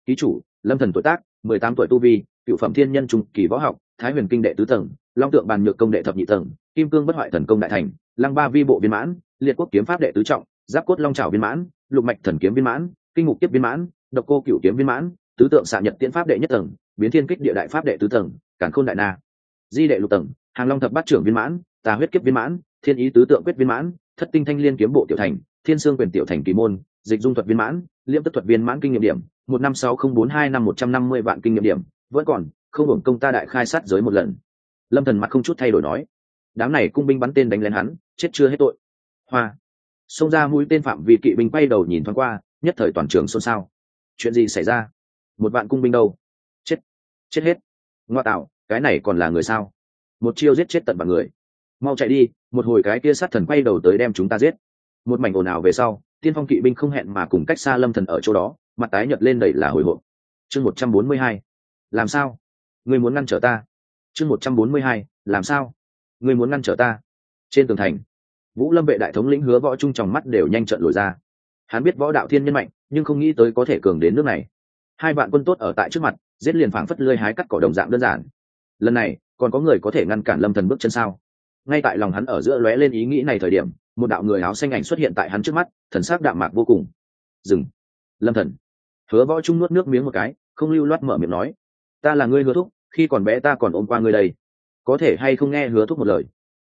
Ký chủ, lâm thần tuổi tác, mười tám tuổi tu vi, cựu phẩm thiên nhân trung kỳ võ học, thái huyền kinh đệ tứ tầng, long tượng bàn nhược công đệ thập nhị tầng, kim cương bất hoại thần công đại thành lăng ba vi bộ viên mãn, liệt quốc kiếm pháp đệ tứ trọng, giáp cốt long trào viên mãn, lục mạch thần kiếm viên mãn, kinh ngục tiếp viên mãn, độc cô cựu kiếm viên mãn, tứ tượng xạ nhật tiễn pháp đệ nhất tầng, biến thiên kích địa đại pháp đệ tứ tầng cản khôn đại na, di đệ lục tầng, hàng long thập bát trưởng viên mãn, tà huyết kiếp viên mãn, thiên ý tứ tượng quyết viên mãn, thất tinh thanh liên kiếm bộ tiểu thành, thiên sương quyền tiểu thành kỳ môn, dịch dung thuật viên mãn, Liễm tức thuật viên mãn kinh nghiệm điểm, một năm sáu không bốn hai năm một trăm năm mươi vạn kinh nghiệm điểm, vẫn còn, không hưởng công ta đại khai sát giới một lần. Lâm thần mặt không chút thay đổi nói, đám này cung binh bắn tên đánh lén hắn chết chưa hết tội. Hoa. Xông ra mũi tên phạm vị kỵ binh quay đầu nhìn thoáng qua, nhất thời toàn trường xôn xao. Chuyện gì xảy ra? Một vạn cung binh đâu? Chết. Chết hết. Ngoa tạo, cái này còn là người sao? Một chiêu giết chết tận bằng người. Mau chạy đi, một hồi cái kia sát thần quay đầu tới đem chúng ta giết. Một mảnh ồn ào về sau, tiên phong kỵ binh không hẹn mà cùng cách xa lâm thần ở chỗ đó, mặt tái nhợt lên đầy là hồi hộp. Chương một trăm bốn mươi hai. Làm sao? Người muốn ngăn trở ta? Chương một trăm bốn mươi hai. Làm sao? Người muốn ngăn trở ta? Trên tường thành, vũ lâm vệ đại thống lĩnh hứa võ trung tròng mắt đều nhanh trận lồi ra. Hắn biết võ đạo thiên nhân mạnh, nhưng không nghĩ tới có thể cường đến nước này. Hai vạn quân tốt ở tại trước mặt, giết liền phảng phất lơi hái cắt cỏ đồng dạng đơn giản. Lần này, còn có người có thể ngăn cản lâm thần bước chân sao? Ngay tại lòng hắn ở giữa lóe lên ý nghĩ này thời điểm, một đạo người áo xanh ảnh xuất hiện tại hắn trước mắt, thần sắc đạm mạc vô cùng. Dừng. Lâm thần. Hứa võ trung nuốt nước miếng một cái, không lưu loát mở miệng nói, ta là ngươi hứa thúc, khi còn bé ta còn ôm qua ngươi đây. Có thể hay không nghe hứa thúc một lời?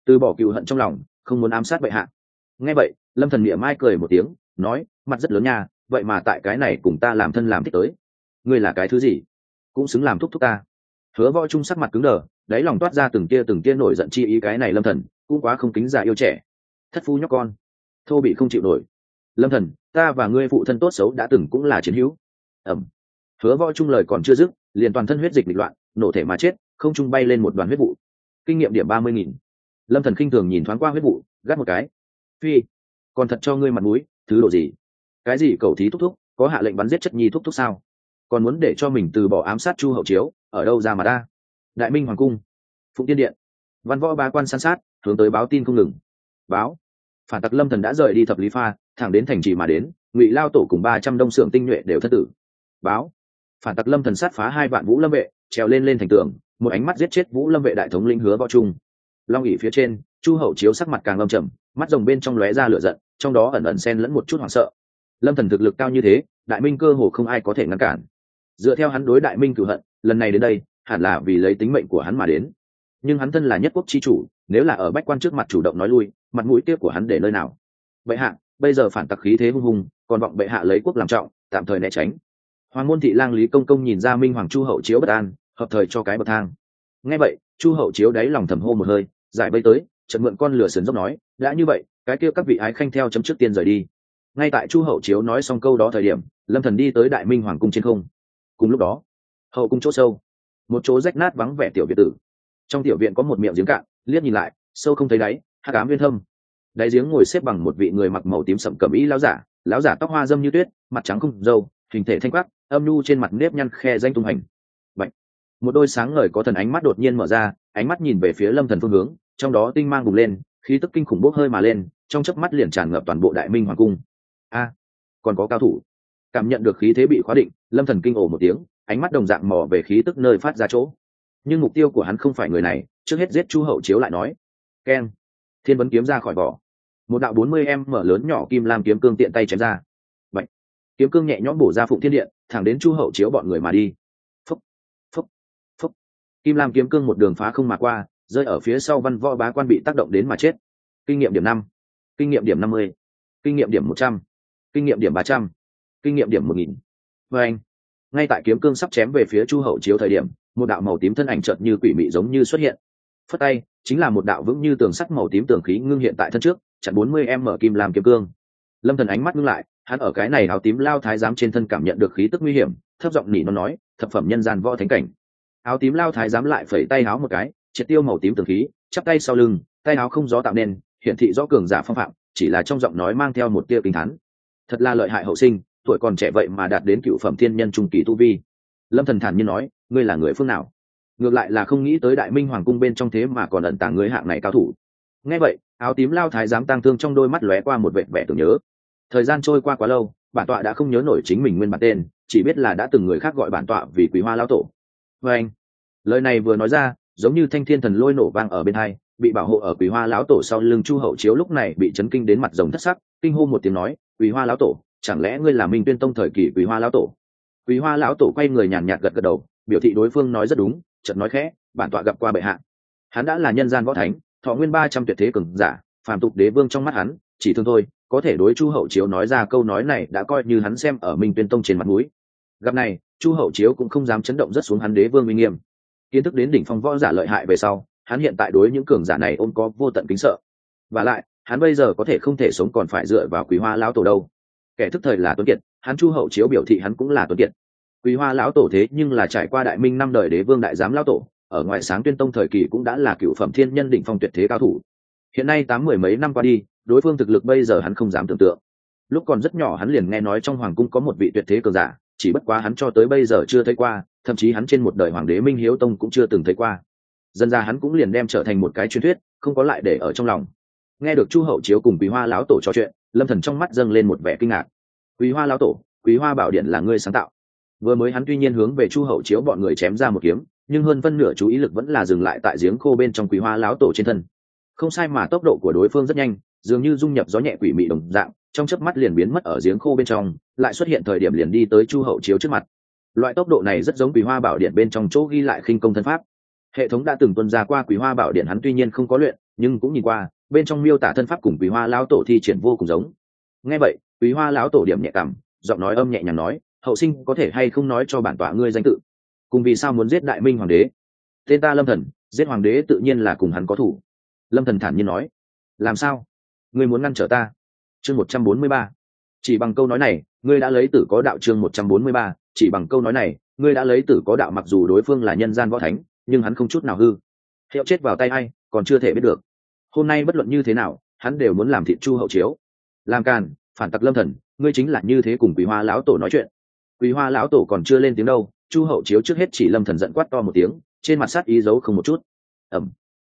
Từ bỏ cựu hận trong lòng, không muốn ám sát bệ hạ. Nghe vậy, lâm thần miệng mai cười một tiếng, nói, mặt rất lớn nha, vậy mà tại cái này cùng ta làm thân làm thích tới. Ngươi là cái thứ gì? Cũng xứng làm thúc thúc ta. Hứa võ trung sắc mặt cứng đờ, đáy lòng toát ra từng tia từng tia nổi giận chi ý cái này lâm thần, cũng quá không kính già yêu trẻ. Thất phu nhóc con, thô bị không chịu nổi. Lâm thần, ta và ngươi phụ thân tốt xấu đã từng cũng là chiến hữu. Ẩm hứa võ trung lời còn chưa dứt, liền toàn thân huyết dịch nghịch loạn, nổ thể mà chết, không trung bay lên một đoàn huyết vụ. Kinh nghiệm điểm ba mươi nghìn lâm thần khinh thường nhìn thoáng qua huyết vụ, gắt một cái. Phi, còn thật cho ngươi mặt mũi, thứ độ gì? Cái gì cầu thí thúc thúc, có hạ lệnh bắn giết chất nhi thúc thúc sao? Còn muốn để cho mình từ bỏ ám sát chu hậu chiếu, ở đâu ra mà ta? Đại minh hoàng cung, phụng tiên điện. Văn võ ba quan san sát, hướng tới báo tin không ngừng. Báo. Phản tặc lâm thần đã rời đi thập lý pha, thẳng đến thành trì mà đến, ngụy lao tổ cùng ba trăm đông xưởng tinh nhuệ đều thất tử. Báo. Phản tặc lâm thần sát phá hai vạn vũ lâm vệ, trèo lên lên thành tường, một ánh mắt giết chết vũ lâm vệ đại thống lĩnh hứa võ trung long ỉ phía trên, chu hậu chiếu sắc mặt càng lâm trầm, mắt rồng bên trong lóe ra lửa giận, trong đó ẩn ẩn xen lẫn một chút hoảng sợ. Lâm thần thực lực cao như thế, đại minh cơ hồ không ai có thể ngăn cản. Dựa theo hắn đối đại minh cửu hận, lần này đến đây, hẳn là vì lấy tính mệnh của hắn mà đến. Nhưng hắn thân là nhất quốc chi chủ, nếu là ở bách quan trước mặt chủ động nói lui, mặt mũi tiếp của hắn để nơi nào? Bệ hạ, bây giờ phản tặc khí thế hung hùng, còn vọng bệ hạ lấy quốc làm trọng, tạm thời né tránh. Hoàng môn thị lang lý công công nhìn ra minh hoàng chu hậu chiếu bất an, hợp thời cho cái bậc thang. Nghe vậy chu hậu chiếu đáy lòng thầm hô một hơi, giải vây tới trận mượn con lửa sườn dốc nói, đã như vậy, cái kia các vị ái khanh theo chấm trước tiên rời đi. Ngay tại chu hậu chiếu nói xong câu đó thời điểm, lâm thần đi tới đại minh hoàng cung trên không. Cùng lúc đó, hậu cung chỗ sâu, một chỗ rách nát vắng vẻ tiểu viện tử. Trong tiểu viện có một miệng giếng cạn, liếc nhìn lại, sâu không thấy đáy hát ám viên thâm. Đáy giếng ngồi xếp bằng một vị người mặc màu tím sậm cẩm ý lão giả lão giả tóc hoa dâm như tuyết, mặt trắng không dâu hình thể thanh quắc, âm nhu trên mặt nếp nhăn khe danh tung hành một đôi sáng ngời có thần ánh mắt đột nhiên mở ra, ánh mắt nhìn về phía lâm thần phương hướng, trong đó tinh mang bùng lên, khí tức kinh khủng bốc hơi mà lên, trong chớp mắt liền tràn ngập toàn bộ đại minh hoàng cung. A, còn có cao thủ. Cảm nhận được khí thế bị khóa định, lâm thần kinh ồ một tiếng, ánh mắt đồng dạng mò về khí tức nơi phát ra chỗ. Nhưng mục tiêu của hắn không phải người này, trước hết giết chu hậu chiếu lại nói. Keng thiên vấn kiếm ra khỏi vỏ. Một đạo bốn mươi em mở lớn nhỏ kim lam kiếm cương tiện tay chém ra. Bạch. kiếm cương nhẹ nhõm bổ ra phụng thiên điện, thẳng đến chu hậu chiếu bọn người mà đi kim lam kiếm cương một đường phá không mà qua, rơi ở phía sau văn võ bá quan bị tác động đến mà chết. Kinh nghiệm điểm năm, kinh nghiệm điểm năm mươi, kinh nghiệm điểm một trăm, kinh nghiệm điểm ba trăm, kinh nghiệm điểm một nghìn. Và anh, ngay tại kiếm cương sắp chém về phía chu hậu chiếu thời điểm, một đạo màu tím thân ảnh chợt như quỷ mị giống như xuất hiện. Phất tay, chính là một đạo vững như tường sắt màu tím tường khí ngưng hiện tại thân trước, chặn bốn mươi em mở kim làm kiếm cương. Lâm thần ánh mắt ngưng lại, hắn ở cái này áo tím lao thái giám trên thân cảm nhận được khí tức nguy hiểm, thấp giọng nỉ nó nói, thập phẩm nhân gian võ thánh cảnh áo tím lao thái giám lại phẩy tay áo một cái, triệt tiêu màu tím tường khí, chắp tay sau lưng, tay áo không gió tạo nên, hiển thị rõ cường giả phong phạm, chỉ là trong giọng nói mang theo một tia kinh thán. Thật là lợi hại hậu sinh, tuổi còn trẻ vậy mà đạt đến cựu phẩm thiên nhân trung kỳ tu vi. Lâm thần thản nhiên nói, ngươi là người phương nào? Ngược lại là không nghĩ tới đại minh hoàng cung bên trong thế mà còn ẩn tàng người hạng này cao thủ. Nghe vậy, áo tím lao thái giám tang thương trong đôi mắt lóe qua một vệt vẻ tưởng nhớ. Thời gian trôi qua quá lâu, bản tọa đã không nhớ nổi chính mình nguyên bản tên, chỉ biết là đã từng người khác gọi bản tọa vì quý hoa lao tổ vê anh, lời này vừa nói ra, giống như thanh thiên thần lôi nổ vang ở bên hai, bị bảo hộ ở quỷ hoa lão tổ sau lưng chu hậu chiếu lúc này bị chấn kinh đến mặt rồng thất sắc, kinh hô một tiếng nói quỷ hoa lão tổ, chẳng lẽ ngươi là minh tuyên tông thời kỳ quỷ hoa lão tổ? Quỷ hoa lão tổ quay người nhàn nhạt gật gật đầu, biểu thị đối phương nói rất đúng, chợt nói khẽ, bản tọa gặp qua bệ hạ. Hắn đã là nhân gian võ thánh, thọ nguyên ba trăm tuyệt thế cường giả, phàm tục đế vương trong mắt hắn, chỉ thương thôi, có thể đối chu hậu chiếu nói ra câu nói này đã coi như hắn xem ở minh tuyên tông trên mặt núi gặp này, chu hậu chiếu cũng không dám chấn động rất xuống hắn đế vương uy nghiêm. Kiến thức đến đỉnh phong võ giả lợi hại về sau, hắn hiện tại đối những cường giả này ôm có vô tận kính sợ. Và lại, hắn bây giờ có thể không thể sống còn phải dựa vào quý hoa lão tổ đâu. Kẻ thức thời là tuấn kiệt, hắn chu hậu chiếu biểu thị hắn cũng là tuấn kiệt. Quý hoa lão tổ thế nhưng là trải qua đại minh năm đời đế vương đại giám lão tổ, ở ngoại sáng tuyên tông thời kỳ cũng đã là cựu phẩm thiên nhân đỉnh phong tuyệt thế cao thủ. Hiện nay tám mười mấy năm qua đi, đối phương thực lực bây giờ hắn không dám tưởng tượng. Lúc còn rất nhỏ hắn liền nghe nói trong hoàng cung có một vị tuyệt thế cường giả chỉ bất quá hắn cho tới bây giờ chưa thấy qua, thậm chí hắn trên một đời hoàng đế minh hiếu tông cũng chưa từng thấy qua. Dân ra hắn cũng liền đem trở thành một cái truyền thuyết, không có lại để ở trong lòng. Nghe được chu hậu chiếu cùng quý hoa lão tổ trò chuyện, lâm thần trong mắt dâng lên một vẻ kinh ngạc. Quý hoa lão tổ, quý hoa bảo điện là ngươi sáng tạo. Vừa mới hắn tuy nhiên hướng về chu hậu chiếu bọn người chém ra một kiếm, nhưng hơn phân nửa chú ý lực vẫn là dừng lại tại giếng khô bên trong quý hoa lão tổ trên thân. Không sai mà tốc độ của đối phương rất nhanh, dường như dung nhập gió nhẹ quỷ mị đồng dạng trong chớp mắt liền biến mất ở giếng khô bên trong, lại xuất hiện thời điểm liền đi tới chu hậu chiếu trước mặt. Loại tốc độ này rất giống quý hoa bảo điện bên trong chỗ ghi lại khinh công thân pháp. Hệ thống đã từng tuân ra qua quý hoa bảo điện hắn tuy nhiên không có luyện, nhưng cũng nhìn qua, bên trong miêu tả thân pháp cùng quý hoa lão tổ thi triển vô cùng giống. Nghe vậy quý hoa lão tổ điểm nhẹ cảm, giọng nói âm nhẹ nhàng nói, hậu sinh có thể hay không nói cho bản tọa ngươi danh tự? Cùng vì sao muốn giết đại minh hoàng đế? Tên ta lâm thần, giết hoàng đế tự nhiên là cùng hắn có thủ. Lâm thần thản nhiên nói, làm sao? Ngươi muốn ngăn trở ta? Chương một trăm bốn mươi ba. Chỉ bằng câu nói này, ngươi đã lấy tử có đạo chương một trăm bốn mươi ba, chỉ bằng câu nói này, ngươi đã lấy tử có đạo mặc dù đối phương là nhân gian võ thánh, nhưng hắn không chút nào hư. Hiệu chết vào tay ai, còn chưa thể biết được. Hôm nay bất luận như thế nào, hắn đều muốn làm thị chu hậu chiếu. Làm càn, phản tặc lâm thần, ngươi chính là như thế cùng quý hoa lão tổ nói chuyện. Quý hoa lão tổ còn chưa lên tiếng đâu, chu hậu chiếu trước hết chỉ lâm thần giận quát to một tiếng, trên mặt sát ý giấu không một chút. Ẩm.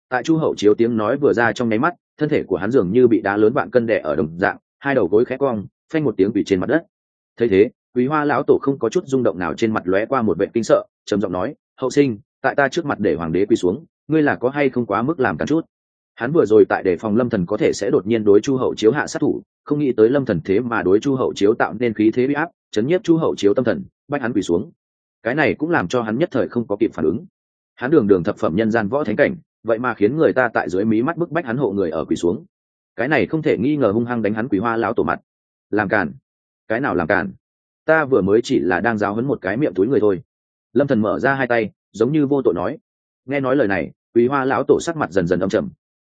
Tại chu hậu chiếu tiếng nói vừa ra trong nháy mắt thân thể của hắn dường như bị đá lớn vạn cân đè ở đồng dạng, hai đầu gối khẽ cong, phanh một tiếng bị trên mặt đất. Thấy thế, quý hoa lão tổ không có chút rung động nào trên mặt lóe qua một vệ kinh sợ, trầm giọng nói, hậu sinh, tại ta trước mặt để hoàng đế quỳ xuống, ngươi là có hay không quá mức làm cả chút? Hắn vừa rồi tại đề phòng lâm thần có thể sẽ đột nhiên đối chu hậu chiếu hạ sát thủ, không nghĩ tới lâm thần thế mà đối chu hậu chiếu tạo nên khí thế bị áp, chấn nhiếp chu hậu chiếu tâm thần, bách hắn quỳ xuống. Cái này cũng làm cho hắn nhất thời không có kịp phản ứng. Hắn đường đường thập phẩm nhân gian võ thánh cảnh vậy mà khiến người ta tại dưới mí mắt bức bách hắn hộ người ở quỳ xuống. Cái này không thể nghi ngờ hung hăng đánh hắn quỳ hoa lão tổ mặt. Làm càn. Cái nào làm càn? Ta vừa mới chỉ là đang giáo hấn một cái miệng túi người thôi. Lâm thần mở ra hai tay, giống như vô tội nói. Nghe nói lời này quý hoa lão tổ sắc mặt dần dần âm trầm.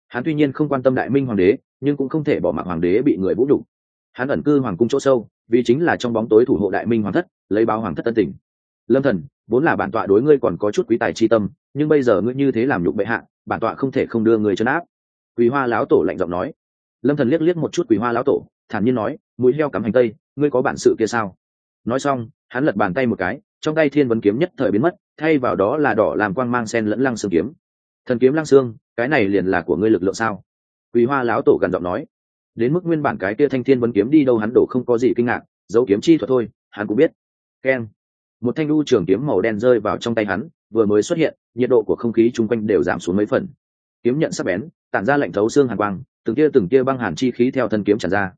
Hắn tuy nhiên không quan tâm đại minh hoàng đế, nhưng cũng không thể bỏ mặc hoàng đế bị người vũ đủ hắn ẩn cư hoàng cung chỗ sâu, vì chính là trong bóng tối thủ hộ đại minh hoàng thất, lấy báo hoàng thất tân tình lâm thần, vốn là bản tọa đối ngươi còn có chút quý tài chi tâm, nhưng bây giờ ngươi như thế làm nhục bệ hạ bản tọa không thể không đưa người chân áp. Quý hoa lão tổ lạnh giọng nói. Lâm thần liếc liếc một chút quý hoa lão tổ, thản nhiên nói, mũi heo cắm hành tây, ngươi có bản sự kia sao? Nói xong, hắn lật bàn tay một cái, trong tay thiên vấn kiếm nhất thời biến mất, thay vào đó là đỏ làm quang mang sen lẫn lăng xương kiếm. Thần kiếm lăng xương, cái này liền là của ngươi lực lượng sao? Quý hoa lão tổ gần giọng nói. Đến mức nguyên bản cái kia thanh thiên vấn kiếm đi đâu hắn đổ không có gì kinh ngạc dấu kiếm chi thuật thôi, hắn cũng biết. Keng một thanh đu trường kiếm màu đen rơi vào trong tay hắn, vừa mới xuất hiện nhiệt độ của không khí chung quanh đều giảm xuống mấy phần. Kiếm nhận sắc bén, tản ra lạnh thấu xương hàn quang, từng kia từng kia băng hàn chi khí theo thân kiếm tràn ra.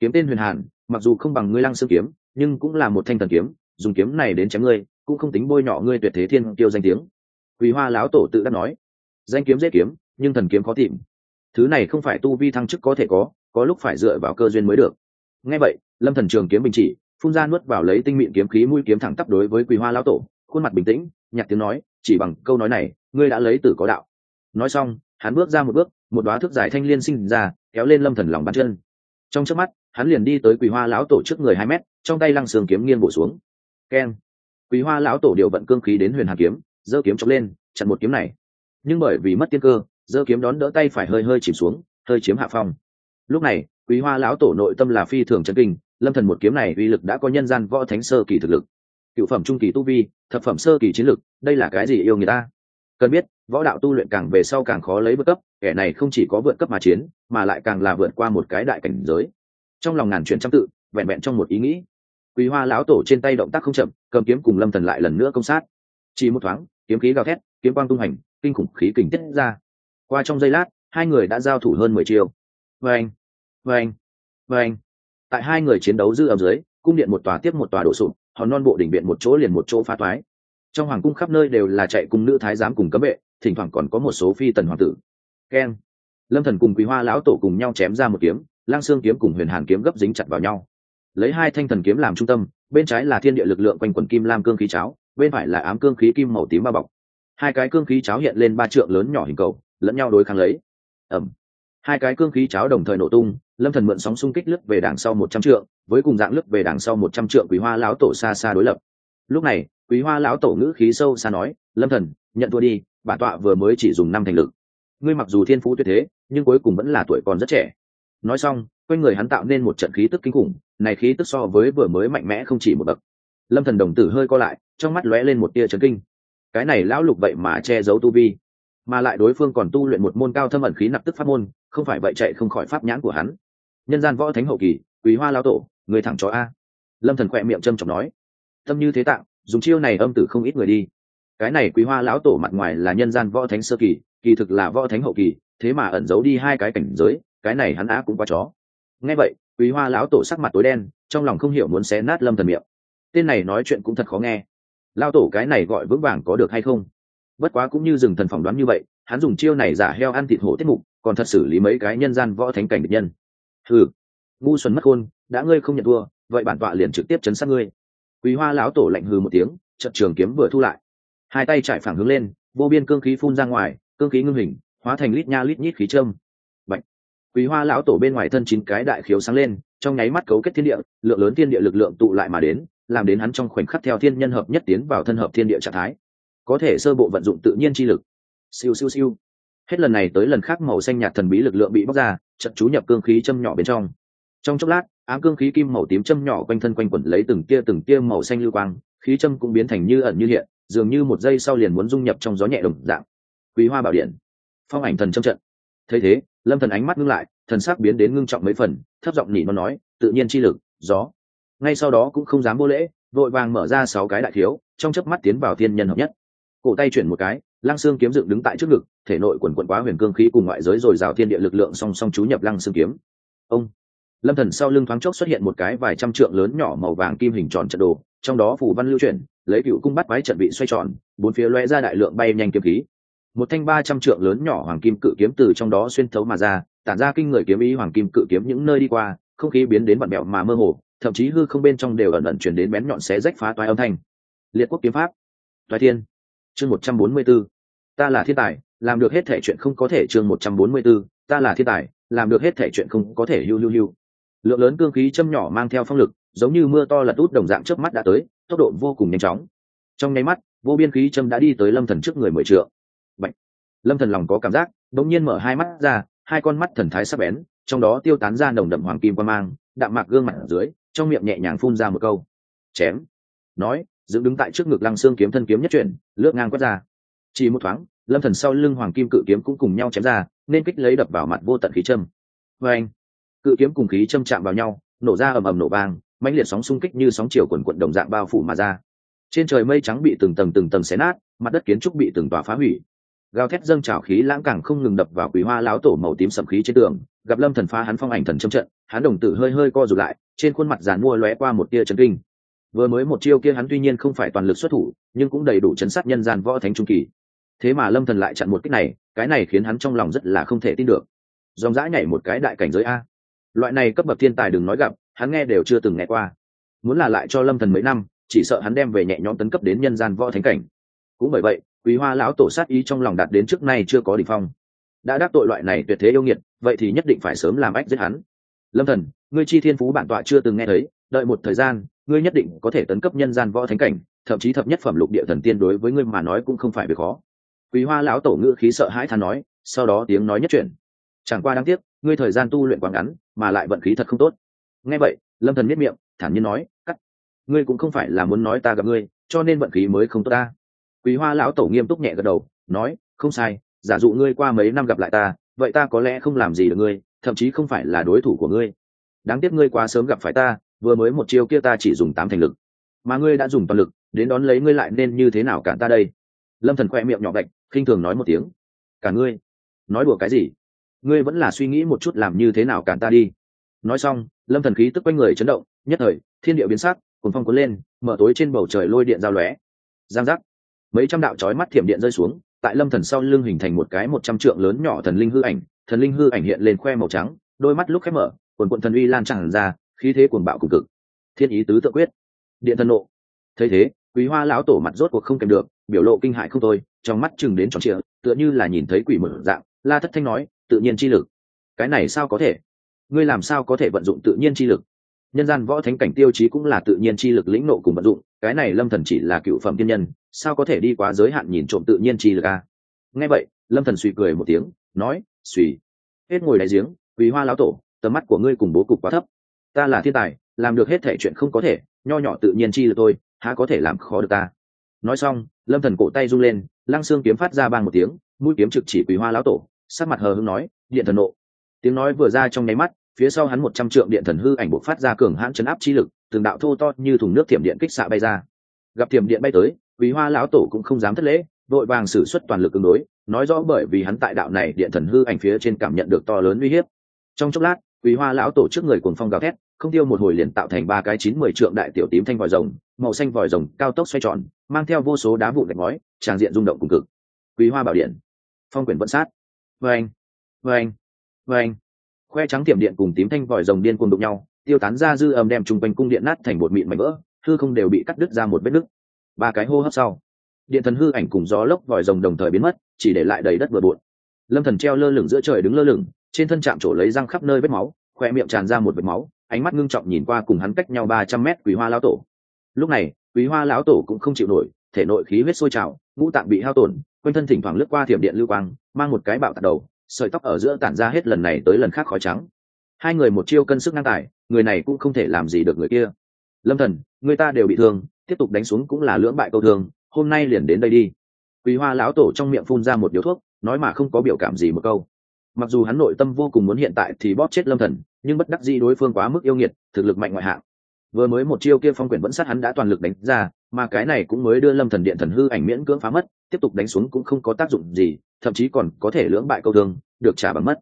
Kiếm tên huyền hàn, mặc dù không bằng ngươi lăng xương kiếm, nhưng cũng là một thanh thần kiếm, dùng kiếm này đến chém ngươi, cũng không tính bôi nhọ ngươi tuyệt thế thiên tiêu danh tiếng. Quý hoa lão tổ tự đã nói, danh kiếm dễ kiếm, nhưng thần kiếm khó tìm. Thứ này không phải tu vi thăng chức có thể có có lúc phải dựa vào cơ duyên mới được. Ngay vậy, lâm thần trường kiếm bình chỉ, phun ra nuốt vào lấy tinh mịn kiếm khí mũi kiếm thẳng tắp đối với quý hoa lão tổ, khuôn mặt bình tĩnh Nhạc tiếng nói, chỉ bằng câu nói này, ngươi đã lấy tử có đạo. Nói xong, hắn bước ra một bước, một đoá thước dài thanh liên sinh ra, kéo lên lâm thần lòng bàn chân. Trong trước mắt, hắn liền đi tới quỳ hoa lão tổ trước người hai mét, trong tay lăng sườn kiếm nghiêng bổ xuống. Keng. Quỳ hoa lão tổ điều vận cương khí đến huyền hàn kiếm, giơ kiếm chọc lên, chặn một kiếm này. Nhưng bởi vì mất tiên cơ, giơ kiếm đón đỡ tay phải hơi hơi chìm xuống, hơi chiếm hạ phong. Lúc này quý hoa lão tổ nội tâm là phi thường chân kinh, lâm thần một kiếm này uy lực đã có nhân gian võ thánh sơ kỳ thực lực cựu phẩm trung kỳ tu vi, thập phẩm sơ kỳ chiến lực, đây là cái gì yêu người ta? Cần biết, võ đạo tu luyện càng về sau càng khó lấy vượt cấp, kẻ này không chỉ có vượt cấp mà chiến, mà lại càng là vượt qua một cái đại cảnh giới. Trong lòng ngàn chuyện trăm tự, vẹn vẹn trong một ý nghĩ. Quý hoa lão tổ trên tay động tác không chậm, cầm kiếm cùng lâm thần lại lần nữa công sát. Chỉ một thoáng, kiếm khí gào thét, kiếm quang tung hành kinh khủng khí kình tiết ra. Qua trong giây lát, hai người đã giao thủ hơn mười chiêu. Vâng vâng vâng. Tại hai người chiến đấu dư âm dưới, cung điện một tòa tiếp một tòa đổ sụp hòn non bộ đỉnh viện một chỗ liền một chỗ phá thoái. Trong hoàng cung khắp nơi đều là chạy cùng nữ thái giám cùng cấm vệ, thỉnh thoảng còn có một số phi tần hoàng tử. Keng lâm thần cùng quý hoa lão tổ cùng nhau chém ra một kiếm, lang xương kiếm cùng huyền hàn kiếm gấp dính chặt vào nhau. Lấy hai thanh thần kiếm làm trung tâm, bên trái là thiên địa lực lượng quanh quần kim lam cương khí cháo, bên phải là ám cương khí kim màu tím bao bọc. Hai cái cương khí cháo hiện lên ba trượng lớn nhỏ hình cầu, lẫn nhau đối kháng lấy. Ẩm hai cái cương khí cháo đồng thời nổ tung lâm thần mượn sóng xung kích lướt về đằng sau một trăm trượng, với cùng dạng lướt về đằng sau một trăm trượng quý hoa lão tổ xa xa đối lập. Lúc này, quý hoa lão tổ ngữ khí sâu xa nói, lâm thần, nhận thua đi, bản tọa vừa mới chỉ dùng năm thành lực. Ngươi mặc dù thiên phú tuyệt thế, nhưng cuối cùng vẫn là tuổi còn rất trẻ. Nói xong, quanh người hắn tạo nên một trận khí tức kinh khủng, này khí tức so với vừa mới mạnh mẽ không chỉ một bậc. Lâm thần đồng tử hơi co lại, trong mắt lóe lên một tia chấn kinh. Cái này lão lục vậy mà che giấu tu vi, mà lại đối phương còn tu luyện một môn cao thâm ẩn khí nạp tức pháp môn, không phải vậy chạy không khỏi pháp nhãn của hắn nhân gian võ thánh hậu kỳ quý hoa lao tổ, người thẳng chó a. Lâm thần khỏe miệng trâm trọng nói, tâm như thế tạng, dùng chiêu này âm tử không ít người đi. Cái này quý hoa lão tổ mặt ngoài là nhân gian võ thánh sơ kỳ kỳ thực là võ thánh hậu kỳ, thế mà ẩn giấu đi hai cái cảnh giới, cái này hắn á cũng quá chó. Nghe vậy quý hoa lão tổ sắc mặt tối đen, trong lòng không hiểu muốn xé nát lâm thần miệng. Tên này nói chuyện cũng thật khó nghe. Lao tổ cái này gọi vững vàng có được hay không? Bất quá cũng như rừng thần phỏng đoán như vậy, hắn dùng chiêu này giả heo ăn thịt hổ tiết mục, còn thật xử lý mấy cái nhân gian võ thánh cảnh địch nhân hừ, ngu xuẩn mất khôn, đã ngươi không nhận thua, vậy bản tọa liền trực tiếp chấn sát ngươi. Quý hoa lão tổ lạnh hừ một tiếng, trận trường kiếm vừa thu lại. Hai tay trải phẳng hướng lên, vô biên cương khí phun ra ngoài, cương khí ngưng hình, hóa thành lít nha lít nhít khí trâm. Bạch. quý hoa lão tổ bên ngoài thân chín cái đại khiếu sáng lên, trong nháy mắt cấu kết thiên địa, lượng lớn thiên địa lực lượng tụ lại mà đến, làm đến hắn trong khoảnh khắc theo thiên nhân hợp nhất tiến vào thân hợp thiên địa trạng thái. Có thể sơ bộ vận dụng tự nhiên chi lực. Siêu siêu siêu. Hết lần này tới lần khác màu xanh nhạt thần bí lực lượng bị bóc ra trận chú nhập cương khí châm nhỏ bên trong. Trong chốc lát, ám cương khí kim màu tím châm nhỏ quanh thân quanh quẩn lấy từng tia từng tia màu xanh lưu quang, khí châm cũng biến thành như ẩn như hiện, dường như một giây sau liền muốn dung nhập trong gió nhẹ đồng dạng. Quý hoa bảo điện. Phong ảnh thần châm trận. Thấy thế, lâm thần ánh mắt ngưng lại, thần sắc biến đến ngưng trọng mấy phần, thấp giọng nhỉ nó nói, tự nhiên chi lực, gió. Ngay sau đó cũng không dám vô lễ, vội vàng mở ra sáu cái đại thiếu, trong chớp mắt tiến vào thiên nhân hợp nhất cổ tay chuyển một cái, lăng xương kiếm dựng đứng tại trước ngực, thể nội quần quận quá huyền cương khí cùng ngoại giới rồi rào thiên địa lực lượng song song chú nhập lăng xương kiếm. Ông! Lâm thần sau lưng thoáng chốc xuất hiện một cái vài trăm trượng lớn nhỏ màu vàng kim hình tròn trận đồ, trong đó phủ văn lưu chuyển, lấy cựu cung bắt quái trận bị xoay tròn, bốn phía loe ra đại lượng bay nhanh kiếm khí. Một thanh ba trăm trượng lớn nhỏ hoàng kim cự kiếm từ trong đó xuyên thấu mà ra, tản ra kinh người kiếm ý hoàng kim cự kiếm những nơi đi qua, không khí biến đến vặn mẹo mà mơ hồ, thậm chí hư không bên trong đều ẩn ẩn chuyển đến bén nhọn xé rách phá toái âm thanh. Liệt quốc kiếm pháp. Toái thiên chương một trăm bốn mươi b ố ta là thiên tài, làm được hết thể chuyện không có thể chương một trăm bốn mươi b ố ta là thiên tài, làm được hết thể chuyện không có thể hưu hưu hưu lượng lớn cương khí châm nhỏ mang theo phong lực, giống như mưa to lật út đồng dạng trước mắt đã tới, tốc độ vô cùng nhanh chóng. Trong nháy mắt, vô biên khí châm đã đi tới lâm thần trước người mười trượng. Bạch. lâm thần lòng có cảm giác đống nhiên mở hai mắt ra, hai con mắt thần thái sắc bén, trong đó tiêu tán ra nồng đậm hoàng kim quan mang, đạm mạc gương mặt ở dưới, trong miệng nhẹ nhàng phun ra một câu. Chém! Nói dựng đứng tại trước ngực lăng xương kiếm thân kiếm nhất chuyển, lướt ngang quét ra. Chỉ một thoáng, lâm thần sau lưng hoàng kim cự kiếm cũng cùng nhau chém ra, nên kích lấy đập vào mặt vô tận khí châm. Vê anh, cự kiếm cùng khí châm chạm vào nhau, nổ ra ầm ầm nổ vang, mãnh liệt sóng xung kích như sóng chiều quần quận đồng dạng bao phủ mà ra. Trên trời mây trắng bị từng tầng từng tầng xé nát, mặt đất kiến trúc bị từng tòa phá hủy. Gào thét dâng trào khí lãng càng không ngừng đập vào quý hoa láo tổ màu tím sầm khí trên tường, gặp lâm thần phá hắn phong ảnh thần châm trận, hắn đồng tử hơi hơi co rụt lại, trên khuôn mặt giàn mua lóe qua một tia chấn kinh vừa mới một chiêu kia hắn tuy nhiên không phải toàn lực xuất thủ, nhưng cũng đầy đủ chấn sát nhân gian võ thánh trung kỳ. Thế mà lâm thần lại chặn một kích này, cái này khiến hắn trong lòng rất là không thể tin được. Dòng dã nhảy một cái đại cảnh giới a. Loại này cấp bậc thiên tài đừng nói gặp, hắn nghe đều chưa từng nghe qua. Muốn là lại cho lâm thần mấy năm, chỉ sợ hắn đem về nhẹ nhõm tấn cấp đến nhân gian võ thánh cảnh. Cũng bởi vậy, quý hoa lão tổ sát ý trong lòng đạt đến trước nay chưa có đỉnh phong. Đã đắc tội loại này tuyệt thế yêu nghiệt, vậy thì nhất định phải sớm làm ách giết hắn. Lâm thần, ngươi chi thiên phú bản tọa chưa từng nghe thấy, đợi một thời gian ngươi nhất định có thể tấn cấp nhân gian võ thánh cảnh, thậm chí thập nhất phẩm lục địa thần tiên đối với ngươi mà nói cũng không phải việc khó. Quý hoa lão tổ ngữ khí sợ hãi than nói, sau đó tiếng nói nhất chuyển. Chẳng qua đáng tiếc, ngươi thời gian tu luyện quá ngắn, mà lại vận khí thật không tốt. Nghe vậy, lâm thần miết miệng, thản nhiên nói, cắt, ngươi cũng không phải là muốn nói ta gặp ngươi, cho nên vận khí mới không tốt ta. Quý hoa lão tổ nghiêm túc nhẹ gật đầu, nói, không sai, giả dụ ngươi qua mấy năm gặp lại ta, vậy ta có lẽ không làm gì được ngươi, thậm chí không phải là đối thủ của ngươi. Đáng tiếc ngươi quá sớm gặp phải ta vừa mới một chiêu kia ta chỉ dùng tám thành lực. Mà ngươi đã dùng toàn lực, đến đón lấy ngươi lại nên như thế nào cản ta đây? Lâm thần khoe miệng nhỏ gạch khinh thường nói một tiếng. Cả ngươi? Nói đùa cái gì? Ngươi vẫn là suy nghĩ một chút làm như thế nào cản ta đi. Nói xong, lâm thần khí tức quanh người chấn động, nhất thời, thiên địa biến sắc cùng phong cuốn lên, mở tối trên bầu trời lôi điện giao lóe. Giang giác. Mấy trăm đạo chói mắt thiểm điện rơi xuống, tại lâm thần sau lưng hình thành một cái một trăm trượng lớn nhỏ thần linh hư ảnh, thần linh hư ảnh hiện lên khoe màu trắng, đôi mắt lúc khép mở, quần quận thần uy lan tràn ra khí thế cuồng bạo cùng cực. Thiên ý tứ tự quyết. Điện thần nộ. Thấy thế, quý hoa lão tổ mặt rốt cuộc không kèm được, biểu lộ kinh hại không thôi, trong mắt chừng đến tròn trịa, tựa như là nhìn thấy quỷ mở dạng, la thất thanh nói, tự nhiên chi lực. Cái này sao có thể? Ngươi làm sao có thể vận dụng tự nhiên chi lực? Nhân gian võ thánh cảnh tiêu chí cũng là tự nhiên chi lực lĩnh nộ cùng vận dụng, cái này lâm thần chỉ là cựu phẩm tiên nhân, sao có thể đi quá giới hạn nhìn trộm tự nhiên chi lực a? Nghe vậy, lâm thần suy cười một tiếng, nói, suy. Hết ngồi đáy giếng, quý hoa lão tổ, tầm mắt của ngươi cùng bố cục quá thấp ta là thiên tài, làm được hết thể chuyện không có thể, nho nhỏ tự nhiên chi được tôi, há có thể làm khó được ta. Nói xong, lâm thần cổ tay rung lên, lăng xương kiếm phát ra bang một tiếng, mũi kiếm trực chỉ quý hoa lão tổ, sắc mặt hờ hưng nói, điện thần nộ. Tiếng nói vừa ra trong nháy mắt, phía sau hắn một trăm trượng điện thần hư ảnh buộc phát ra cường hãn chấn áp chi lực, từng đạo thô to như thùng nước thiểm điện kích xạ bay ra. Gặp thiểm điện bay tới quý hoa lão tổ cũng không dám thất lễ vội vàng sử xuất toàn lực ứng đối, nói rõ bởi vì hắn tại đạo này điện thần hư ảnh phía trên cảm nhận được to lớn uy hiếp. Trong chốc lát quý hoa lão tổ trước người cuồng phong gào thét không tiêu một hồi liền tạo thành ba cái chín mười trượng đại tiểu tím thanh vòi rồng, màu xanh vòi rồng, cao tốc xoay tròn, mang theo vô số đá vụn gạch ngói tràng diện rung động cùng cực. Quý hoa bảo điện. Phong quyển vận sát. Vâng vâng vâng. Khoe trắng tiệm điện cùng tím thanh vòi rồng điên cuồng đụng nhau, tiêu tán ra dư âm đem chung quanh cung điện nát thành bột mịn mảnh vỡ, hư không đều bị cắt đứt ra một vết nứt. Ba cái hô hấp sau, điện thần hư ảnh cùng gió lốc vòi rồng đồng thời biến mất, chỉ để lại đầy đất bừa bộn. Lâm thần treo lơ lửng giữa trời đứng lơ lửng, trên thân chạm trổ lấy răng khắp nơi vết máu, khoe miệng tràn ra một vết máu ánh mắt ngưng trọng nhìn qua cùng hắn cách nhau ba trăm mét quý hoa lão tổ. Lúc này, quý hoa lão tổ cũng không chịu nổi, thể nội khí huyết sôi trào, ngũ tạng bị hao tổn, quanh thân thỉnh thoảng lướt qua thiểm điện lưu quang, mang một cái bạo tạt đầu, sợi tóc ở giữa tản ra hết lần này tới lần khác khói trắng. Hai người một chiêu cân sức ngang tài, người này cũng không thể làm gì được người kia. Lâm thần, người ta đều bị thương, tiếp tục đánh xuống cũng là lưỡng bại câu thương, hôm nay liền đến đây đi. Quý hoa lão tổ trong miệng phun ra một điếu thuốc, nói mà không có biểu cảm gì một câu mặc dù hắn nội tâm vô cùng muốn hiện tại thì bóp chết lâm thần, nhưng bất đắc dĩ đối phương quá mức yêu nghiệt, thực lực mạnh ngoại hạng. Vừa mới một chiêu kia phong quyển vẫn sát hắn đã toàn lực đánh ra, mà cái này cũng mới đưa lâm thần điện thần hư ảnh miễn cưỡng phá mất, tiếp tục đánh xuống cũng không có tác dụng gì, thậm chí còn có thể lưỡng bại câu thương, được trả bằng mất.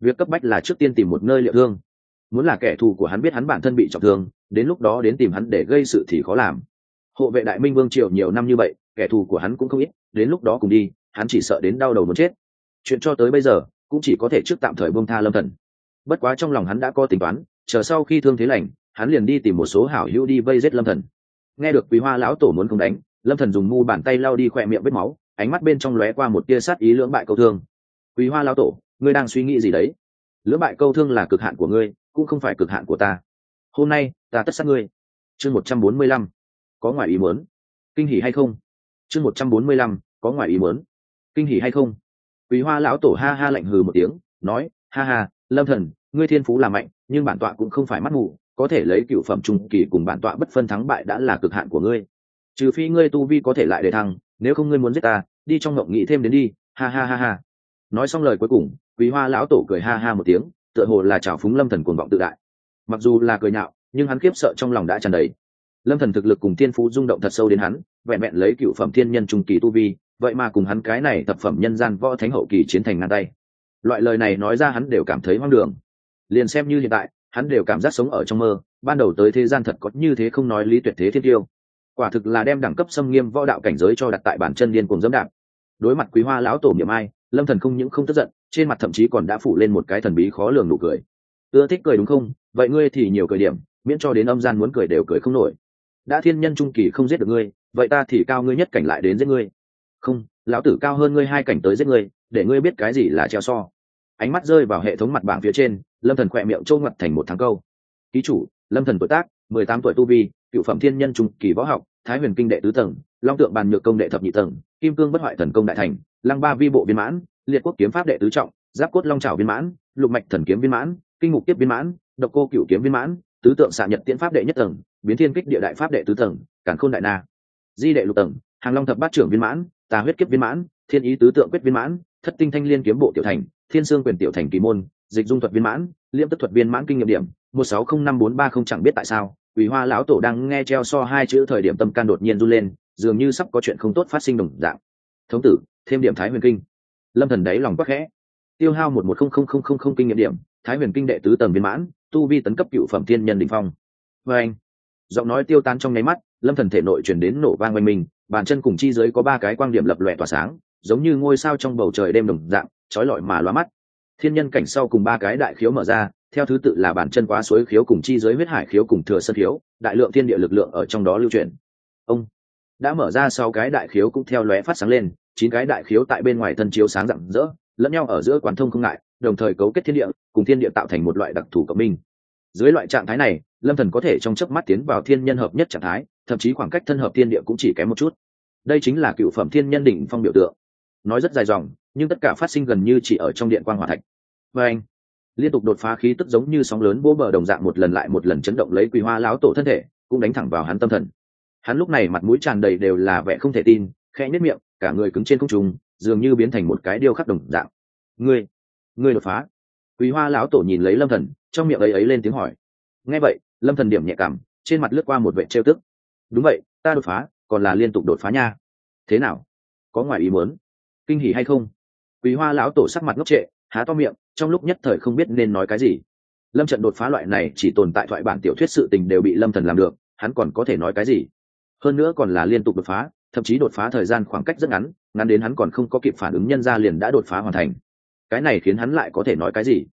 Việc cấp bách là trước tiên tìm một nơi liệu thương. Muốn là kẻ thù của hắn biết hắn bản thân bị trọng thương, đến lúc đó đến tìm hắn để gây sự thì khó làm. Hộ vệ đại minh vương triều nhiều năm như vậy, kẻ thù của hắn cũng không ít, đến lúc đó cùng đi, hắn chỉ sợ đến đau đầu muốn chết. Chuyện cho tới bây giờ cũng chỉ có thể trước tạm thời buông tha lâm thần. Bất quá trong lòng hắn đã có tính toán, chờ sau khi thương thế lành, hắn liền đi tìm một số hảo hữu đi vây giết lâm thần. Nghe được quý hoa lão tổ muốn không đánh, lâm thần dùng mu bàn tay lao đi khỏe miệng vết máu, ánh mắt bên trong lóe qua một tia sát ý lưỡng bại câu thương. Quý hoa lão tổ, ngươi đang suy nghĩ gì đấy? Lưỡng bại câu thương là cực hạn của ngươi, cũng không phải cực hạn của ta. Hôm nay, ta tất sát ngươi. Chương một trăm bốn mươi lăm. Có ngoài ý muốn. Kinh hỉ hay không? Chương một trăm bốn mươi lăm. Có ngoài ý muốn. Kinh hỉ hay không? Quý hoa lão tổ ha ha lạnh hừ một tiếng, nói, ha ha, lâm thần, ngươi thiên phú là mạnh, nhưng bản tọa cũng không phải mắt mù, có thể lấy cựu phẩm trung kỳ cùng bản tọa bất phân thắng bại đã là cực hạn của ngươi. Trừ phi ngươi tu vi có thể lại để thăng, nếu không ngươi muốn giết ta, đi trong ngộng nghĩ thêm đến đi, ha ha ha ha. Nói xong lời cuối cùng, quý hoa lão tổ cười ha ha một tiếng, tựa hồ là chào phúng lâm thần cuồng vọng tự đại. Mặc dù là cười nhạo, nhưng hắn khiếp sợ trong lòng đã tràn đầy. Lâm thần thực lực cùng thiên phú rung động thật sâu đến hắn, vẹn vẹn lấy cựu phẩm thiên nhân trung kỳ tu vi vậy mà cùng hắn cái này thập phẩm nhân gian võ thánh hậu kỳ chiến thành ngang tay. Loại lời này nói ra hắn đều cảm thấy hoang đường. Liền xem như hiện tại, hắn đều cảm giác sống ở trong mơ, ban đầu tới thế gian thật có như thế không nói lý tuyệt thế thiên tiêu. Quả thực là đem đẳng cấp xâm nghiêm võ đạo cảnh giới cho đặt tại bản chân điên cùng dẫm đạp. Đối mặt quý hoa lão tổ niệm ai, lâm thần không những không tức giận, trên mặt thậm chí còn đã phủ lên một cái thần bí khó lường nụ cười. Ưa thích cười đúng không? Vậy ngươi thì nhiều cười điểm, miễn cho đến âm gian muốn cười đều cười không nổi. Đã thiên nhân trung kỳ không giết được ngươi, vậy ta thì cao ngươi nhất cảnh lại đến giết ngươi không, lão tử cao hơn ngươi hai cảnh tới giết ngươi, để ngươi biết cái gì là treo so. Ánh mắt rơi vào hệ thống mặt bảng phía trên, lâm thần khỏe miệng trâu ngặt thành một tháng câu. Ký chủ, lâm thần tuổi tác, mười tám tuổi tu vi, cựu phẩm thiên nhân trung kỳ võ học, thái huyền kinh đệ tứ tầng, long tượng bàn nhược công đệ thập nhị tầng, kim cương bất hoại thần công đại thành, lăng ba vi bộ viên mãn, liệt quốc kiếm pháp đệ tứ trọng, giáp cốt long trào viên mãn, lục mạch thần kiếm viên mãn, kinh mục tiếp viên mãn, độc cô cựu kiếm viên mãn, tứ tượng xạ nhật tiễn pháp đệ nhất tầng, biến thiên kích địa đại pháp đệ tứ tầng cản khôn đại na. Di đệ lục tầng, hàng long thập bát trưởng viên mãn tà huyết kiếp viên mãn, thiên ý tứ tượng quyết viên mãn, thất tinh thanh liên kiếm bộ tiểu thành, thiên sương quyền tiểu thành kỳ môn, dịch dung thuật viên mãn liêm tức thuật viên mãn kinh nghiệm điểm, một sáu không năm bốn ba không chẳng biết tại sao ủy hoa lão tổ đang nghe treo so hai chữ thời điểm tâm can đột nhiên run lên, dường như sắp có chuyện không tốt phát sinh đồng dạng. Thống tử, thêm điểm thái huyền kinh. Lâm thần đáy lòng quắc khẽ. Tiêu hao một một không không không không không kinh nghiệm điểm, thái huyền kinh đệ tứ tầng viên mãn, tu vi tấn cấp cựu phẩm thiên nhân đỉnh phong. Vê anh, giọng nói tiêu tan trong nháy mắt, lâm thần thể nội chuyển đến nổ vang oanh minh bàn chân cùng chi dưới có ba cái quang điểm lập lòe tỏa sáng, giống như ngôi sao trong bầu trời đêm đồng dạng trói lọi mà loa mắt. Thiên nhân cảnh sau cùng ba cái đại khiếu mở ra, theo thứ tự là bàn chân quá suối khiếu cùng chi dưới huyết hải khiếu cùng thừa sân khiếu, đại lượng thiên địa lực lượng ở trong đó lưu chuyển. Ông đã mở ra sau cái đại khiếu cũng theo lóe phát sáng lên, chín cái đại khiếu tại bên ngoài thân chiếu sáng rạng rỡ, lẫn nhau ở giữa quán thông không ngại, đồng thời cấu kết thiên địa, cùng thiên địa tạo thành một loại đặc thù cộng minh. Dưới loại trạng thái này, lâm thần có thể trong chớp mắt tiến vào thiên nhân hợp nhất trạng thái thậm chí khoảng cách thân hợp thiên địa cũng chỉ kém một chút. Đây chính là cựu phẩm thiên nhân đỉnh phong biểu tượng. Nói rất dài dòng, nhưng tất cả phát sinh gần như chỉ ở trong điện quan hòa thạch. Và anh, liên tục đột phá khí tức giống như sóng lớn bố bờ đồng dạng một lần lại một lần chấn động lấy quỳ hoa láo tổ thân thể, cũng đánh thẳng vào hắn tâm thần. Hắn lúc này mặt mũi tràn đầy đều là vẻ không thể tin, khẽ nhất miệng, cả người cứng trên không trung, dường như biến thành một cái điêu khắc đồng dạng. Ngươi ngươi đột phá. Quý hoa lão tổ nhìn lấy lâm thần, trong miệng ấy ấy lên tiếng hỏi. Nghe vậy, lâm thần điểm nhẹ cảm, trên mặt lướt qua một vệ trêu tức đúng vậy, ta đột phá, còn là liên tục đột phá nha. Thế nào? Có ngoài ý muốn? Kinh hỉ hay không? Quý hoa lão tổ sắc mặt ngốc trệ, há to miệng, trong lúc nhất thời không biết nên nói cái gì. Lâm trận đột phá loại này chỉ tồn tại thoại bản tiểu thuyết sự tình đều bị lâm thần làm được, hắn còn có thể nói cái gì? Hơn nữa còn là liên tục đột phá, thậm chí đột phá thời gian khoảng cách rất ngắn ngắn đến hắn còn không có kịp phản ứng nhân ra liền đã đột phá hoàn thành. Cái này khiến hắn lại có thể nói cái gì?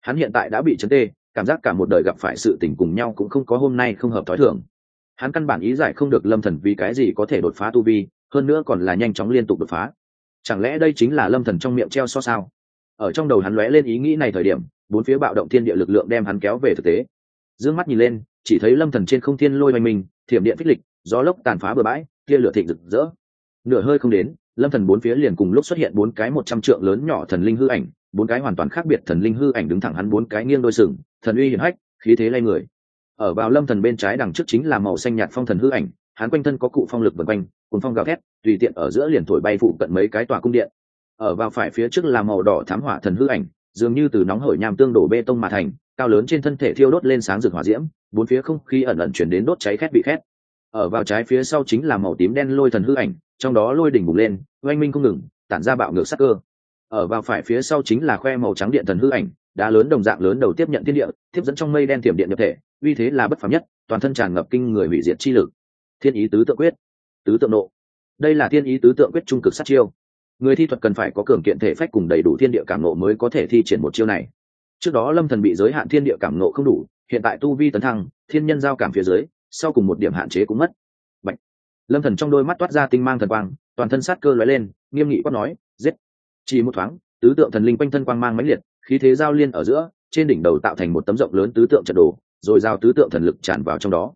Hắn hiện tại đã bị chấn tê, cảm giác cả một đời gặp phải sự tình cùng nhau cũng không có hôm nay không hợp thói thường hắn căn bản ý giải không được lâm thần vì cái gì có thể đột phá tu vi, hơn nữa còn là nhanh chóng liên tục đột phá. Chẳng lẽ đây chính là lâm thần trong miệng treo so sao? Ở trong đầu hắn lóe lên ý nghĩ này thời điểm, bốn phía bạo động thiên địa lực lượng đem hắn kéo về thực tế. Dương mắt nhìn lên, chỉ thấy lâm thần trên không thiên lôi hoành mình, thiểm điện phích lịch, gió lốc tàn phá bừa bãi, tia lửa thịnh rực rỡ. Nửa hơi không đến, lâm thần bốn phía liền cùng lúc xuất hiện bốn cái một trăm trượng lớn nhỏ thần linh hư ảnh, bốn cái hoàn toàn khác biệt thần linh hư ảnh đứng thẳng hắn bốn cái nghiêng đôi sừng, thần uy hiển hách, khí thế lay người ở vào lâm thần bên trái đằng trước chính là màu xanh nhạt phong thần hư ảnh, hắn quanh thân có cụ phong lực vần quanh cuốn phong gào thét, tùy tiện ở giữa liền thổi bay phụ cận mấy cái tòa cung điện. Ở vào phải phía trước là màu đỏ thám hỏa thần hư ảnh, dường như từ nóng hởi nham tương đổ bê tông mà thành, cao lớn trên thân thể thiêu đốt lên sáng rực hỏa diễm, bốn phía không khí ẩn ẩn chuyển đến đốt cháy khét bị khét. Ở vào trái phía sau chính là màu tím đen lôi thần hư ảnh, trong đó lôi đỉnh bùng lên, oanh minh không ngừng, tản ra bạo ngược sắc cơ. Ở vào phải phía sau chính là khoe màu trắng điện thần hư ảnh đá lớn đồng dạng lớn đầu tiếp nhận thiên địa, tiếp dẫn trong mây đen tiềm điện nhập thể, uy thế là bất phàm nhất, toàn thân tràn ngập kinh người hủy diệt chi lực. Thiên ý tứ tượng quyết, tứ tượng nộ. Đây là thiên ý tứ tượng quyết trung cực sát chiêu. Người thi thuật cần phải có cường kiện thể phách cùng đầy đủ thiên địa cảm nộ mới có thể thi triển một chiêu này. Trước đó lâm thần bị giới hạn thiên địa cảm nộ không đủ, hiện tại tu vi tấn thăng, thiên nhân giao cảm phía dưới, sau cùng một điểm hạn chế cũng mất. Bạch. lâm thần trong đôi mắt toát ra tinh mang thần quang, toàn thân sát cơ lóe lên, nghiêm nghị quát nói, giết. Chỉ một thoáng, tứ tượng thần linh quanh thân quang mang mãnh liệt khí thế giao liên ở giữa, trên đỉnh đầu tạo thành một tấm rộng lớn tứ tượng trận đồ, rồi giao tứ tượng thần lực tràn vào trong đó.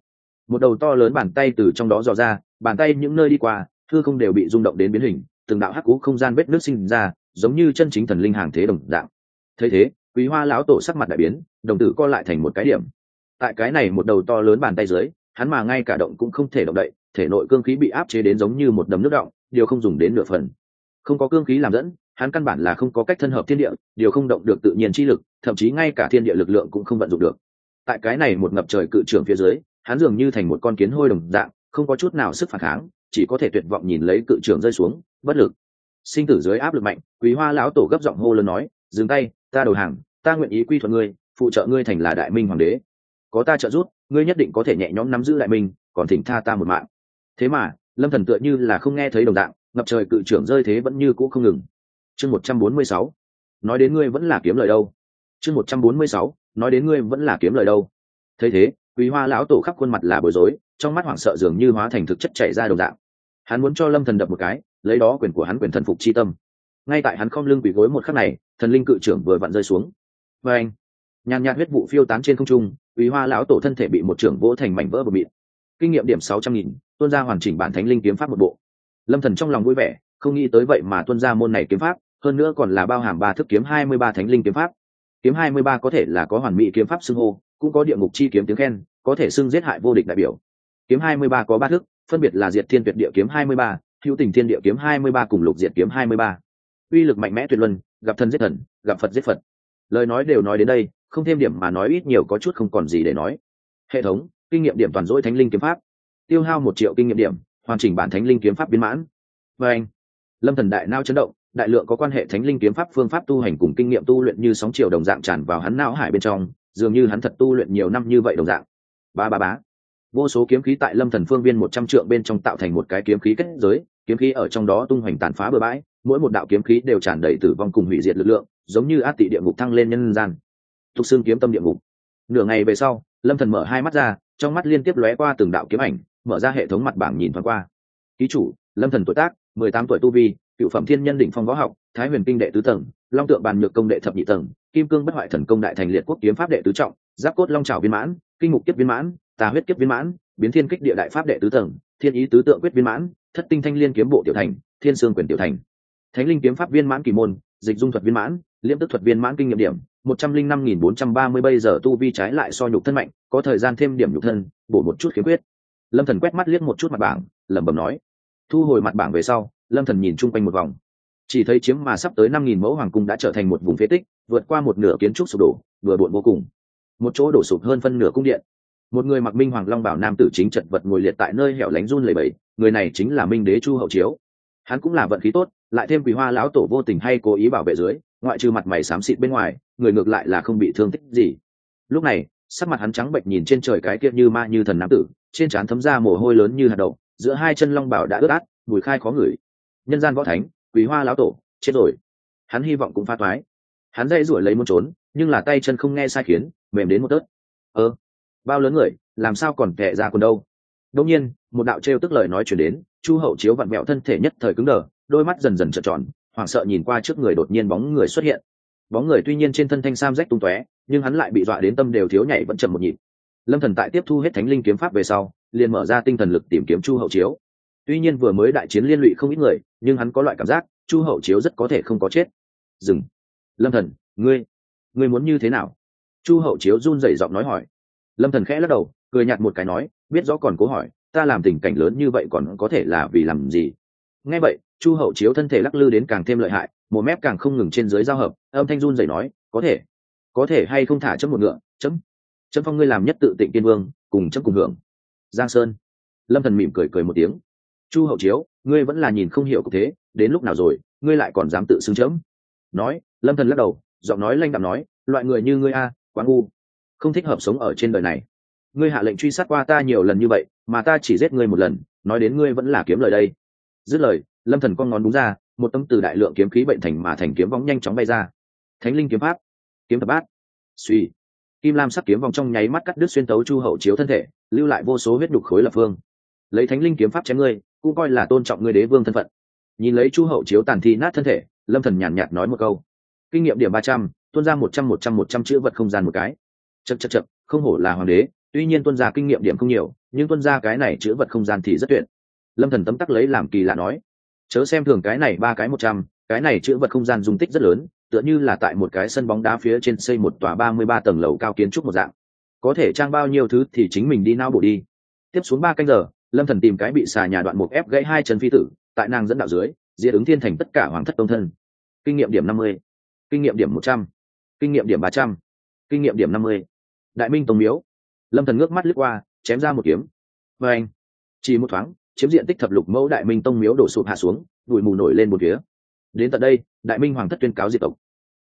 Một đầu to lớn bàn tay từ trong đó dò ra, bàn tay những nơi đi qua thư không đều bị rung động đến biến hình, từng đạo hắc cú không gian vết nước sinh ra, giống như chân chính thần linh hàng thế đồng dạng. Thấy thế, quý hoa lão tổ sắc mặt đại biến, đồng tử co lại thành một cái điểm. Tại cái này một đầu to lớn bàn tay dưới, hắn mà ngay cả động cũng không thể động đậy, thể nội cương khí bị áp chế đến giống như một đầm nước động, điều không dùng đến nửa phần. Không có cương khí làm dẫn hắn căn bản là không có cách thân hợp thiên địa, điều không động được tự nhiên chi lực, thậm chí ngay cả thiên địa lực lượng cũng không vận dụng được. Tại cái này một ngập trời cự trưởng phía dưới, hắn dường như thành một con kiến hôi đồng dạng, không có chút nào sức phản kháng, chỉ có thể tuyệt vọng nhìn lấy cự trưởng rơi xuống, bất lực. Sinh tử dưới áp lực mạnh, quý hoa lão tổ gấp giọng hô lớn nói, dừng tay, ta đầu hàng, ta nguyện ý quy thuận ngươi, phụ trợ ngươi thành là đại minh hoàng đế. Có ta trợ giúp, ngươi nhất định có thể nhẹ nhõm nắm giữ đại minh, còn thỉnh tha ta một mạng. Thế mà, lâm thần tựa như là không nghe thấy đồng dạng, ngập trời cự trưởng rơi thế vẫn như cũ không ngừng chương một trăm bốn mươi sáu, nói đến ngươi vẫn là kiếm lời đâu. Chương một trăm bốn mươi sáu, nói đến ngươi vẫn là kiếm lời đâu. Thấy thế, quý hoa lão tổ khắp khuôn mặt là bối rối, trong mắt hoảng sợ dường như hóa thành thực chất chảy ra đồng dạng. Hắn muốn cho lâm thần đập một cái, lấy đó quyền của hắn quyền thần phục chi tâm. Ngay tại hắn không lưng quỳ gối một khắc này, thần linh cự trưởng vừa vặn rơi xuống. Và anh, nhàn nhạt huyết vụ phiêu tán trên không trung, quý hoa lão tổ thân thể bị một trưởng vỗ thành mảnh vỡ bờ mịt kinh nghiệm điểm sáu trăm nghìn tuân ra hoàn chỉnh bản thánh linh kiếm pháp một bộ. Lâm thần trong lòng vui vẻ, không nghĩ tới vậy mà tuân ra môn này kiếm pháp hơn nữa còn là bao hàm ba thức kiếm hai mươi ba thánh linh kiếm pháp. Kiếm hai mươi ba có thể là có hoàn mỹ kiếm pháp xưng hô, cũng có địa ngục chi kiếm tiếng khen, có thể xưng giết hại vô địch đại biểu. Kiếm hai mươi ba có ba thức, phân biệt là diệt thiên tuyệt địa kiếm hai mươi ba, hữu tình thiên địa kiếm hai mươi ba cùng lục diệt kiếm hai mươi ba. Uy lực mạnh mẽ tuyệt luân, gặp thần giết thần, gặp phật giết phật. Lời nói đều nói đến đây, không thêm điểm mà nói ít nhiều có chút không còn gì để nói. Hệ thống, kinh nghiệm điểm toàn dỗi thánh linh kiếm pháp. Tiêu hao một triệu kinh nghiệm điểm, hoàn chỉnh bản thánh linh kiếm pháp biến mãn. Và anh, lâm thần đại nao chấn động đại lượng có quan hệ thánh linh kiếm pháp phương pháp tu hành cùng kinh nghiệm tu luyện như sóng chiều đồng dạng tràn vào hắn não hải bên trong, dường như hắn thật tu luyện nhiều năm như vậy đồng dạng. Ba ba bá vô số kiếm khí tại lâm thần phương viên một trăm trượng bên trong tạo thành một cái kiếm khí kết giới, kiếm khí ở trong đó tung hoành tàn phá bừa bãi, mỗi một đạo kiếm khí đều tràn đầy tử vong cùng hủy diệt lực lượng, giống như át tị địa ngục thăng lên nhân gian. Thục xương kiếm tâm địa ngục. Nửa ngày về sau, lâm thần mở hai mắt ra, trong mắt liên tiếp lóe qua từng đạo kiếm ảnh, mở ra hệ thống mặt bảng nhìn thoáng qua. Ký chủ, lâm thần tuổi tác, mười tám tuổi tu vi cựu phẩm thiên nhân đỉnh phong võ học, thái huyền kinh đệ tứ tầng, long tượng bàn nhược công đệ thập nhị tầng, kim cương bất hoại thần công đại thành liệt quốc kiếm pháp đệ tứ trọng, giáp cốt long trào viên mãn, kinh mục kiếp viên mãn, tà huyết kiếp viên mãn, biến thiên kích địa đại pháp đệ tứ tầng, thiên ý tứ tượng quyết viên mãn, thất tinh thanh liên kiếm bộ tiểu thành, thiên sương quyền tiểu thành. Thánh linh kiếm pháp viên mãn kỳ môn, dịch dung thuật viên mãn, liễm tức thuật viên mãn kinh nghiệm điểm, một trăm linh năm nghìn bốn trăm ba mươi bây giờ tu vi trái lại so nhục thân mạnh, có thời gian thêm điểm nhục thân, bổ một chút khiếm quyết lâm thần quét mắt liếc một chút mặt bảng, lẩm bẩm nói. Thu hồi mặt bảng về sau lâm thần nhìn chung quanh một vòng. Chỉ thấy chiếm mà sắp tới năm nghìn mẫu hoàng cung đã trở thành một vùng phế tích, vượt qua một nửa kiến trúc sụp đổ, vừa bộn vô cùng. Một chỗ đổ sụp hơn phân nửa cung điện. Một người mặc minh hoàng long bảo nam tử chính chật vật ngồi liệt tại nơi hẻo lánh run lầy bẫy người này chính là minh đế chu hậu chiếu. Hắn cũng là vận khí tốt, lại thêm quý hoa lão tổ vô tình hay cố ý bảo vệ dưới, ngoại trừ mặt mày xám xịt bên ngoài, người ngược lại là không bị thương tích gì. Lúc này, sắc mặt hắn trắng bệnh nhìn trên trời cái kia như ma như thần nam tử, trên trán thấm ra mồ hôi lớn như hạt đậu, giữa hai chân long bảo đã ướt át, mùi khai khó ngửi nhân gian võ thánh quý hoa lão tổ, chết rồi. Hắn hy vọng cũng pha toái hắn dây ruổi lấy muốn trốn, nhưng là tay chân không nghe sai khiến, mềm đến một tớt ơ, bao lớn người, làm sao còn kẻ ra còn đâu? Đông nhiên, một đạo trêu tức lời nói chuyển đến, chu hậu chiếu vặn mẹo thân thể nhất thời cứng đờ, đôi mắt dần dần trợn tròn, hoảng sợ nhìn qua trước người đột nhiên bóng người xuất hiện. Bóng người tuy nhiên trên thân thanh sam rách tung tóe, nhưng hắn lại bị dọa đến tâm đều thiếu nhảy vẫn chậm một nhịp. Lâm thần tại tiếp thu hết thánh linh kiếm pháp về sau, liền mở ra tinh thần lực tìm kiếm chu hậu chiếu tuy nhiên vừa mới đại chiến liên lụy không ít người, nhưng hắn có loại cảm giác, chu hậu chiếu rất có thể không có chết. Dừng. Lâm thần, ngươi ngươi muốn như thế nào? Chu hậu chiếu run rẩy giọng nói hỏi. Lâm thần khẽ lắc đầu, cười nhạt một cái nói, biết rõ còn cố hỏi, ta làm tình cảnh lớn như vậy còn có thể là vì làm gì? Nghe vậy, chu hậu chiếu thân thể lắc lư đến càng thêm lợi hại, một mép càng không ngừng trên dưới giao hợp, âm thanh run rẩy nói, có thể có thể hay không thả chấm một ngựa, chấm chấm phong ngươi làm nhất tự tịnh tiên vương, cùng chấm cùng hưởng. Giang sơn. Lâm thần mỉm cười cười một tiếng chu hậu chiếu, ngươi vẫn là nhìn không hiểu cục thế, đến lúc nào rồi, ngươi lại còn dám tự xưng chấm? Nói, lâm thần lắc đầu, giọng nói lanh đạm nói, loại người như ngươi a, quá ngu. Không thích hợp sống ở trên đời này. Ngươi hạ lệnh truy sát qua ta nhiều lần như vậy, mà ta chỉ giết ngươi một lần, nói đến ngươi vẫn là kiếm lời đây. Dứt lời, lâm thần con ngón đúng ra, một tấm từ đại lượng kiếm khí bệnh thành mà thành kiếm vong nhanh chóng bay ra. Thánh linh kiếm pháp, kiếm thập bát. Suy kim lam sắc kiếm vòng trong nháy mắt cắt đứt xuyên tấu chu hậu chiếu thân thể, lưu lại vô số huyết đục khối lập phương. Lấy thánh linh kiếm pháp chém ngươi cũng coi là tôn trọng ngươi đế vương thân phận. Nhìn lấy chu hậu chiếu tàn thi nát thân thể, lâm thần nhàn nhạt nói một câu. Kinh nghiệm điểm ba trăm tuân ra một trăm một trăm một trăm chữ vật không gian một cái. Chật chật chật không hổ là hoàng đế, tuy nhiên tuân ra kinh nghiệm điểm không nhiều, nhưng tuân ra cái này chữ vật không gian thì rất tuyệt. Lâm thần tấm tắc lấy làm kỳ lạ nói. Chớ xem thường cái này ba cái một trăm, cái này chữ vật không gian dung tích rất lớn, tựa như là tại một cái sân bóng đá phía trên xây một tòa ba mươi ba tầng lầu cao kiến trúc một dạng. Có thể trang bao nhiêu thứ thì chính mình đi nao bổ đi. Tiếp xuống ba canh giờ lâm thần tìm cái bị xà nhà đoạn một ép gãy hai chân phi tử, tại nàng dẫn đạo dưới, diệt ứng thiên thành tất cả hoàng thất tông thân. Kinh nghiệm điểm năm mươi, kinh nghiệm điểm một trăm, kinh nghiệm điểm ba trăm, kinh nghiệm điểm năm mươi. Đại minh tông miếu. Lâm thần ngước mắt lướt qua, chém ra một kiếm. Và anh, chỉ một thoáng, chiếm diện tích thập lục mẫu đại minh tông miếu đổ sụp hạ xuống, bụi mù nổi lên một phía. Đến tận đây, đại minh hoàng thất tuyên cáo diệt tộc.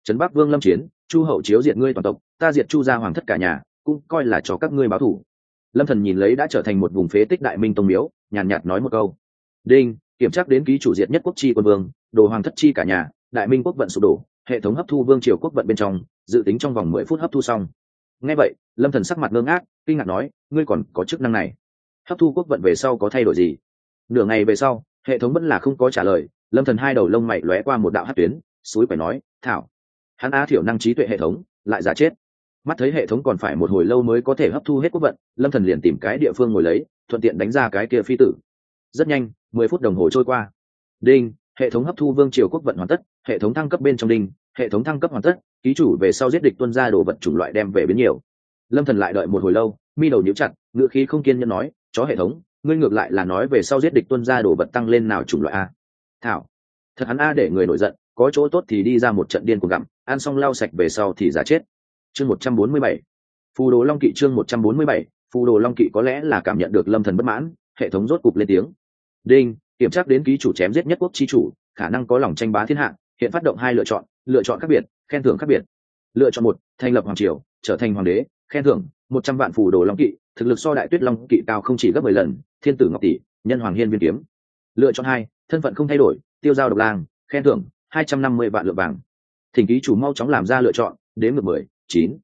Trấn bắc vương lâm chiến, chu hậu chiếu diệt ngươi toàn tộc, ta diệt chu gia hoàng thất cả nhà, cũng coi là cho các ngươi báo thủ lâm thần nhìn lấy đã trở thành một vùng phế tích đại minh tông miếu nhàn nhạt, nhạt nói một câu. Đinh kiểm tra đến ký chủ diệt nhất quốc chi quân vương đồ hoàng thất chi cả nhà đại minh quốc vận sụp đổ hệ thống hấp thu vương triều quốc vận bên trong dự tính trong vòng mười phút hấp thu xong. Nghe vậy lâm thần sắc mặt ngơ ngác kinh ngạc nói ngươi còn có chức năng này. Hấp thu quốc vận về sau có thay đổi gì? Nửa ngày về sau hệ thống vẫn là không có trả lời lâm thần hai đầu lông mày lóe qua một đạo hát tuyến suối phải nói thảo. Hắn á thiểu năng trí tuệ hệ thống lại giả chết mắt thấy hệ thống còn phải một hồi lâu mới có thể hấp thu hết quốc vận, lâm thần liền tìm cái địa phương ngồi lấy, thuận tiện đánh ra cái kia phi tử. Rất nhanh, mười phút đồng hồ trôi qua. Đinh, hệ thống hấp thu vương triều quốc vận hoàn tất, hệ thống thăng cấp bên trong đinh, hệ thống thăng cấp hoàn tất, ký chủ về sau giết địch tuân ra đồ vật chủng loại đem về biến nhiều. Lâm thần lại đợi một hồi lâu, mi đầu nhíu chặt ngựa khí không kiên nhẫn nói, chó hệ thống, ngươi ngược lại là nói về sau giết địch tuân ra đồ vật tăng lên nào chủng loại a? Thảo. Thật hắn a để người nổi giận, có chỗ tốt thì đi ra một trận điên cuồng gặm, ăn xong lau sạch về sau thì giả chết chương một trăm bốn mươi bảy. Phù đồ long kỵ chương một trăm bốn mươi bảy, phù đồ long kỵ có lẽ là cảm nhận được lâm thần bất mãn, hệ thống rốt cục lên tiếng. Đinh, kiểm tra đến ký chủ chém giết nhất quốc chi chủ, khả năng có lòng tranh bá thiên hạ, hiện phát động hai lựa chọn lựa chọn khác biệt, khen thưởng khác biệt. Lựa chọn một, thành lập hoàng triều, trở thành hoàng đế, khen thưởng một trăm vạn phù đồ long kỵ, thực lực so đại tuyết long kỵ cao không chỉ gấp mười lần, thiên tử ngọc tỷ, nhân hoàng hiên viên kiếm. Lựa chọn hai, thân phận không thay đổi, tiêu giao độc lang, khen thưởng hai trăm năm mươi vạn lượng vàng. Thỉnh ký chủ mau chóng làm ra lựa chọn, đến ngược mười chín.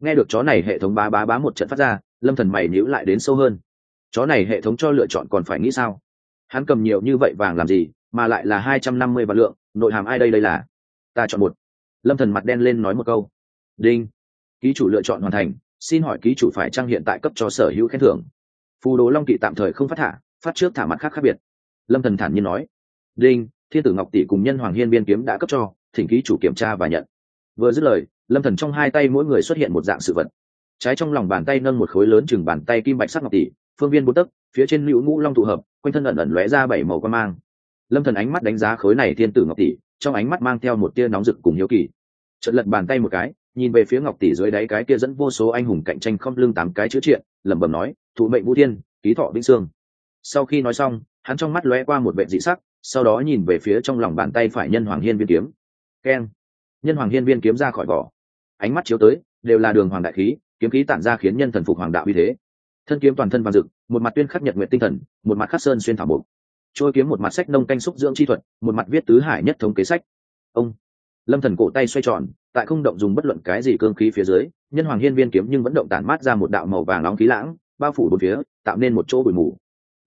Nghe được chó này hệ thống bá bá bá một trận phát ra, lâm thần mày nhíu lại đến sâu hơn. Chó này hệ thống cho lựa chọn còn phải nghĩ sao? Hắn cầm nhiều như vậy vàng làm gì, mà lại là hai trăm năm mươi vạn lượng, nội hàm ai đây đây là? Ta chọn một. Lâm thần mặt đen lên nói một câu. Đinh. Ký chủ lựa chọn hoàn thành, xin hỏi ký chủ phải trang hiện tại cấp cho sở hữu khen thưởng. Phù đồ long kỵ tạm thời không phát thả, phát trước thả mặt khác khác biệt. Lâm thần thản nhiên nói. Đinh, thiên tử ngọc tỷ cùng nhân hoàng hiên biên kiếm đã cấp cho, thỉnh ký chủ kiểm tra và nhận. Vừa dứt lời lâm thần trong hai tay mỗi người xuất hiện một dạng sự vật. Trái trong lòng bàn tay nâng một khối lớn chừng bàn tay kim bạch sắc ngọc tỷ, phương viên bốn tấc, phía trên lưu ngũ long tụ hợp, quanh thân ẩn ẩn lóe ra bảy màu quan mang. Lâm thần ánh mắt đánh giá khối này thiên tử ngọc tỷ, trong ánh mắt mang theo một tia nóng rực cùng hiếu kỳ. Trận lật bàn tay một cái, nhìn về phía ngọc tỷ dưới đáy cái kia dẫn vô số anh hùng cạnh tranh không lưng tám cái chữ triện, lẩm bẩm nói, thụ mệnh vũ thiên, ký thọ vĩnh sương. Sau khi nói xong, hắn trong mắt lóe qua một vệ dị sắc, sau đó nhìn về phía trong lòng bàn tay phải nhân hoàng hiên viên kiếm. Keng! Nhân hoàng hiên viên kiếm ra khỏi vỏ ánh mắt chiếu tới, đều là đường hoàng đại khí, kiếm khí tản ra khiến nhân thần phục hoàng đạo uy thế. Thân kiếm toàn thân vàng rực, một mặt tuyên khắc nhật nguyện tinh thần, một mặt khắc sơn xuyên thảo mục trôi kiếm một mặt sách nông canh xúc dưỡng chi thuật, một mặt viết tứ hải nhất thống kế sách. Ông. Lâm thần cổ tay xoay tròn, tại không động dùng bất luận cái gì cương khí phía dưới, nhân hoàng hiên viên kiếm nhưng vẫn động tản mát ra một đạo màu vàng nóng khí lãng, bao phủ bốn phía, tạo nên một chỗ bụi mù.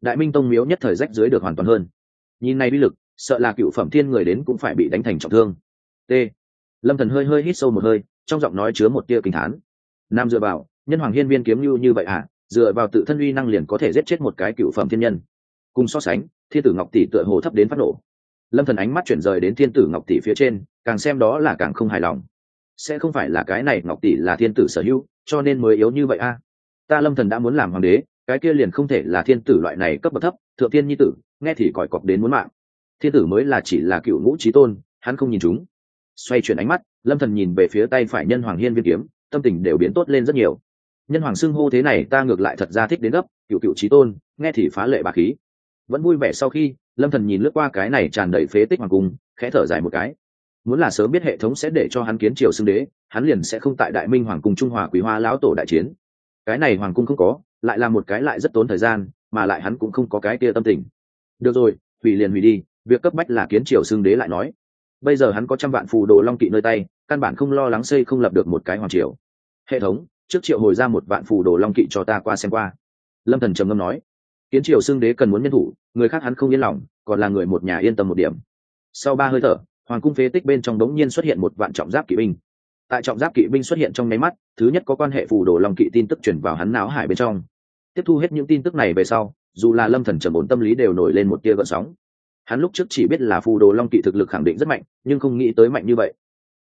Đại minh tông miếu nhất thời rách dưới được hoàn toàn hơn. Nhìn này bi lực, sợ là cựu phẩm thiên người đến cũng phải bị đánh thành trọng thương. T lâm thần hơi hơi hít sâu một hơi, trong giọng nói chứa một tia kinh thán. Nam dựa vào, nhân hoàng hiên viên kiếm như như vậy à? Dựa vào tự thân uy năng liền có thể giết chết một cái cựu phẩm thiên nhân. Cùng so sánh, thiên tử ngọc tỷ tựa hồ thấp đến phát nổ. Lâm thần ánh mắt chuyển rời đến thiên tử ngọc tỷ phía trên, càng xem đó là càng không hài lòng. Sẽ không phải là cái này ngọc tỷ là thiên tử sở hữu, cho nên mới yếu như vậy a à? ta lâm thần đã muốn làm hoàng đế, cái kia liền không thể là thiên tử loại này cấp bậc thấp, thượng tiên nhi tử, nghe thì còi cọc đến muốn mạng. Thiên tử mới là chỉ là cựu ngũ trí tôn, hắn không nhìn chúng xoay chuyển ánh mắt, lâm thần nhìn về phía tay phải nhân hoàng hiên viên kiếm, tâm tình đều biến tốt lên rất nhiều. Nhân hoàng xưng hô thế này ta ngược lại thật ra thích đến gấp, cựu cựu trí tôn, nghe thì phá lệ bà khí. Vẫn vui vẻ sau khi, lâm thần nhìn lướt qua cái này tràn đầy phế tích hoàng cung, khẽ thở dài một cái. Muốn là sớm biết hệ thống sẽ để cho hắn kiến triều xưng đế, hắn liền sẽ không tại đại minh hoàng cung trung hòa quý hoa lão tổ đại chiến. Cái này hoàng cung không có, lại là một cái lại rất tốn thời gian, mà lại hắn cũng không có cái kia tâm tình. Được rồi, hủy liền hủy đi, việc cấp bách là kiến triều xưng đế lại nói bây giờ hắn có trăm vạn phù đồ long kỵ nơi tay, căn bản không lo lắng xây không lập được một cái hoàng triều. Hệ thống, trước triệu hồi ra một vạn phù đồ long kỵ cho ta qua xem qua. Lâm thần trầm ngâm nói. Kiến triều xưng đế cần muốn nhân thủ, người khác hắn không yên lòng, còn là người một nhà yên tâm một điểm. Sau ba hơi thở, hoàng cung phế tích bên trong đống nhiên xuất hiện một vạn trọng giáp kỵ binh. Tại trọng giáp kỵ binh xuất hiện trong nháy mắt, thứ nhất có quan hệ phù đồ long kỵ tin tức chuyển vào hắn não hải bên trong. Tiếp thu hết những tin tức này về sau, dù là lâm thần trầm ổn tâm lý đều nổi lên một tia gợn sóng hắn lúc trước chỉ biết là phù đồ long kỵ thực lực khẳng định rất mạnh, nhưng không nghĩ tới mạnh như vậy.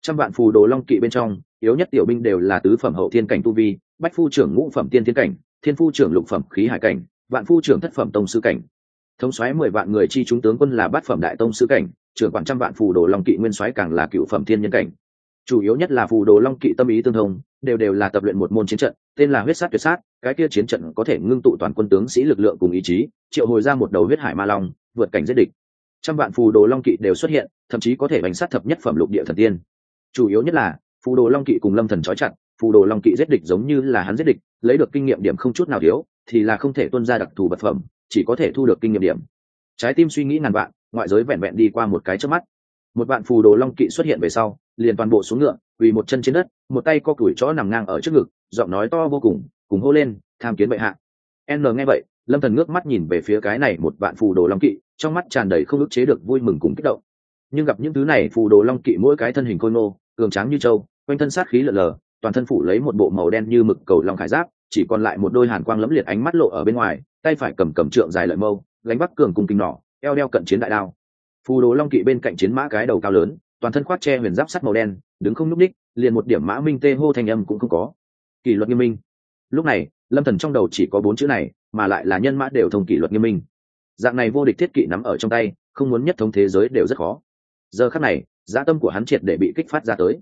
Trăm vạn phù đồ long kỵ bên trong, yếu nhất tiểu binh đều là tứ phẩm hậu thiên cảnh tu vi, bách phu trưởng ngũ phẩm tiên thiên cảnh, thiên phu trưởng lục phẩm khí hải cảnh, vạn phu trưởng thất phẩm tông sư cảnh. Thống xoáy mười vạn người chi chúng tướng quân là bát phẩm đại tông sư cảnh, trưởng quản trăm vạn phù đồ long kỵ nguyên soái càng là cựu phẩm thiên nhân cảnh. Chủ yếu nhất là phù đồ long kỵ tâm ý tương thông, đều đều là tập luyện một môn chiến trận, tên là huyết sát tuyệt sát, cái kia chiến trận có thể ngưng tụ toàn quân tướng sĩ lực lượng cùng ý chí, triệu hồi ra một đầu huyết hải ma long, vượt cảnh giết địch trăm vạn phù đồ long kỵ đều xuất hiện, thậm chí có thể bánh sát thập nhất phẩm lục địa thần tiên. Chủ yếu nhất là, phù đồ long kỵ cùng lâm thần trói chặt, phù đồ long kỵ giết địch giống như là hắn giết địch, lấy được kinh nghiệm điểm không chút nào thiếu, thì là không thể tuân ra đặc thù vật phẩm, chỉ có thể thu được kinh nghiệm điểm. Trái tim suy nghĩ ngàn vạn, ngoại giới vẹn vẹn đi qua một cái trước mắt. Một bạn phù đồ long kỵ xuất hiện về sau, liền toàn bộ xuống ngựa, quỳ một chân trên đất, một tay co củi chó nằm ngang ở trước ngực, giọng nói to vô cùng cùng hô lên, tham kiến bệ hạ. N nghe vậy lâm thần ngước mắt nhìn về phía cái này một bạn phù đồ long kỵ, trong mắt tràn đầy không ức chế được vui mừng cùng kích động. Nhưng gặp những thứ này, phù đồ long kỵ mỗi cái thân hình khôi nô cường tráng như trâu quanh thân sát khí lợn lờ, toàn thân phủ lấy một bộ màu đen như mực cầu long khải giáp, chỉ còn lại một đôi hàn quang lẫm liệt ánh mắt lộ ở bên ngoài, tay phải cầm cầm trượng dài lợi mâu, gánh bắc cường cùng kinh nỏ, eo đeo cận chiến đại đao. Phù đồ long kỵ bên cạnh chiến mã cái đầu cao lớn, toàn thân khoác che huyền giáp sắt màu đen, đứng không nhúc ních liền một điểm mã minh tê hô thanh âm cũng không có. Kỷ luật nghiêm minh. Lúc này lâm thần trong đầu chỉ có bốn chữ này, mà lại là nhân mã đều thông kỷ luật nghiêm minh. Dạng này vô địch thiết kỵ nắm ở trong tay, không muốn nhất thống thế giới đều rất khó. Giờ khắc này dã tâm của hắn triệt để bị kích phát ra tới.